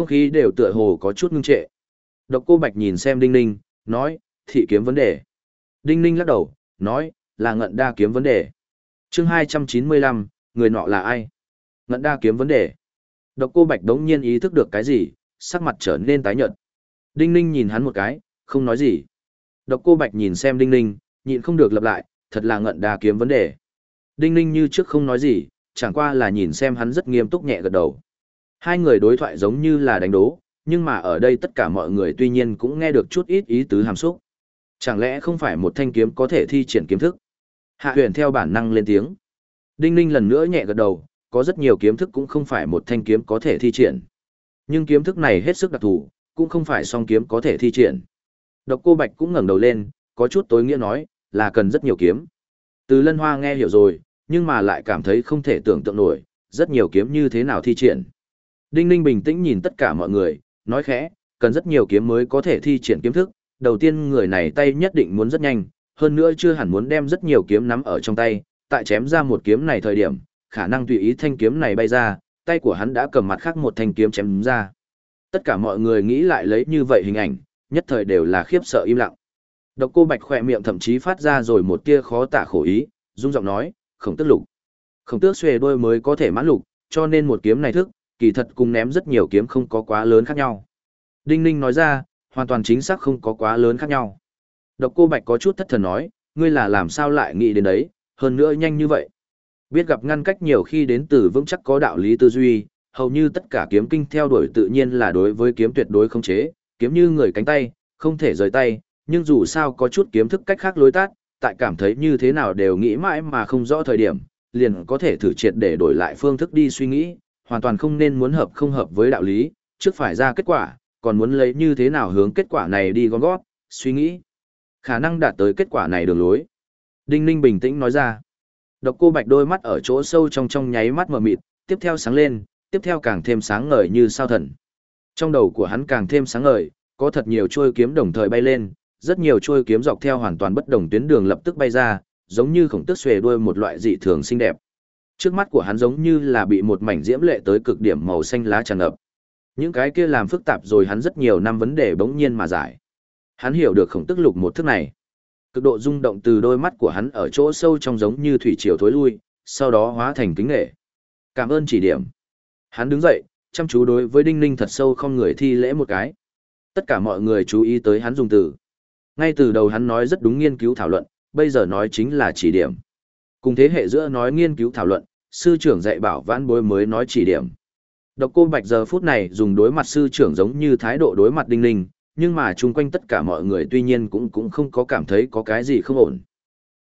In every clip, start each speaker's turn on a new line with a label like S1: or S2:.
S1: Không khí đều tựa hồ có chút ngưng trệ. Độc cô Bạch nhìn xem Đinh Ninh, nói, thị kiếm vấn đề. Đinh Ninh lắc đầu, nói, là ngận đa kiếm vấn đề. chương 295, người nọ là ai? Ngận đa kiếm vấn đề. Độc cô Bạch đống nhiên ý thức được cái gì, sắc mặt trở nên tái nhợt. Đinh Ninh nhìn hắn một cái, không nói gì. Độc cô Bạch nhìn xem Đinh Ninh, nhịn không được lặp lại, thật là ngận đa kiếm vấn đề. Đinh Ninh như trước không nói gì, chẳng qua là nhìn xem hắn rất nghiêm túc nhẹ gật đầu. Hai người đối thoại giống như là đánh đố, nhưng mà ở đây tất cả mọi người tuy nhiên cũng nghe được chút ít ý tứ hàm xúc. Chẳng lẽ không phải một thanh kiếm có thể thi triển kiếm thức? Hạ huyền theo bản năng lên tiếng. Đinh Ninh lần nữa nhẹ gật đầu, có rất nhiều kiếm thức cũng không phải một thanh kiếm có thể thi triển. Nhưng kiếm thức này hết sức đặc thù, cũng không phải song kiếm có thể thi triển. Độc cô Bạch cũng ngẩng đầu lên, có chút tối nghĩa nói, là cần rất nhiều kiếm. Từ lân hoa nghe hiểu rồi, nhưng mà lại cảm thấy không thể tưởng tượng nổi, rất nhiều kiếm như thế nào thi triển. Đinh Ninh bình tĩnh nhìn tất cả mọi người, nói khẽ, cần rất nhiều kiếm mới có thể thi triển kiếm thức, đầu tiên người này tay nhất định muốn rất nhanh, hơn nữa chưa hẳn muốn đem rất nhiều kiếm nắm ở trong tay, tại chém ra một kiếm này thời điểm, khả năng tùy ý thanh kiếm này bay ra, tay của hắn đã cầm mặt khác một thanh kiếm chém ra. Tất cả mọi người nghĩ lại lấy như vậy hình ảnh, nhất thời đều là khiếp sợ im lặng. Độc cô Bạch khỏe miệng thậm chí phát ra rồi một tia khó tả khổ ý, rung giọng nói, không tức lục. Không tước xuề đôi mới có thể mãn lục, cho nên một kiếm này thức, kỳ thật cùng ném rất nhiều kiếm không có quá lớn khác nhau. Đinh Ninh nói ra, hoàn toàn chính xác không có quá lớn khác nhau. Độc cô Bạch có chút thất thần nói, ngươi là làm sao lại nghĩ đến đấy, hơn nữa nhanh như vậy. Biết gặp ngăn cách nhiều khi đến từ vững chắc có đạo lý tư duy, hầu như tất cả kiếm kinh theo đuổi tự nhiên là đối với kiếm tuyệt đối không chế, kiếm như người cánh tay, không thể rời tay, nhưng dù sao có chút kiếm thức cách khác lối tát, tại cảm thấy như thế nào đều nghĩ mãi mà không rõ thời điểm, liền có thể thử triệt để đổi lại phương thức đi suy nghĩ, hoàn toàn không nên muốn hợp không hợp với đạo lý, trước phải ra kết quả, còn muốn lấy như thế nào hướng kết quả này đi gom gót, suy nghĩ. Khả năng đạt tới kết quả này đường lối. Đinh Ninh bình tĩnh nói ra. Độc cô bạch đôi mắt ở chỗ sâu trong trong nháy mắt mờ mịt, tiếp theo sáng lên, tiếp theo càng thêm sáng ngời như sao thần. Trong đầu của hắn càng thêm sáng ngời, có thật nhiều trôi kiếm đồng thời bay lên, rất nhiều trôi kiếm dọc theo hoàn toàn bất đồng tuyến đường lập tức bay ra, giống như khổng tức xuề đuôi một loại dị thường xinh đẹp. Trước mắt của hắn giống như là bị một mảnh diễm lệ tới cực điểm màu xanh lá tràn ngập. Những cái kia làm phức tạp rồi hắn rất nhiều năm vấn đề bỗng nhiên mà giải. Hắn hiểu được khổng tức lục một thức này. Cực độ rung động từ đôi mắt của hắn ở chỗ sâu trong giống như thủy triều thối lui, sau đó hóa thành kính nghệ. Cảm ơn chỉ điểm. Hắn đứng dậy, chăm chú đối với Đinh Ninh thật sâu không người thi lễ một cái. Tất cả mọi người chú ý tới hắn dùng từ. Ngay từ đầu hắn nói rất đúng nghiên cứu thảo luận, bây giờ nói chính là chỉ điểm. Cùng thế hệ giữa nói nghiên cứu thảo luận, sư trưởng dạy bảo vãn bối mới nói chỉ điểm. Độc cô Bạch giờ phút này dùng đối mặt sư trưởng giống như thái độ đối mặt đinh ninh, nhưng mà chung quanh tất cả mọi người tuy nhiên cũng cũng không có cảm thấy có cái gì không ổn.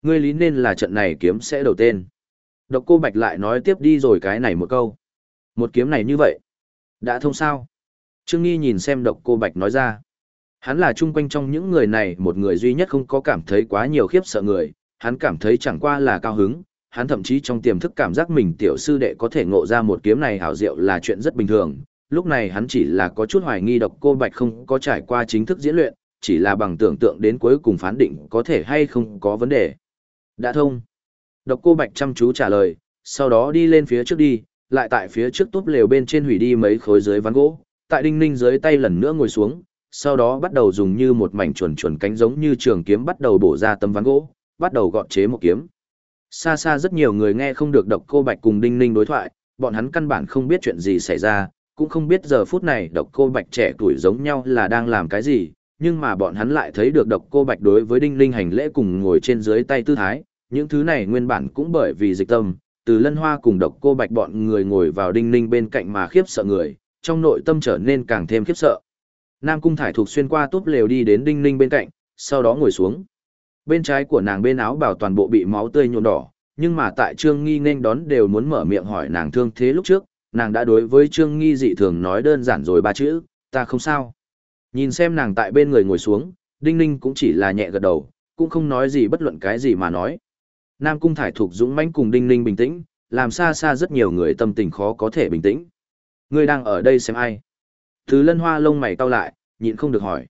S1: Ngươi lý nên là trận này kiếm sẽ đầu tên. Độc cô Bạch lại nói tiếp đi rồi cái này một câu. Một kiếm này như vậy. Đã thông sao? Trương Nghi nhìn xem độc cô Bạch nói ra. Hắn là chung quanh trong những người này một người duy nhất không có cảm thấy quá nhiều khiếp sợ người, hắn cảm thấy chẳng qua là cao hứng, hắn thậm chí trong tiềm thức cảm giác mình tiểu sư đệ có thể ngộ ra một kiếm này hảo diệu là chuyện rất bình thường. Lúc này hắn chỉ là có chút hoài nghi độc cô Bạch không có trải qua chính thức diễn luyện, chỉ là bằng tưởng tượng đến cuối cùng phán định có thể hay không có vấn đề. Đã thông. Độc cô Bạch chăm chú trả lời, sau đó đi lên phía trước đi, lại tại phía trước túp lều bên trên hủy đi mấy khối dưới ván gỗ, tại đinh ninh dưới tay lần nữa ngồi xuống, sau đó bắt đầu dùng như một mảnh chuẩn chuẩn cánh giống như trường kiếm bắt đầu bổ ra tấm ván gỗ, bắt đầu gọt chế một kiếm. Xa xa rất nhiều người nghe không được độc cô Bạch cùng Đinh Ninh đối thoại, bọn hắn căn bản không biết chuyện gì xảy ra, cũng không biết giờ phút này độc cô Bạch trẻ tuổi giống nhau là đang làm cái gì, nhưng mà bọn hắn lại thấy được độc cô Bạch đối với Đinh Ninh hành lễ cùng ngồi trên dưới tay tư thái, những thứ này nguyên bản cũng bởi vì dịch tâm, từ lân hoa cùng độc cô Bạch bọn người ngồi vào Đinh Ninh bên cạnh mà khiếp sợ người, trong nội tâm trở nên càng thêm khiếp sợ. Nam Cung Thải Thục xuyên qua túp lều đi đến Đinh Ninh bên cạnh, sau đó ngồi xuống. Bên trái của nàng bên áo bảo toàn bộ bị máu tươi nhuộm đỏ, nhưng mà tại Trương Nghi nên đón đều muốn mở miệng hỏi nàng thương thế lúc trước, nàng đã đối với Trương Nghi dị thường nói đơn giản rồi ba chữ, ta không sao. Nhìn xem nàng tại bên người ngồi xuống, Đinh Ninh cũng chỉ là nhẹ gật đầu, cũng không nói gì bất luận cái gì mà nói. Nam Cung Thải Thục dũng mãnh cùng Đinh Ninh bình tĩnh, làm xa xa rất nhiều người tâm tình khó có thể bình tĩnh. Ngươi đang ở đây xem ai? Thứ lân hoa lông mày cau lại, nhịn không được hỏi.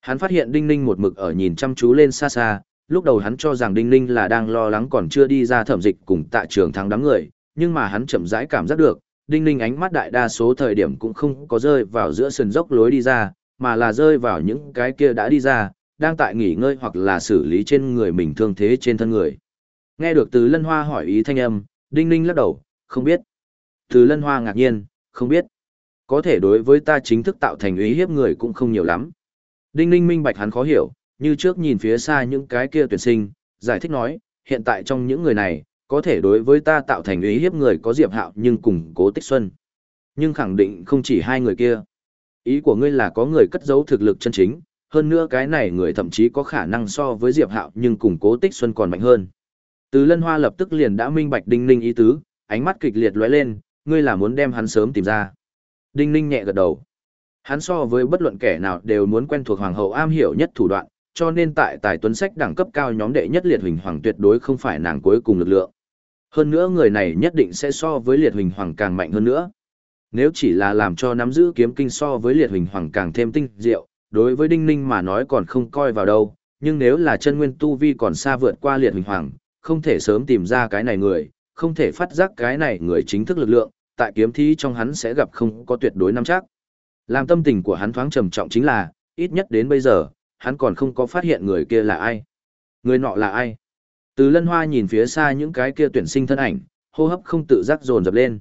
S1: Hắn phát hiện Đinh Ninh một mực ở nhìn chăm chú lên xa xa, lúc đầu hắn cho rằng Đinh Ninh là đang lo lắng còn chưa đi ra thẩm dịch cùng tạ trường thắng đám người, nhưng mà hắn chậm rãi cảm giác được, Đinh Ninh ánh mắt đại đa số thời điểm cũng không có rơi vào giữa sườn dốc lối đi ra, mà là rơi vào những cái kia đã đi ra, đang tại nghỉ ngơi hoặc là xử lý trên người mình thương thế trên thân người. Nghe được từ lân hoa hỏi ý thanh âm, Đinh Ninh lắc đầu, không biết. Từ lân hoa ngạc nhiên, không biết. Có thể đối với ta chính thức tạo thành ý hiếp người cũng không nhiều lắm. Đinh Ninh minh bạch hắn khó hiểu, như trước nhìn phía xa những cái kia tuyển sinh, giải thích nói, hiện tại trong những người này, có thể đối với ta tạo thành ý hiếp người có Diệp Hạo nhưng cùng Cố Tích Xuân. Nhưng khẳng định không chỉ hai người kia. Ý của ngươi là có người cất giấu thực lực chân chính, hơn nữa cái này người thậm chí có khả năng so với Diệp Hạo nhưng cùng Cố Tích Xuân còn mạnh hơn. Từ Lân Hoa lập tức liền đã minh bạch Đinh Ninh ý tứ, ánh mắt kịch liệt lóe lên, ngươi là muốn đem hắn sớm tìm ra. Đinh Ninh nhẹ gật đầu. Hắn so với bất luận kẻ nào đều muốn quen thuộc hoàng hậu am hiểu nhất thủ đoạn, cho nên tại tài tuấn sách đẳng cấp cao nhóm đệ nhất liệt huỳnh hoàng tuyệt đối không phải nàng cuối cùng lực lượng. Hơn nữa người này nhất định sẽ so với liệt huỳnh hoàng càng mạnh hơn nữa. Nếu chỉ là làm cho nắm giữ kiếm kinh so với liệt huỳnh hoàng càng thêm tinh diệu, đối với đinh ninh mà nói còn không coi vào đâu, nhưng nếu là chân nguyên tu vi còn xa vượt qua liệt huỳnh hoàng, không thể sớm tìm ra cái này người, không thể phát giác cái này người chính thức lực lượng, tại kiếm thí trong hắn sẽ gặp không có tuyệt đối nắm chắc. Làm tâm tình của hắn thoáng trầm trọng chính là, ít nhất đến bây giờ, hắn còn không có phát hiện người kia là ai. Người nọ là ai? Từ lân hoa nhìn phía xa những cái kia tuyển sinh thân ảnh, hô hấp không tự giác dồn dập lên.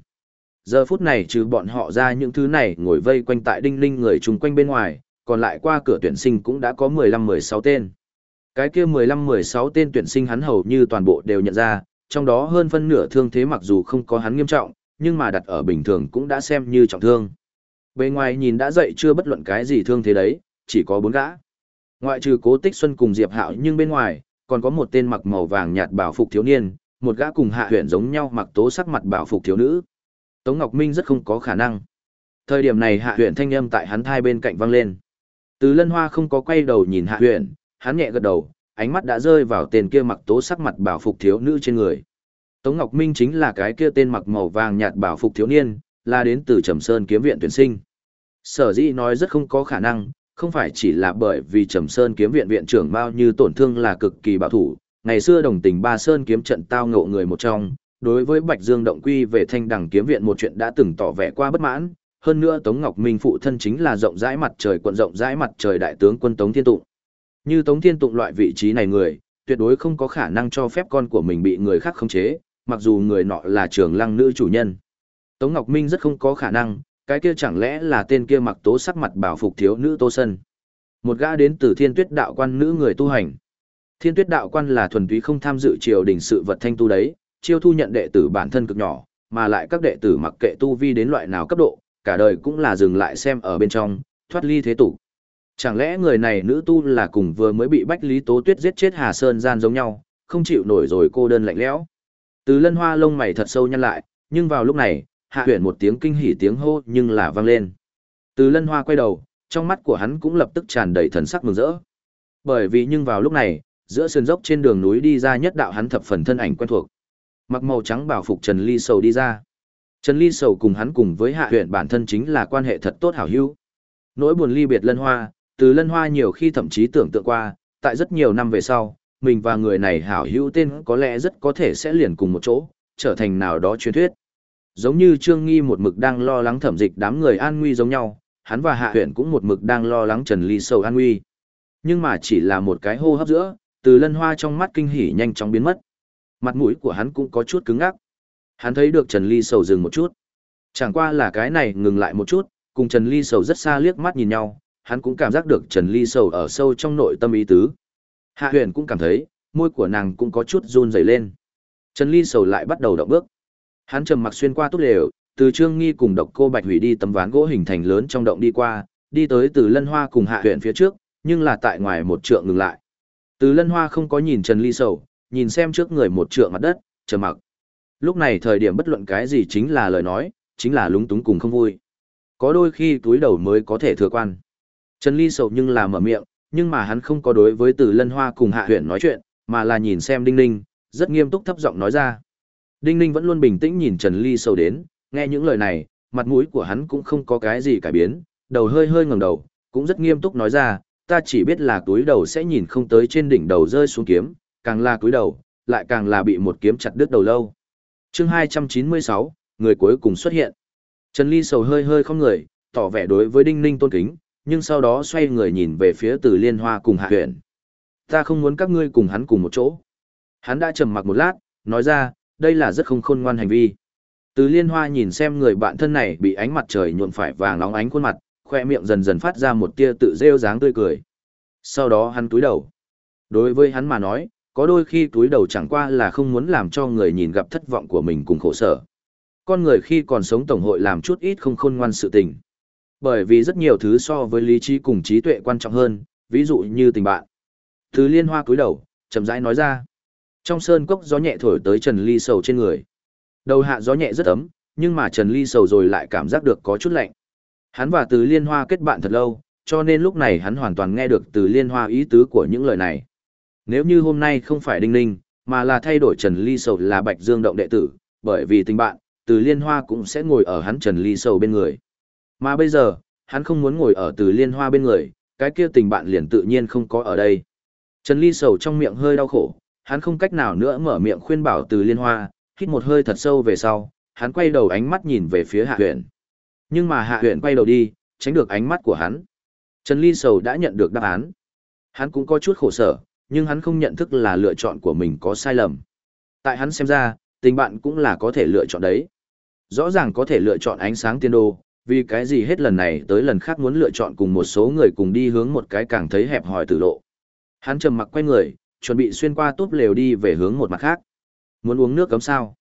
S1: Giờ phút này trừ bọn họ ra những thứ này ngồi vây quanh tại đinh linh người chung quanh bên ngoài, còn lại qua cửa tuyển sinh cũng đã có 15-16 tên. Cái kia 15-16 tên tuyển sinh hắn hầu như toàn bộ đều nhận ra, trong đó hơn phân nửa thương thế mặc dù không có hắn nghiêm trọng, nhưng mà đặt ở bình thường cũng đã xem như trọng thương. Bề ngoài nhìn đã dậy chưa bất luận cái gì thương thế đấy, chỉ có bốn gã. Ngoại trừ Cố Tích Xuân cùng Diệp Hạo nhưng bên ngoài, còn có một tên mặc màu vàng nhạt bảo phục thiếu niên, một gã cùng Hạ Huyền giống nhau mặc tố sắc mặt bảo phục thiếu nữ. Tống Ngọc Minh rất không có khả năng. Thời điểm này Hạ Huyền thanh âm tại hắn thai bên cạnh vang lên. Từ Lân Hoa không có quay đầu nhìn Hạ Huyền, hắn nhẹ gật đầu, ánh mắt đã rơi vào tên kia mặc tố sắc mặt bảo phục thiếu nữ trên người. Tống Ngọc Minh chính là cái kia tên mặc màu vàng nhạt bảo phục thiếu niên, là đến từ Trầm Sơn kiếm viện tuyển sinh. Sở dĩ nói rất không có khả năng, không phải chỉ là bởi vì Trầm Sơn kiếm viện viện trưởng bao như tổn thương là cực kỳ bảo thủ, ngày xưa đồng tình Ba Sơn kiếm trận tao ngộ người một trong, đối với Bạch Dương động quy về Thanh Đằng kiếm viện một chuyện đã từng tỏ vẻ qua bất mãn, hơn nữa Tống Ngọc Minh phụ thân chính là rộng rãi mặt trời quận rộng rãi mặt trời đại tướng quân Tống Thiên Tụng. Như Tống Thiên Tụng loại vị trí này người, tuyệt đối không có khả năng cho phép con của mình bị người khác khống chế, mặc dù người nọ là trường lăng nữ chủ nhân. Tống Ngọc Minh rất không có khả năng, cái kia chẳng lẽ là tên kia mặc tố sắc mặt bảo phục thiếu nữ Tô Sân. Một gã đến từ thiên tuyết đạo quan nữ người tu hành. Thiên tuyết đạo quan là thuần túy không tham dự triều đình sự vật thanh tu đấy, chiêu thu nhận đệ tử bản thân cực nhỏ, mà lại các đệ tử mặc kệ tu vi đến loại nào cấp độ, cả đời cũng là dừng lại xem ở bên trong, thoát ly thế tục. Chẳng lẽ người này nữ tu là cùng vừa mới bị Bách Lý Tố Tuyết giết chết Hà Sơn gian giống nhau, không chịu nổi rồi cô đơn lạnh lẽo. Từ lân hoa lông mày thật sâu nhăn lại, nhưng vào lúc này, hạ huyền một tiếng kinh hỉ tiếng hô nhưng là vang lên. Từ lân hoa quay đầu, trong mắt của hắn cũng lập tức tràn đầy thần sắc mừng rỡ. Bởi vì nhưng vào lúc này, giữa sườn dốc trên đường núi đi ra nhất đạo hắn thập phần thân ảnh quen thuộc. Mặc màu trắng bảo phục Trần Ly Sầu đi ra. Trần Ly Sầu cùng hắn cùng với hạ huyền bản thân chính là quan hệ thật tốt hảo hữu. Nỗi buồn ly biệt lân hoa, từ lân hoa nhiều khi thậm chí tưởng tượng qua, tại rất nhiều năm về sau, mình và người này hảo hữu tên có lẽ rất có thể sẽ liền cùng một chỗ, trở thành nào đó truyền thuyết. Giống như Trương Nghi một mực đang lo lắng thẩm dịch đám người an nguy giống nhau, hắn và Hạ Huyện cũng một mực đang lo lắng Trần Ly sầu an nguy. Nhưng mà chỉ là một cái hô hấp giữa, từ lân hoa trong mắt kinh hỉ nhanh chóng biến mất. Mặt mũi của hắn cũng có chút cứng ngắc. Hắn thấy được Trần Ly sầu dừng một chút. Chẳng qua là cái này ngừng lại một chút, cùng Trần Ly sầu rất xa liếc mắt nhìn nhau, hắn cũng cảm giác được Trần Ly sầu ở sâu trong nội tâm ý tứ. Hạ huyền cũng cảm thấy, môi của nàng cũng có chút run rẩy lên. Trần Ly sầu lại bắt đầu động bước. Hắn trầm mặc xuyên qua tốt lều, từ Trương Nghi cùng độc cô Bạch hủy đi tấm ván gỗ hình thành lớn trong động đi qua, đi tới từ Lân Hoa cùng Hạ huyền phía trước, nhưng là tại ngoài một trượng ngừng lại. Từ Lân Hoa không có nhìn Trần Ly sầu, nhìn xem trước người một trượng mặt đất, trầm mặc. Lúc này thời điểm bất luận cái gì chính là lời nói, chính là lúng túng cùng không vui. Có đôi khi túi đầu mới có thể thừa quan. Trần Ly sầu nhưng là mở miệng, nhưng mà hắn không có đối với từ lân hoa cùng hạ Huyền nói chuyện, mà là nhìn xem Đinh Ninh, rất nghiêm túc thấp giọng nói ra. Đinh Ninh vẫn luôn bình tĩnh nhìn Trần Ly sâu đến, nghe những lời này, mặt mũi của hắn cũng không có cái gì cải biến, đầu hơi hơi ngẩng đầu, cũng rất nghiêm túc nói ra, ta chỉ biết là túi đầu sẽ nhìn không tới trên đỉnh đầu rơi xuống kiếm, càng là túi đầu, lại càng là bị một kiếm chặt đứt đầu lâu. Chương 296, người cuối cùng xuất hiện. Trần Ly sầu hơi hơi không người, tỏ vẻ đối với Đinh Ninh tôn kính, nhưng sau đó xoay người nhìn về phía Từ Liên Hoa cùng Hạ Huyền. Ta không muốn các ngươi cùng hắn cùng một chỗ. Hắn đã trầm mặc một lát, nói ra, đây là rất không khôn ngoan hành vi. Từ Liên Hoa nhìn xem người bạn thân này bị ánh mặt trời nhuộm phải vàng nóng ánh khuôn mặt, khoe miệng dần dần phát ra một tia tự rêu dáng tươi cười. Sau đó hắn túi đầu. Đối với hắn mà nói, có đôi khi túi đầu chẳng qua là không muốn làm cho người nhìn gặp thất vọng của mình cùng khổ sở. Con người khi còn sống tổng hội làm chút ít không khôn ngoan sự tình. Bởi vì rất nhiều thứ so với lý trí cùng trí tuệ quan trọng hơn, ví dụ như tình bạn. Thứ liên hoa cúi đầu, chậm rãi nói ra. Trong sơn cốc gió nhẹ thổi tới Trần Ly sầu trên người. Đầu hạ gió nhẹ rất ấm, nhưng mà Trần Ly sầu rồi lại cảm giác được có chút lạnh. Hắn và Từ Liên Hoa kết bạn thật lâu, cho nên lúc này hắn hoàn toàn nghe được Từ Liên Hoa ý tứ của những lời này. Nếu như hôm nay không phải Đinh Ninh, mà là thay đổi Trần Ly sầu là Bạch Dương động đệ tử, bởi vì tình bạn, Từ Liên Hoa cũng sẽ ngồi ở hắn Trần Ly sầu bên người. Mà bây giờ, hắn không muốn ngồi ở Từ Liên Hoa bên người, cái kia tình bạn liền tự nhiên không có ở đây. Trần Ly sầu trong miệng hơi đau khổ, hắn không cách nào nữa mở miệng khuyên bảo Từ Liên Hoa, hít một hơi thật sâu về sau, hắn quay đầu ánh mắt nhìn về phía Hạ huyện. Nhưng mà Hạ huyện quay đầu đi, tránh được ánh mắt của hắn. Trần Ly Sầu đã nhận được đáp án. Hắn cũng có chút khổ sở, nhưng hắn không nhận thức là lựa chọn của mình có sai lầm. Tại hắn xem ra, tình bạn cũng là có thể lựa chọn đấy. Rõ ràng có thể lựa chọn ánh sáng tiên đô, vì cái gì hết lần này tới lần khác muốn lựa chọn cùng một số người cùng đi hướng một cái càng thấy hẹp hòi tử lộ. Hắn trầm mặc quay người, chuẩn bị xuyên qua túp lều đi về hướng một mặt khác. Muốn uống nước cấm sao?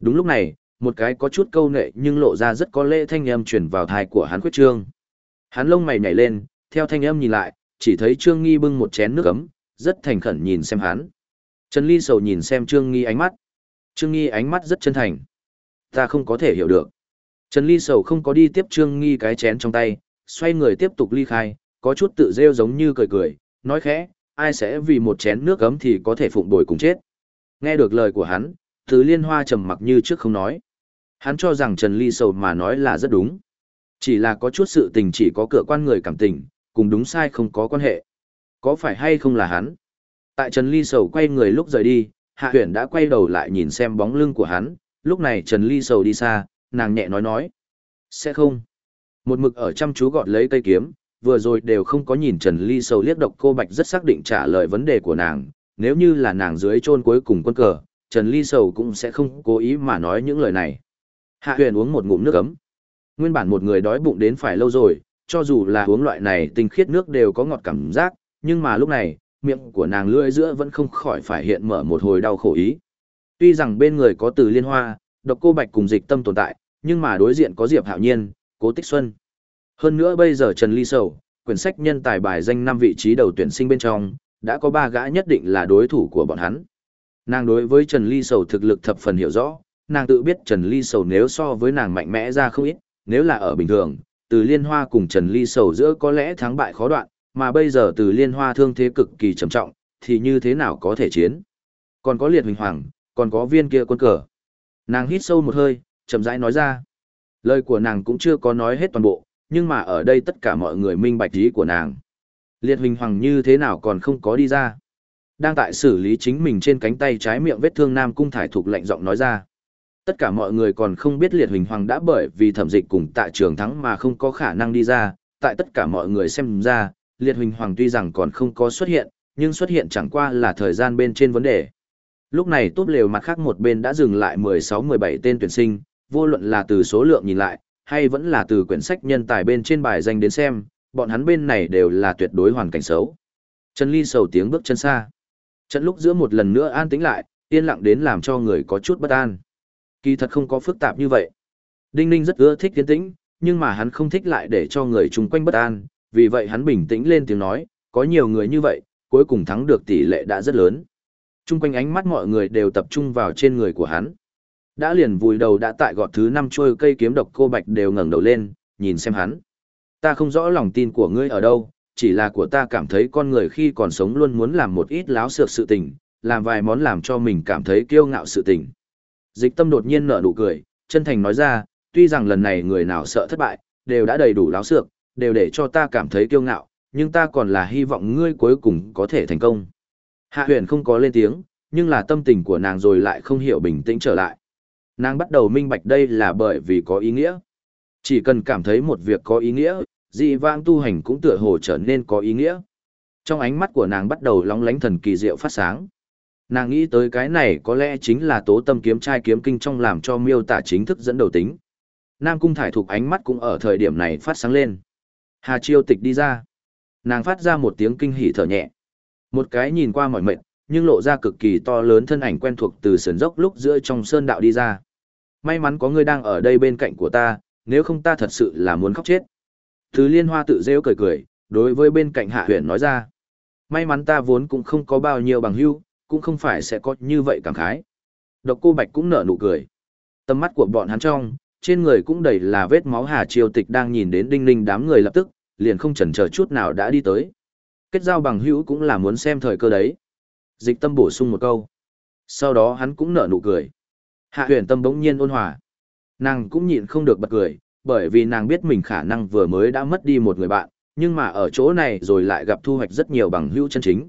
S1: Đúng lúc này, một cái có chút câu nệ nhưng lộ ra rất có lễ thanh âm truyền vào thai của hắn khuyết trương. Hắn lông mày nhảy lên, theo thanh âm nhìn lại, chỉ thấy Trương Nghi bưng một chén nước ấm, rất thành khẩn nhìn xem hắn. Trần Ly sầu nhìn xem Trương Nghi ánh mắt. Trương Nghi ánh mắt rất chân thành. Ta không có thể hiểu được. Trần Ly sầu không có đi tiếp Trương Nghi cái chén trong tay, xoay người tiếp tục ly khai, có chút tự rêu giống như cười cười, nói khẽ, ai sẽ vì một chén nước ấm thì có thể phụng bồi cùng chết. Nghe được lời của hắn, Từ Liên Hoa trầm mặc như trước không nói. Hắn cho rằng Trần Ly sầu mà nói là rất đúng. Chỉ là có chút sự tình chỉ có cửa quan người cảm tình, cùng đúng sai không có quan hệ. Có phải hay không là hắn? Tại Trần Ly sầu quay người lúc rời đi, Hạ Huyền đã quay đầu lại nhìn xem bóng lưng của hắn, lúc này Trần Ly sầu đi xa, nàng nhẹ nói nói. Sẽ không. Một mực ở chăm chú gọt lấy cây kiếm, vừa rồi đều không có nhìn Trần Ly sầu liếc độc cô Bạch rất xác định trả lời vấn đề của nàng, nếu như là nàng dưới chôn cuối cùng quân cờ, Trần Ly sầu cũng sẽ không cố ý mà nói những lời này. Hạ Huyền uống một ngụm nước ấm. Nguyên bản một người đói bụng đến phải lâu rồi, cho dù là uống loại này tinh khiết nước đều có ngọt cảm giác, nhưng mà lúc này, miệng của nàng lưỡi giữa vẫn không khỏi phải hiện mở một hồi đau khổ ý. Tuy rằng bên người có từ liên hoa, độc cô bạch cùng dịch tâm tồn tại, nhưng mà đối diện có Diệp Hạo Nhiên, Cố Tích Xuân. Hơn nữa bây giờ Trần Ly Sầu, quyển sách nhân tài bài danh năm vị trí đầu tuyển sinh bên trong, đã có ba gã nhất định là đối thủ của bọn hắn. Nàng đối với Trần Ly Sầu thực lực thập phần hiểu rõ, nàng tự biết Trần Ly Sầu nếu so với nàng mạnh mẽ ra không ít, nếu là ở bình thường, từ liên hoa cùng Trần Ly Sầu giữa có lẽ thắng bại khó đoạn, mà bây giờ từ liên hoa thương thế cực kỳ trầm trọng, thì như thế nào có thể chiến. Còn có liệt huỳnh hoàng, còn có viên kia quân cờ. Nàng hít sâu một hơi, chậm rãi nói ra. Lời của nàng cũng chưa có nói hết toàn bộ, nhưng mà ở đây tất cả mọi người minh bạch ý của nàng. Liệt huỳnh hoàng như thế nào còn không có đi ra. Đang tại xử lý chính mình trên cánh tay trái miệng vết thương Nam Cung Thải Thục lạnh giọng nói ra. Tất cả mọi người còn không biết liệt huỳnh hoàng đã bởi vì thẩm dịch cùng tạ trường thắng mà không có khả năng đi ra, tại tất cả mọi người xem ra, liệt huỳnh hoàng tuy rằng còn không có xuất hiện, nhưng xuất hiện chẳng qua là thời gian bên trên vấn đề. Lúc này tốt lều mặt khác một bên đã dừng lại 16-17 tên tuyển sinh, vô luận là từ số lượng nhìn lại, hay vẫn là từ quyển sách nhân tài bên trên bài danh đến xem, bọn hắn bên này đều là tuyệt đối hoàn cảnh xấu. Trần Ly sầu tiếng bước chân xa. Trận lúc giữa một lần nữa an tĩnh lại, yên lặng đến làm cho người có chút bất an. Kỳ thật không có phức tạp như vậy. Đinh Ninh rất ưa thích tiến tĩnh, nhưng mà hắn không thích lại để cho người chung quanh bất an, vì vậy hắn bình tĩnh lên tiếng nói, có nhiều người như vậy, cuối cùng thắng được tỷ lệ đã rất lớn. Chung quanh ánh mắt mọi người đều tập trung vào trên người của hắn. Đã liền vùi đầu đã tại gọt thứ năm trôi cây kiếm độc cô bạch đều ngẩng đầu lên, nhìn xem hắn. Ta không rõ lòng tin của ngươi ở đâu, chỉ là của ta cảm thấy con người khi còn sống luôn muốn làm một ít láo xược sự tình, làm vài món làm cho mình cảm thấy kiêu ngạo sự tình. Dịch tâm đột nhiên nở nụ cười, chân thành nói ra, tuy rằng lần này người nào sợ thất bại, đều đã đầy đủ láo xược, đều để cho ta cảm thấy kiêu ngạo, nhưng ta còn là hy vọng ngươi cuối cùng có thể thành công. Hạ huyền không có lên tiếng, nhưng là tâm tình của nàng rồi lại không hiểu bình tĩnh trở lại. Nàng bắt đầu minh bạch đây là bởi vì có ý nghĩa. Chỉ cần cảm thấy một việc có ý nghĩa, dị vãng tu hành cũng tựa hồ trở nên có ý nghĩa. Trong ánh mắt của nàng bắt đầu lóng lánh thần kỳ diệu phát sáng. Nàng nghĩ tới cái này có lẽ chính là tố tâm kiếm trai kiếm kinh trong làm cho miêu tả chính thức dẫn đầu tính. Nam cung thải thuộc ánh mắt cũng ở thời điểm này phát sáng lên. Hà chiêu tịch đi ra. Nàng phát ra một tiếng kinh hỉ thở nhẹ. Một cái nhìn qua mỏi mệt, nhưng lộ ra cực kỳ to lớn thân ảnh quen thuộc từ sườn dốc lúc giữa trong sơn đạo đi ra. May mắn có người đang ở đây bên cạnh của ta, nếu không ta thật sự là muốn khóc chết. Thứ liên hoa tự rêu cười cười, đối với bên cạnh hạ huyền nói ra. May mắn ta vốn cũng không có bao nhiêu bằng hữu cũng không phải sẽ có như vậy cảm khái. Độc cô Bạch cũng nở nụ cười. Tầm mắt của bọn hắn trong, trên người cũng đầy là vết máu Hà Triều Tịch đang nhìn đến đinh ninh đám người lập tức, liền không chần chờ chút nào đã đi tới. Kết giao bằng hữu cũng là muốn xem thời cơ đấy. Dịch tâm bổ sung một câu. Sau đó hắn cũng nở nụ cười. Hạ huyền tâm bỗng nhiên ôn hòa. Nàng cũng nhịn không được bật cười, bởi vì nàng biết mình khả năng vừa mới đã mất đi một người bạn, nhưng mà ở chỗ này rồi lại gặp thu hoạch rất nhiều bằng hữu chân chính.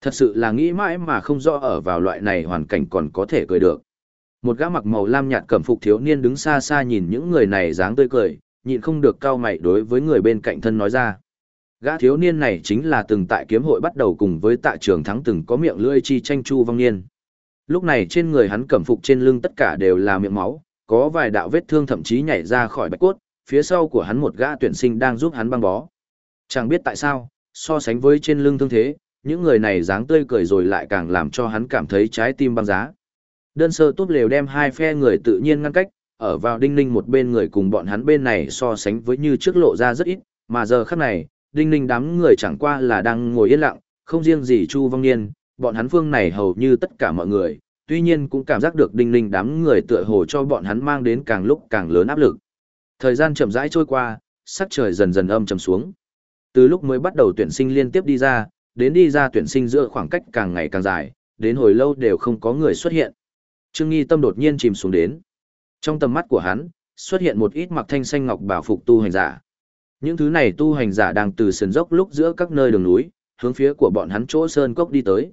S1: Thật sự là nghĩ mãi mà không rõ ở vào loại này hoàn cảnh còn có thể cười được. Một gã mặc màu lam nhạt cẩm phục thiếu niên đứng xa xa nhìn những người này dáng tươi cười, nhịn không được cau mày đối với người bên cạnh thân nói ra. Gã thiếu niên này chính là từng tại kiếm hội bắt đầu cùng với tạ trường thắng từng có miệng lưỡi chi tranh chu vong niên. Lúc này trên người hắn cẩm phục trên lưng tất cả đều là miệng máu, có vài đạo vết thương thậm chí nhảy ra khỏi bạch cốt, phía sau của hắn một gã tuyển sinh đang giúp hắn băng bó. Chẳng biết tại sao, so sánh với trên lưng thương thế, những người này dáng tươi cười rồi lại càng làm cho hắn cảm thấy trái tim băng giá. Đơn sơ tốt lều đem hai phe người tự nhiên ngăn cách, ở vào đinh ninh một bên người cùng bọn hắn bên này so sánh với như trước lộ ra rất ít, mà giờ khắc này, đinh ninh đám người chẳng qua là đang ngồi yên lặng, không riêng gì Chu Vong Niên, bọn hắn phương này hầu như tất cả mọi người, tuy nhiên cũng cảm giác được đinh ninh đám người tựa hồ cho bọn hắn mang đến càng lúc càng lớn áp lực. Thời gian chậm rãi trôi qua, sắc trời dần dần âm trầm xuống. Từ lúc mới bắt đầu tuyển sinh liên tiếp đi ra, đến đi ra tuyển sinh giữa khoảng cách càng ngày càng dài, đến hồi lâu đều không có người xuất hiện. Trương Nghi Tâm đột nhiên chìm xuống đến. Trong tầm mắt của hắn, xuất hiện một ít mặc thanh xanh ngọc bảo phục tu hành giả. Những thứ này tu hành giả đang từ sườn dốc lúc giữa các nơi đường núi, hướng phía của bọn hắn chỗ sơn cốc đi tới.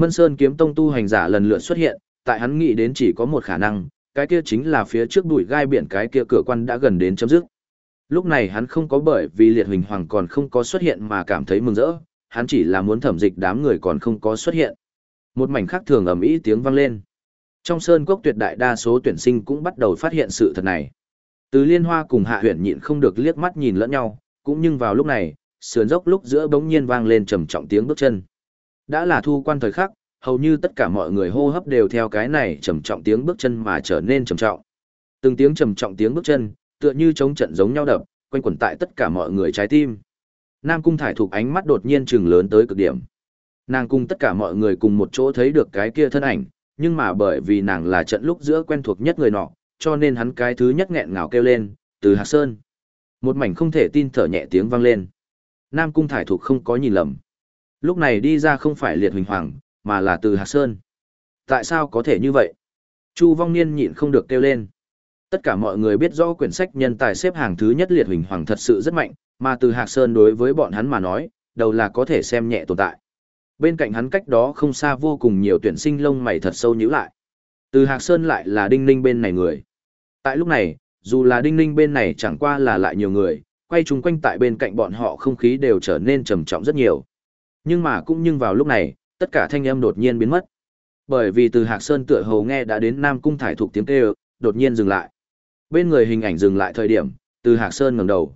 S1: Mân Sơn kiếm tông tu hành giả lần lượt xuất hiện, tại hắn nghĩ đến chỉ có một khả năng, cái kia chính là phía trước đuổi gai biển cái kia cửa quan đã gần đến chấm dứt. Lúc này hắn không có bởi vì liệt huỳnh hoàng còn không có xuất hiện mà cảm thấy mừng rỡ, hắn chỉ là muốn thẩm dịch đám người còn không có xuất hiện. Một mảnh khác thường ầm ĩ tiếng vang lên. Trong sơn cốc tuyệt đại đa số tuyển sinh cũng bắt đầu phát hiện sự thật này. Từ liên hoa cùng hạ huyện nhịn không được liếc mắt nhìn lẫn nhau, cũng nhưng vào lúc này, sườn dốc lúc giữa bỗng nhiên vang lên trầm trọng tiếng bước chân. Đã là thu quan thời khắc, hầu như tất cả mọi người hô hấp đều theo cái này trầm trọng tiếng bước chân mà trở nên trầm trọng. Từng tiếng trầm trọng tiếng bước chân, tựa như chống trận giống nhau đập, quanh quẩn tại tất cả mọi người trái tim. Nam Cung Thải Thục ánh mắt đột nhiên trừng lớn tới cực điểm. Nàng cùng tất cả mọi người cùng một chỗ thấy được cái kia thân ảnh, nhưng mà bởi vì nàng là trận lúc giữa quen thuộc nhất người nọ, cho nên hắn cái thứ nhất nghẹn ngào kêu lên, từ Hạc Sơn. Một mảnh không thể tin thở nhẹ tiếng vang lên. Nam Cung Thải Thục không có nhìn lầm. Lúc này đi ra không phải liệt huỳnh hoàng, mà là từ Hạc Sơn. Tại sao có thể như vậy? Chu Vong Niên nhịn không được kêu lên. Tất cả mọi người biết rõ quyển sách nhân tài xếp hàng thứ nhất liệt huỳnh hoàng thật sự rất mạnh, mà từ Hạc Sơn đối với bọn hắn mà nói, đầu là có thể xem nhẹ tồn tại. Bên cạnh hắn cách đó không xa vô cùng nhiều tuyển sinh lông mày thật sâu nhíu lại. Từ Hạc Sơn lại là đinh ninh bên này người. Tại lúc này, dù là đinh ninh bên này chẳng qua là lại nhiều người, quay chung quanh tại bên cạnh bọn họ không khí đều trở nên trầm trọng rất nhiều. Nhưng mà cũng nhưng vào lúc này, tất cả thanh âm đột nhiên biến mất. Bởi vì từ Hạc Sơn tựa hồ nghe đã đến Nam Cung thải thuộc tiếng kêu, đột nhiên dừng lại. Bên người hình ảnh dừng lại thời điểm, từ Hạc Sơn ngẩng đầu.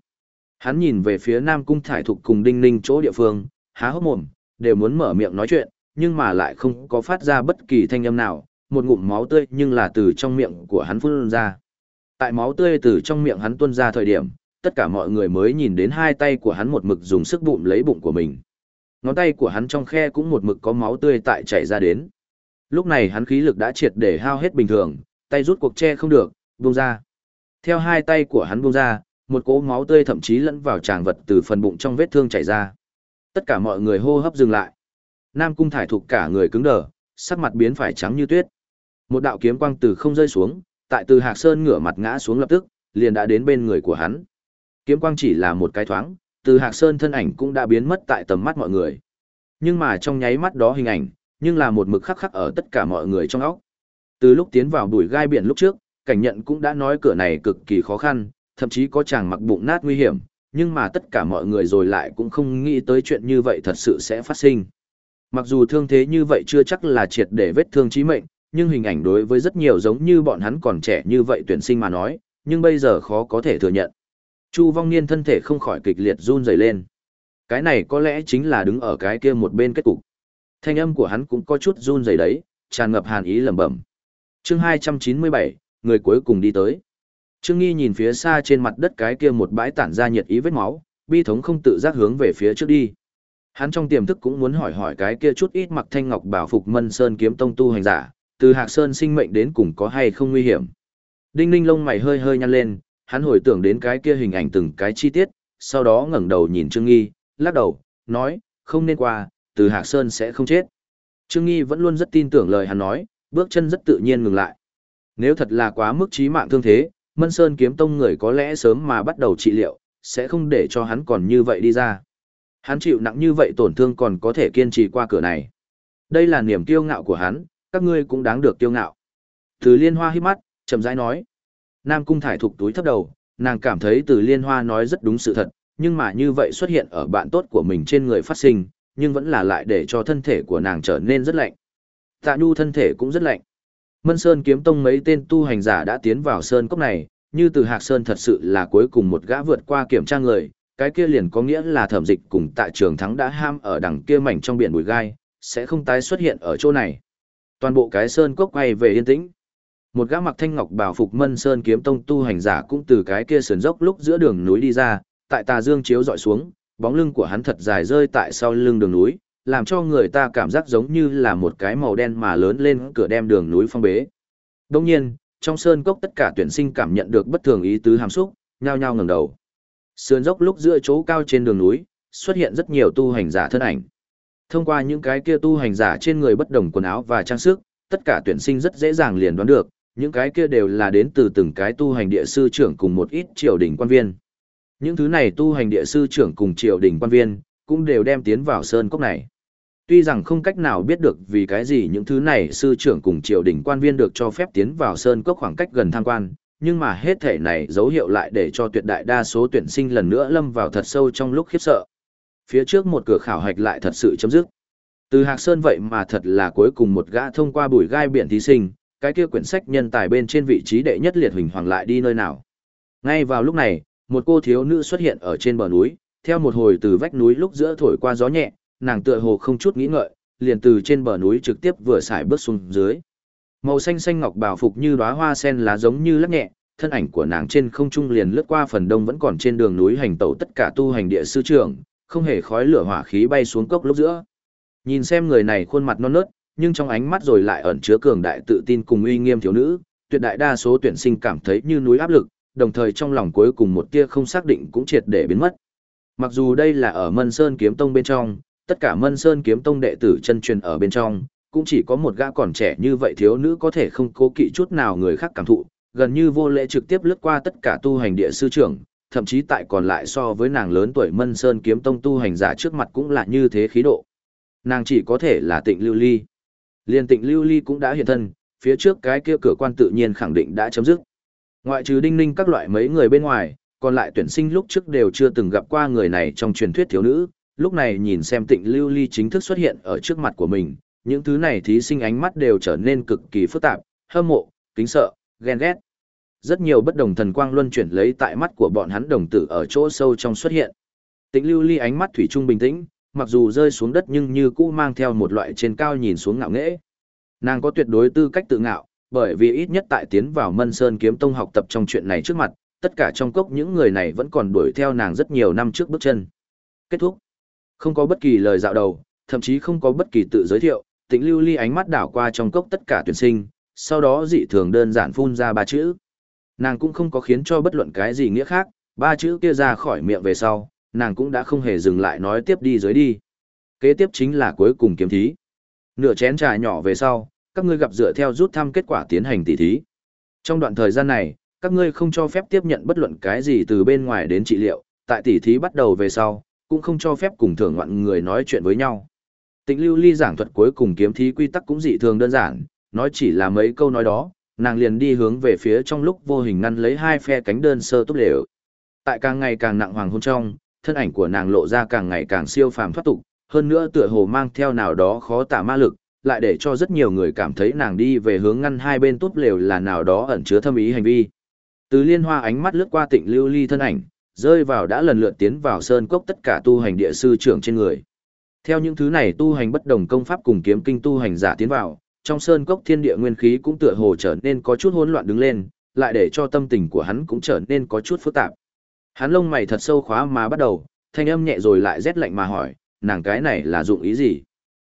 S1: Hắn nhìn về phía Nam Cung thải thuộc cùng Đinh Ninh chỗ địa phương, há hốc mồm, đều muốn mở miệng nói chuyện, nhưng mà lại không có phát ra bất kỳ thanh âm nào, một ngụm máu tươi nhưng là từ trong miệng của hắn phun ra. Tại máu tươi từ trong miệng hắn tuôn ra thời điểm, tất cả mọi người mới nhìn đến hai tay của hắn một mực dùng sức bụng lấy bụng của mình. Ngón tay của hắn trong khe cũng một mực có máu tươi tại chảy ra đến. Lúc này hắn khí lực đã triệt để hao hết bình thường, tay rút cuộc che không được, buông ra. Theo hai tay của hắn buông ra, một cỗ máu tươi thậm chí lẫn vào tràng vật từ phần bụng trong vết thương chảy ra. Tất cả mọi người hô hấp dừng lại. Nam cung thải thục cả người cứng đờ, sắc mặt biến phải trắng như tuyết. Một đạo kiếm quang từ không rơi xuống, tại từ Hạc Sơn ngửa mặt ngã xuống lập tức, liền đã đến bên người của hắn. Kiếm quang chỉ là một cái thoáng, từ Hạc Sơn thân ảnh cũng đã biến mất tại tầm mắt mọi người. Nhưng mà trong nháy mắt đó hình ảnh, nhưng là một mực khắc khắc ở tất cả mọi người trong óc. Từ lúc tiến vào đuổi gai biển lúc trước, cảnh nhận cũng đã nói cửa này cực kỳ khó khăn, thậm chí có chàng mặc bụng nát nguy hiểm, nhưng mà tất cả mọi người rồi lại cũng không nghĩ tới chuyện như vậy thật sự sẽ phát sinh. Mặc dù thương thế như vậy chưa chắc là triệt để vết thương chí mệnh, nhưng hình ảnh đối với rất nhiều giống như bọn hắn còn trẻ như vậy tuyển sinh mà nói, nhưng bây giờ khó có thể thừa nhận. Chu Vong Niên thân thể không khỏi kịch liệt run rẩy lên. Cái này có lẽ chính là đứng ở cái kia một bên kết cục. Thanh âm của hắn cũng có chút run rẩy đấy, tràn ngập hàn ý lẩm bẩm. Chương 297, người cuối cùng đi tới. Trương Nghi nhìn phía xa trên mặt đất cái kia một bãi tản ra nhiệt ý vết máu, bi thống không tự giác hướng về phía trước đi. Hắn trong tiềm thức cũng muốn hỏi hỏi cái kia chút ít mặc thanh ngọc bảo phục Mân Sơn kiếm tông tu hành giả, từ Hạc Sơn sinh mệnh đến cùng có hay không nguy hiểm. Đinh Ninh lông mày hơi hơi nhăn lên, hắn hồi tưởng đến cái kia hình ảnh từng cái chi tiết, sau đó ngẩng đầu nhìn Trương Nghi, lắc đầu, nói, không nên qua, từ Hạc Sơn sẽ không chết. Trương Nghi vẫn luôn rất tin tưởng lời hắn nói, bước chân rất tự nhiên ngừng lại. Nếu thật là quá mức chí mạng thương thế, Mân Sơn kiếm tông người có lẽ sớm mà bắt đầu trị liệu, sẽ không để cho hắn còn như vậy đi ra. Hắn chịu nặng như vậy tổn thương còn có thể kiên trì qua cửa này. Đây là niềm kiêu ngạo của hắn, các ngươi cũng đáng được kiêu ngạo. Từ liên hoa hít mắt, chậm rãi nói. Nam cung thải thục túi thấp đầu, nàng cảm thấy từ liên hoa nói rất đúng sự thật, nhưng mà như vậy xuất hiện ở bạn tốt của mình trên người phát sinh, nhưng vẫn là lại để cho thân thể của nàng trở nên rất lạnh. Tạ Nhu thân thể cũng rất lạnh. Mân Sơn kiếm tông mấy tên tu hành giả đã tiến vào sơn cốc này, như từ Hạc Sơn thật sự là cuối cùng một gã vượt qua kiểm tra người, cái kia liền có nghĩa là thẩm dịch cùng tại trường thắng đã ham ở đằng kia mảnh trong biển bụi gai, sẽ không tái xuất hiện ở chỗ này. Toàn bộ cái sơn cốc quay về yên tĩnh. Một gã mặc thanh ngọc bảo phục Mân Sơn kiếm tông tu hành giả cũng từ cái kia sườn dốc lúc giữa đường núi đi ra, tại tà dương chiếu dọi xuống, bóng lưng của hắn thật dài rơi tại sau lưng đường núi, làm cho người ta cảm giác giống như là một cái màu đen mà lớn lên cửa đem đường núi phong bế. đông nhiên, trong sơn cốc tất cả tuyển sinh cảm nhận được bất thường ý tứ hàm xúc, nhao nhao ngẩng đầu. Sườn dốc lúc giữa chỗ cao trên đường núi, xuất hiện rất nhiều tu hành giả thân ảnh. Thông qua những cái kia tu hành giả trên người bất đồng quần áo và trang sức, tất cả tuyển sinh rất dễ dàng liền đoán được, những cái kia đều là đến từ từng cái tu hành địa sư trưởng cùng một ít triều đình quan viên. Những thứ này tu hành địa sư trưởng cùng triều đình quan viên, cũng đều đem tiến vào sơn cốc này. Tuy rằng không cách nào biết được vì cái gì những thứ này sư trưởng cùng triều đình quan viên được cho phép tiến vào sơn cốc khoảng cách gần tham quan, nhưng mà hết thể này dấu hiệu lại để cho tuyệt đại đa số tuyển sinh lần nữa lâm vào thật sâu trong lúc khiếp sợ. Phía trước một cửa khảo hạch lại thật sự chấm dứt. Từ Hạc Sơn vậy mà thật là cuối cùng một gã thông qua bùi gai biển thí sinh, cái kia quyển sách nhân tài bên trên vị trí đệ nhất liệt huỳnh hoàng lại đi nơi nào. Ngay vào lúc này, một cô thiếu nữ xuất hiện ở trên bờ núi, theo một hồi từ vách núi lúc giữa thổi qua gió nhẹ, nàng tựa hồ không chút nghĩ ngợi, liền từ trên bờ núi trực tiếp vừa xài bước xuống dưới. Màu xanh xanh ngọc bảo phục như đóa hoa sen lá giống như lắc nhẹ, thân ảnh của nàng trên không trung liền lướt qua phần đông vẫn còn trên đường núi hành tẩu tất cả tu hành địa sư trưởng, không hề khói lửa hỏa khí bay xuống cốc lúc giữa. Nhìn xem người này khuôn mặt non nớt, nhưng trong ánh mắt rồi lại ẩn chứa cường đại tự tin cùng uy nghiêm thiếu nữ, tuyệt đại đa số tuyển sinh cảm thấy như núi áp lực, đồng thời trong lòng cuối cùng một tia không xác định cũng triệt để biến mất. Mặc dù đây là ở Mân Sơn Kiếm Tông bên trong, tất cả Mân Sơn Kiếm Tông đệ tử chân truyền ở bên trong, cũng chỉ có một gã còn trẻ như vậy thiếu nữ có thể không cố kỵ chút nào người khác cảm thụ, gần như vô lễ trực tiếp lướt qua tất cả tu hành địa sư trưởng, thậm chí tại còn lại so với nàng lớn tuổi Mân Sơn Kiếm Tông tu hành giả trước mặt cũng là như thế khí độ. Nàng chỉ có thể là Tịnh Lưu Ly. Liên Tịnh Lưu Ly cũng đã hiện thân, phía trước cái kia cửa quan tự nhiên khẳng định đã chấm dứt. Ngoại trừ đinh ninh các loại mấy người bên ngoài, còn lại tuyển sinh lúc trước đều chưa từng gặp qua người này trong truyền thuyết thiếu nữ, lúc này nhìn xem tịnh lưu ly chính thức xuất hiện ở trước mặt của mình, những thứ này thí sinh ánh mắt đều trở nên cực kỳ phức tạp, hâm mộ, kính sợ, ghen ghét. Rất nhiều bất đồng thần quang luân chuyển lấy tại mắt của bọn hắn đồng tử ở chỗ sâu trong xuất hiện. Tịnh lưu ly ánh mắt thủy chung bình tĩnh, mặc dù rơi xuống đất nhưng như cũ mang theo một loại trên cao nhìn xuống ngạo nghễ. Nàng có tuyệt đối tư cách tự ngạo, bởi vì ít nhất tại tiến vào Mân Sơn kiếm tông học tập trong chuyện này trước mặt, tất cả trong cốc những người này vẫn còn đuổi theo nàng rất nhiều năm trước bước chân. Kết thúc. Không có bất kỳ lời dạo đầu, thậm chí không có bất kỳ tự giới thiệu, tĩnh lưu ly ánh mắt đảo qua trong cốc tất cả tuyển sinh, sau đó dị thường đơn giản phun ra ba chữ. Nàng cũng không có khiến cho bất luận cái gì nghĩa khác, ba chữ kia ra khỏi miệng về sau, nàng cũng đã không hề dừng lại nói tiếp đi dưới đi. Kế tiếp chính là cuối cùng kiếm thí. Nửa chén trà nhỏ về sau, các ngươi gặp dựa theo rút thăm kết quả tiến hành tỉ thí. Trong đoạn thời gian này, các ngươi không cho phép tiếp nhận bất luận cái gì từ bên ngoài đến trị liệu, tại tỉ thí bắt đầu về sau, cũng không cho phép cùng thưởng ngoạn người nói chuyện với nhau. Tịnh lưu ly giảng thuật cuối cùng kiếm thí quy tắc cũng dị thường đơn giản, nói chỉ là mấy câu nói đó, nàng liền đi hướng về phía trong lúc vô hình ngăn lấy hai phe cánh đơn sơ tốt lều. Tại càng ngày càng nặng hoàng hôn trong, thân ảnh của nàng lộ ra càng ngày càng siêu phàm thoát tục, hơn nữa tựa hồ mang theo nào đó khó tả ma lực, lại để cho rất nhiều người cảm thấy nàng đi về hướng ngăn hai bên tốt lều là nào đó ẩn chứa thâm ý hành vi. Từ liên hoa ánh mắt lướt qua tịnh lưu ly thân ảnh, rơi vào đã lần lượt tiến vào sơn cốc tất cả tu hành địa sư trưởng trên người. Theo những thứ này tu hành bất đồng công pháp cùng kiếm kinh tu hành giả tiến vào, trong sơn cốc thiên địa nguyên khí cũng tựa hồ trở nên có chút hỗn loạn đứng lên, lại để cho tâm tình của hắn cũng trở nên có chút phức tạp. Hắn lông mày thật sâu khóa mà bắt đầu, thanh âm nhẹ rồi lại rét lạnh mà hỏi, nàng cái này là dụng ý gì?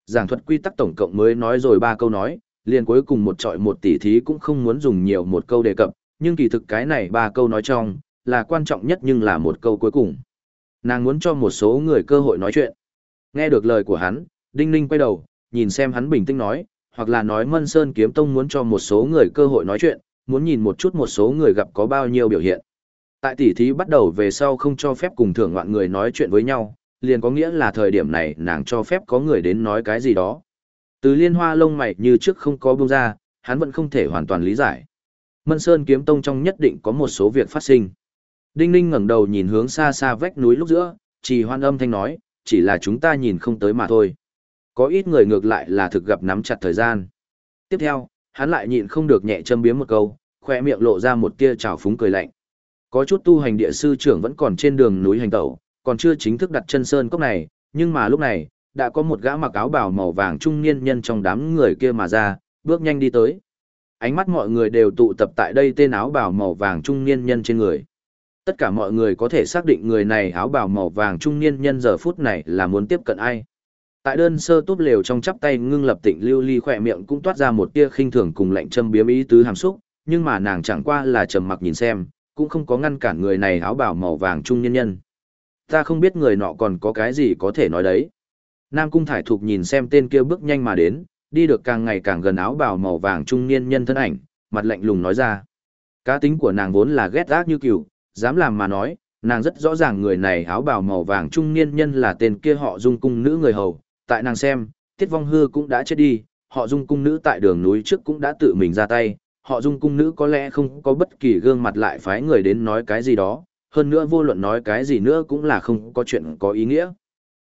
S1: Giảng thuật quy tắc tổng cộng mới nói rồi ba câu nói, liền cuối cùng một trọi một tỷ thí cũng không muốn dùng nhiều một câu đề cập, nhưng kỳ thực cái này ba câu nói trong, là quan trọng nhất nhưng là một câu cuối cùng. Nàng muốn cho một số người cơ hội nói chuyện. Nghe được lời của hắn, Đinh Ninh quay đầu, nhìn xem hắn bình tĩnh nói, hoặc là nói Mân Sơn Kiếm Tông muốn cho một số người cơ hội nói chuyện, muốn nhìn một chút một số người gặp có bao nhiêu biểu hiện. Tại tỷ thí bắt đầu về sau không cho phép cùng thưởng ngoạn người nói chuyện với nhau, liền có nghĩa là thời điểm này nàng cho phép có người đến nói cái gì đó. Từ liên hoa lông mày như trước không có buông ra, hắn vẫn không thể hoàn toàn lý giải. Mân Sơn kiếm tông trong nhất định có một số việc phát sinh. Đinh Ninh ngẩng đầu nhìn hướng xa xa vách núi lúc giữa, chỉ hoan âm thanh nói, chỉ là chúng ta nhìn không tới mà thôi. Có ít người ngược lại là thực gặp nắm chặt thời gian. Tiếp theo, hắn lại nhịn không được nhẹ châm biếm một câu, khoe miệng lộ ra một tia trào phúng cười lạnh. Có chút tu hành địa sư trưởng vẫn còn trên đường núi hành tẩu, còn chưa chính thức đặt chân sơn cốc này, nhưng mà lúc này, đã có một gã mặc áo bào màu vàng trung niên nhân trong đám người kia mà ra, bước nhanh đi tới. Ánh mắt mọi người đều tụ tập tại đây tên áo bào màu vàng trung niên nhân trên người. Tất cả mọi người có thể xác định người này áo bào màu vàng trung niên nhân giờ phút này là muốn tiếp cận ai. Tại đơn sơ túp lều trong chắp tay ngưng lập tịnh lưu ly khỏe miệng cũng toát ra một tia khinh thường cùng lạnh châm biếm ý tứ hàm xúc, nhưng mà nàng chẳng qua là trầm mặc nhìn xem, cũng không có ngăn cản người này áo bào màu vàng trung niên nhân. Ta không biết người nọ còn có cái gì có thể nói đấy. Nam Cung Thải Thục nhìn xem tên kia bước nhanh mà đến, đi được càng ngày càng gần áo bào màu vàng trung niên nhân thân ảnh, mặt lạnh lùng nói ra. Cá tính của nàng vốn là ghét ác như cừu, dám làm mà nói, nàng rất rõ ràng người này áo bào màu vàng trung niên nhân là tên kia họ dung cung nữ người hầu, tại nàng xem, Tiết Vong Hư cũng đã chết đi, họ dung cung nữ tại đường núi trước cũng đã tự mình ra tay, họ dung cung nữ có lẽ không có bất kỳ gương mặt lại phái người đến nói cái gì đó, hơn nữa vô luận nói cái gì nữa cũng là không có chuyện có ý nghĩa.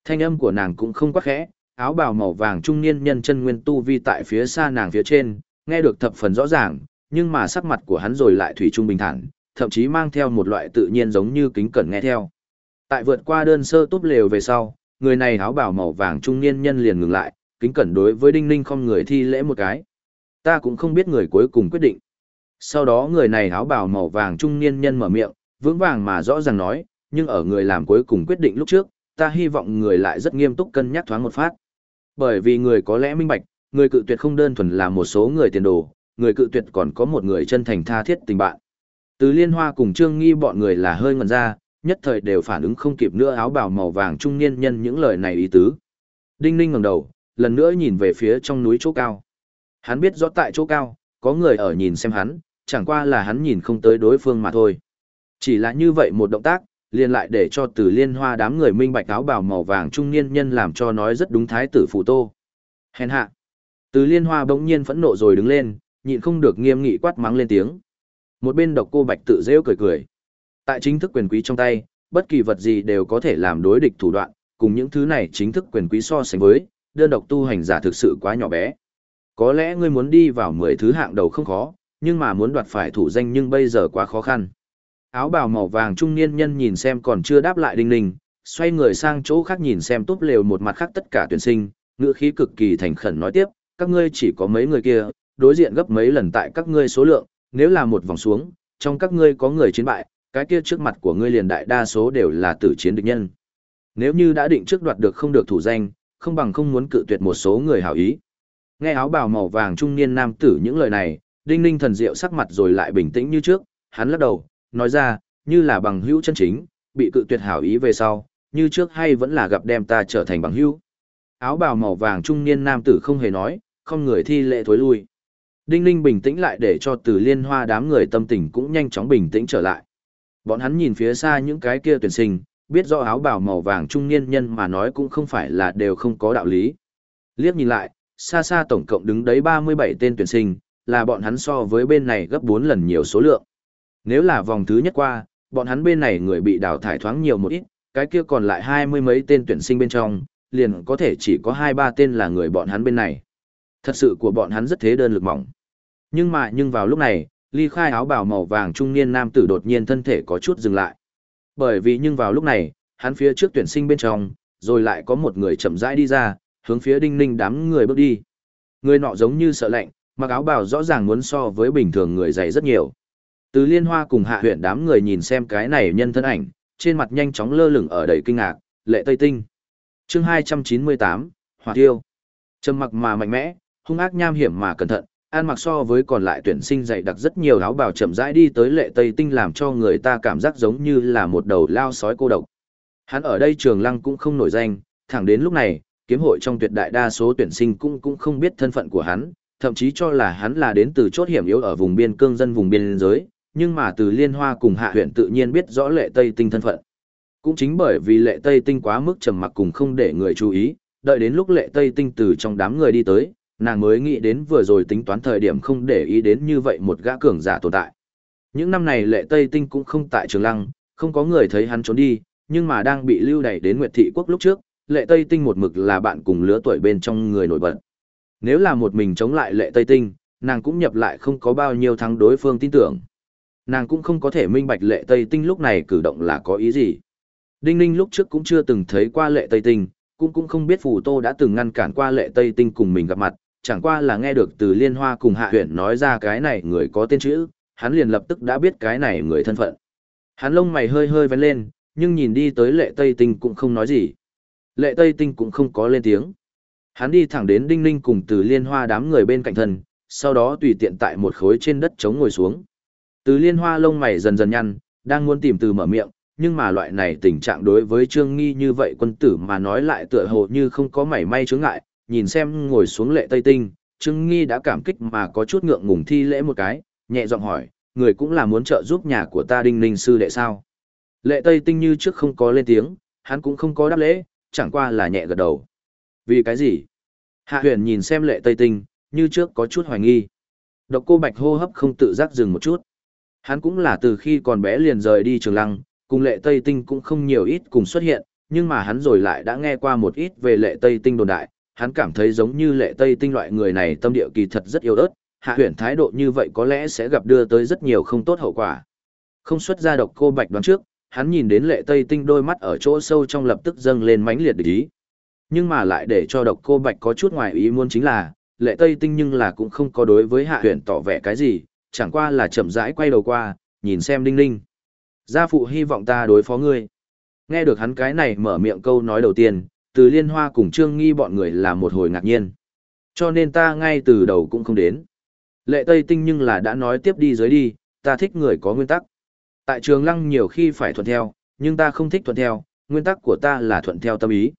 S1: Thanh âm của nàng cũng không quá khẽ, áo bào màu vàng trung niên nhân chân nguyên tu vi tại phía xa nàng phía trên, nghe được thập phần rõ ràng, nhưng mà sắc mặt của hắn rồi lại thủy trung bình thản, thậm chí mang theo một loại tự nhiên giống như kính cẩn nghe theo. Tại vượt qua đơn sơ túp lều về sau, người này áo bào màu vàng trung niên nhân liền ngừng lại, kính cẩn đối với Đinh Ninh không người thi lễ một cái. Ta cũng không biết người cuối cùng quyết định. Sau đó người này áo bào màu vàng trung niên nhân mở miệng, vững vàng mà rõ ràng nói, nhưng ở người làm cuối cùng quyết định lúc trước, ta hy vọng người lại rất nghiêm túc cân nhắc thoáng một phát. Bởi vì người có lẽ minh bạch, người cự tuyệt không đơn thuần là một số người tiền đồ, người cự tuyệt còn có một người chân thành tha thiết tình bạn. Từ Liên Hoa cùng Trương Nghi bọn người là hơi ngẩn ra, nhất thời đều phản ứng không kịp nữa áo bào màu vàng trung niên nhân những lời này ý tứ. Đinh Ninh ngẩng đầu, lần nữa nhìn về phía trong núi chỗ cao. Hắn biết rõ tại chỗ cao, có người ở nhìn xem hắn, chẳng qua là hắn nhìn không tới đối phương mà thôi. Chỉ là như vậy một động tác, liền lại để cho từ liên hoa đám người minh bạch áo bào màu vàng trung niên nhân làm cho nói rất đúng thái tử phụ tô. Hèn hạ. Từ liên hoa bỗng nhiên phẫn nộ rồi đứng lên, nhịn không được nghiêm nghị quát mắng lên tiếng. Một bên độc cô bạch tự rêu cười cười. Tại chính thức quyền quý trong tay, bất kỳ vật gì đều có thể làm đối địch thủ đoạn, cùng những thứ này chính thức quyền quý so sánh với, đơn độc tu hành giả thực sự quá nhỏ bé. Có lẽ ngươi muốn đi vào 10 thứ hạng đầu không khó, nhưng mà muốn đoạt phải thủ danh nhưng bây giờ quá khó khăn. Áo bào màu vàng trung niên nhân nhìn xem còn chưa đáp lại đinh ninh, xoay người sang chỗ khác nhìn xem túp lều một mặt khác tất cả tuyển sinh, ngữ khí cực kỳ thành khẩn nói tiếp, các ngươi chỉ có mấy người kia, đối diện gấp mấy lần tại các ngươi số lượng, nếu là một vòng xuống, trong các ngươi có người chiến bại, cái kia trước mặt của ngươi liền đại đa số đều là tử chiến địch nhân. Nếu như đã định trước đoạt được không được thủ danh, không bằng không muốn cự tuyệt một số người hảo ý. Nghe áo bào màu vàng trung niên nam tử những lời này, Đinh Ninh thần diệu sắc mặt rồi lại bình tĩnh như trước, hắn lắc đầu, nói ra, như là bằng hữu chân chính, bị cự tuyệt hảo ý về sau, như trước hay vẫn là gặp đem ta trở thành bằng hữu. Áo bào màu vàng trung niên nam tử không hề nói, không người thi lệ thối lui. Đinh Ninh bình tĩnh lại để cho từ liên hoa đám người tâm tình cũng nhanh chóng bình tĩnh trở lại. Bọn hắn nhìn phía xa những cái kia tuyển sinh, biết rõ áo bào màu vàng trung niên nhân mà nói cũng không phải là đều không có đạo lý. Liếc nhìn lại, xa xa tổng cộng đứng đấy 37 tên tuyển sinh, là bọn hắn so với bên này gấp 4 lần nhiều số lượng. Nếu là vòng thứ nhất qua, bọn hắn bên này người bị đào thải thoáng nhiều một ít, cái kia còn lại hai mươi mấy tên tuyển sinh bên trong, liền có thể chỉ có hai ba tên là người bọn hắn bên này. Thật sự của bọn hắn rất thế đơn lực mỏng. Nhưng mà nhưng vào lúc này, ly khai áo bào màu vàng trung niên nam tử đột nhiên thân thể có chút dừng lại. Bởi vì nhưng vào lúc này, hắn phía trước tuyển sinh bên trong, rồi lại có một người chậm rãi đi ra, hướng phía đinh ninh đám người bước đi. Người nọ giống như sợ lạnh, mặc áo bào rõ ràng muốn so với bình thường người dày rất nhiều. Từ liên hoa cùng hạ huyện đám người nhìn xem cái này nhân thân ảnh, trên mặt nhanh chóng lơ lửng ở đầy kinh ngạc, lệ tây tinh. chương 298, Hỏa tiêu. Trầm mặc mà mạnh mẽ, hung ác nham hiểm mà cẩn thận, an mặc so với còn lại tuyển sinh dạy đặc rất nhiều áo bào chậm rãi đi tới lệ tây tinh làm cho người ta cảm giác giống như là một đầu lao sói cô độc. Hắn ở đây trường lăng cũng không nổi danh, thẳng đến lúc này, kiếm hội trong tuyệt đại đa số tuyển sinh cũng cũng không biết thân phận của hắn, thậm chí cho là hắn là đến từ chốt hiểm yếu ở vùng biên cương dân vùng biên giới, nhưng mà từ liên hoa cùng hạ huyện tự nhiên biết rõ lệ tây tinh thân phận. Cũng chính bởi vì lệ tây tinh quá mức trầm mặc cùng không để người chú ý, đợi đến lúc lệ tây tinh từ trong đám người đi tới, nàng mới nghĩ đến vừa rồi tính toán thời điểm không để ý đến như vậy một gã cường giả tồn tại. Những năm này lệ tây tinh cũng không tại trường lăng, không có người thấy hắn trốn đi, nhưng mà đang bị lưu đày đến Nguyệt Thị Quốc lúc trước, lệ Tây Tinh một mực là bạn cùng lứa tuổi bên trong người nổi bật. Nếu là một mình chống lại lệ Tây Tinh, nàng cũng nhập lại không có bao nhiêu thắng đối phương tin tưởng. Nàng cũng không có thể minh bạch lệ Tây Tinh lúc này cử động là có ý gì. Đinh Ninh lúc trước cũng chưa từng thấy qua lệ Tây Tinh, cũng cũng không biết Phù Tô đã từng ngăn cản qua lệ Tây Tinh cùng mình gặp mặt, chẳng qua là nghe được từ Liên Hoa cùng Hạ huyện nói ra cái này người có tên chữ, hắn liền lập tức đã biết cái này người thân phận. Hắn lông mày hơi hơi vén lên, nhưng nhìn đi tới lệ Tây Tinh cũng không nói gì. Lệ Tây Tinh cũng không có lên tiếng. Hắn đi thẳng đến Đinh Ninh cùng từ liên hoa đám người bên cạnh thân, sau đó tùy tiện tại một khối trên đất trống ngồi xuống. Từ liên hoa lông mày dần dần nhăn, đang muốn tìm từ mở miệng, nhưng mà loại này tình trạng đối với Trương Nghi như vậy quân tử mà nói lại tựa hồ như không có mảy may chướng ngại, nhìn xem ngồi xuống lệ Tây Tinh, Trương Nghi đã cảm kích mà có chút ngượng ngùng thi lễ một cái, nhẹ giọng hỏi, người cũng là muốn trợ giúp nhà của ta Đinh Ninh sư đệ sao? Lệ Tây Tinh như trước không có lên tiếng, hắn cũng không có đáp lễ, chẳng qua là nhẹ gật đầu. Vì cái gì? Hạ huyền nhìn xem lệ Tây Tinh, như trước có chút hoài nghi. Độc cô Bạch hô hấp không tự giác dừng một chút. Hắn cũng là từ khi còn bé liền rời đi trường lăng, cùng lệ Tây Tinh cũng không nhiều ít cùng xuất hiện, nhưng mà hắn rồi lại đã nghe qua một ít về lệ Tây Tinh đồn đại, hắn cảm thấy giống như lệ Tây Tinh loại người này tâm địa kỳ thật rất yếu ớt, hạ huyền thái độ như vậy có lẽ sẽ gặp đưa tới rất nhiều không tốt hậu quả. Không xuất ra độc cô Bạch đoán trước, hắn nhìn đến lệ tây tinh đôi mắt ở chỗ sâu trong lập tức dâng lên mãnh liệt ý. Nhưng mà lại để cho độc cô bạch có chút ngoài ý muốn chính là, lệ tây tinh nhưng là cũng không có đối với hạ huyền tỏ vẻ cái gì, chẳng qua là chậm rãi quay đầu qua, nhìn xem đinh ninh. Gia phụ hy vọng ta đối phó ngươi. Nghe được hắn cái này mở miệng câu nói đầu tiên, từ liên hoa cùng trương nghi bọn người là một hồi ngạc nhiên. Cho nên ta ngay từ đầu cũng không đến. Lệ Tây Tinh nhưng là đã nói tiếp đi dưới đi, ta thích người có nguyên tắc. Tại trường lăng nhiều khi phải thuận theo, nhưng ta không thích thuận theo, nguyên tắc của ta là thuận theo tâm ý.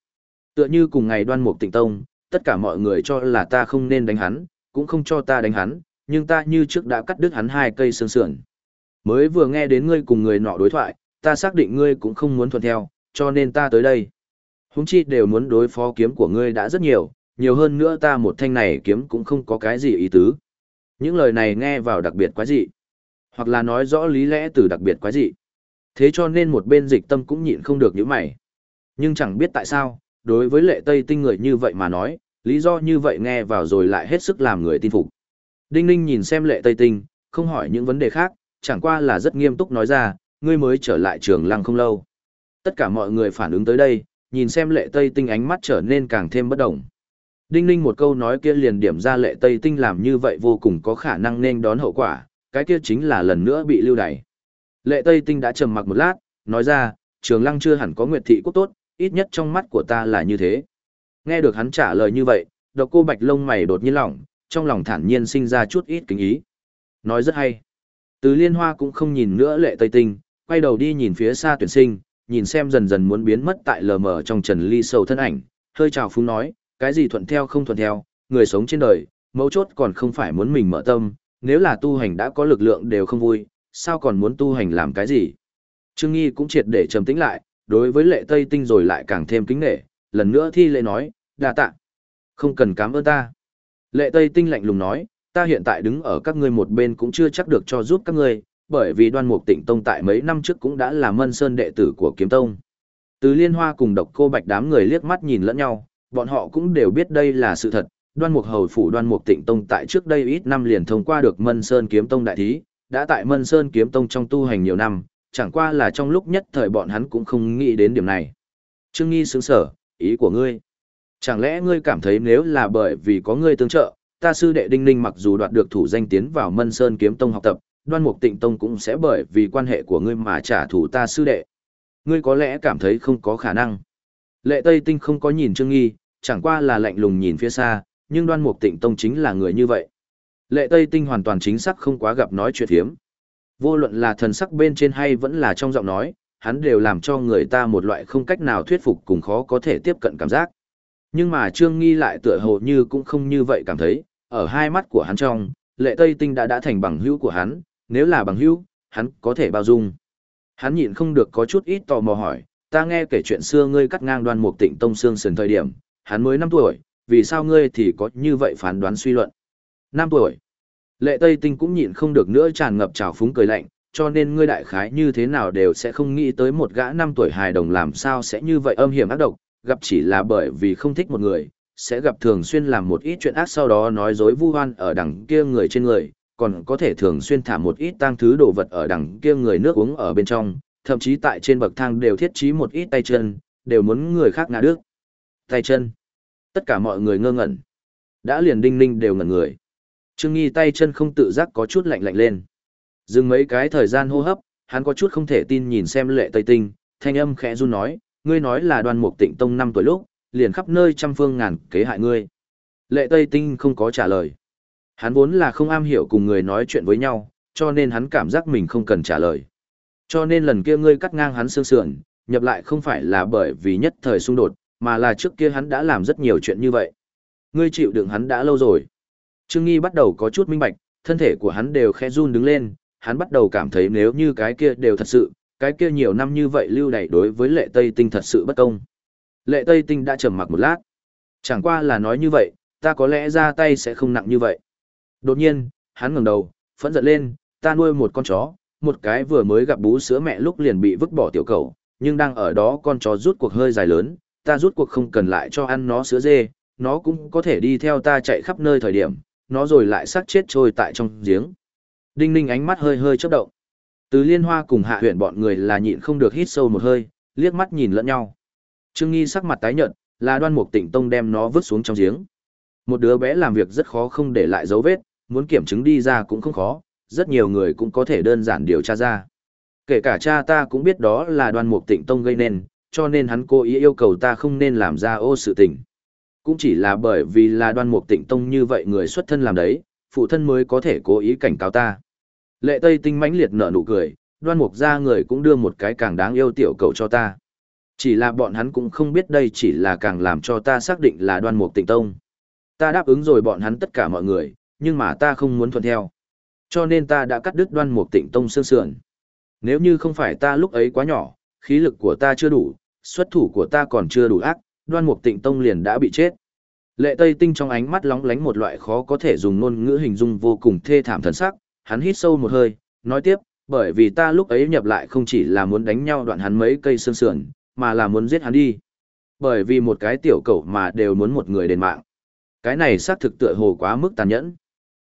S1: Tựa như cùng ngày đoan mục tịnh tông, tất cả mọi người cho là ta không nên đánh hắn, cũng không cho ta đánh hắn, nhưng ta như trước đã cắt đứt hắn hai cây xương sườn. Mới vừa nghe đến ngươi cùng người nọ đối thoại, ta xác định ngươi cũng không muốn thuận theo, cho nên ta tới đây. Húng chi đều muốn đối phó kiếm của ngươi đã rất nhiều, nhiều hơn nữa ta một thanh này kiếm cũng không có cái gì ý tứ. Những lời này nghe vào đặc biệt quá dị hoặc là nói rõ lý lẽ từ đặc biệt quái dị. Thế cho nên một bên dịch tâm cũng nhịn không được những mày. Nhưng chẳng biết tại sao, đối với lệ tây tinh người như vậy mà nói, lý do như vậy nghe vào rồi lại hết sức làm người tin phục. Đinh Ninh nhìn xem lệ tây tinh, không hỏi những vấn đề khác, chẳng qua là rất nghiêm túc nói ra, ngươi mới trở lại trường lăng không lâu. Tất cả mọi người phản ứng tới đây, nhìn xem lệ tây tinh ánh mắt trở nên càng thêm bất động. Đinh Ninh một câu nói kia liền điểm ra lệ tây tinh làm như vậy vô cùng có khả năng nên đón hậu quả, cái kia chính là lần nữa bị lưu đày. Lệ Tây Tinh đã trầm mặc một lát, nói ra, trường lăng chưa hẳn có nguyệt thị quốc tốt, ít nhất trong mắt của ta là như thế. Nghe được hắn trả lời như vậy, độc cô bạch lông mày đột nhiên lỏng, trong lòng thản nhiên sinh ra chút ít kính ý. Nói rất hay. Từ liên hoa cũng không nhìn nữa lệ Tây Tinh, quay đầu đi nhìn phía xa tuyển sinh, nhìn xem dần dần muốn biến mất tại lờ mờ trong trần ly sầu thân ảnh, hơi chào phúng nói, cái gì thuận theo không thuận theo, người sống trên đời, mấu chốt còn không phải muốn mình mở tâm, nếu là tu hành đã có lực lượng đều không vui, sao còn muốn tu hành làm cái gì? Trương Nghi cũng triệt để trầm tĩnh lại, đối với lệ Tây Tinh rồi lại càng thêm kính nể, lần nữa thi lễ nói, đa tạ. Không cần cảm ơn ta. Lệ Tây Tinh lạnh lùng nói, Ta hiện tại đứng ở các ngươi một bên cũng chưa chắc được cho giúp các ngươi, bởi vì đoan mục tịnh tông tại mấy năm trước cũng đã là mân sơn đệ tử của kiếm tông. Từ liên hoa cùng độc cô bạch đám người liếc mắt nhìn lẫn nhau, bọn họ cũng đều biết đây là sự thật. Đoan mục hầu phủ đoan mục tịnh tông tại trước đây ít năm liền thông qua được mân sơn kiếm tông đại thí, đã tại mân sơn kiếm tông trong tu hành nhiều năm, chẳng qua là trong lúc nhất thời bọn hắn cũng không nghĩ đến điểm này. Trương Nghi sướng sở, ý của ngươi. Chẳng lẽ ngươi cảm thấy nếu là bởi vì có ngươi tương trợ, ta sư đệ Đinh Ninh mặc dù đoạt được thủ danh tiến vào Mân Sơn Kiếm Tông học tập, Đoan Mục Tịnh Tông cũng sẽ bởi vì quan hệ của ngươi mà trả thù ta sư đệ. Ngươi có lẽ cảm thấy không có khả năng. Lệ Tây Tinh không có nhìn Trương Nghi, chẳng qua là lạnh lùng nhìn phía xa, nhưng Đoan Mục Tịnh Tông chính là người như vậy. Lệ Tây Tinh hoàn toàn chính xác không quá gặp nói chuyện hiếm. Vô luận là thần sắc bên trên hay vẫn là trong giọng nói, hắn đều làm cho người ta một loại không cách nào thuyết phục cùng khó có thể tiếp cận cảm giác. Nhưng mà Trương Nghi lại tựa hồ như cũng không như vậy cảm thấy, ở hai mắt của hắn trong, lệ Tây Tinh đã đã thành bằng hữu của hắn, nếu là bằng hữu, hắn có thể bao dung. Hắn nhịn không được có chút ít tò mò hỏi, ta nghe kể chuyện xưa ngươi cắt ngang đoan Mục tịnh tông xương sườn thời điểm, hắn mới 5 tuổi, vì sao ngươi thì có như vậy phán đoán suy luận. năm tuổi. Lệ Tây Tinh cũng nhịn không được nữa tràn ngập trào phúng cười lạnh, cho nên ngươi đại khái như thế nào đều sẽ không nghĩ tới một gã năm tuổi hài đồng làm sao sẽ như vậy âm hiểm ác độc, gặp chỉ là bởi vì không thích một người, sẽ gặp thường xuyên làm một ít chuyện ác sau đó nói dối vu oan ở đằng kia người trên người, còn có thể thường xuyên thả một ít tang thứ đồ vật ở đằng kia người nước uống ở bên trong, thậm chí tại trên bậc thang đều thiết trí một ít tay chân, đều muốn người khác ngã đức. Tay chân. Tất cả mọi người ngơ ngẩn. Đã liền đinh ninh đều ngẩn người. Trương Nghi tay chân không tự giác có chút lạnh lạnh lên. Dừng mấy cái thời gian hô hấp, hắn có chút không thể tin nhìn xem lệ tây tinh, thanh âm khẽ run nói, ngươi nói là đoan mục tịnh tông năm tuổi lúc, liền khắp nơi trăm phương ngàn kế hại ngươi. Lệ Tây Tinh không có trả lời. Hắn vốn là không am hiểu cùng người nói chuyện với nhau, cho nên hắn cảm giác mình không cần trả lời. Cho nên lần kia ngươi cắt ngang hắn xương sườn, nhập lại không phải là bởi vì nhất thời xung đột, mà là trước kia hắn đã làm rất nhiều chuyện như vậy. Ngươi chịu đựng hắn đã lâu rồi. Trương Nghi bắt đầu có chút minh bạch, thân thể của hắn đều khẽ run đứng lên, hắn bắt đầu cảm thấy nếu như cái kia đều thật sự, cái kia nhiều năm như vậy lưu đày đối với lệ Tây Tinh thật sự bất công. Lệ Tây Tinh đã trầm mặc một lát. Chẳng qua là nói như vậy, ta có lẽ ra tay sẽ không nặng như vậy. Đột nhiên, hắn ngẩng đầu, phẫn giận lên, ta nuôi một con chó, một cái vừa mới gặp bú sữa mẹ lúc liền bị vứt bỏ tiểu cầu, nhưng đang ở đó con chó rút cuộc hơi dài lớn, ta rút cuộc không cần lại cho ăn nó sữa dê, nó cũng có thể đi theo ta chạy khắp nơi thời điểm, nó rồi lại sát chết trôi tại trong giếng. Đinh ninh ánh mắt hơi hơi chớp động. Từ liên hoa cùng hạ huyện bọn người là nhịn không được hít sâu một hơi, liếc mắt nhìn lẫn nhau. Trương Nghi sắc mặt tái nhợt, là đoan mục tịnh tông đem nó vứt xuống trong giếng. Một đứa bé làm việc rất khó không để lại dấu vết, muốn kiểm chứng đi ra cũng không khó, rất nhiều người cũng có thể đơn giản điều tra ra. Kể cả cha ta cũng biết đó là đoan mục tịnh tông gây nên, cho nên hắn cố ý yêu cầu ta không nên làm ra ô sự tình. Cũng chỉ là bởi vì là đoan mục tịnh tông như vậy người xuất thân làm đấy, phụ thân mới có thể cố ý cảnh cáo ta. Lệ Tây Tinh mãnh liệt nở nụ cười, đoan mục ra người cũng đưa một cái càng đáng yêu tiểu cầu cho ta. Chỉ là bọn hắn cũng không biết đây chỉ là càng làm cho ta xác định là đoan mục tịnh tông. Ta đáp ứng rồi bọn hắn tất cả mọi người, nhưng mà ta không muốn thuận theo. Cho nên ta đã cắt đứt đoan mục tịnh tông xương sườn. Nếu như không phải ta lúc ấy quá nhỏ, khí lực của ta chưa đủ, xuất thủ của ta còn chưa đủ ác, đoan mục tịnh tông liền đã bị chết. Lệ Tây Tinh trong ánh mắt lóng lánh một loại khó có thể dùng ngôn ngữ hình dung vô cùng thê thảm thần sắc, hắn hít sâu một hơi, nói tiếp, bởi vì ta lúc ấy nhập lại không chỉ là muốn đánh nhau đoạn hắn mấy cây xương sườn, mà là muốn giết hắn đi. Bởi vì một cái tiểu cẩu mà đều muốn một người đền mạng. Cái này xác thực tựa hồ quá mức tàn nhẫn.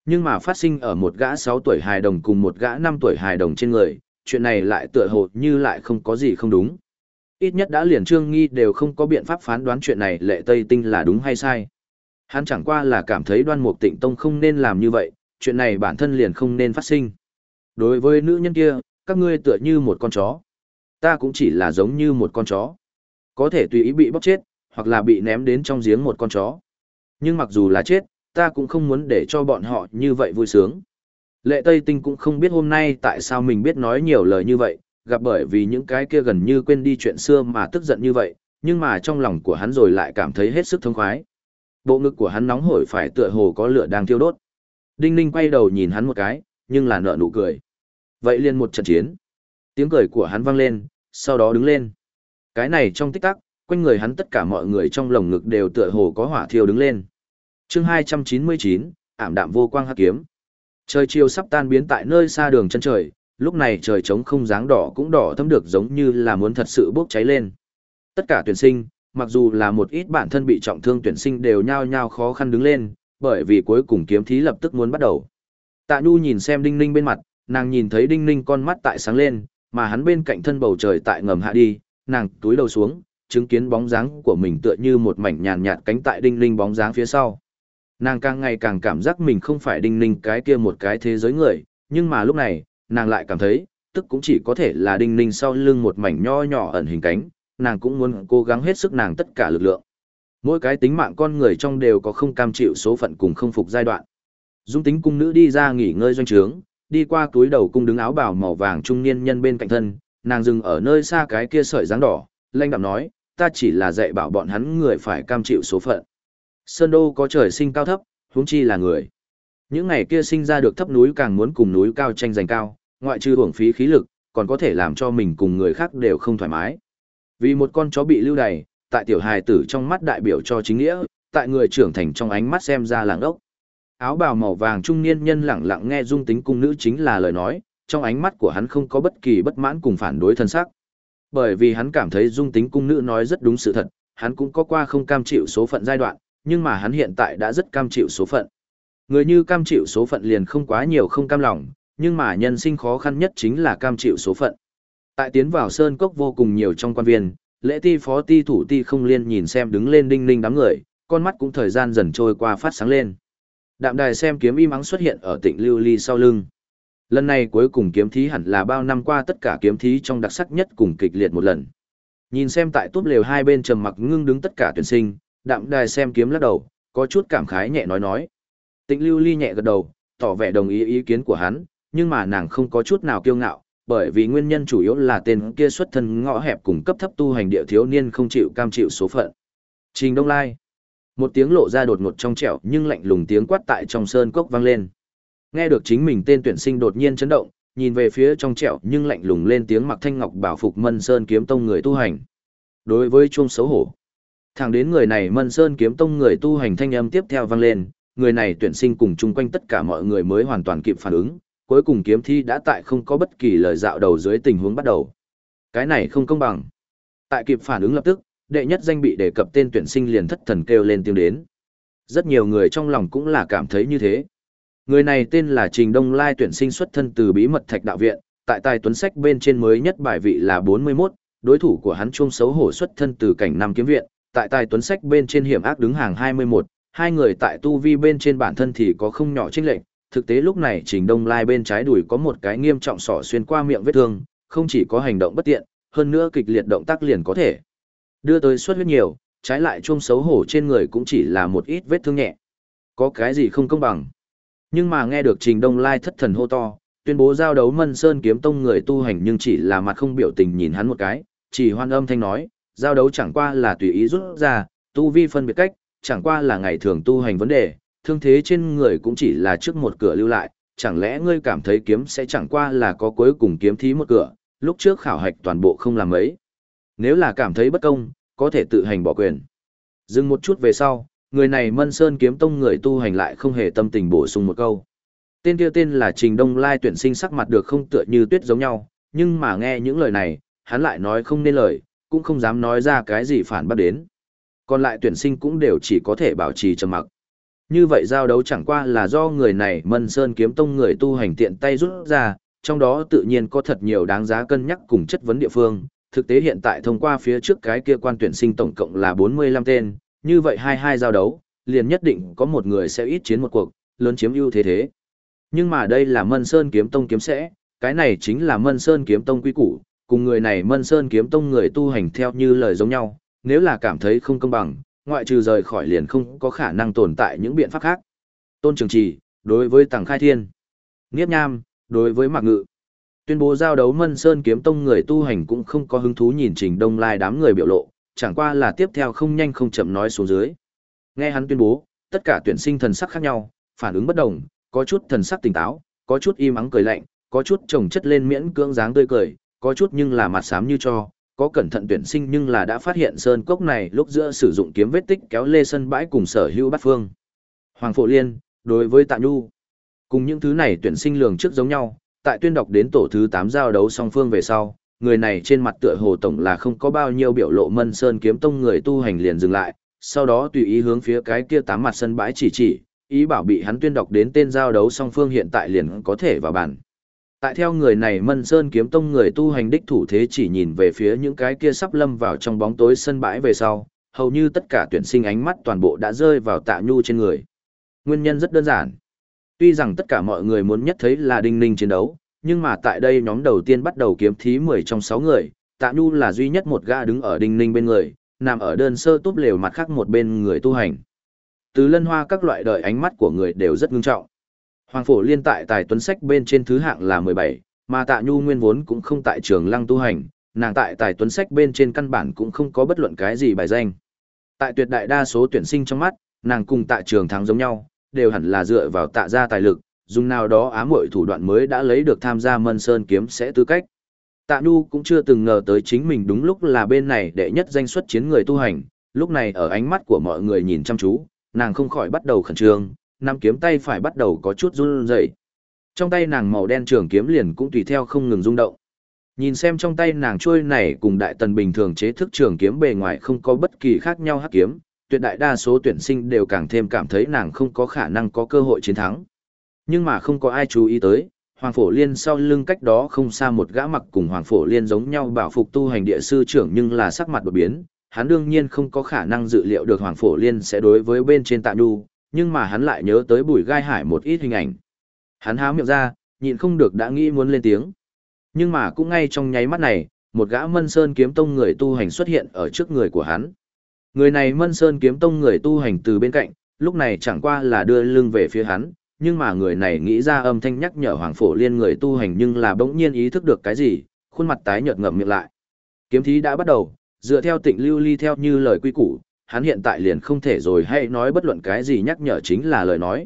S1: Nhưng mà phát sinh ở một gã 6 tuổi hài đồng cùng một gã 5 tuổi hài đồng trên người, chuyện này lại tựa hồ như lại không có gì không đúng. Ít nhất đã liền trương nghi đều không có biện pháp phán đoán chuyện này lệ Tây Tinh là đúng hay sai. Hắn chẳng qua là cảm thấy đoan mục tịnh tông không nên làm như vậy, chuyện này bản thân liền không nên phát sinh. Đối với nữ nhân kia, các ngươi tựa như một con chó ta cũng chỉ là giống như một con chó. Có thể tùy ý bị bóc chết, hoặc là bị ném đến trong giếng một con chó. Nhưng mặc dù là chết, ta cũng không muốn để cho bọn họ như vậy vui sướng. Lệ Tây Tinh cũng không biết hôm nay tại sao mình biết nói nhiều lời như vậy, gặp bởi vì những cái kia gần như quên đi chuyện xưa mà tức giận như vậy, nhưng mà trong lòng của hắn rồi lại cảm thấy hết sức thông khoái. Bộ ngực của hắn nóng hổi phải tựa hồ có lửa đang thiêu đốt. Đinh Ninh quay đầu nhìn hắn một cái, nhưng là nợ nụ cười. Vậy liền một trận chiến. Tiếng cười của hắn vang lên, sau đó đứng lên. Cái này trong tích tắc, quanh người hắn tất cả mọi người trong lồng ngực đều tựa hồ có hỏa thiêu đứng lên. chương 299, ảm đạm vô quang hắc kiếm. Trời chiều sắp tan biến tại nơi xa đường chân trời, lúc này trời trống không dáng đỏ cũng đỏ thấm được giống như là muốn thật sự bốc cháy lên. Tất cả tuyển sinh, mặc dù là một ít bản thân bị trọng thương tuyển sinh đều nhao nhao khó khăn đứng lên, bởi vì cuối cùng kiếm thí lập tức muốn bắt đầu. Tạ Nhu nhìn xem Đinh Ninh bên mặt, nàng nhìn thấy Đinh Ninh con mắt tại sáng lên, mà hắn bên cạnh thân bầu trời tại ngầm hạ đi, nàng túi đầu xuống, chứng kiến bóng dáng của mình tựa như một mảnh nhàn nhạt cánh tại Đinh Ninh bóng dáng phía sau. Nàng càng ngày càng cảm giác mình không phải Đinh Ninh cái kia một cái thế giới người, nhưng mà lúc này, nàng lại cảm thấy, tức cũng chỉ có thể là Đinh Ninh sau lưng một mảnh nho nhỏ ẩn hình cánh, nàng cũng muốn cố gắng hết sức nàng tất cả lực lượng. Mỗi cái tính mạng con người trong đều có không cam chịu số phận cùng không phục giai đoạn. Dung tính cung nữ đi ra nghỉ ngơi doanh trướng, đi qua túi đầu cung đứng áo bào màu vàng trung niên nhân bên cạnh thân, nàng dừng ở nơi xa cái kia sợi dáng đỏ, lanh đạm nói, ta chỉ là dạy bảo bọn hắn người phải cam chịu số phận. Sơn đô có trời sinh cao thấp, huống chi là người. Những ngày kia sinh ra được thấp núi càng muốn cùng núi cao tranh giành cao, ngoại trừ hưởng phí khí lực, còn có thể làm cho mình cùng người khác đều không thoải mái. Vì một con chó bị lưu đày, tại tiểu hài tử trong mắt đại biểu cho chính nghĩa, tại người trưởng thành trong ánh mắt xem ra làng ốc. Áo bào màu vàng trung niên nhân lặng lặng nghe dung tính cung nữ chính là lời nói, trong ánh mắt của hắn không có bất kỳ bất mãn cùng phản đối thân sắc. Bởi vì hắn cảm thấy dung tính cung nữ nói rất đúng sự thật, hắn cũng có qua không cam chịu số phận giai đoạn, nhưng mà hắn hiện tại đã rất cam chịu số phận. Người như cam chịu số phận liền không quá nhiều không cam lòng, nhưng mà nhân sinh khó khăn nhất chính là cam chịu số phận. Tại tiến vào sơn cốc vô cùng nhiều trong quan viên, lễ ti phó ti thủ ti không liên nhìn xem đứng lên đinh ninh đám người, con mắt cũng thời gian dần trôi qua phát sáng lên. Đạm đài xem kiếm im ắng xuất hiện ở tỉnh Lưu Ly sau lưng. Lần này cuối cùng kiếm thí hẳn là bao năm qua tất cả kiếm thí trong đặc sắc nhất cùng kịch liệt một lần. Nhìn xem tại túp lều hai bên trầm mặc ngưng đứng tất cả tuyển sinh, đạm đài xem kiếm lắc đầu, có chút cảm khái nhẹ nói nói. Tịnh Lưu Ly nhẹ gật đầu, tỏ vẻ đồng ý ý kiến của hắn, nhưng mà nàng không có chút nào kiêu ngạo, bởi vì nguyên nhân chủ yếu là tên kia xuất thân ngõ hẹp cùng cấp thấp tu hành địa thiếu niên không chịu cam chịu số phận. Trình Đông Lai. Một tiếng lộ ra đột ngột trong trẻo nhưng lạnh lùng tiếng quát tại trong sơn cốc vang lên. Nghe được chính mình tên tuyển sinh đột nhiên chấn động, nhìn về phía trong trẻo nhưng lạnh lùng lên tiếng mặc thanh ngọc bảo phục Mân Sơn kiếm tông người tu hành. Đối với chuông xấu hổ, thẳng đến người này Mân Sơn kiếm tông người tu hành thanh âm tiếp theo vang lên, người này tuyển sinh cùng chung quanh tất cả mọi người mới hoàn toàn kịp phản ứng, cuối cùng kiếm thi đã tại không có bất kỳ lời dạo đầu dưới tình huống bắt đầu. Cái này không công bằng. Tại kịp phản ứng lập tức, đệ nhất danh bị đề cập tên tuyển sinh liền thất thần kêu lên tiếng đến. Rất nhiều người trong lòng cũng là cảm thấy như thế. Người này tên là Trình Đông Lai tuyển sinh xuất thân từ bí mật thạch đạo viện, tại tài tuấn sách bên trên mới nhất bài vị là 41, đối thủ của hắn chung xấu hổ xuất thân từ cảnh năm kiếm viện, tại tài tuấn sách bên trên hiểm ác đứng hàng 21, hai người tại tu vi bên trên bản thân thì có không nhỏ chênh lệch, thực tế lúc này Trình Đông Lai bên trái đùi có một cái nghiêm trọng sỏ xuyên qua miệng vết thương, không chỉ có hành động bất tiện, hơn nữa kịch liệt động tác liền có thể đưa tới suất huyết nhiều, trái lại chuông xấu hổ trên người cũng chỉ là một ít vết thương nhẹ. Có cái gì không công bằng? Nhưng mà nghe được Trình Đông Lai thất thần hô to, tuyên bố giao đấu Mân Sơn kiếm tông người tu hành nhưng chỉ là mặt không biểu tình nhìn hắn một cái, chỉ hoan âm thanh nói, giao đấu chẳng qua là tùy ý rút ra, tu vi phân biệt cách, chẳng qua là ngày thường tu hành vấn đề, thương thế trên người cũng chỉ là trước một cửa lưu lại, chẳng lẽ ngươi cảm thấy kiếm sẽ chẳng qua là có cuối cùng kiếm thí một cửa, lúc trước khảo hạch toàn bộ không làm ấy. Nếu là cảm thấy bất công, có thể tự hành bỏ quyền. Dừng một chút về sau, người này Mân Sơn kiếm tông người tu hành lại không hề tâm tình bổ sung một câu. Tên kia tên là Trình Đông Lai tuyển sinh sắc mặt được không tựa như tuyết giống nhau, nhưng mà nghe những lời này, hắn lại nói không nên lời, cũng không dám nói ra cái gì phản bác đến. Còn lại tuyển sinh cũng đều chỉ có thể bảo trì trầm mặc. Như vậy giao đấu chẳng qua là do người này Mân Sơn kiếm tông người tu hành tiện tay rút ra, trong đó tự nhiên có thật nhiều đáng giá cân nhắc cùng chất vấn địa phương. Thực tế hiện tại thông qua phía trước cái kia quan tuyển sinh tổng cộng là 45 tên, như vậy hai hai giao đấu, liền nhất định có một người sẽ ít chiến một cuộc, lớn chiếm ưu thế thế. Nhưng mà đây là Mân Sơn kiếm tông kiếm sẽ, cái này chính là Mân Sơn kiếm tông quy củ, cùng người này Mân Sơn kiếm tông người tu hành theo như lời giống nhau, nếu là cảm thấy không công bằng, ngoại trừ rời khỏi liền không có khả năng tồn tại những biện pháp khác. Tôn Trường Trì, đối với Tằng Khai Thiên. Nghiếp Nham, đối với Mạc Ngự. Tuyên bố giao đấu Mân Sơn kiếm tông người tu hành cũng không có hứng thú nhìn Trình Đông Lai đám người biểu lộ, chẳng qua là tiếp theo không nhanh không chậm nói xuống dưới. Nghe hắn tuyên bố, tất cả tuyển sinh thần sắc khác nhau, phản ứng bất đồng, có chút thần sắc tỉnh táo, có chút im ắng cười lạnh, có chút trồng chất lên miễn cưỡng dáng tươi cười, có chút nhưng là mặt xám như cho, có cẩn thận tuyển sinh nhưng là đã phát hiện sơn cốc này lúc giữa sử dụng kiếm vết tích kéo lê sân bãi cùng sở hữu bát phương. Hoàng Phổ Liên, đối với Tạ Nhu. Cùng những thứ này tuyển sinh lường trước giống nhau, tại tuyên đọc đến tổ thứ 8 giao đấu song phương về sau, người này trên mặt tựa hồ tổng là không có bao nhiêu biểu lộ mân sơn kiếm tông người tu hành liền dừng lại, sau đó tùy ý hướng phía cái kia tám mặt sân bãi chỉ chỉ, ý bảo bị hắn tuyên đọc đến tên giao đấu song phương hiện tại liền có thể vào bàn. Tại theo người này Mân Sơn kiếm tông người tu hành đích thủ thế chỉ nhìn về phía những cái kia sắp lâm vào trong bóng tối sân bãi về sau, hầu như tất cả tuyển sinh ánh mắt toàn bộ đã rơi vào tạ nhu trên người. Nguyên nhân rất đơn giản. Tuy rằng tất cả mọi người muốn nhất thấy là đinh ninh chiến đấu, nhưng mà tại đây nhóm đầu tiên bắt đầu kiếm thí 10 trong 6 người, tạ nhu là duy nhất một gã đứng ở đinh ninh bên người, nằm ở đơn sơ túp lều mặt khác một bên người tu hành. Từ lân hoa các loại đợi ánh mắt của người đều rất ngưng trọng. Hoàng phổ liên tại tài tuấn sách bên trên thứ hạng là 17, mà tạ nhu nguyên vốn cũng không tại trường lăng tu hành, nàng tại tài tuấn sách bên trên căn bản cũng không có bất luận cái gì bài danh. Tại tuyệt đại đa số tuyển sinh trong mắt, nàng cùng tạ trường thắng giống nhau, đều hẳn là dựa vào tạ gia tài lực, dùng nào đó ám muội thủ đoạn mới đã lấy được tham gia Mân Sơn kiếm sẽ tư cách. Tạ Nhu cũng chưa từng ngờ tới chính mình đúng lúc là bên này đệ nhất danh xuất chiến người tu hành, lúc này ở ánh mắt của mọi người nhìn chăm chú, nàng không khỏi bắt đầu khẩn trương, năm kiếm tay phải bắt đầu có chút run rẩy. Trong tay nàng màu đen trường kiếm liền cũng tùy theo không ngừng rung động. Nhìn xem trong tay nàng trôi này cùng đại tần bình thường chế thức trường kiếm bề ngoài không có bất kỳ khác nhau hắc kiếm, tuyệt đại đa số tuyển sinh đều càng thêm cảm thấy nàng không có khả năng có cơ hội chiến thắng. Nhưng mà không có ai chú ý tới, Hoàng Phổ Liên sau lưng cách đó không xa một gã mặc cùng Hoàng Phổ Liên giống nhau bảo phục tu hành địa sư trưởng nhưng là sắc mặt đột biến, hắn đương nhiên không có khả năng dự liệu được Hoàng Phổ Liên sẽ đối với bên trên Tạ Nhu, nhưng mà hắn lại nhớ tới Bùi Gai Hải một ít hình ảnh. Hắn há miệng ra, nhịn không được đã nghĩ muốn lên tiếng. Nhưng mà cũng ngay trong nháy mắt này, một gã Mân Sơn kiếm tông người tu hành xuất hiện ở trước người của hắn. Người này Mân Sơn kiếm tông người tu hành từ bên cạnh, lúc này chẳng qua là đưa lưng về phía hắn, nhưng mà người này nghĩ ra âm thanh nhắc nhở Hoàng Phổ Liên người tu hành nhưng là bỗng nhiên ý thức được cái gì, khuôn mặt tái nhợt ngậm miệng lại. Kiếm thí đã bắt đầu, dựa theo tịnh lưu ly theo như lời quy củ, hắn hiện tại liền không thể rồi hay nói bất luận cái gì nhắc nhở chính là lời nói.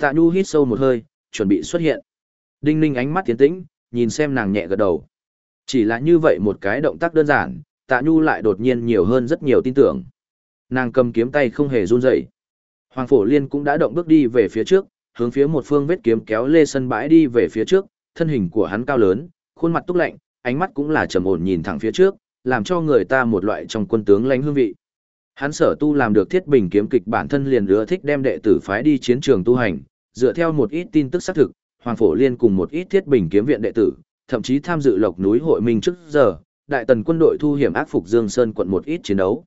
S1: Tạ Nhu hít sâu một hơi, chuẩn bị xuất hiện. Đinh Ninh ánh mắt tiến tĩnh, nhìn xem nàng nhẹ gật đầu. Chỉ là như vậy một cái động tác đơn giản, Tạ Nhu lại đột nhiên nhiều hơn rất nhiều tin tưởng. Nàng cầm kiếm tay không hề run rẩy. Hoàng Phổ Liên cũng đã động bước đi về phía trước, hướng phía một phương vết kiếm kéo lê sân bãi đi về phía trước, thân hình của hắn cao lớn, khuôn mặt túc lạnh, ánh mắt cũng là trầm ổn nhìn thẳng phía trước, làm cho người ta một loại trong quân tướng lãnh hương vị. Hắn sở tu làm được thiết bình kiếm kịch bản thân liền ưa thích đem đệ tử phái đi chiến trường tu hành, dựa theo một ít tin tức xác thực, Hoàng Phổ Liên cùng một ít thiết bình kiếm viện đệ tử, thậm chí tham dự lộc núi hội minh trước giờ, đại tần quân đội thu hiểm ác phục Dương Sơn quận một ít chiến đấu.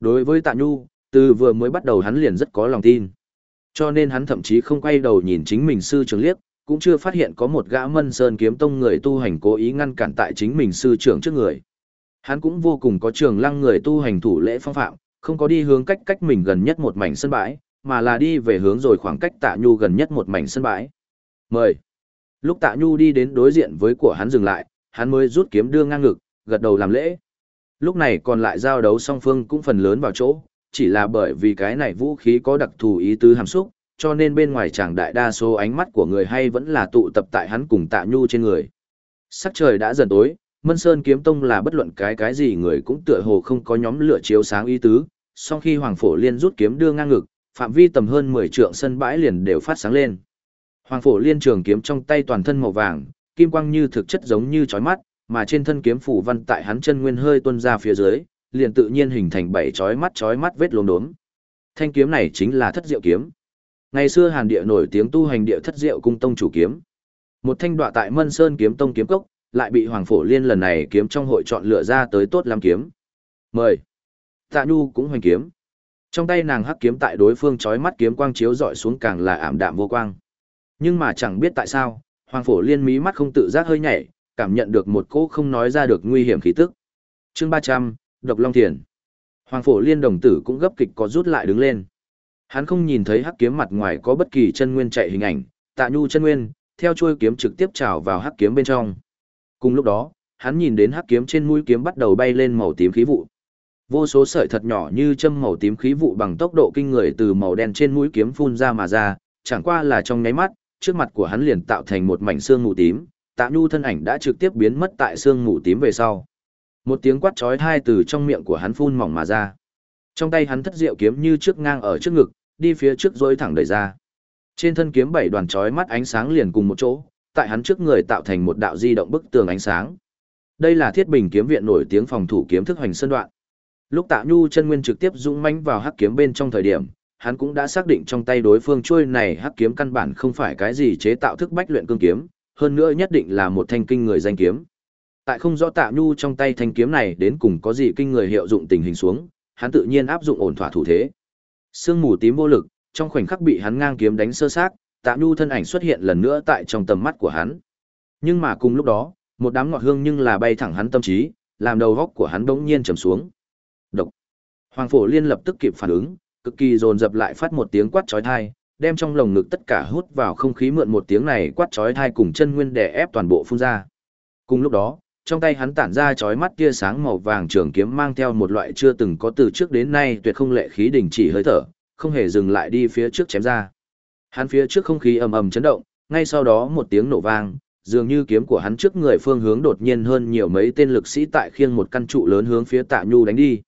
S1: Đối với Tạ Nhu, từ vừa mới bắt đầu hắn liền rất có lòng tin. Cho nên hắn thậm chí không quay đầu nhìn chính mình sư trưởng liếc, cũng chưa phát hiện có một gã mân sơn kiếm tông người tu hành cố ý ngăn cản tại chính mình sư trưởng trước người. Hắn cũng vô cùng có trường lăng người tu hành thủ lễ phong phạm, không có đi hướng cách cách mình gần nhất một mảnh sân bãi, mà là đi về hướng rồi khoảng cách tạ nhu gần nhất một mảnh sân bãi. Mời. Lúc tạ nhu đi đến đối diện với của hắn dừng lại, hắn mới rút kiếm đưa ngang ngực, gật đầu làm lễ. Lúc này còn lại giao đấu song phương cũng phần lớn vào chỗ, chỉ là bởi vì cái này vũ khí có đặc thù ý tứ hàm xúc, cho nên bên ngoài chàng đại đa số ánh mắt của người hay vẫn là tụ tập tại hắn cùng tạ nhu trên người. Sắc trời đã dần tối, Mân Sơn kiếm tông là bất luận cái cái gì người cũng tựa hồ không có nhóm lửa chiếu sáng ý tứ, sau khi Hoàng Phổ Liên rút kiếm đưa ngang ngực, phạm vi tầm hơn 10 trượng sân bãi liền đều phát sáng lên. Hoàng Phổ Liên trường kiếm trong tay toàn thân màu vàng, kim quang như thực chất giống như chói mắt, mà trên thân kiếm phủ văn tại hắn chân nguyên hơi tuôn ra phía dưới, liền tự nhiên hình thành bảy chói mắt chói mắt vết lốm đốm. Thanh kiếm này chính là Thất Diệu kiếm. Ngày xưa Hàn Địa nổi tiếng tu hành địa Thất Diệu cung tông chủ kiếm. Một thanh đoạ tại Mân Sơn kiếm tông kiếm cốc, lại bị Hoàng Phổ Liên lần này kiếm trong hội chọn lựa ra tới tốt lắm kiếm. Mời. Tạ Nhu cũng hoành kiếm. Trong tay nàng hắc kiếm tại đối phương chói mắt kiếm quang chiếu dọi xuống càng là ảm đạm vô quang. Nhưng mà chẳng biết tại sao, Hoàng Phổ Liên mí mắt không tự giác hơi nhảy, cảm nhận được một cỗ không nói ra được nguy hiểm khí tức. Chương ba trăm Độc Long Thiền. Hoàng Phổ Liên đồng tử cũng gấp kịch có rút lại đứng lên. Hắn không nhìn thấy hắc kiếm mặt ngoài có bất kỳ chân nguyên chạy hình ảnh, Tạ Nhu chân nguyên, theo chuôi kiếm trực tiếp trào vào hắc kiếm bên trong. Cùng lúc đó, hắn nhìn đến hắc kiếm trên mũi kiếm bắt đầu bay lên màu tím khí vụ. Vô số sợi thật nhỏ như châm màu tím khí vụ bằng tốc độ kinh người từ màu đen trên mũi kiếm phun ra mà ra, chẳng qua là trong nháy mắt, trước mặt của hắn liền tạo thành một mảnh xương mù tím, Tạ Nhu thân ảnh đã trực tiếp biến mất tại xương mù tím về sau. Một tiếng quát chói tai từ trong miệng của hắn phun mỏng mà ra. Trong tay hắn thất diệu kiếm như trước ngang ở trước ngực, đi phía trước rối thẳng đẩy ra. Trên thân kiếm bảy đoàn chói mắt ánh sáng liền cùng một chỗ, tại hắn trước người tạo thành một đạo di động bức tường ánh sáng. Đây là Thiết Bình kiếm viện nổi tiếng phòng thủ kiếm thức hoành sơn đoạn. Lúc Tạ Nhu chân nguyên trực tiếp dũng mãnh vào hắc kiếm bên trong thời điểm, hắn cũng đã xác định trong tay đối phương trôi này hắc kiếm căn bản không phải cái gì chế tạo thức bách luyện cương kiếm, hơn nữa nhất định là một thanh kinh người danh kiếm. Tại không rõ Tạ Nhu trong tay thanh kiếm này đến cùng có gì kinh người hiệu dụng tình hình xuống, hắn tự nhiên áp dụng ổn thỏa thủ thế. Sương mù tím vô lực, trong khoảnh khắc bị hắn ngang kiếm đánh sơ xác, Tạ Nhu thân ảnh xuất hiện lần nữa tại trong tầm mắt của hắn. Nhưng mà cùng lúc đó, một đám ngọt hương nhưng là bay thẳng hắn tâm trí, làm đầu góc của hắn bỗng nhiên trầm xuống. Hoàng Phổ Liên lập tức kịp phản ứng, cực kỳ dồn dập lại phát một tiếng quát chói tai, đem trong lồng ngực tất cả hút vào không khí mượn một tiếng này quát chói tai cùng chân nguyên đè ép toàn bộ phun ra. Cùng lúc đó, trong tay hắn tản ra chói mắt tia sáng màu vàng trường kiếm mang theo một loại chưa từng có từ trước đến nay tuyệt không lệ khí đình chỉ hơi thở, không hề dừng lại đi phía trước chém ra. Hắn phía trước không khí ầm ầm chấn động, ngay sau đó một tiếng nổ vang, dường như kiếm của hắn trước người phương hướng đột nhiên hơn nhiều mấy tên lực sĩ tại khiêng một căn trụ lớn hướng phía Tạ Nhu đánh đi.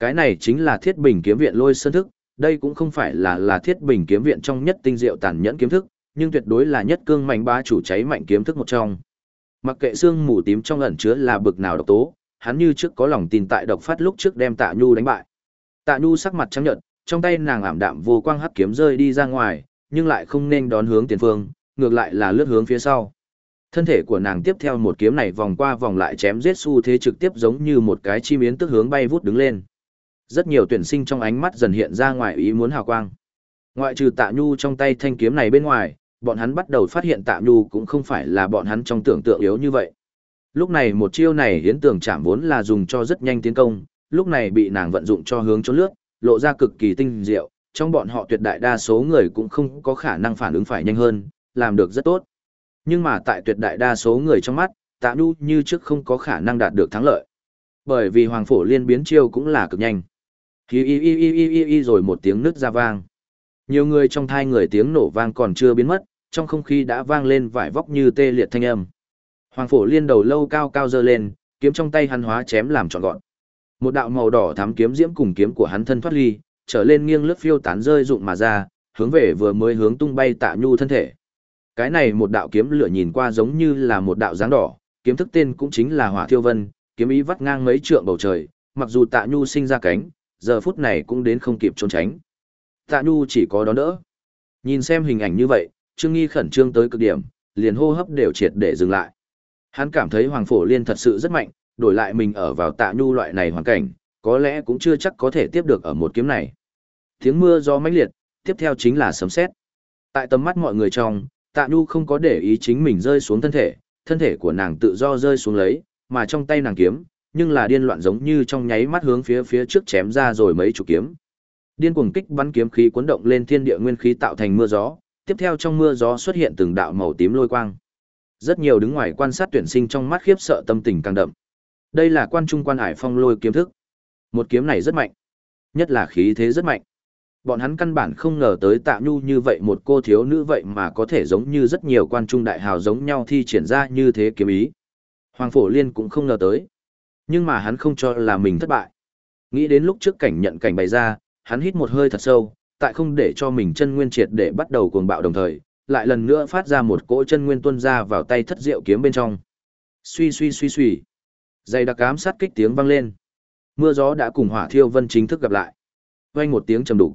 S1: Cái này chính là Thiết Bình kiếm viện lôi sơn thức, đây cũng không phải là là Thiết Bình kiếm viện trong nhất tinh diệu tàn nhẫn kiếm thức, nhưng tuyệt đối là nhất cương mạnh bá chủ cháy mạnh kiếm thức một trong. Mặc kệ xương mù tím trong ẩn chứa là bực nào độc tố, hắn như trước có lòng tin tại độc phát lúc trước đem Tạ Nhu đánh bại. Tạ Nhu sắc mặt trắng nhợt, trong tay nàng ảm đạm vô quang hắc kiếm rơi đi ra ngoài, nhưng lại không nên đón hướng tiền phương, ngược lại là lướt hướng phía sau. Thân thể của nàng tiếp theo một kiếm này vòng qua vòng lại chém giết xu thế trực tiếp giống như một cái chim yến tức hướng bay vút đứng lên. Rất nhiều tuyển sinh trong ánh mắt dần hiện ra ngoài ý muốn hào quang. Ngoại trừ Tạ Nhu trong tay thanh kiếm này bên ngoài, bọn hắn bắt đầu phát hiện Tạ Nhu cũng không phải là bọn hắn trong tưởng tượng yếu như vậy. Lúc này một chiêu này hiến tường chạm vốn là dùng cho rất nhanh tiến công, lúc này bị nàng vận dụng cho hướng trốn lướt, lộ ra cực kỳ tinh diệu, trong bọn họ tuyệt đại đa số người cũng không có khả năng phản ứng phải nhanh hơn, làm được rất tốt. Nhưng mà tại tuyệt đại đa số người trong mắt, Tạ Nhu như trước không có khả năng đạt được thắng lợi. Bởi vì Hoàng Phổ Liên biến chiêu cũng là cực nhanh. Hi y y y y y y rồi một tiếng nứt ra vang. Nhiều người trong thai người tiếng nổ vang còn chưa biến mất, trong không khí đã vang lên vải vóc như tê liệt thanh âm. Hoàng Phổ Liên đầu lâu cao cao dơ lên, kiếm trong tay hắn hóa chém làm trọn gọn. Một đạo màu đỏ thắm kiếm diễm cùng kiếm của hắn thân thoát ly, trở lên nghiêng lướt phiêu tán rơi rụng mà ra, hướng về vừa mới hướng tung bay Tạ Nhu thân thể. Cái này một đạo kiếm lửa nhìn qua giống như là một đạo dáng đỏ, kiếm thức tên cũng chính là Hỏa Thiêu Vân, kiếm ý vắt ngang mấy trượng bầu trời, mặc dù Tạ Nhu sinh ra cánh, giờ phút này cũng đến không kịp trốn tránh. Tạ Nhu chỉ có đón đỡ. Nhìn xem hình ảnh như vậy, Trương Nghi khẩn trương tới cực điểm, liền hô hấp đều triệt để dừng lại. Hắn cảm thấy Hoàng Phổ Liên thật sự rất mạnh, đổi lại mình ở vào Tạ Nhu loại này hoàn cảnh, có lẽ cũng chưa chắc có thể tiếp được ở một kiếm này. Tiếng mưa gió mãnh liệt, tiếp theo chính là sấm sét. Tại tầm mắt mọi người trong, Tạ Nhu không có để ý chính mình rơi xuống thân thể, thân thể của nàng tự do rơi xuống lấy, mà trong tay nàng kiếm, nhưng là điên loạn giống như trong nháy mắt hướng phía phía trước chém ra rồi mấy chục kiếm. Điên cuồng kích bắn kiếm khí cuốn động lên thiên địa nguyên khí tạo thành mưa gió, tiếp theo trong mưa gió xuất hiện từng đạo màu tím lôi quang. Rất nhiều đứng ngoài quan sát tuyển sinh trong mắt khiếp sợ tâm tình càng đậm. Đây là quan trung quan hải phong lôi kiếm thức. Một kiếm này rất mạnh, nhất là khí thế rất mạnh. Bọn hắn căn bản không ngờ tới tạ nhu như vậy một cô thiếu nữ vậy mà có thể giống như rất nhiều quan trung đại hào giống nhau thi triển ra như thế kiếm ý. Hoàng Phổ Liên cũng không ngờ tới. Nhưng mà hắn không cho là mình thất bại. Nghĩ đến lúc trước cảnh nhận cảnh bày ra, hắn hít một hơi thật sâu, tại không để cho mình chân nguyên triệt để bắt đầu cuồng bạo đồng thời, lại lần nữa phát ra một cỗ chân nguyên tuôn ra vào tay thất diệu kiếm bên trong. Suy suy suy suy. Dày đặc ám sát kích tiếng vang lên. Mưa gió đã cùng hỏa thiêu vân chính thức gặp lại. Vang một tiếng trầm đục.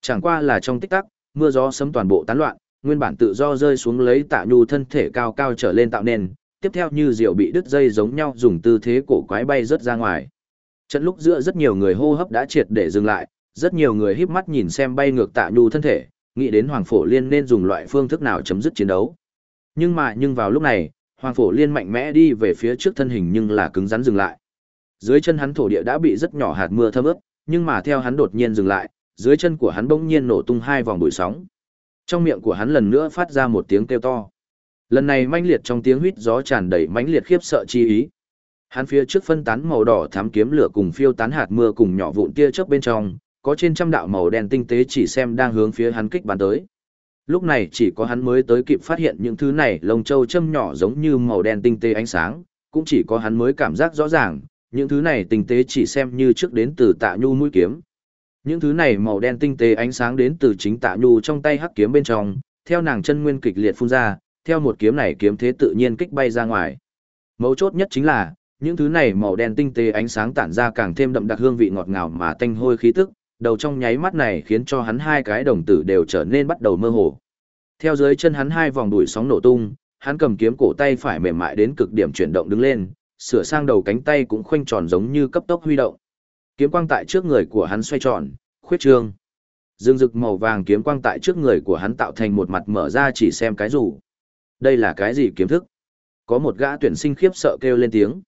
S1: Chẳng qua là trong tích tắc, mưa gió sấm toàn bộ tán loạn, nguyên bản tự do rơi xuống lấy tạ nhu thân thể cao cao trở lên tạo nên, tiếp theo như diệu bị đứt dây giống nhau dùng tư thế cổ quái bay rớt ra ngoài. Trận lúc giữa rất nhiều người hô hấp đã triệt để dừng lại, rất nhiều người híp mắt nhìn xem bay ngược tạ nhu thân thể, nghĩ đến Hoàng Phổ Liên nên dùng loại phương thức nào chấm dứt chiến đấu. Nhưng mà nhưng vào lúc này, Hoàng Phổ Liên mạnh mẽ đi về phía trước thân hình nhưng là cứng rắn dừng lại. Dưới chân hắn thổ địa đã bị rất nhỏ hạt mưa thấm ướt, nhưng mà theo hắn đột nhiên dừng lại, dưới chân của hắn bỗng nhiên nổ tung hai vòng bụi sóng. Trong miệng của hắn lần nữa phát ra một tiếng kêu to. Lần này mãnh liệt trong tiếng huýt gió tràn đầy mãnh liệt khiếp sợ chi ý. Hắn phía trước phân tán màu đỏ thám kiếm lửa cùng phiêu tán hạt mưa cùng nhỏ vụn tia chớp bên trong, có trên trăm đạo màu đen tinh tế chỉ xem đang hướng phía hắn kích bắn tới. Lúc này chỉ có hắn mới tới kịp phát hiện những thứ này lông châu châm nhỏ giống như màu đen tinh tế ánh sáng, cũng chỉ có hắn mới cảm giác rõ ràng, những thứ này tinh tế chỉ xem như trước đến từ tạ nhu mũi kiếm. Những thứ này màu đen tinh tế ánh sáng đến từ chính Tạ Nhu trong tay hắc kiếm bên trong, theo nàng chân nguyên kịch liệt phun ra, theo một kiếm này kiếm thế tự nhiên kích bay ra ngoài. Mấu chốt nhất chính là, những thứ này màu đen tinh tế ánh sáng tản ra càng thêm đậm đặc hương vị ngọt ngào mà tanh hôi khí tức, đầu trong nháy mắt này khiến cho hắn hai cái đồng tử đều trở nên bắt đầu mơ hồ. Theo dưới chân hắn hai vòng đuổi sóng nổ tung, hắn cầm kiếm cổ tay phải mềm mại đến cực điểm chuyển động đứng lên, sửa sang đầu cánh tay cũng khoanh tròn giống như cấp tốc huy động. Kiếm quang tại trước người của hắn xoay tròn, khuyết trương. Dương rực màu vàng kiếm quang tại trước người của hắn tạo thành một mặt mở ra chỉ xem cái rủ. Đây là cái gì kiếm thức? Có một gã tuyển sinh khiếp sợ kêu lên tiếng.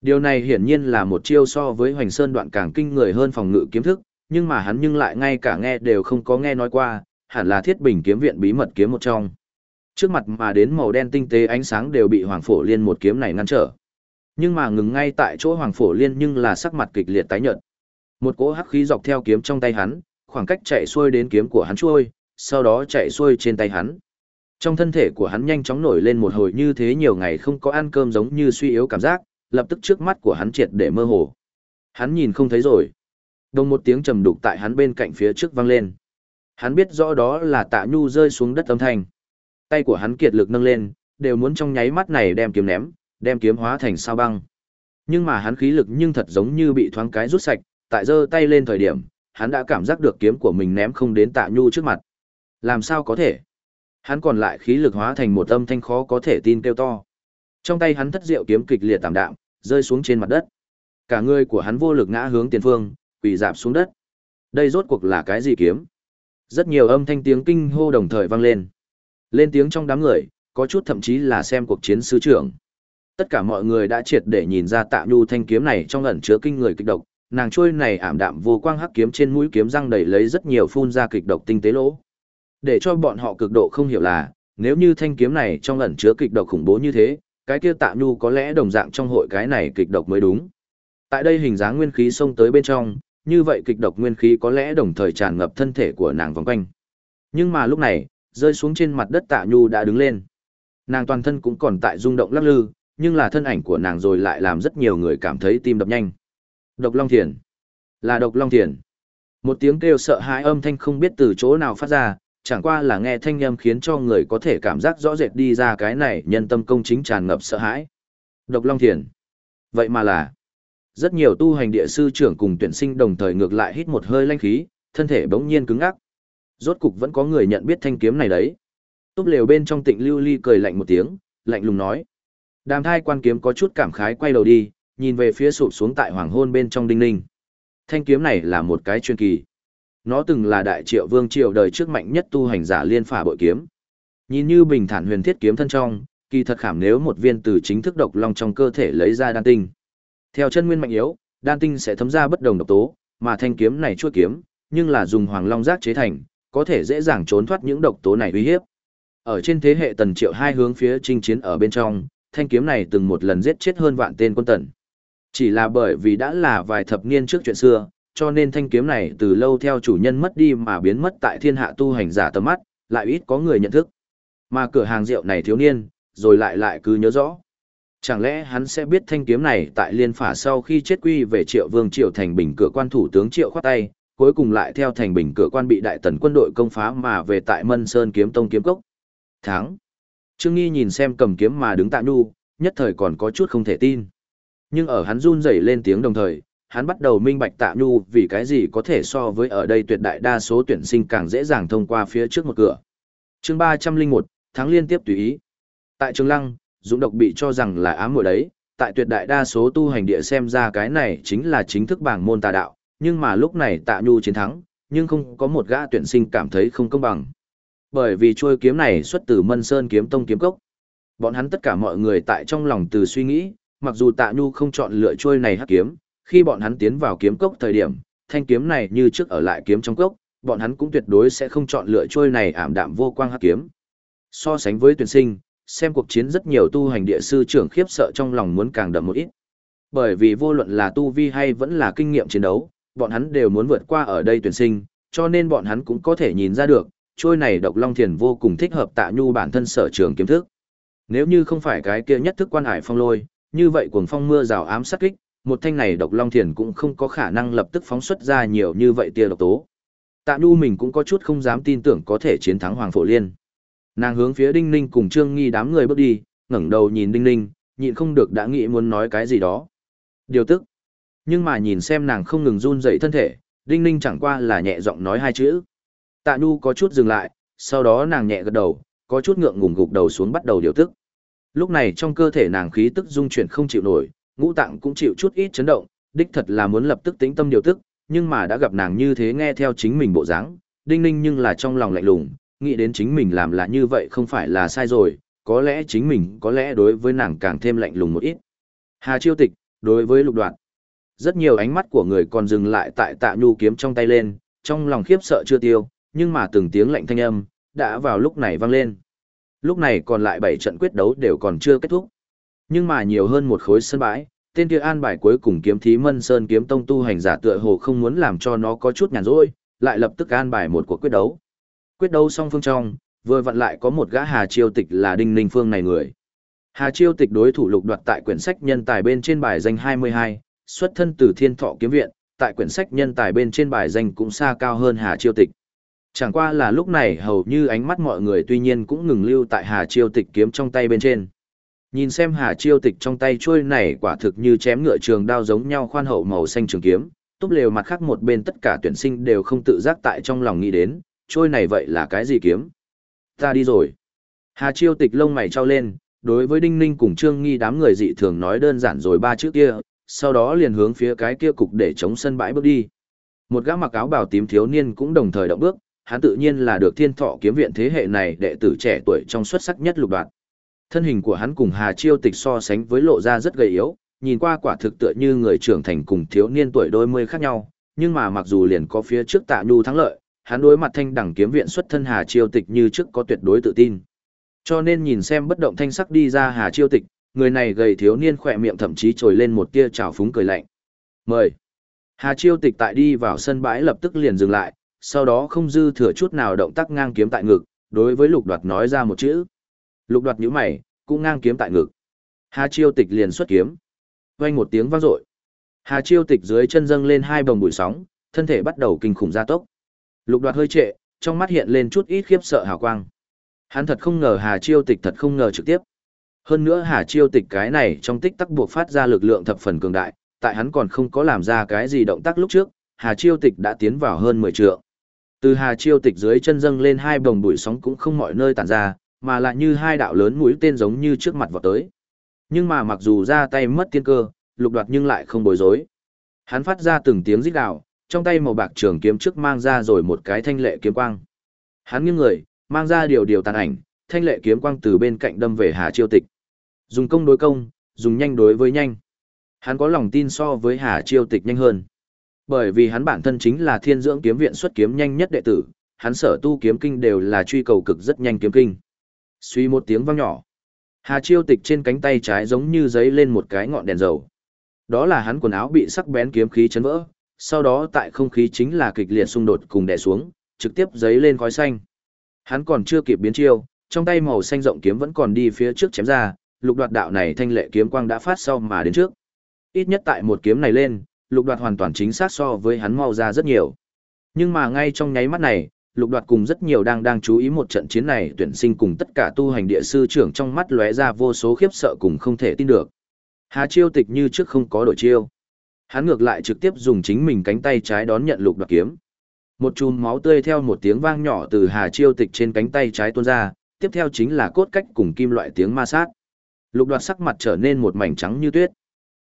S1: Điều này hiển nhiên là một chiêu so với Hoành Sơn đoạn càng kinh người hơn phòng ngự kiếm thức, nhưng mà hắn nhưng lại ngay cả nghe đều không có nghe nói qua, hẳn là thiết bình kiếm viện bí mật kiếm một trong. Trước mặt mà đến màu đen tinh tế ánh sáng đều bị Hoàng Phổ Liên một kiếm này ngăn trở. Nhưng mà ngừng ngay tại chỗ Hoàng Phổ Liên nhưng là sắc mặt kịch liệt tái nhợt. Một cỗ hắc khí dọc theo kiếm trong tay hắn, khoảng cách chạy xuôi đến kiếm của hắn trôi, sau đó chạy xuôi trên tay hắn. Trong thân thể của hắn nhanh chóng nổi lên một hồi như thế nhiều ngày không có ăn cơm giống như suy yếu cảm giác, lập tức trước mắt của hắn triệt để mơ hồ. Hắn nhìn không thấy rồi. Đồng một tiếng trầm đục tại hắn bên cạnh phía trước vang lên. Hắn biết rõ đó là tạ nhu rơi xuống đất âm thanh. Tay của hắn kiệt lực nâng lên, đều muốn trong nháy mắt này đem kiếm ném, đem kiếm hóa thành sao băng. Nhưng mà hắn khí lực nhưng thật giống như bị thoáng cái rút sạch, tại giơ tay lên thời điểm, hắn đã cảm giác được kiếm của mình ném không đến tạ nhu trước mặt. Làm sao có thể? Hắn còn lại khí lực hóa thành một âm thanh khó có thể tin kêu to. Trong tay hắn thất diệu kiếm kịch liệt tạm đạm, rơi xuống trên mặt đất. Cả người của hắn vô lực ngã hướng tiền phương, quỳ dạp xuống đất. Đây rốt cuộc là cái gì kiếm? Rất nhiều âm thanh tiếng kinh hô đồng thời vang lên. Lên tiếng trong đám người, có chút thậm chí là xem cuộc chiến sư trưởng. Tất cả mọi người đã triệt để nhìn ra tạ nhu thanh kiếm này trong ẩn chứa kinh người kịch độc, nàng trôi này ảm đạm vô quang hắc kiếm trên mũi kiếm răng đầy lấy rất nhiều phun ra kịch độc tinh tế lỗ. Để cho bọn họ cực độ không hiểu là, nếu như thanh kiếm này trong ẩn chứa kịch độc khủng bố như thế, cái kia tạ nhu có lẽ đồng dạng trong hội cái này kịch độc mới đúng. Tại đây hình dáng nguyên khí xông tới bên trong, như vậy kịch độc nguyên khí có lẽ đồng thời tràn ngập thân thể của nàng vòng quanh. Nhưng mà lúc này, rơi xuống trên mặt đất tạ nhu đã đứng lên. Nàng toàn thân cũng còn tại rung động lắc lư, nhưng là thân ảnh của nàng rồi lại làm rất nhiều người cảm thấy tim đập nhanh. Độc Long Thiền. Là Độc Long Thiền. Một tiếng kêu sợ hãi âm thanh không biết từ chỗ nào phát ra, chẳng qua là nghe thanh âm khiến cho người có thể cảm giác rõ rệt đi ra cái này nhân tâm công chính tràn ngập sợ hãi. Độc Long Thiền. Vậy mà là, rất nhiều tu hành địa sư trưởng cùng tuyển sinh đồng thời ngược lại hít một hơi lanh khí, thân thể bỗng nhiên cứng ngắc. Rốt cục vẫn có người nhận biết thanh kiếm này đấy. Túp lều bên trong tịnh lưu ly cười lạnh một tiếng, lạnh lùng nói. Đàm thai quan kiếm có chút cảm khái quay đầu đi, nhìn về phía sụp xuống tại hoàng hôn bên trong đinh ninh. Thanh kiếm này là một cái chuyên kỳ. Nó từng là đại triệu vương triều đời trước mạnh nhất tu hành giả liên phả bội kiếm. Nhìn như bình thản huyền thiết kiếm thân trong, kỳ thật khảm nếu một viên từ chính thức độc long trong cơ thể lấy ra đan tinh. Theo chân nguyên mạnh yếu, đan tinh sẽ thấm ra bất đồng độc tố, mà thanh kiếm này chuôi kiếm, nhưng là dùng hoàng long giác chế thành, có thể dễ dàng trốn thoát những độc tố này uy hiếp. Ở trên thế hệ tần triệu hai hướng phía chinh chiến ở bên trong, thanh kiếm này từng một lần giết chết hơn vạn tên quân tần. Chỉ là bởi vì đã là vài thập niên trước chuyện xưa, cho nên thanh kiếm này từ lâu theo chủ nhân mất đi mà biến mất tại thiên hạ tu hành giả tầm mắt, lại ít có người nhận thức. Mà cửa hàng rượu này thiếu niên, rồi lại lại cứ nhớ rõ. Chẳng lẽ hắn sẽ biết thanh kiếm này tại liên phả sau khi chết quy về triệu vương triệu thành bình cửa quan thủ tướng triệu khoát tay, cuối cùng lại theo thành bình cửa quan bị đại tần quân đội công phá mà về tại Mân Sơn kiếm tông kiếm cốc. Tháng. Trương Nghi nhìn xem cầm kiếm mà đứng tạ nhu, nhất thời còn có chút không thể tin. Nhưng ở hắn run rẩy lên tiếng đồng thời, hắn bắt đầu minh bạch tạ nhu vì cái gì có thể so với ở đây tuyệt đại đa số tuyển sinh càng dễ dàng thông qua phía trước một cửa. chương ba trăm linh một tháng liên tiếp tùy ý. Tại Trường Lăng, Dũng độc bị cho rằng là ám muội đấy, tại tuyệt đại đa số tu hành địa xem ra cái này chính là chính thức bảng môn tà đạo, nhưng mà lúc này tạ nhu chiến thắng, nhưng không có một gã tuyển sinh cảm thấy không công bằng. Bởi vì chuôi kiếm này xuất từ Mân Sơn kiếm tông kiếm cốc. Bọn hắn tất cả mọi người tại trong lòng từ suy nghĩ, mặc dù tạ nhu không chọn lựa chuôi này hắc kiếm, khi bọn hắn tiến vào kiếm cốc thời điểm, thanh kiếm này như trước ở lại kiếm trong cốc, bọn hắn cũng tuyệt đối sẽ không chọn lựa chuôi này ảm đạm vô quang hắc kiếm. So sánh với tuyển sinh, xem cuộc chiến rất nhiều tu hành địa sư trưởng khiếp sợ trong lòng muốn càng đậm một ít. Bởi vì vô luận là tu vi hay vẫn là kinh nghiệm chiến đấu, bọn hắn đều muốn vượt qua ở đây tuyển sinh, cho nên bọn hắn cũng có thể nhìn ra được, trôi này độc long thiền vô cùng thích hợp tạ nhu bản thân sở trường kiếm thức. Nếu như không phải cái kia nhất thức quan hải phong lôi, như vậy cuồng phong mưa rào ám sát kích, một thanh này độc long thiền cũng không có khả năng lập tức phóng xuất ra nhiều như vậy tia độc tố. Tạ Nhu mình cũng có chút không dám tin tưởng có thể chiến thắng Hoàng Phổ Liên. Nàng hướng phía Đinh Ninh cùng Trương Nghi đám người bước đi, ngẩng đầu nhìn Đinh Ninh, nhịn không được đã nghĩ muốn nói cái gì đó. Điều tức. Nhưng mà nhìn xem nàng không ngừng run dậy thân thể, Đinh Ninh chẳng qua là nhẹ giọng nói hai chữ. Tạ Nhu có chút dừng lại, sau đó nàng nhẹ gật đầu, có chút ngượng ngùng gục đầu xuống bắt đầu điều tức. Lúc này trong cơ thể nàng khí tức dung chuyển không chịu nổi, ngũ tạng cũng chịu chút ít chấn động, đích thật là muốn lập tức tĩnh tâm điều tức, nhưng mà đã gặp nàng như thế nghe theo chính mình bộ dáng, Đinh Ninh nhưng là trong lòng lạnh lùng, nghĩ đến chính mình làm là như vậy không phải là sai rồi, có lẽ chính mình có lẽ đối với nàng càng thêm lạnh lùng một ít. Hà Chiêu Tịch, đối với lục đoạn, rất nhiều ánh mắt của người còn dừng lại tại tạ nhu kiếm trong tay lên, trong lòng khiếp sợ chưa tiêu, nhưng mà từng tiếng lạnh thanh âm, đã vào lúc này vang lên. Lúc này còn lại 7 trận quyết đấu đều còn chưa kết thúc. Nhưng mà nhiều hơn một khối sân bãi, tên kia an bài cuối cùng kiếm thí Mân Sơn kiếm tông tu hành giả tựa hồ không muốn làm cho nó có chút nhàn rỗi, lại lập tức an bài một cuộc quyết đấu. Quyết đấu song phương trong, vừa vặn lại có một gã Hà Chiêu Tịch là Đinh Ninh Phương này người. Hà Chiêu Tịch đối thủ lục đoạt tại quyển sách nhân tài bên trên bài danh 22, xuất thân từ Thiên Thọ kiếm viện, tại quyển sách nhân tài bên trên bài danh cũng xa cao hơn Hà Chiêu Tịch. Chẳng qua là lúc này hầu như ánh mắt mọi người tuy nhiên cũng ngừng lưu tại Hà Chiêu Tịch kiếm trong tay bên trên. Nhìn xem Hà Chiêu Tịch trong tay chuôi này quả thực như chém ngựa trường đao giống nhau khoan hậu màu xanh trường kiếm, túp lều mặt khác một bên tất cả tuyển sinh đều không tự giác tại trong lòng nghĩ đến, trôi này vậy là cái gì kiếm? Ta đi rồi. Hà Chiêu Tịch lông mày trao lên, đối với Đinh Ninh cùng Trương Nghi đám người dị thường nói đơn giản rồi ba chữ kia, sau đó liền hướng phía cái kia cục để chống sân bãi bước đi. Một gã mặc áo bào tím thiếu niên cũng đồng thời động bước, hắn tự nhiên là được thiên thọ kiếm viện thế hệ này đệ tử trẻ tuổi trong xuất sắc nhất lục đoạn. Thân hình của hắn cùng Hà Chiêu Tịch so sánh với lộ ra rất gầy yếu, nhìn qua quả thực tựa như người trưởng thành cùng thiếu niên tuổi đôi mươi khác nhau, nhưng mà mặc dù liền có phía trước Tạ Nhu thắng lợi, hắn đối mặt thanh đẳng kiếm viện xuất thân Hà Chiêu Tịch như trước có tuyệt đối tự tin. Cho nên nhìn xem bất động thanh sắc đi ra Hà Chiêu Tịch, người này gầy thiếu niên khỏe miệng thậm chí trồi lên một tia trào phúng cười lạnh. Mời. Hà Chiêu Tịch tại đi vào sân bãi lập tức liền dừng lại, sau đó không dư thừa chút nào động tác ngang kiếm tại ngực, đối với Lục Đoạt nói ra một chữ. Lục Đoạt nhíu mày, cũng ngang kiếm tại ngực. Hà Chiêu Tịch liền xuất kiếm. Vang một tiếng vang dội. Hà Chiêu Tịch dưới chân dâng lên hai bồng bụi sóng, thân thể bắt đầu kinh khủng gia tốc. Lục Đoạt hơi trệ, trong mắt hiện lên chút ít khiếp sợ hào quang. Hắn thật không ngờ Hà Chiêu Tịch thật không ngờ trực tiếp. Hơn nữa Hà Chiêu Tịch cái này trong tích tắc buộc phát ra lực lượng thập phần cường đại, tại hắn còn không có làm ra cái gì động tác lúc trước, Hà Chiêu Tịch đã tiến vào hơn 10 trượng. Từ Hà Chiêu Tịch dưới chân dâng lên hai bồng bụi sóng cũng không mọi nơi tản ra, mà lại như hai đạo lớn mũi tên giống như trước mặt vọt tới. Nhưng mà mặc dù ra tay mất tiên cơ, lục đoạt nhưng lại không bối rối. Hắn phát ra từng tiếng rít gào, trong tay màu bạc trường kiếm trước mang ra rồi một cái thanh lệ kiếm quang. Hắn nghiêng người, mang ra điều điều tàn ảnh, thanh lệ kiếm quang từ bên cạnh đâm về Hà Chiêu Tịch. Dùng công đối công, dùng nhanh đối với nhanh. Hắn có lòng tin so với Hà Chiêu Tịch nhanh hơn. Bởi vì hắn bản thân chính là Thiên Dưỡng Kiếm Viện xuất kiếm nhanh nhất đệ tử, hắn sở tu kiếm kinh đều là truy cầu cực rất nhanh kiếm kinh. Suy một tiếng vang nhỏ. Hà Chiêu Tịch trên cánh tay trái giống như giấy lên một cái ngọn đèn dầu. Đó là hắn quần áo bị sắc bén kiếm khí chấn vỡ, sau đó tại không khí chính là kịch liệt xung đột cùng đè xuống, trực tiếp giấy lên khói xanh. Hắn còn chưa kịp biến chiêu, trong tay màu xanh rộng kiếm vẫn còn đi phía trước chém ra, lục đoạt đạo này thanh lệ kiếm quang đã phát sau mà đến trước. Ít nhất tại một kiếm này lên, lục đoạt hoàn toàn chính xác so với hắn mau ra rất nhiều. Nhưng mà ngay trong nháy mắt này, lục đoạt cùng rất nhiều đang đang chú ý một trận chiến này tuyển sinh cùng tất cả tu hành địa sư trưởng trong mắt lóe ra vô số khiếp sợ cùng không thể tin được. Hà chiêu tịch như trước không có đổi chiêu. Hắn ngược lại trực tiếp dùng chính mình cánh tay trái đón nhận lục đoạt kiếm. Một chùm máu tươi theo một tiếng vang nhỏ từ Hà chiêu tịch trên cánh tay trái tuôn ra, tiếp theo chính là cốt cách cùng kim loại tiếng ma sát. Lục đoạt sắc mặt trở nên một mảnh trắng như tuyết.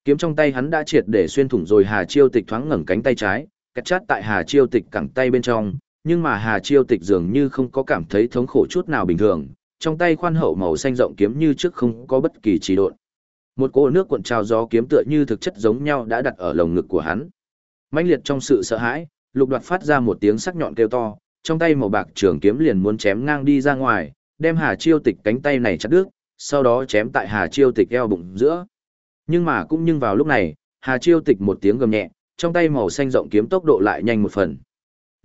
S1: Kiếm trong tay hắn đã triệt để xuyên thủng rồi Hà Chiêu Tịch thoáng ngẩng cánh tay trái, cắt chát tại Hà Chiêu Tịch cẳng tay bên trong, nhưng mà Hà Chiêu Tịch dường như không có cảm thấy thống khổ chút nào bình thường, trong tay khoan hậu màu xanh rộng kiếm như trước không có bất kỳ trì độn. Một cỗ nước cuộn trào gió kiếm tựa như thực chất giống nhau đã đặt ở lồng ngực của hắn. Mãnh liệt trong sự sợ hãi, Lục Đoạt phát ra một tiếng sắc nhọn kêu to, trong tay màu bạc trường kiếm liền muốn chém ngang đi ra ngoài, đem Hà Chiêu Tịch cánh tay này chặt đứt, sau đó chém tại Hà Chiêu Tịch eo bụng giữa. Nhưng mà cũng nhưng vào lúc này, Hà Chiêu Tịch một tiếng gầm nhẹ, trong tay màu xanh rộng kiếm tốc độ lại nhanh một phần.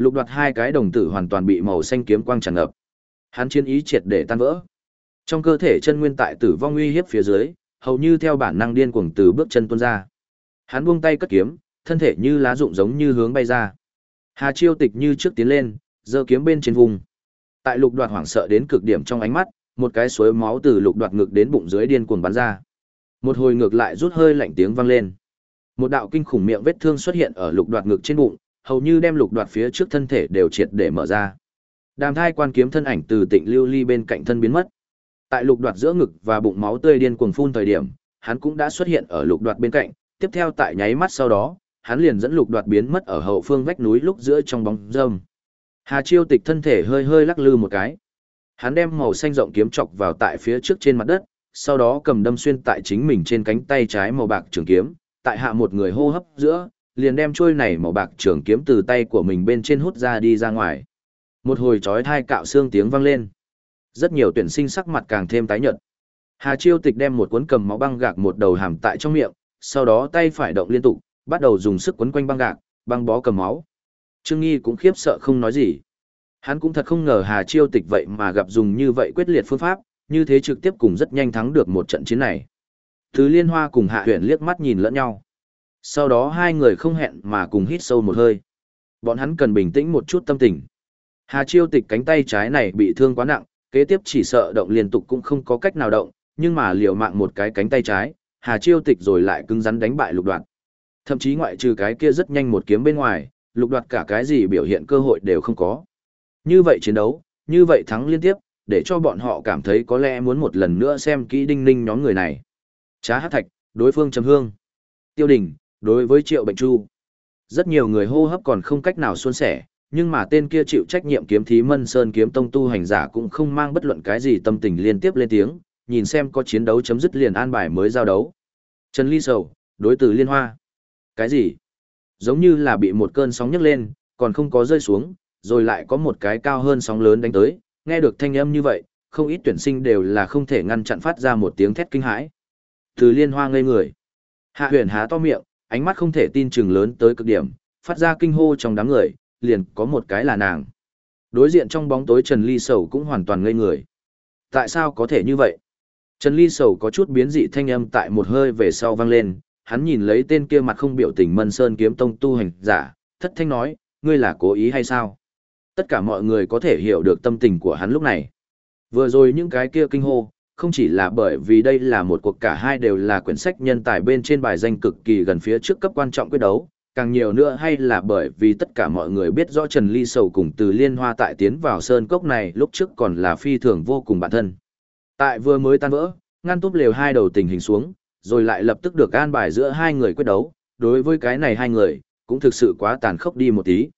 S1: Lục đoạt hai cái đồng tử hoàn toàn bị màu xanh kiếm quang tràn ngập. Hắn chiến ý triệt để tan vỡ. Trong cơ thể chân nguyên tại tử vong uy hiếp phía dưới, hầu như theo bản năng điên cuồng từ bước chân tuôn ra. Hắn buông tay cất kiếm, thân thể như lá rụng giống như hướng bay ra. Hà Chiêu Tịch như trước tiến lên, giơ kiếm bên trên vùng. Tại lục đoạt hoảng sợ đến cực điểm trong ánh mắt, một cái suối máu từ lục đoạt ngực đến bụng dưới điên cuồng bắn ra. Một hồi ngược lại rút hơi lạnh tiếng vang lên. Một đạo kinh khủng miệng vết thương xuất hiện ở lục đoạt ngực trên bụng, hầu như đem lục đoạt phía trước thân thể đều triệt để mở ra. Đàm thai quan kiếm thân ảnh từ tịnh lưu ly bên cạnh thân biến mất. Tại lục đoạt giữa ngực và bụng máu tươi điên cuồng phun thời điểm, hắn cũng đã xuất hiện ở lục đoạt bên cạnh, tiếp theo tại nháy mắt sau đó, hắn liền dẫn lục đoạt biến mất ở hậu phương vách núi lúc giữa trong bóng râm. Hà Chiêu Tịch thân thể hơi hơi lắc lư một cái. Hắn đem màu xanh rộng kiếm chọc vào tại phía trước trên mặt đất, sau đó cầm đâm xuyên tại chính mình trên cánh tay trái màu bạc trường kiếm, tại hạ một người hô hấp giữa, liền đem trôi này màu bạc trường kiếm từ tay của mình bên trên hút ra đi ra ngoài. Một hồi chói thai cạo xương tiếng vang lên. Rất nhiều tuyển sinh sắc mặt càng thêm tái nhợt. Hà Chiêu Tịch đem một cuốn cầm máu băng gạc một đầu hàm tại trong miệng, sau đó tay phải động liên tục, bắt đầu dùng sức quấn quanh băng gạc, băng bó cầm máu. Trương Nghi cũng khiếp sợ không nói gì. Hắn cũng thật không ngờ Hà Chiêu Tịch vậy mà gặp dùng như vậy quyết liệt phương pháp, như thế trực tiếp cùng rất nhanh thắng được một trận chiến này. Thứ Liên Hoa cùng Hạ Huyền liếc mắt nhìn lẫn nhau. Sau đó hai người không hẹn mà cùng hít sâu một hơi. Bọn hắn cần bình tĩnh một chút tâm tình. Hà Chiêu Tịch cánh tay trái này bị thương quá nặng, kế tiếp chỉ sợ động liên tục cũng không có cách nào động, nhưng mà liều mạng một cái cánh tay trái, Hà Chiêu Tịch rồi lại cứng rắn đánh bại lục đoạn. Thậm chí ngoại trừ cái kia rất nhanh một kiếm bên ngoài, lục đoạt cả cái gì biểu hiện cơ hội đều không có. Như vậy chiến đấu, như vậy thắng liên tiếp, để cho bọn họ cảm thấy có lẽ muốn một lần nữa xem kỹ đinh ninh nhóm người này. Trá hát thạch, đối phương trầm hương. Tiêu đình, đối với triệu bệnh chu. Rất nhiều người hô hấp còn không cách nào xuân sẻ, nhưng mà tên kia chịu trách nhiệm kiếm thí mân sơn kiếm tông tu hành giả cũng không mang bất luận cái gì tâm tình liên tiếp lên tiếng, nhìn xem có chiến đấu chấm dứt liền an bài mới giao đấu. Trần Ly Sầu, đối từ Liên Hoa. Cái gì? Giống như là bị một cơn sóng nhấc lên, còn không có rơi xuống, rồi lại có một cái cao hơn sóng lớn đánh tới, nghe được thanh âm như vậy, không ít tuyển sinh đều là không thể ngăn chặn phát ra một tiếng thét kinh hãi. Từ liên hoa ngây người. Hạ huyền há to miệng, ánh mắt không thể tin chừng lớn tới cực điểm, phát ra kinh hô trong đám người, liền có một cái là nàng. Đối diện trong bóng tối Trần Ly Sầu cũng hoàn toàn ngây người. Tại sao có thể như vậy? Trần Ly Sầu có chút biến dị thanh âm tại một hơi về sau vang lên, hắn nhìn lấy tên kia mặt không biểu tình Mân Sơn kiếm tông tu hành giả, thất thanh nói, ngươi là cố ý hay sao? Tất cả mọi người có thể hiểu được tâm tình của hắn lúc này. Vừa rồi những cái kia kinh hô, không chỉ là bởi vì đây là một cuộc cả hai đều là quyển sách nhân tài bên trên bài danh cực kỳ gần phía trước cấp quan trọng quyết đấu, càng nhiều nữa hay là bởi vì tất cả mọi người biết rõ Trần Ly Sầu cùng từ Liên Hoa tại tiến vào sơn cốc này lúc trước còn là phi thường vô cùng bản thân. Tại vừa mới tan vỡ, ngăn túp lều hai đầu tình hình xuống, rồi lại lập tức được an bài giữa hai người quyết đấu, đối với cái này hai người, cũng thực sự quá tàn khốc đi một tí.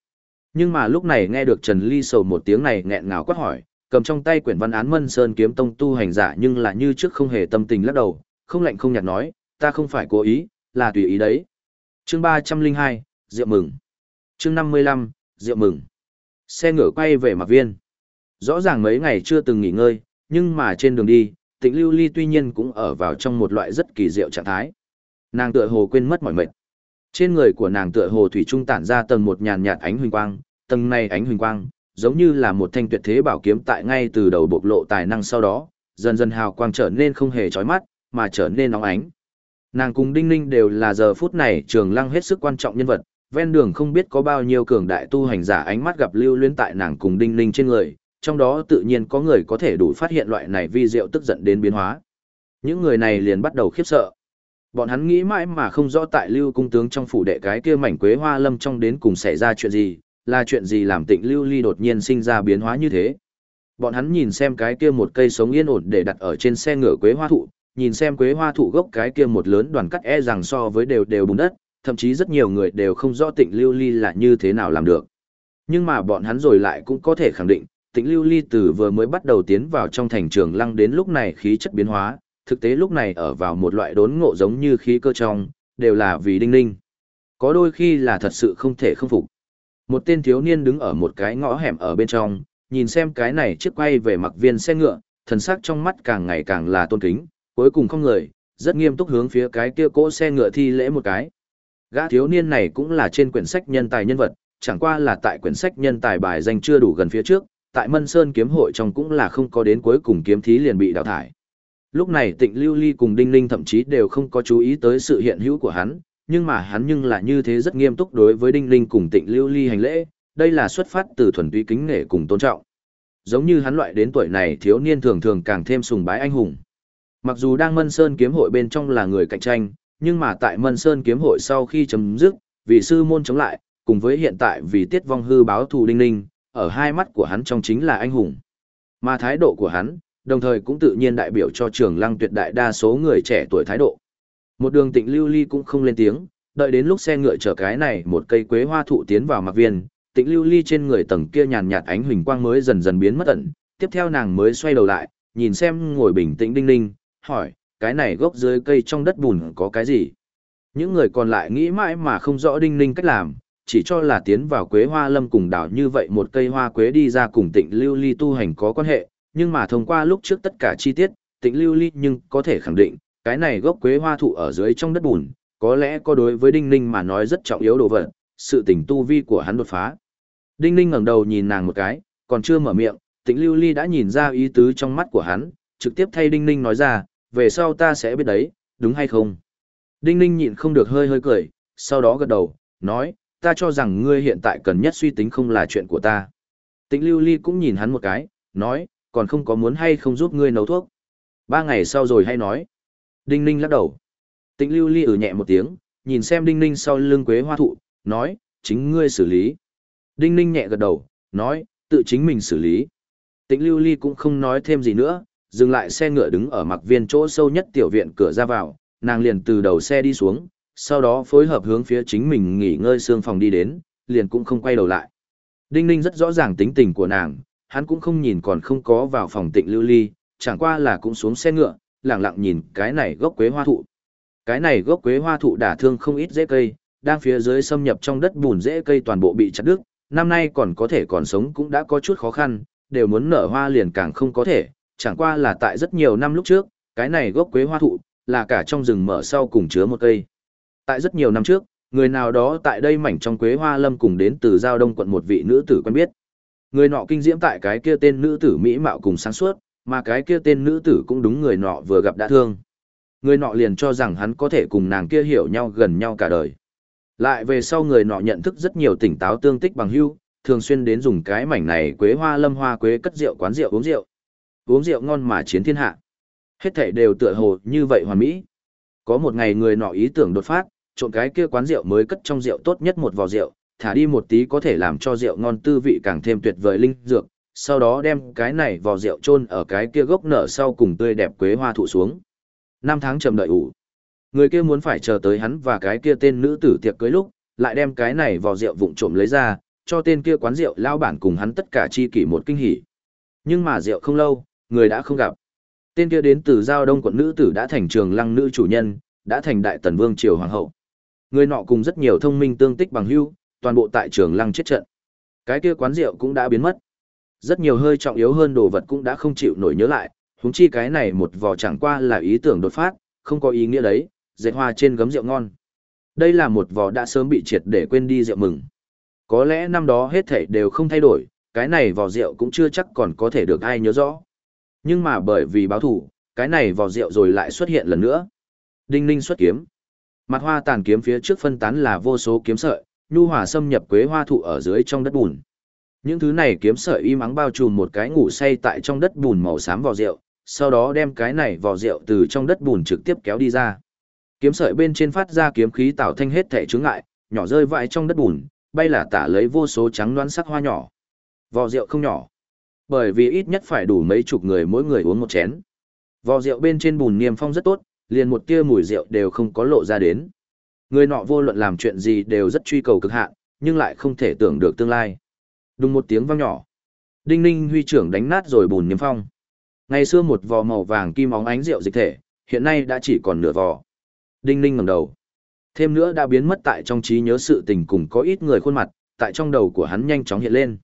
S1: Nhưng mà lúc này nghe được Trần Ly sầu một tiếng này nghẹn ngào quát hỏi, cầm trong tay quyển văn án Mân Sơn kiếm tông tu hành giả nhưng là như trước không hề tâm tình lắc đầu, không lạnh không nhạt nói, ta không phải cố ý, là tùy ý đấy. Chương 302, rượu mừng. Chương 55, rượu mừng. Xe ngựa quay về Mạc Viên. Rõ ràng mấy ngày chưa từng nghỉ ngơi, nhưng mà trên đường đi, tịnh lưu ly tuy nhiên cũng ở vào trong một loại rất kỳ diệu trạng thái. Nàng tựa hồ quên mất mọi mệt. Trên người của nàng tựa hồ thủy trung tản ra tầng một nhàn nhạt ánh huỳnh quang, tầng này ánh huỳnh quang, giống như là một thanh tuyệt thế bảo kiếm tại ngay từ đầu bộc lộ tài năng sau đó, dần dần hào quang trở nên không hề chói mắt, mà trở nên nóng ánh. Nàng cùng Đinh Ninh đều là giờ phút này trường lăng hết sức quan trọng nhân vật, ven đường không biết có bao nhiêu cường đại tu hành giả ánh mắt gặp lưu luyến tại nàng cùng Đinh Ninh trên người, trong đó tự nhiên có người có thể đủ phát hiện loại này vi diệu tức giận đến biến hóa. Những người này liền bắt đầu khiếp sợ. Bọn hắn nghĩ mãi mà không rõ tại lưu cung tướng trong phủ đệ cái kia mảnh quế hoa lâm trong đến cùng xảy ra chuyện gì, là chuyện gì làm tịnh lưu ly đột nhiên sinh ra biến hóa như thế. Bọn hắn nhìn xem cái kia một cây sống yên ổn để đặt ở trên xe ngựa quế hoa thụ, nhìn xem quế hoa thụ gốc cái kia một lớn đoàn cắt e rằng so với đều đều bùn đất, thậm chí rất nhiều người đều không rõ tịnh lưu ly là như thế nào làm được. Nhưng mà bọn hắn rồi lại cũng có thể khẳng định, tịnh lưu ly từ vừa mới bắt đầu tiến vào trong thành trường lăng đến lúc này khí chất biến hóa, thực tế lúc này ở vào một loại đốn ngộ giống như khí cơ trong, đều là vì đinh ninh. Có đôi khi là thật sự không thể không phục. Một tên thiếu niên đứng ở một cái ngõ hẻm ở bên trong, nhìn xem cái này chiếc quay về mặc viên xe ngựa, thần sắc trong mắt càng ngày càng là tôn kính, cuối cùng không người, rất nghiêm túc hướng phía cái kia cỗ xe ngựa thi lễ một cái. Gã thiếu niên này cũng là trên quyển sách nhân tài nhân vật, chẳng qua là tại quyển sách nhân tài bài danh chưa đủ gần phía trước, tại Mân Sơn kiếm hội trong cũng là không có đến cuối cùng kiếm thí liền bị đào thải. Lúc này Tịnh Lưu Ly cùng Đinh Ninh thậm chí đều không có chú ý tới sự hiện hữu của hắn, nhưng mà hắn nhưng là như thế rất nghiêm túc đối với Đinh Linh cùng Tịnh Lưu Ly hành lễ, đây là xuất phát từ thuần túy kính nể cùng tôn trọng. Giống như hắn loại đến tuổi này thiếu niên thường thường càng thêm sùng bái anh hùng. Mặc dù đang Mân Sơn kiếm hội bên trong là người cạnh tranh, nhưng mà tại Mân Sơn kiếm hội sau khi chấm dứt, vì sư môn chống lại, cùng với hiện tại vì tiết vong hư báo thù đinh Linh ở hai mắt của hắn trong chính là anh hùng. Mà thái độ của hắn, đồng thời cũng tự nhiên đại biểu cho trường lăng tuyệt đại đa số người trẻ tuổi thái độ. Một đường tịnh lưu ly cũng không lên tiếng, đợi đến lúc xe ngựa chở cái này một cây quế hoa thụ tiến vào mặc viên, tịnh lưu ly trên người tầng kia nhàn nhạt ánh huỳnh quang mới dần dần biến mất ẩn, tiếp theo nàng mới xoay đầu lại, nhìn xem ngồi bình tĩnh đinh ninh, hỏi, cái này gốc dưới cây trong đất bùn có cái gì? Những người còn lại nghĩ mãi mà không rõ đinh ninh cách làm, chỉ cho là tiến vào quế hoa lâm cùng đảo như vậy một cây hoa quế đi ra cùng tịnh lưu ly tu hành có quan hệ, nhưng mà thông qua lúc trước tất cả chi tiết, tịnh lưu ly nhưng có thể khẳng định, cái này gốc quế hoa thụ ở dưới trong đất bùn, có lẽ có đối với đinh ninh mà nói rất trọng yếu đồ vật, sự tình tu vi của hắn đột phá. Đinh ninh ngẩng đầu nhìn nàng một cái, còn chưa mở miệng, tịnh lưu ly đã nhìn ra ý tứ trong mắt của hắn, trực tiếp thay đinh ninh nói ra, về sau ta sẽ biết đấy, đúng hay không? Đinh ninh nhịn không được hơi hơi cười, sau đó gật đầu, nói, ta cho rằng ngươi hiện tại cần nhất suy tính không là chuyện của ta. tịnh lưu ly cũng nhìn hắn một cái, nói, còn không có muốn hay không giúp ngươi nấu thuốc. Ba ngày sau rồi hay nói. Đinh ninh lắc đầu. Tĩnh lưu ly ử nhẹ một tiếng, nhìn xem đinh ninh sau lưng quế hoa thụ, nói, chính ngươi xử lý. Đinh ninh nhẹ gật đầu, nói, tự chính mình xử lý. Tĩnh lưu ly cũng không nói thêm gì nữa, dừng lại xe ngựa đứng ở mặc viên chỗ sâu nhất tiểu viện cửa ra vào, nàng liền từ đầu xe đi xuống, sau đó phối hợp hướng phía chính mình nghỉ ngơi xương phòng đi đến, liền cũng không quay đầu lại. Đinh Ninh rất rõ ràng tính tình của nàng, hắn cũng không nhìn còn không có vào phòng tịnh lưu ly, chẳng qua là cũng xuống xe ngựa, lặng lặng nhìn cái này gốc quế hoa thụ. Cái này gốc quế hoa thụ đả thương không ít rễ cây, đang phía dưới xâm nhập trong đất bùn rễ cây toàn bộ bị chặt đứt, năm nay còn có thể còn sống cũng đã có chút khó khăn, đều muốn nở hoa liền càng không có thể, chẳng qua là tại rất nhiều năm lúc trước, cái này gốc quế hoa thụ, là cả trong rừng mở sau cùng chứa một cây. Tại rất nhiều năm trước, người nào đó tại đây mảnh trong quế hoa lâm cùng đến từ giao đông quận một vị nữ tử quen biết. Người nọ kinh diễm tại cái kia tên nữ tử mỹ mạo cùng sáng suốt, mà cái kia tên nữ tử cũng đúng người nọ vừa gặp đã thương. Người nọ liền cho rằng hắn có thể cùng nàng kia hiểu nhau gần nhau cả đời. Lại về sau người nọ nhận thức rất nhiều tỉnh táo tương tích bằng hưu, thường xuyên đến dùng cái mảnh này quế hoa lâm hoa quế cất rượu quán rượu uống rượu. Uống rượu ngon mà chiến thiên hạ. Hết thảy đều tựa hồ như vậy hoàn mỹ. Có một ngày người nọ ý tưởng đột phát, trộn cái kia quán rượu mới cất trong rượu tốt nhất một vò rượu, thả đi một tí có thể làm cho rượu ngon tư vị càng thêm tuyệt vời linh dược, sau đó đem cái này vò rượu chôn ở cái kia gốc nở sau cùng tươi đẹp quế hoa thụ xuống. Năm tháng chờ đợi ủ. Người kia muốn phải chờ tới hắn và cái kia tên nữ tử tiệc cưới lúc, lại đem cái này vò rượu vụng trộm lấy ra, cho tên kia quán rượu lao bản cùng hắn tất cả chi kỷ một kinh hỉ. Nhưng mà rượu không lâu, người đã không gặp. Tên kia đến từ giao đông quận nữ tử đã thành trường lăng nữ chủ nhân, đã thành đại tần vương triều hoàng hậu. Người nọ cùng rất nhiều thông minh tương tích bằng hữu toàn bộ tại trường lăng chết trận. Cái kia quán rượu cũng đã biến mất. Rất nhiều hơi trọng yếu hơn đồ vật cũng đã không chịu nổi nhớ lại, huống chi cái này một vò chẳng qua là ý tưởng đột phát, không có ý nghĩa đấy, dệt hoa trên gấm rượu ngon. Đây là một vò đã sớm bị triệt để quên đi rượu mừng. Có lẽ năm đó hết thảy đều không thay đổi, cái này vò rượu cũng chưa chắc còn có thể được ai nhớ rõ. Nhưng mà bởi vì báo thủ, cái này vò rượu rồi lại xuất hiện lần nữa. Đinh ninh xuất kiếm. Mặt hoa tàn kiếm phía trước phân tán là vô số kiếm sợi, nhu hòa xâm nhập quế hoa thụ ở dưới trong đất bùn. Những thứ này kiếm sợi y mắng bao trùm một cái ngủ say tại trong đất bùn màu xám vào rượu, sau đó đem cái này vào rượu từ trong đất bùn trực tiếp kéo đi ra. Kiếm sợi bên trên phát ra kiếm khí tạo thanh hết thể chướng ngại, nhỏ rơi vãi trong đất bùn, bay là tả lấy vô số trắng đoán sắc hoa nhỏ. Vò rượu không nhỏ, bởi vì ít nhất phải đủ mấy chục người mỗi người uống một chén. Vò rượu bên trên bùn niêm phong rất tốt, liền một tia mùi rượu đều không có lộ ra đến. Người nọ vô luận làm chuyện gì đều rất truy cầu cực hạn, nhưng lại không thể tưởng được tương lai. Đùng một tiếng vang nhỏ. Đinh Ninh huy trưởng đánh nát rồi bùn niêm phong. Ngày xưa một vò màu vàng kim óng ánh rượu dịch thể, hiện nay đã chỉ còn nửa vò. Đinh Ninh ngẩng đầu. Thêm nữa đã biến mất tại trong trí nhớ sự tình cùng có ít người khuôn mặt, tại trong đầu của hắn nhanh chóng hiện lên.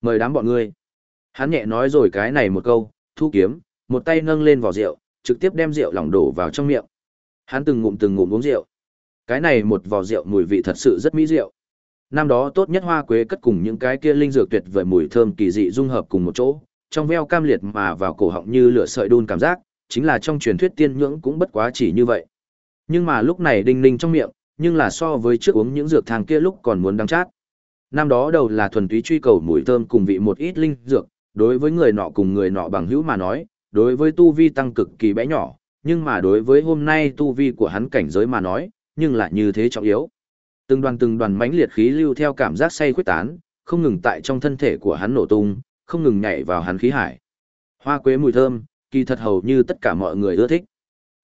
S1: Mời đám bọn ngươi. Hắn nhẹ nói rồi cái này một câu, thu kiếm, một tay nâng lên vò rượu, trực tiếp đem rượu lỏng đổ vào trong miệng. Hắn từng ngụm từng ngụm uống rượu. Cái này một vò rượu mùi vị thật sự rất mỹ rượu. Năm đó tốt nhất hoa quế cất cùng những cái kia linh dược tuyệt vời mùi thơm kỳ dị dung hợp cùng một chỗ, trong veo cam liệt mà vào cổ họng như lửa sợi đun cảm giác, chính là trong truyền thuyết tiên nhưỡng cũng bất quá chỉ như vậy. Nhưng mà lúc này đinh ninh trong miệng, nhưng là so với trước uống những dược thang kia lúc còn muốn đắng chát. Năm đó đầu là thuần túy truy cầu mùi thơm cùng vị một ít linh dược, đối với người nọ cùng người nọ bằng hữu mà nói, đối với tu vi tăng cực kỳ bé nhỏ, nhưng mà đối với hôm nay tu vi của hắn cảnh giới mà nói, nhưng lại như thế trọng yếu. Từng đoàn từng đoàn mãnh liệt khí lưu theo cảm giác say khuyết tán, không ngừng tại trong thân thể của hắn nổ tung, không ngừng nhảy vào hắn khí hải. Hoa quế mùi thơm, kỳ thật hầu như tất cả mọi người ưa thích.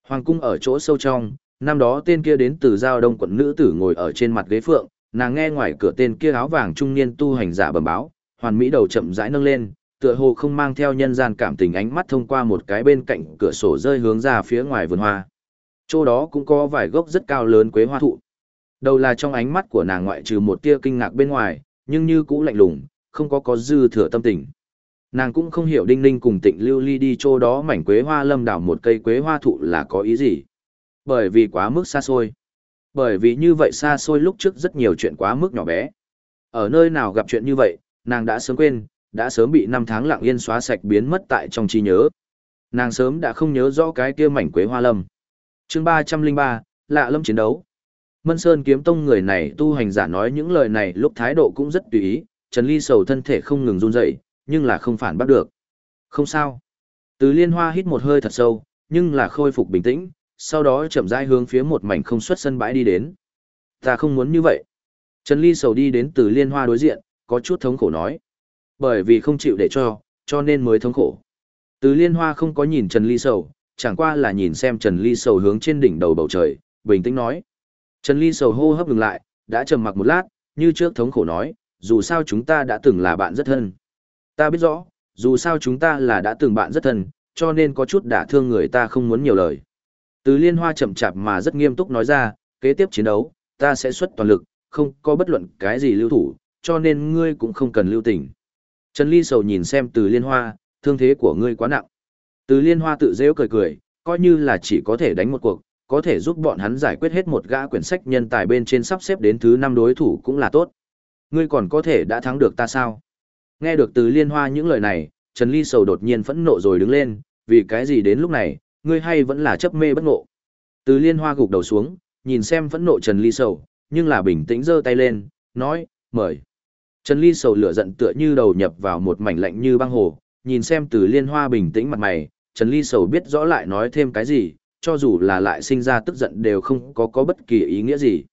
S1: Hoàng cung ở chỗ sâu trong, năm đó tên kia đến từ giao đông quận nữ tử ngồi ở trên mặt ghế phượng, nàng nghe ngoài cửa tên kia áo vàng trung niên tu hành giả bẩm báo, hoàn mỹ đầu chậm rãi nâng lên, tựa hồ không mang theo nhân gian cảm tình ánh mắt thông qua một cái bên cạnh cửa sổ rơi hướng ra phía ngoài vườn hoa. Chỗ đó cũng có vài gốc rất cao lớn quế hoa thụ. Đầu là trong ánh mắt của nàng ngoại trừ một tia kinh ngạc bên ngoài, nhưng như cũ lạnh lùng, không có có dư thừa tâm tình. Nàng cũng không hiểu Đinh Ninh cùng Tịnh Lưu Ly đi chỗ đó mảnh quế hoa lâm đảo một cây quế hoa thụ là có ý gì. Bởi vì quá mức xa xôi. Bởi vì như vậy xa xôi lúc trước rất nhiều chuyện quá mức nhỏ bé. Ở nơi nào gặp chuyện như vậy, nàng đã sớm quên, đã sớm bị năm tháng lặng yên xóa sạch biến mất tại trong trí nhớ. Nàng sớm đã không nhớ rõ cái kia mảnh quế hoa lâm. chương ba trăm linh ba lạ lâm chiến đấu. Mân Sơn kiếm tông người này tu hành giả nói những lời này lúc thái độ cũng rất tùy ý, Trần Ly sầu thân thể không ngừng run rẩy, nhưng là không phản bắt được. Không sao. Từ liên hoa hít một hơi thật sâu, nhưng là khôi phục bình tĩnh, sau đó chậm rãi hướng phía một mảnh không xuất sân bãi đi đến. Ta không muốn như vậy. Trần Ly sầu đi đến từ liên hoa đối diện, có chút thống khổ nói. Bởi vì không chịu để cho, cho nên mới thống khổ. Từ liên hoa không có nhìn Trần Ly sầu, chẳng qua là nhìn xem Trần Ly sầu hướng trên đỉnh đầu bầu trời, bình tĩnh nói. Trần Ly sầu hô hấp ngừng lại, đã trầm mặc một lát, như trước thống khổ nói, dù sao chúng ta đã từng là bạn rất thân. Ta biết rõ, dù sao chúng ta là đã từng bạn rất thân, cho nên có chút đả thương người ta không muốn nhiều lời. Từ liên hoa chậm chạp mà rất nghiêm túc nói ra, kế tiếp chiến đấu, ta sẽ xuất toàn lực, không có bất luận cái gì lưu thủ, cho nên ngươi cũng không cần lưu tình. Trần Ly sầu nhìn xem từ liên hoa, thương thế của ngươi quá nặng. Từ liên hoa tự dễ cười cười, coi như là chỉ có thể đánh một cuộc, có thể giúp bọn hắn giải quyết hết một gã quyển sách nhân tài bên trên sắp xếp đến thứ năm đối thủ cũng là tốt. Ngươi còn có thể đã thắng được ta sao? Nghe được từ liên hoa những lời này, Trần Ly Sầu đột nhiên phẫn nộ rồi đứng lên, vì cái gì đến lúc này, ngươi hay vẫn là chấp mê bất ngộ. Từ liên hoa gục đầu xuống, nhìn xem phẫn nộ Trần Ly Sầu, nhưng là bình tĩnh giơ tay lên, nói, mời. Trần Ly Sầu lửa giận tựa như đầu nhập vào một mảnh lạnh như băng hồ, nhìn xem từ liên hoa bình tĩnh mặt mày, Trần Ly Sầu biết rõ lại nói thêm cái gì, cho dù là lại sinh ra tức giận đều không có có bất kỳ ý nghĩa gì.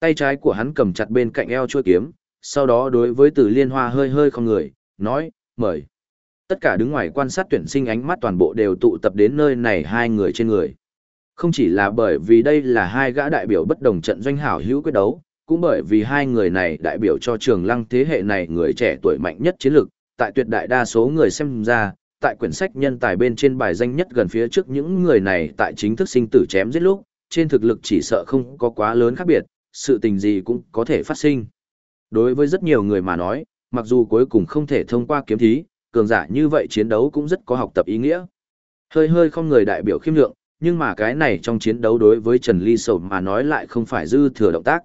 S1: Tay trái của hắn cầm chặt bên cạnh eo chuôi kiếm, sau đó đối với Từ Liên Hoa hơi hơi không người, nói, mời. Tất cả đứng ngoài quan sát tuyển sinh ánh mắt toàn bộ đều tụ tập đến nơi này hai người trên người. Không chỉ là bởi vì đây là hai gã đại biểu bất đồng trận doanh hảo hữu quyết đấu, cũng bởi vì hai người này đại biểu cho trường lăng thế hệ này người trẻ tuổi mạnh nhất chiến lược, tại tuyệt đại đa số người xem ra, tại quyển sách nhân tài bên trên bài danh nhất gần phía trước những người này tại chính thức sinh tử chém giết lúc, trên thực lực chỉ sợ không có quá lớn khác biệt, sự tình gì cũng có thể phát sinh. Đối với rất nhiều người mà nói, mặc dù cuối cùng không thể thông qua kiếm thí, cường giả như vậy chiến đấu cũng rất có học tập ý nghĩa. Hơi hơi không người đại biểu khiêm lượng, nhưng mà cái này trong chiến đấu đối với Trần Ly Sầu mà nói lại không phải dư thừa động tác.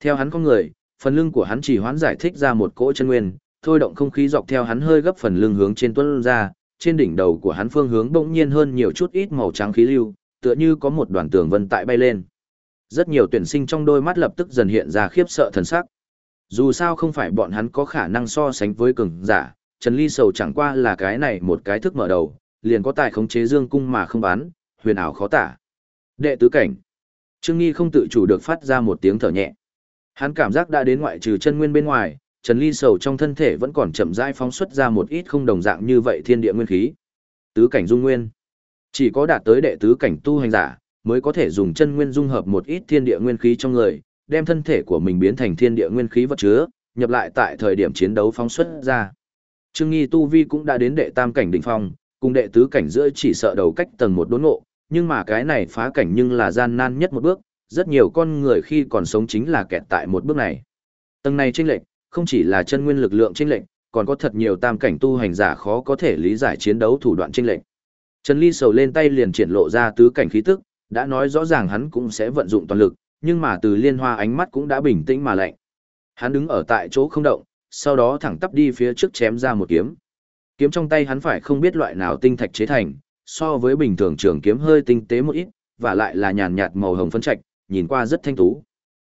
S1: Theo hắn con người, phần lưng của hắn chỉ hoán giải thích ra một cỗ chân nguyên, thôi động không khí dọc theo hắn hơi gấp phần lưng hướng trên tuân ra, trên đỉnh đầu của hắn phương hướng bỗng nhiên hơn nhiều chút ít màu trắng khí lưu, tựa như có một đoàn tường vân tại bay lên. Rất nhiều tuyển sinh trong đôi mắt lập tức dần hiện ra khiếp sợ thần sắc. Dù sao không phải bọn hắn có khả năng so sánh với cường giả, Trần Ly Sầu chẳng qua là cái này một cái thức mở đầu, liền có tài khống chế dương cung mà không bán, huyền ảo khó tả. Đệ tứ cảnh. Trương Nghi không tự chủ được phát ra một tiếng thở nhẹ. Hắn cảm giác đã đến ngoại trừ chân nguyên bên ngoài, Trần Ly Sầu trong thân thể vẫn còn chậm rãi phóng xuất ra một ít không đồng dạng như vậy thiên địa nguyên khí. Tứ cảnh dung nguyên. Chỉ có đạt tới đệ tứ cảnh tu hành giả, mới có thể dùng chân nguyên dung hợp một ít thiên địa nguyên khí trong người, đem thân thể của mình biến thành thiên địa nguyên khí vật chứa, nhập lại tại thời điểm chiến đấu phóng xuất ra. Trương Nghi Tu Vi cũng đã đến đệ tam cảnh đỉnh phong, cùng đệ tứ cảnh giữa chỉ sợ đầu cách tầng một đốn ngộ, nhưng mà cái này phá cảnh nhưng là gian nan nhất một bước, rất nhiều con người khi còn sống chính là kẹt tại một bước này. Tầng này chênh lệch, không chỉ là chân nguyên lực lượng chênh lệch, còn có thật nhiều tam cảnh tu hành giả khó có thể lý giải chiến đấu thủ đoạn chênh lệch. Trần Ly sầu lên tay liền triển lộ ra tứ cảnh khí tức, đã nói rõ ràng hắn cũng sẽ vận dụng toàn lực, nhưng mà từ liên hoa ánh mắt cũng đã bình tĩnh mà lạnh. Hắn đứng ở tại chỗ không động, sau đó thẳng tắp đi phía trước chém ra một kiếm. Kiếm trong tay hắn phải không biết loại nào tinh thạch chế thành, so với bình thường trường kiếm hơi tinh tế một ít, và lại là nhàn nhạt màu hồng phấn trạch, nhìn qua rất thanh tú.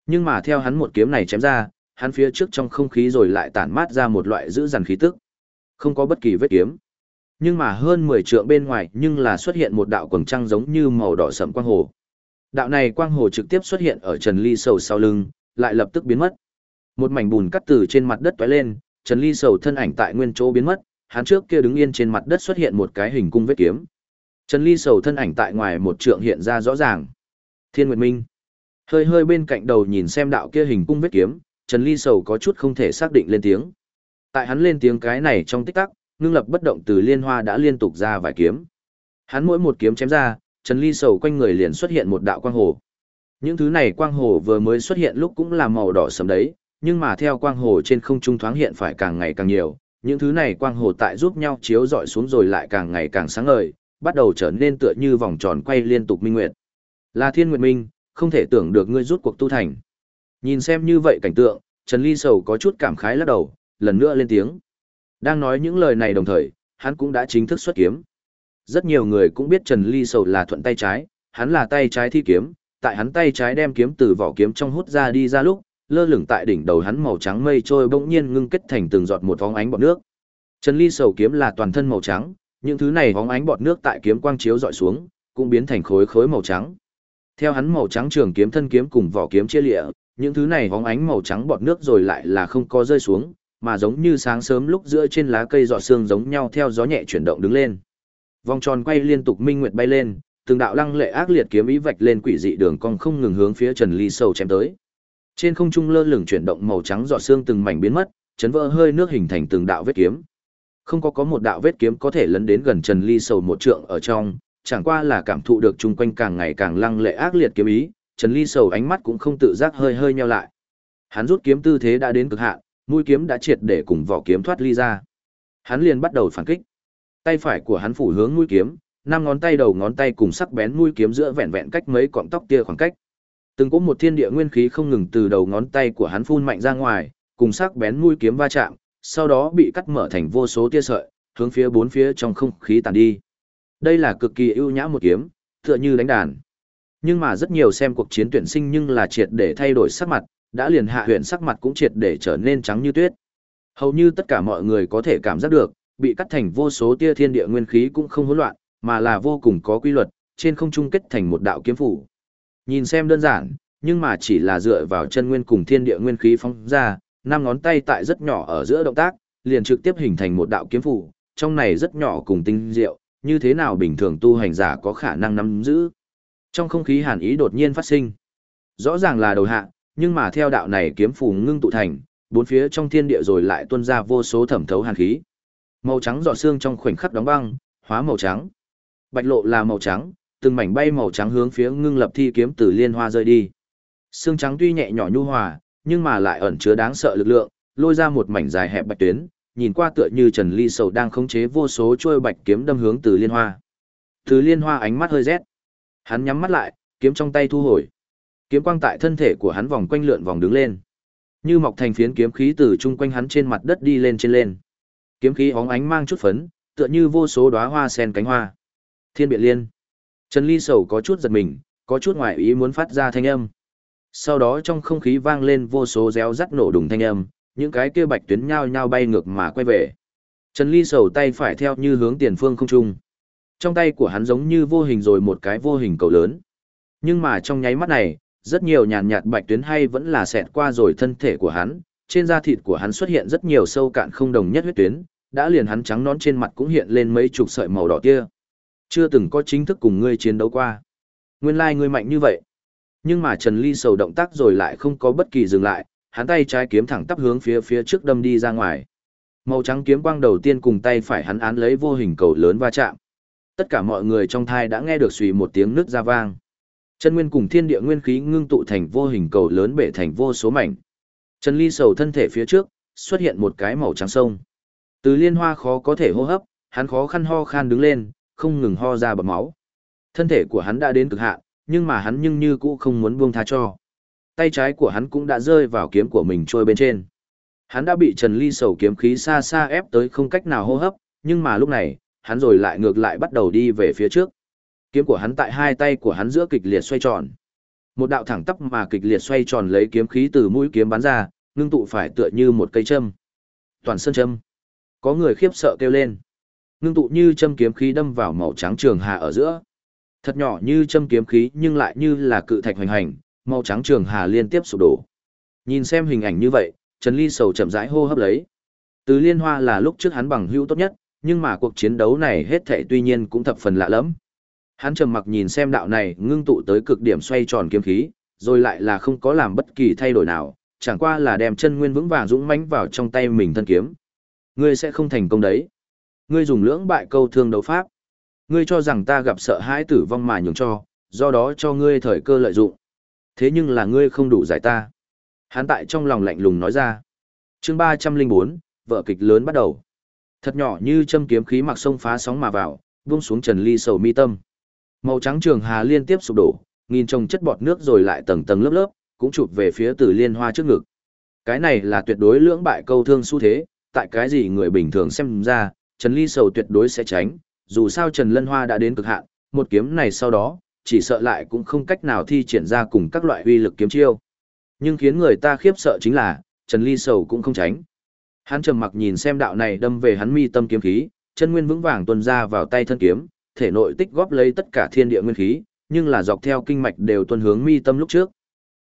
S1: Nhưng mà theo hắn một kiếm này chém ra, hắn phía trước trong không khí rồi lại tản mát ra một loại dữ dằn khí tức. Không có bất kỳ vết kiếm. Nhưng mà hơn 10 trượng bên ngoài nhưng là xuất hiện một đạo quầng trăng giống như màu đỏ sẫm quang hồ. Đạo này quang hồ trực tiếp xuất hiện ở Trần Ly Sầu sau lưng, lại lập tức biến mất. Một mảnh bùn cắt từ trên mặt đất tóe lên, Trần Ly Sầu thân ảnh tại nguyên chỗ biến mất, hắn trước kia đứng yên trên mặt đất xuất hiện một cái hình cung vết kiếm. Trần Ly Sầu thân ảnh tại ngoài một trượng hiện ra rõ ràng. Thiên Nguyệt Minh. Hơi hơi bên cạnh đầu nhìn xem đạo kia hình cung vết kiếm, Trần Ly Sầu có chút không thể xác định lên tiếng. Tại hắn lên tiếng cái này trong tích tắc, ngưng lập bất động từ liên hoa đã liên tục ra vài kiếm. Hắn mỗi một kiếm chém ra, Trần Ly Sầu quanh người liền xuất hiện một đạo quang hồ. Những thứ này quang hồ vừa mới xuất hiện lúc cũng là màu đỏ sẫm đấy, nhưng mà theo quang hồ trên không trung thoáng hiện phải càng ngày càng nhiều, những thứ này quang hồ tại giúp nhau chiếu rọi xuống rồi lại càng ngày càng sáng ngời, bắt đầu trở nên tựa như vòng tròn quay liên tục minh nguyệt. Là Thiên Nguyệt Minh, không thể tưởng được ngươi rút cuộc tu thành. Nhìn xem như vậy cảnh tượng, Trần Ly Sầu có chút cảm khái lắc đầu, lần nữa lên tiếng. Đang nói những lời này đồng thời, hắn cũng đã chính thức xuất kiếm. Rất nhiều người cũng biết Trần Ly Sầu là thuận tay trái, hắn là tay trái thi kiếm, tại hắn tay trái đem kiếm từ vỏ kiếm trong hút ra đi ra lúc, lơ lửng tại đỉnh đầu hắn màu trắng mây trôi bỗng nhiên ngưng kết thành từng giọt một vóng ánh bọt nước. Trần Ly Sầu kiếm là toàn thân màu trắng, những thứ này vóng ánh bọt nước tại kiếm quang chiếu dọi xuống, cũng biến thành khối khối màu trắng. Theo hắn màu trắng trường kiếm thân kiếm cùng vỏ kiếm chia lịa, những thứ này hóng ánh màu trắng bọt nước rồi lại là không có rơi xuống, mà giống như sáng sớm lúc giữa trên lá cây giọt sương giống nhau theo gió nhẹ chuyển động đứng lên. Vòng tròn quay liên tục minh nguyệt bay lên, từng đạo lăng lệ ác liệt kiếm ý vạch lên quỷ dị đường cong không ngừng hướng phía Trần Ly sâu chém tới. Trên không trung lơ lửng chuyển động màu trắng giọt sương từng mảnh biến mất, chấn vỡ hơi nước hình thành từng đạo vết kiếm. Không có có một đạo vết kiếm có thể lấn đến gần Trần Ly sầu một trượng ở trong, chẳng qua là cảm thụ được chung quanh càng ngày càng lăng lệ ác liệt kiếm ý, Trần Ly sầu ánh mắt cũng không tự giác hơi hơi nheo lại. Hắn rút kiếm tư thế đã đến cực hạn, mũi kiếm đã triệt để cùng vỏ kiếm thoát ly ra. Hắn liền bắt đầu phản kích. Tay phải của hắn phủ hướng mũi kiếm, năm ngón tay đầu ngón tay cùng sắc bén mũi kiếm giữa vẹn vẹn cách mấy cọng tóc tia khoảng cách. Từng có một thiên địa nguyên khí không ngừng từ đầu ngón tay của hắn phun mạnh ra ngoài, cùng sắc bén mũi kiếm va chạm, sau đó bị cắt mở thành vô số tia sợi, hướng phía bốn phía trong không khí tàn đi. Đây là cực kỳ ưu nhã một kiếm, tựa như đánh đàn. Nhưng mà rất nhiều xem cuộc chiến tuyển sinh nhưng là triệt để thay đổi sắc mặt, đã liền hạ huyện sắc mặt cũng triệt để trở nên trắng như tuyết. Hầu như tất cả mọi người có thể cảm giác được, bị cắt thành vô số tia thiên địa nguyên khí cũng không hỗn loạn, mà là vô cùng có quy luật, trên không trung kết thành một đạo kiếm phủ. Nhìn xem đơn giản, nhưng mà chỉ là dựa vào chân nguyên cùng thiên địa nguyên khí phóng ra, năm ngón tay tại rất nhỏ ở giữa động tác, liền trực tiếp hình thành một đạo kiếm phủ, trong này rất nhỏ cùng tinh diệu, như thế nào bình thường tu hành giả có khả năng nắm giữ. Trong không khí hàn ý đột nhiên phát sinh. Rõ ràng là đầu hạ, nhưng mà theo đạo này kiếm phù ngưng tụ thành, bốn phía trong thiên địa rồi lại tuôn ra vô số thẩm thấu hàn khí. Màu trắng giọt xương trong khoảnh khắc đóng băng, hóa màu trắng. Bạch lộ là màu trắng, từng mảnh bay màu trắng hướng phía ngưng lập thi kiếm từ liên hoa rơi đi. Xương trắng tuy nhẹ nhỏ nhu hòa, nhưng mà lại ẩn chứa đáng sợ lực lượng, lôi ra một mảnh dài hẹp bạch tuyến, nhìn qua tựa như Trần Ly Sầu đang khống chế vô số trôi bạch kiếm đâm hướng từ liên hoa. Từ liên hoa ánh mắt hơi rét. Hắn nhắm mắt lại, kiếm trong tay thu hồi. Kiếm quang tại thân thể của hắn vòng quanh lượn vòng đứng lên. Như mọc thành phiến kiếm khí từ chung quanh hắn trên mặt đất đi lên trên lên. Kiếm khí óng ánh mang chút phấn, tựa như vô số đóa hoa sen cánh hoa. Thiên Biện Liên. Trần Ly Sầu có chút giật mình, có chút ngoại ý muốn phát ra thanh âm. Sau đó trong không khí vang lên vô số réo rắt nổ đùng thanh âm, những cái kia bạch tuyến nhao nhao bay ngược mà quay về. Trần Ly Sầu tay phải theo như hướng tiền phương không trung. Trong tay của hắn giống như vô hình rồi một cái vô hình cầu lớn. Nhưng mà trong nháy mắt này, rất nhiều nhàn nhạt bạch tuyến hay vẫn là xẹt qua rồi thân thể của hắn, trên da thịt của hắn xuất hiện rất nhiều sâu cạn không đồng nhất huyết tuyến, đã liền hắn trắng nón trên mặt cũng hiện lên mấy chục sợi màu đỏ kia. Chưa từng có chính thức cùng ngươi chiến đấu qua. Nguyên lai like ngươi mạnh như vậy. Nhưng mà Trần Ly sầu động tác rồi lại không có bất kỳ dừng lại, hắn tay trái kiếm thẳng tắp hướng phía phía trước đâm đi ra ngoài. Màu trắng kiếm quang đầu tiên cùng tay phải hắn án lấy vô hình cầu lớn va chạm. Tất cả mọi người trong thai đã nghe được xùy một tiếng nước ra vang. Chân nguyên cùng thiên địa nguyên khí ngưng tụ thành vô hình cầu lớn bể thành vô số mảnh. Trần Ly sầu thân thể phía trước, xuất hiện một cái màu trắng sông. Từ liên hoa khó có thể hô hấp, hắn khó khăn ho khan đứng lên, không ngừng ho ra bọt máu. Thân thể của hắn đã đến cực hạn, nhưng mà hắn nhưng như cũ không muốn buông tha cho. Tay trái của hắn cũng đã rơi vào kiếm của mình trôi bên trên. Hắn đã bị Trần Ly sầu kiếm khí xa xa ép tới không cách nào hô hấp, nhưng mà lúc này, hắn rồi lại ngược lại bắt đầu đi về phía trước. Kiếm của hắn tại hai tay của hắn giữa kịch liệt xoay tròn. Một đạo thẳng tắp mà kịch liệt xoay tròn lấy kiếm khí từ mũi kiếm bắn ra, ngưng tụ phải tựa như một cây châm. Toàn sơn châm. Có người khiếp sợ kêu lên. Ngưng tụ như châm kiếm khí đâm vào màu trắng trường hà ở giữa. Thật nhỏ như châm kiếm khí nhưng lại như là cự thạch hoành hành, màu trắng trường hà liên tiếp sụp đổ. Nhìn xem hình ảnh như vậy, Trần Ly sầu chậm rãi hô hấp lấy. Từ Liên Hoa là lúc trước hắn bằng hữu tốt nhất, nhưng mà cuộc chiến đấu này hết thảy tuy nhiên cũng thập phần lạ lẫm. Hắn trầm mặc nhìn xem đạo này ngưng tụ tới cực điểm xoay tròn kiếm khí, rồi lại là không có làm bất kỳ thay đổi nào, chẳng qua là đem chân nguyên vững vàng dũng mãnh vào trong tay mình thân kiếm. Ngươi sẽ không thành công đấy. Ngươi dùng lưỡng bại câu thương đấu pháp. Ngươi cho rằng ta gặp sợ hãi tử vong mà nhường cho, do đó cho ngươi thời cơ lợi dụng. Thế nhưng là ngươi không đủ giải ta. Hắn tại trong lòng lạnh lùng nói ra. chương ba trăm linh bốn, vợ kịch lớn bắt đầu. Thật nhỏ như châm kiếm khí mặc sông phá sóng mà vào, buông xuống Trần Ly sầu mi tâm. Màu trắng trường hà liên tiếp sụp đổ, nghìn trồng chất bọt nước rồi lại tầng tầng lớp lớp, cũng chụp về phía Từ Liên Hoa trước ngực. Cái này là tuyệt đối lưỡng bại câu thương xu thế, tại cái gì người bình thường xem ra, Trần Ly sầu tuyệt đối sẽ tránh, dù sao Trần Lân Hoa đã đến cực hạn, một kiếm này sau đó, chỉ sợ lại cũng không cách nào thi triển ra cùng các loại uy lực kiếm chiêu. Nhưng khiến người ta khiếp sợ chính là, Trần Ly sầu cũng không tránh. Hắn trầm mặc nhìn xem đạo này đâm về hắn mi tâm kiếm khí, chân nguyên vững vàng tuôn ra vào tay thân kiếm, thể nội tích góp lấy tất cả thiên địa nguyên khí, nhưng là dọc theo kinh mạch đều tuôn hướng mi tâm lúc trước.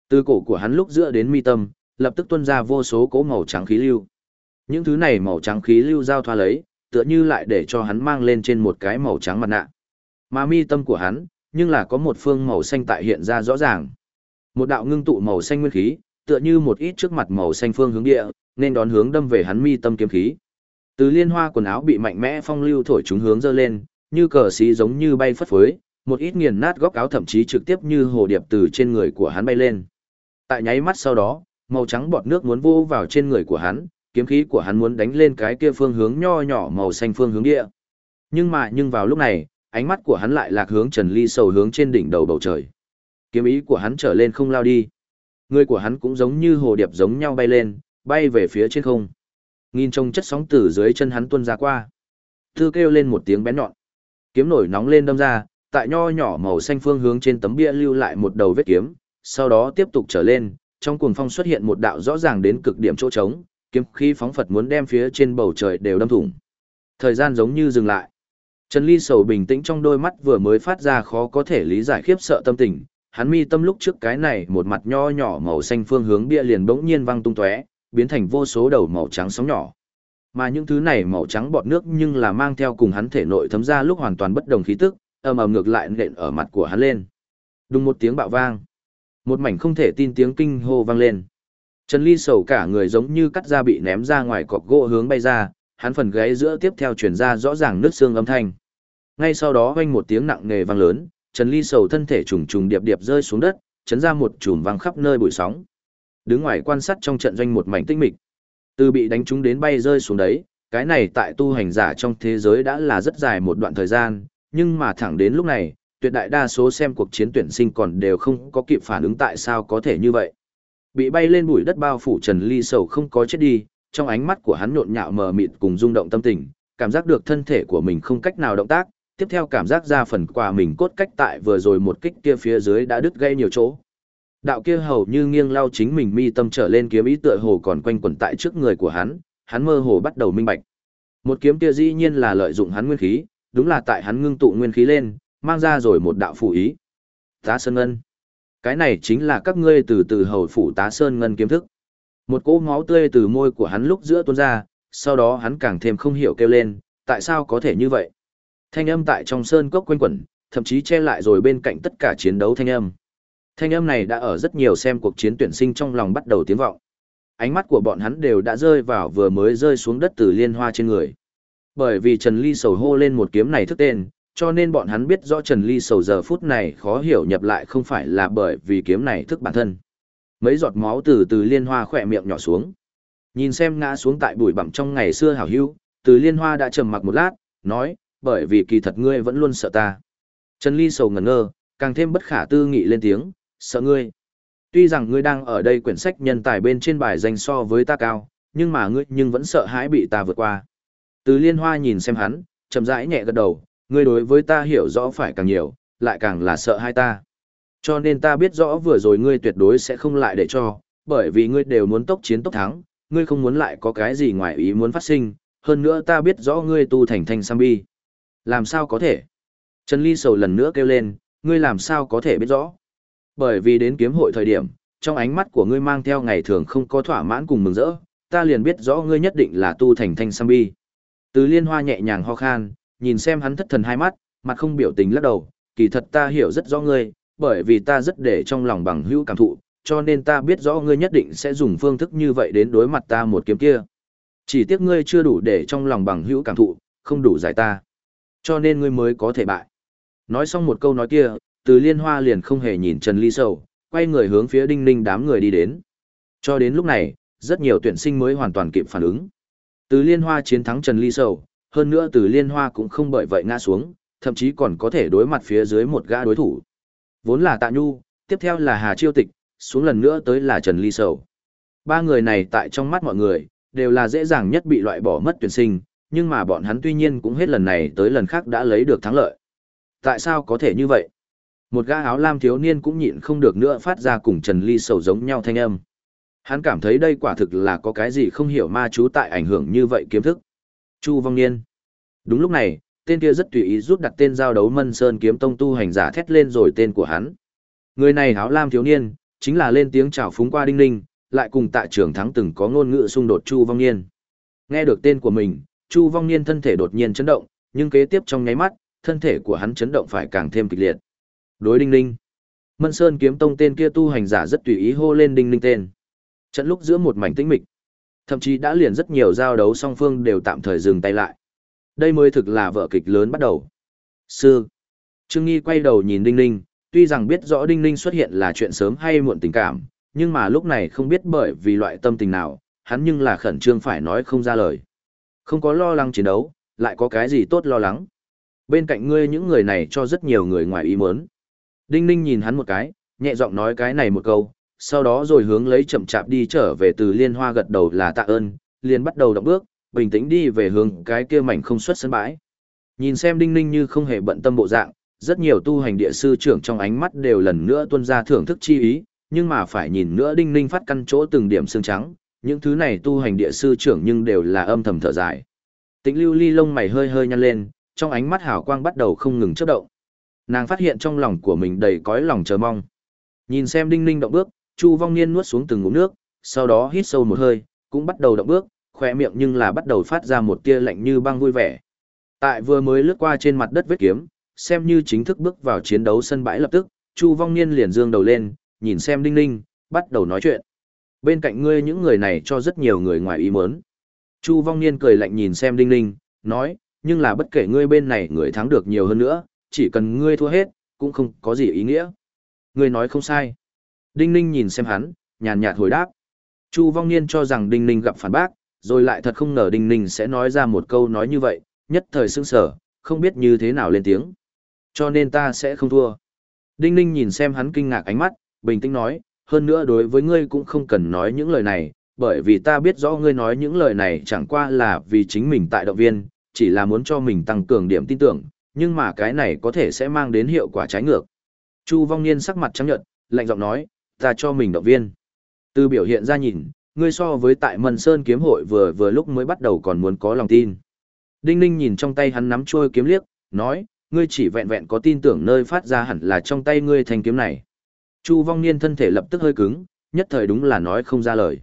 S1: Từ cổ của hắn lúc giữa đến mi tâm, lập tức tuôn ra vô số cỗ màu trắng khí lưu. Những thứ này màu trắng khí lưu giao thoa lấy, tựa như lại để cho hắn mang lên trên một cái màu trắng mặt nạ. Mà mi tâm của hắn, nhưng là có một phương màu xanh tại hiện ra rõ ràng. Một đạo ngưng tụ màu xanh nguyên khí, tựa như một ít trước mặt màu xanh phương hướng địa, nên đón hướng đâm về hắn mi tâm kiếm khí. Từ liên hoa quần áo bị mạnh mẽ phong lưu thổi chúng hướng dơ lên, như cờ xí giống như bay phất phới, một ít nghiền nát góc áo thậm chí trực tiếp như hồ điệp từ trên người của hắn bay lên. Tại nháy mắt sau đó, màu trắng bọt nước muốn vô vào trên người của hắn, kiếm khí của hắn muốn đánh lên cái kia phương hướng nho nhỏ màu xanh phương hướng địa. Nhưng mà nhưng vào lúc này, ánh mắt của hắn lại lạc hướng Trần Ly sầu hướng trên đỉnh đầu bầu trời. Kiếm ý của hắn trở lên không lao đi. Người của hắn cũng giống như hồ điệp giống nhau bay lên, bay về phía trên không. Nghìn trông chất sóng từ dưới chân hắn tuôn ra qua. Thư kêu lên một tiếng bén nhọn. Kiếm nổi nóng lên đâm ra, tại nho nhỏ màu xanh phương hướng trên tấm bia lưu lại một đầu vết kiếm, sau đó tiếp tục trở lên, trong cuồng phong xuất hiện một đạo rõ ràng đến cực điểm chỗ trống, kiếm khí phóng phật muốn đem phía trên bầu trời đều đâm thủng. Thời gian giống như dừng lại. Trần Ly sầu bình tĩnh trong đôi mắt vừa mới phát ra khó có thể lý giải khiếp sợ tâm tình, hắn mi tâm lúc trước cái này một mặt nho nhỏ màu xanh phương hướng bia liền bỗng nhiên văng tung tóe, biến thành vô số đầu màu trắng sóng nhỏ. Mà những thứ này màu trắng bọt nước nhưng là mang theo cùng hắn thể nội thấm ra lúc hoàn toàn bất đồng khí tức, ầm ầm ngược lại nện ở mặt của hắn lên. Đùng một tiếng bạo vang. Một mảnh không thể tin tiếng kinh hô vang lên. Trần Ly sầu cả người giống như cắt da bị ném ra ngoài cọc gỗ hướng bay ra, hắn phần gáy giữa tiếp theo truyền ra rõ ràng nước xương âm thanh. Ngay sau đó vang một tiếng nặng nề vang lớn, Trần Ly sầu thân thể trùng trùng điệp điệp rơi xuống đất, chấn ra một chùm vang khắp nơi bụi sóng. Đứng ngoài quan sát trong trận doanh một mảnh tinh mịch. Từ bị đánh trúng đến bay rơi xuống đấy, cái này tại tu hành giả trong thế giới đã là rất dài một đoạn thời gian, nhưng mà thẳng đến lúc này, tuyệt đại đa số xem cuộc chiến tuyển sinh còn đều không có kịp phản ứng tại sao có thể như vậy. Bị bay lên bụi đất bao phủ Trần Ly sầu không có chết đi, trong ánh mắt của hắn nhộn nhạo mờ mịt cùng rung động tâm tình, cảm giác được thân thể của mình không cách nào động tác, tiếp theo cảm giác ra phần quà mình cốt cách tại vừa rồi một kích kia phía dưới đã đứt gây nhiều chỗ. Đạo kia hầu như nghiêng lao chính mình mi tâm trở lên kiếm ý tựa hồ còn quanh quẩn tại trước người của hắn, hắn mơ hồ bắt đầu minh bạch. Một kiếm kia dĩ nhiên là lợi dụng hắn nguyên khí, đúng là tại hắn ngưng tụ nguyên khí lên, mang ra rồi một đạo phủ ý. Tá Sơn Ngân. Cái này chính là các ngươi từ từ hầu phủ Tá Sơn Ngân kiếm thức. Một cỗ máu tươi từ môi của hắn lúc giữa tuôn ra, sau đó hắn càng thêm không hiểu kêu lên, tại sao có thể như vậy. Thanh âm tại trong sơn cốc quanh quẩn, thậm chí che lại rồi bên cạnh tất cả chiến đấu thanh âm. Thanh âm này đã ở rất nhiều xem cuộc chiến tuyển sinh trong lòng bắt đầu tiếng vọng. Ánh mắt của bọn hắn đều đã rơi vào vừa mới rơi xuống đất từ liên hoa trên người. Bởi vì Trần Ly sầu hô lên một kiếm này thức tên, cho nên bọn hắn biết rõ Trần Ly sầu giờ phút này khó hiểu nhập lại không phải là bởi vì kiếm này thức bản thân. Mấy giọt máu từ từ liên hoa khỏe miệng nhỏ xuống. Nhìn xem ngã xuống tại bụi bặm trong ngày xưa hảo hữu, từ liên hoa đã trầm mặc một lát, nói, bởi vì kỳ thật ngươi vẫn luôn sợ ta. Trần Ly sầu ngẩn ngơ, càng thêm bất khả tư nghị lên tiếng, sợ ngươi. Tuy rằng ngươi đang ở đây quyển sách nhân tài bên trên bài danh so với ta cao, nhưng mà ngươi nhưng vẫn sợ hãi bị ta vượt qua. Từ liên hoa nhìn xem hắn, chậm rãi nhẹ gật đầu, ngươi đối với ta hiểu rõ phải càng nhiều, lại càng là sợ hai ta. Cho nên ta biết rõ vừa rồi ngươi tuyệt đối sẽ không lại để cho, bởi vì ngươi đều muốn tốc chiến tốc thắng, ngươi không muốn lại có cái gì ngoài ý muốn phát sinh, hơn nữa ta biết rõ ngươi tu thành thanh Sambi. Làm sao có thể? Trần Ly sầu lần nữa kêu lên, ngươi làm sao có thể biết rõ? Bởi vì đến kiếm hội thời điểm, trong ánh mắt của ngươi mang theo ngày thường không có thỏa mãn cùng mừng rỡ, ta liền biết rõ ngươi nhất định là tu thành thanh Sambi. Từ liên hoa nhẹ nhàng ho khan, nhìn xem hắn thất thần hai mắt, mặt không biểu tình lắc đầu, kỳ thật ta hiểu rất rõ ngươi, bởi vì ta rất để trong lòng bằng hữu cảm thụ, cho nên ta biết rõ ngươi nhất định sẽ dùng phương thức như vậy đến đối mặt ta một kiếm kia. Chỉ tiếc ngươi chưa đủ để trong lòng bằng hữu cảm thụ, không đủ giải ta. Cho nên ngươi mới có thể bại. Nói xong một câu nói kia, từ liên hoa liền không hề nhìn Trần Ly Sầu, quay người hướng phía đinh ninh đám người đi đến. Cho đến lúc này, rất nhiều tuyển sinh mới hoàn toàn kịp phản ứng. Từ liên hoa chiến thắng Trần Ly Sầu, hơn nữa từ liên hoa cũng không bởi vậy ngã xuống, thậm chí còn có thể đối mặt phía dưới một gã đối thủ. Vốn là Tạ Nhu, tiếp theo là Hà Chiêu Tịch, xuống lần nữa tới là Trần Ly Sầu. Ba người này tại trong mắt mọi người, đều là dễ dàng nhất bị loại bỏ mất tuyển sinh, nhưng mà bọn hắn tuy nhiên cũng hết lần này tới lần khác đã lấy được thắng lợi. Tại sao có thể như vậy? Một gã áo lam thiếu niên cũng nhịn không được nữa phát ra cùng Trần Ly Sầu giống nhau thanh âm. Hắn cảm thấy đây quả thực là có cái gì không hiểu ma chú tại ảnh hưởng như vậy kiếm thức. Chu Vong Niên. Đúng lúc này, tên kia rất tùy ý rút đặt tên giao đấu Mân Sơn kiếm tông tu hành giả thét lên rồi tên của hắn. Người này áo lam thiếu niên, chính là lên tiếng chào phúng qua đinh ninh, lại cùng tại trường thắng từng có ngôn ngữ xung đột Chu Vong Niên. Nghe được tên của mình, Chu Vong Niên thân thể đột nhiên chấn động, nhưng kế tiếp trong nháy mắt, thân thể của hắn chấn động phải càng thêm kịch liệt. Đối đinh ninh, Mân Sơn kiếm tông tên kia tu hành giả rất tùy ý hô lên đinh ninh tên. Trận lúc giữa một mảnh tĩnh mịch, thậm chí đã liền rất nhiều giao đấu song phương đều tạm thời dừng tay lại. Đây mới thực là vở kịch lớn bắt đầu. Sư. Trương Nghi quay đầu nhìn Đinh Ninh, tuy rằng biết rõ Đinh Ninh xuất hiện là chuyện sớm hay muộn tình cảm, nhưng mà lúc này không biết bởi vì loại tâm tình nào, hắn nhưng là khẩn trương phải nói không ra lời. Không có lo lắng chiến đấu, lại có cái gì tốt lo lắng. Bên cạnh ngươi những người này cho rất nhiều người ngoài ý muốn. Đinh Ninh nhìn hắn một cái, nhẹ giọng nói cái này một câu, sau đó rồi hướng lấy chậm chạp đi trở về từ liên hoa gật đầu là tạ ơn, liền bắt đầu động bước, bình tĩnh đi về hướng cái kia mảnh không xuất sân bãi. Nhìn xem Đinh Ninh như không hề bận tâm bộ dạng, rất nhiều tu hành địa sư trưởng trong ánh mắt đều lần nữa tuân ra thưởng thức chi ý, nhưng mà phải nhìn nữa Đinh Ninh phát căn chỗ từng điểm xương trắng, những thứ này tu hành địa sư trưởng nhưng đều là âm thầm thở dài. Tĩnh Lưu Ly lông mày hơi hơi nhăn lên, trong ánh mắt hào quang bắt đầu không ngừng chớp động. Nàng phát hiện trong lòng của mình đầy cõi lòng chờ mong. Nhìn xem Đinh Ninh động bước, Chu Vong Niên nuốt xuống từng ngụm nước, sau đó hít sâu một hơi, cũng bắt đầu động bước, khỏe miệng nhưng là bắt đầu phát ra một tia lạnh như băng vui vẻ. Tại vừa mới lướt qua trên mặt đất vết kiếm, xem như chính thức bước vào chiến đấu sân bãi lập tức, Chu Vong Niên liền dương đầu lên, nhìn xem Đinh Ninh, bắt đầu nói chuyện. Bên cạnh ngươi những người này cho rất nhiều người ngoài ý muốn. Chu Vong Niên cười lạnh nhìn xem Đinh Ninh, nói, nhưng là bất kể ngươi bên này người thắng được nhiều hơn nữa, chỉ cần ngươi thua hết, cũng không có gì ý nghĩa. Ngươi nói không sai. Đinh Ninh nhìn xem hắn, nhàn nhạt hồi đáp. Chu Vong Niên cho rằng Đinh Ninh gặp phản bác, rồi lại thật không ngờ Đinh Ninh sẽ nói ra một câu nói như vậy, nhất thời sững sở, không biết như thế nào lên tiếng. Cho nên ta sẽ không thua. Đinh Ninh nhìn xem hắn kinh ngạc ánh mắt, bình tĩnh nói, hơn nữa đối với ngươi cũng không cần nói những lời này, bởi vì ta biết rõ ngươi nói những lời này chẳng qua là vì chính mình tại động viên, chỉ là muốn cho mình tăng cường điểm tin tưởng, nhưng mà cái này có thể sẽ mang đến hiệu quả trái ngược. Chu Vong Niên sắc mặt trắng nhợt, lạnh giọng nói, ta cho mình động viên. Từ biểu hiện ra nhìn, ngươi so với tại Mân Sơn kiếm hội vừa vừa lúc mới bắt đầu còn muốn có lòng tin. Đinh Ninh nhìn trong tay hắn nắm trôi kiếm liếc, nói, ngươi chỉ vẹn vẹn có tin tưởng nơi phát ra hẳn là trong tay ngươi thành kiếm này. Chu Vong Niên thân thể lập tức hơi cứng, nhất thời đúng là nói không ra lời.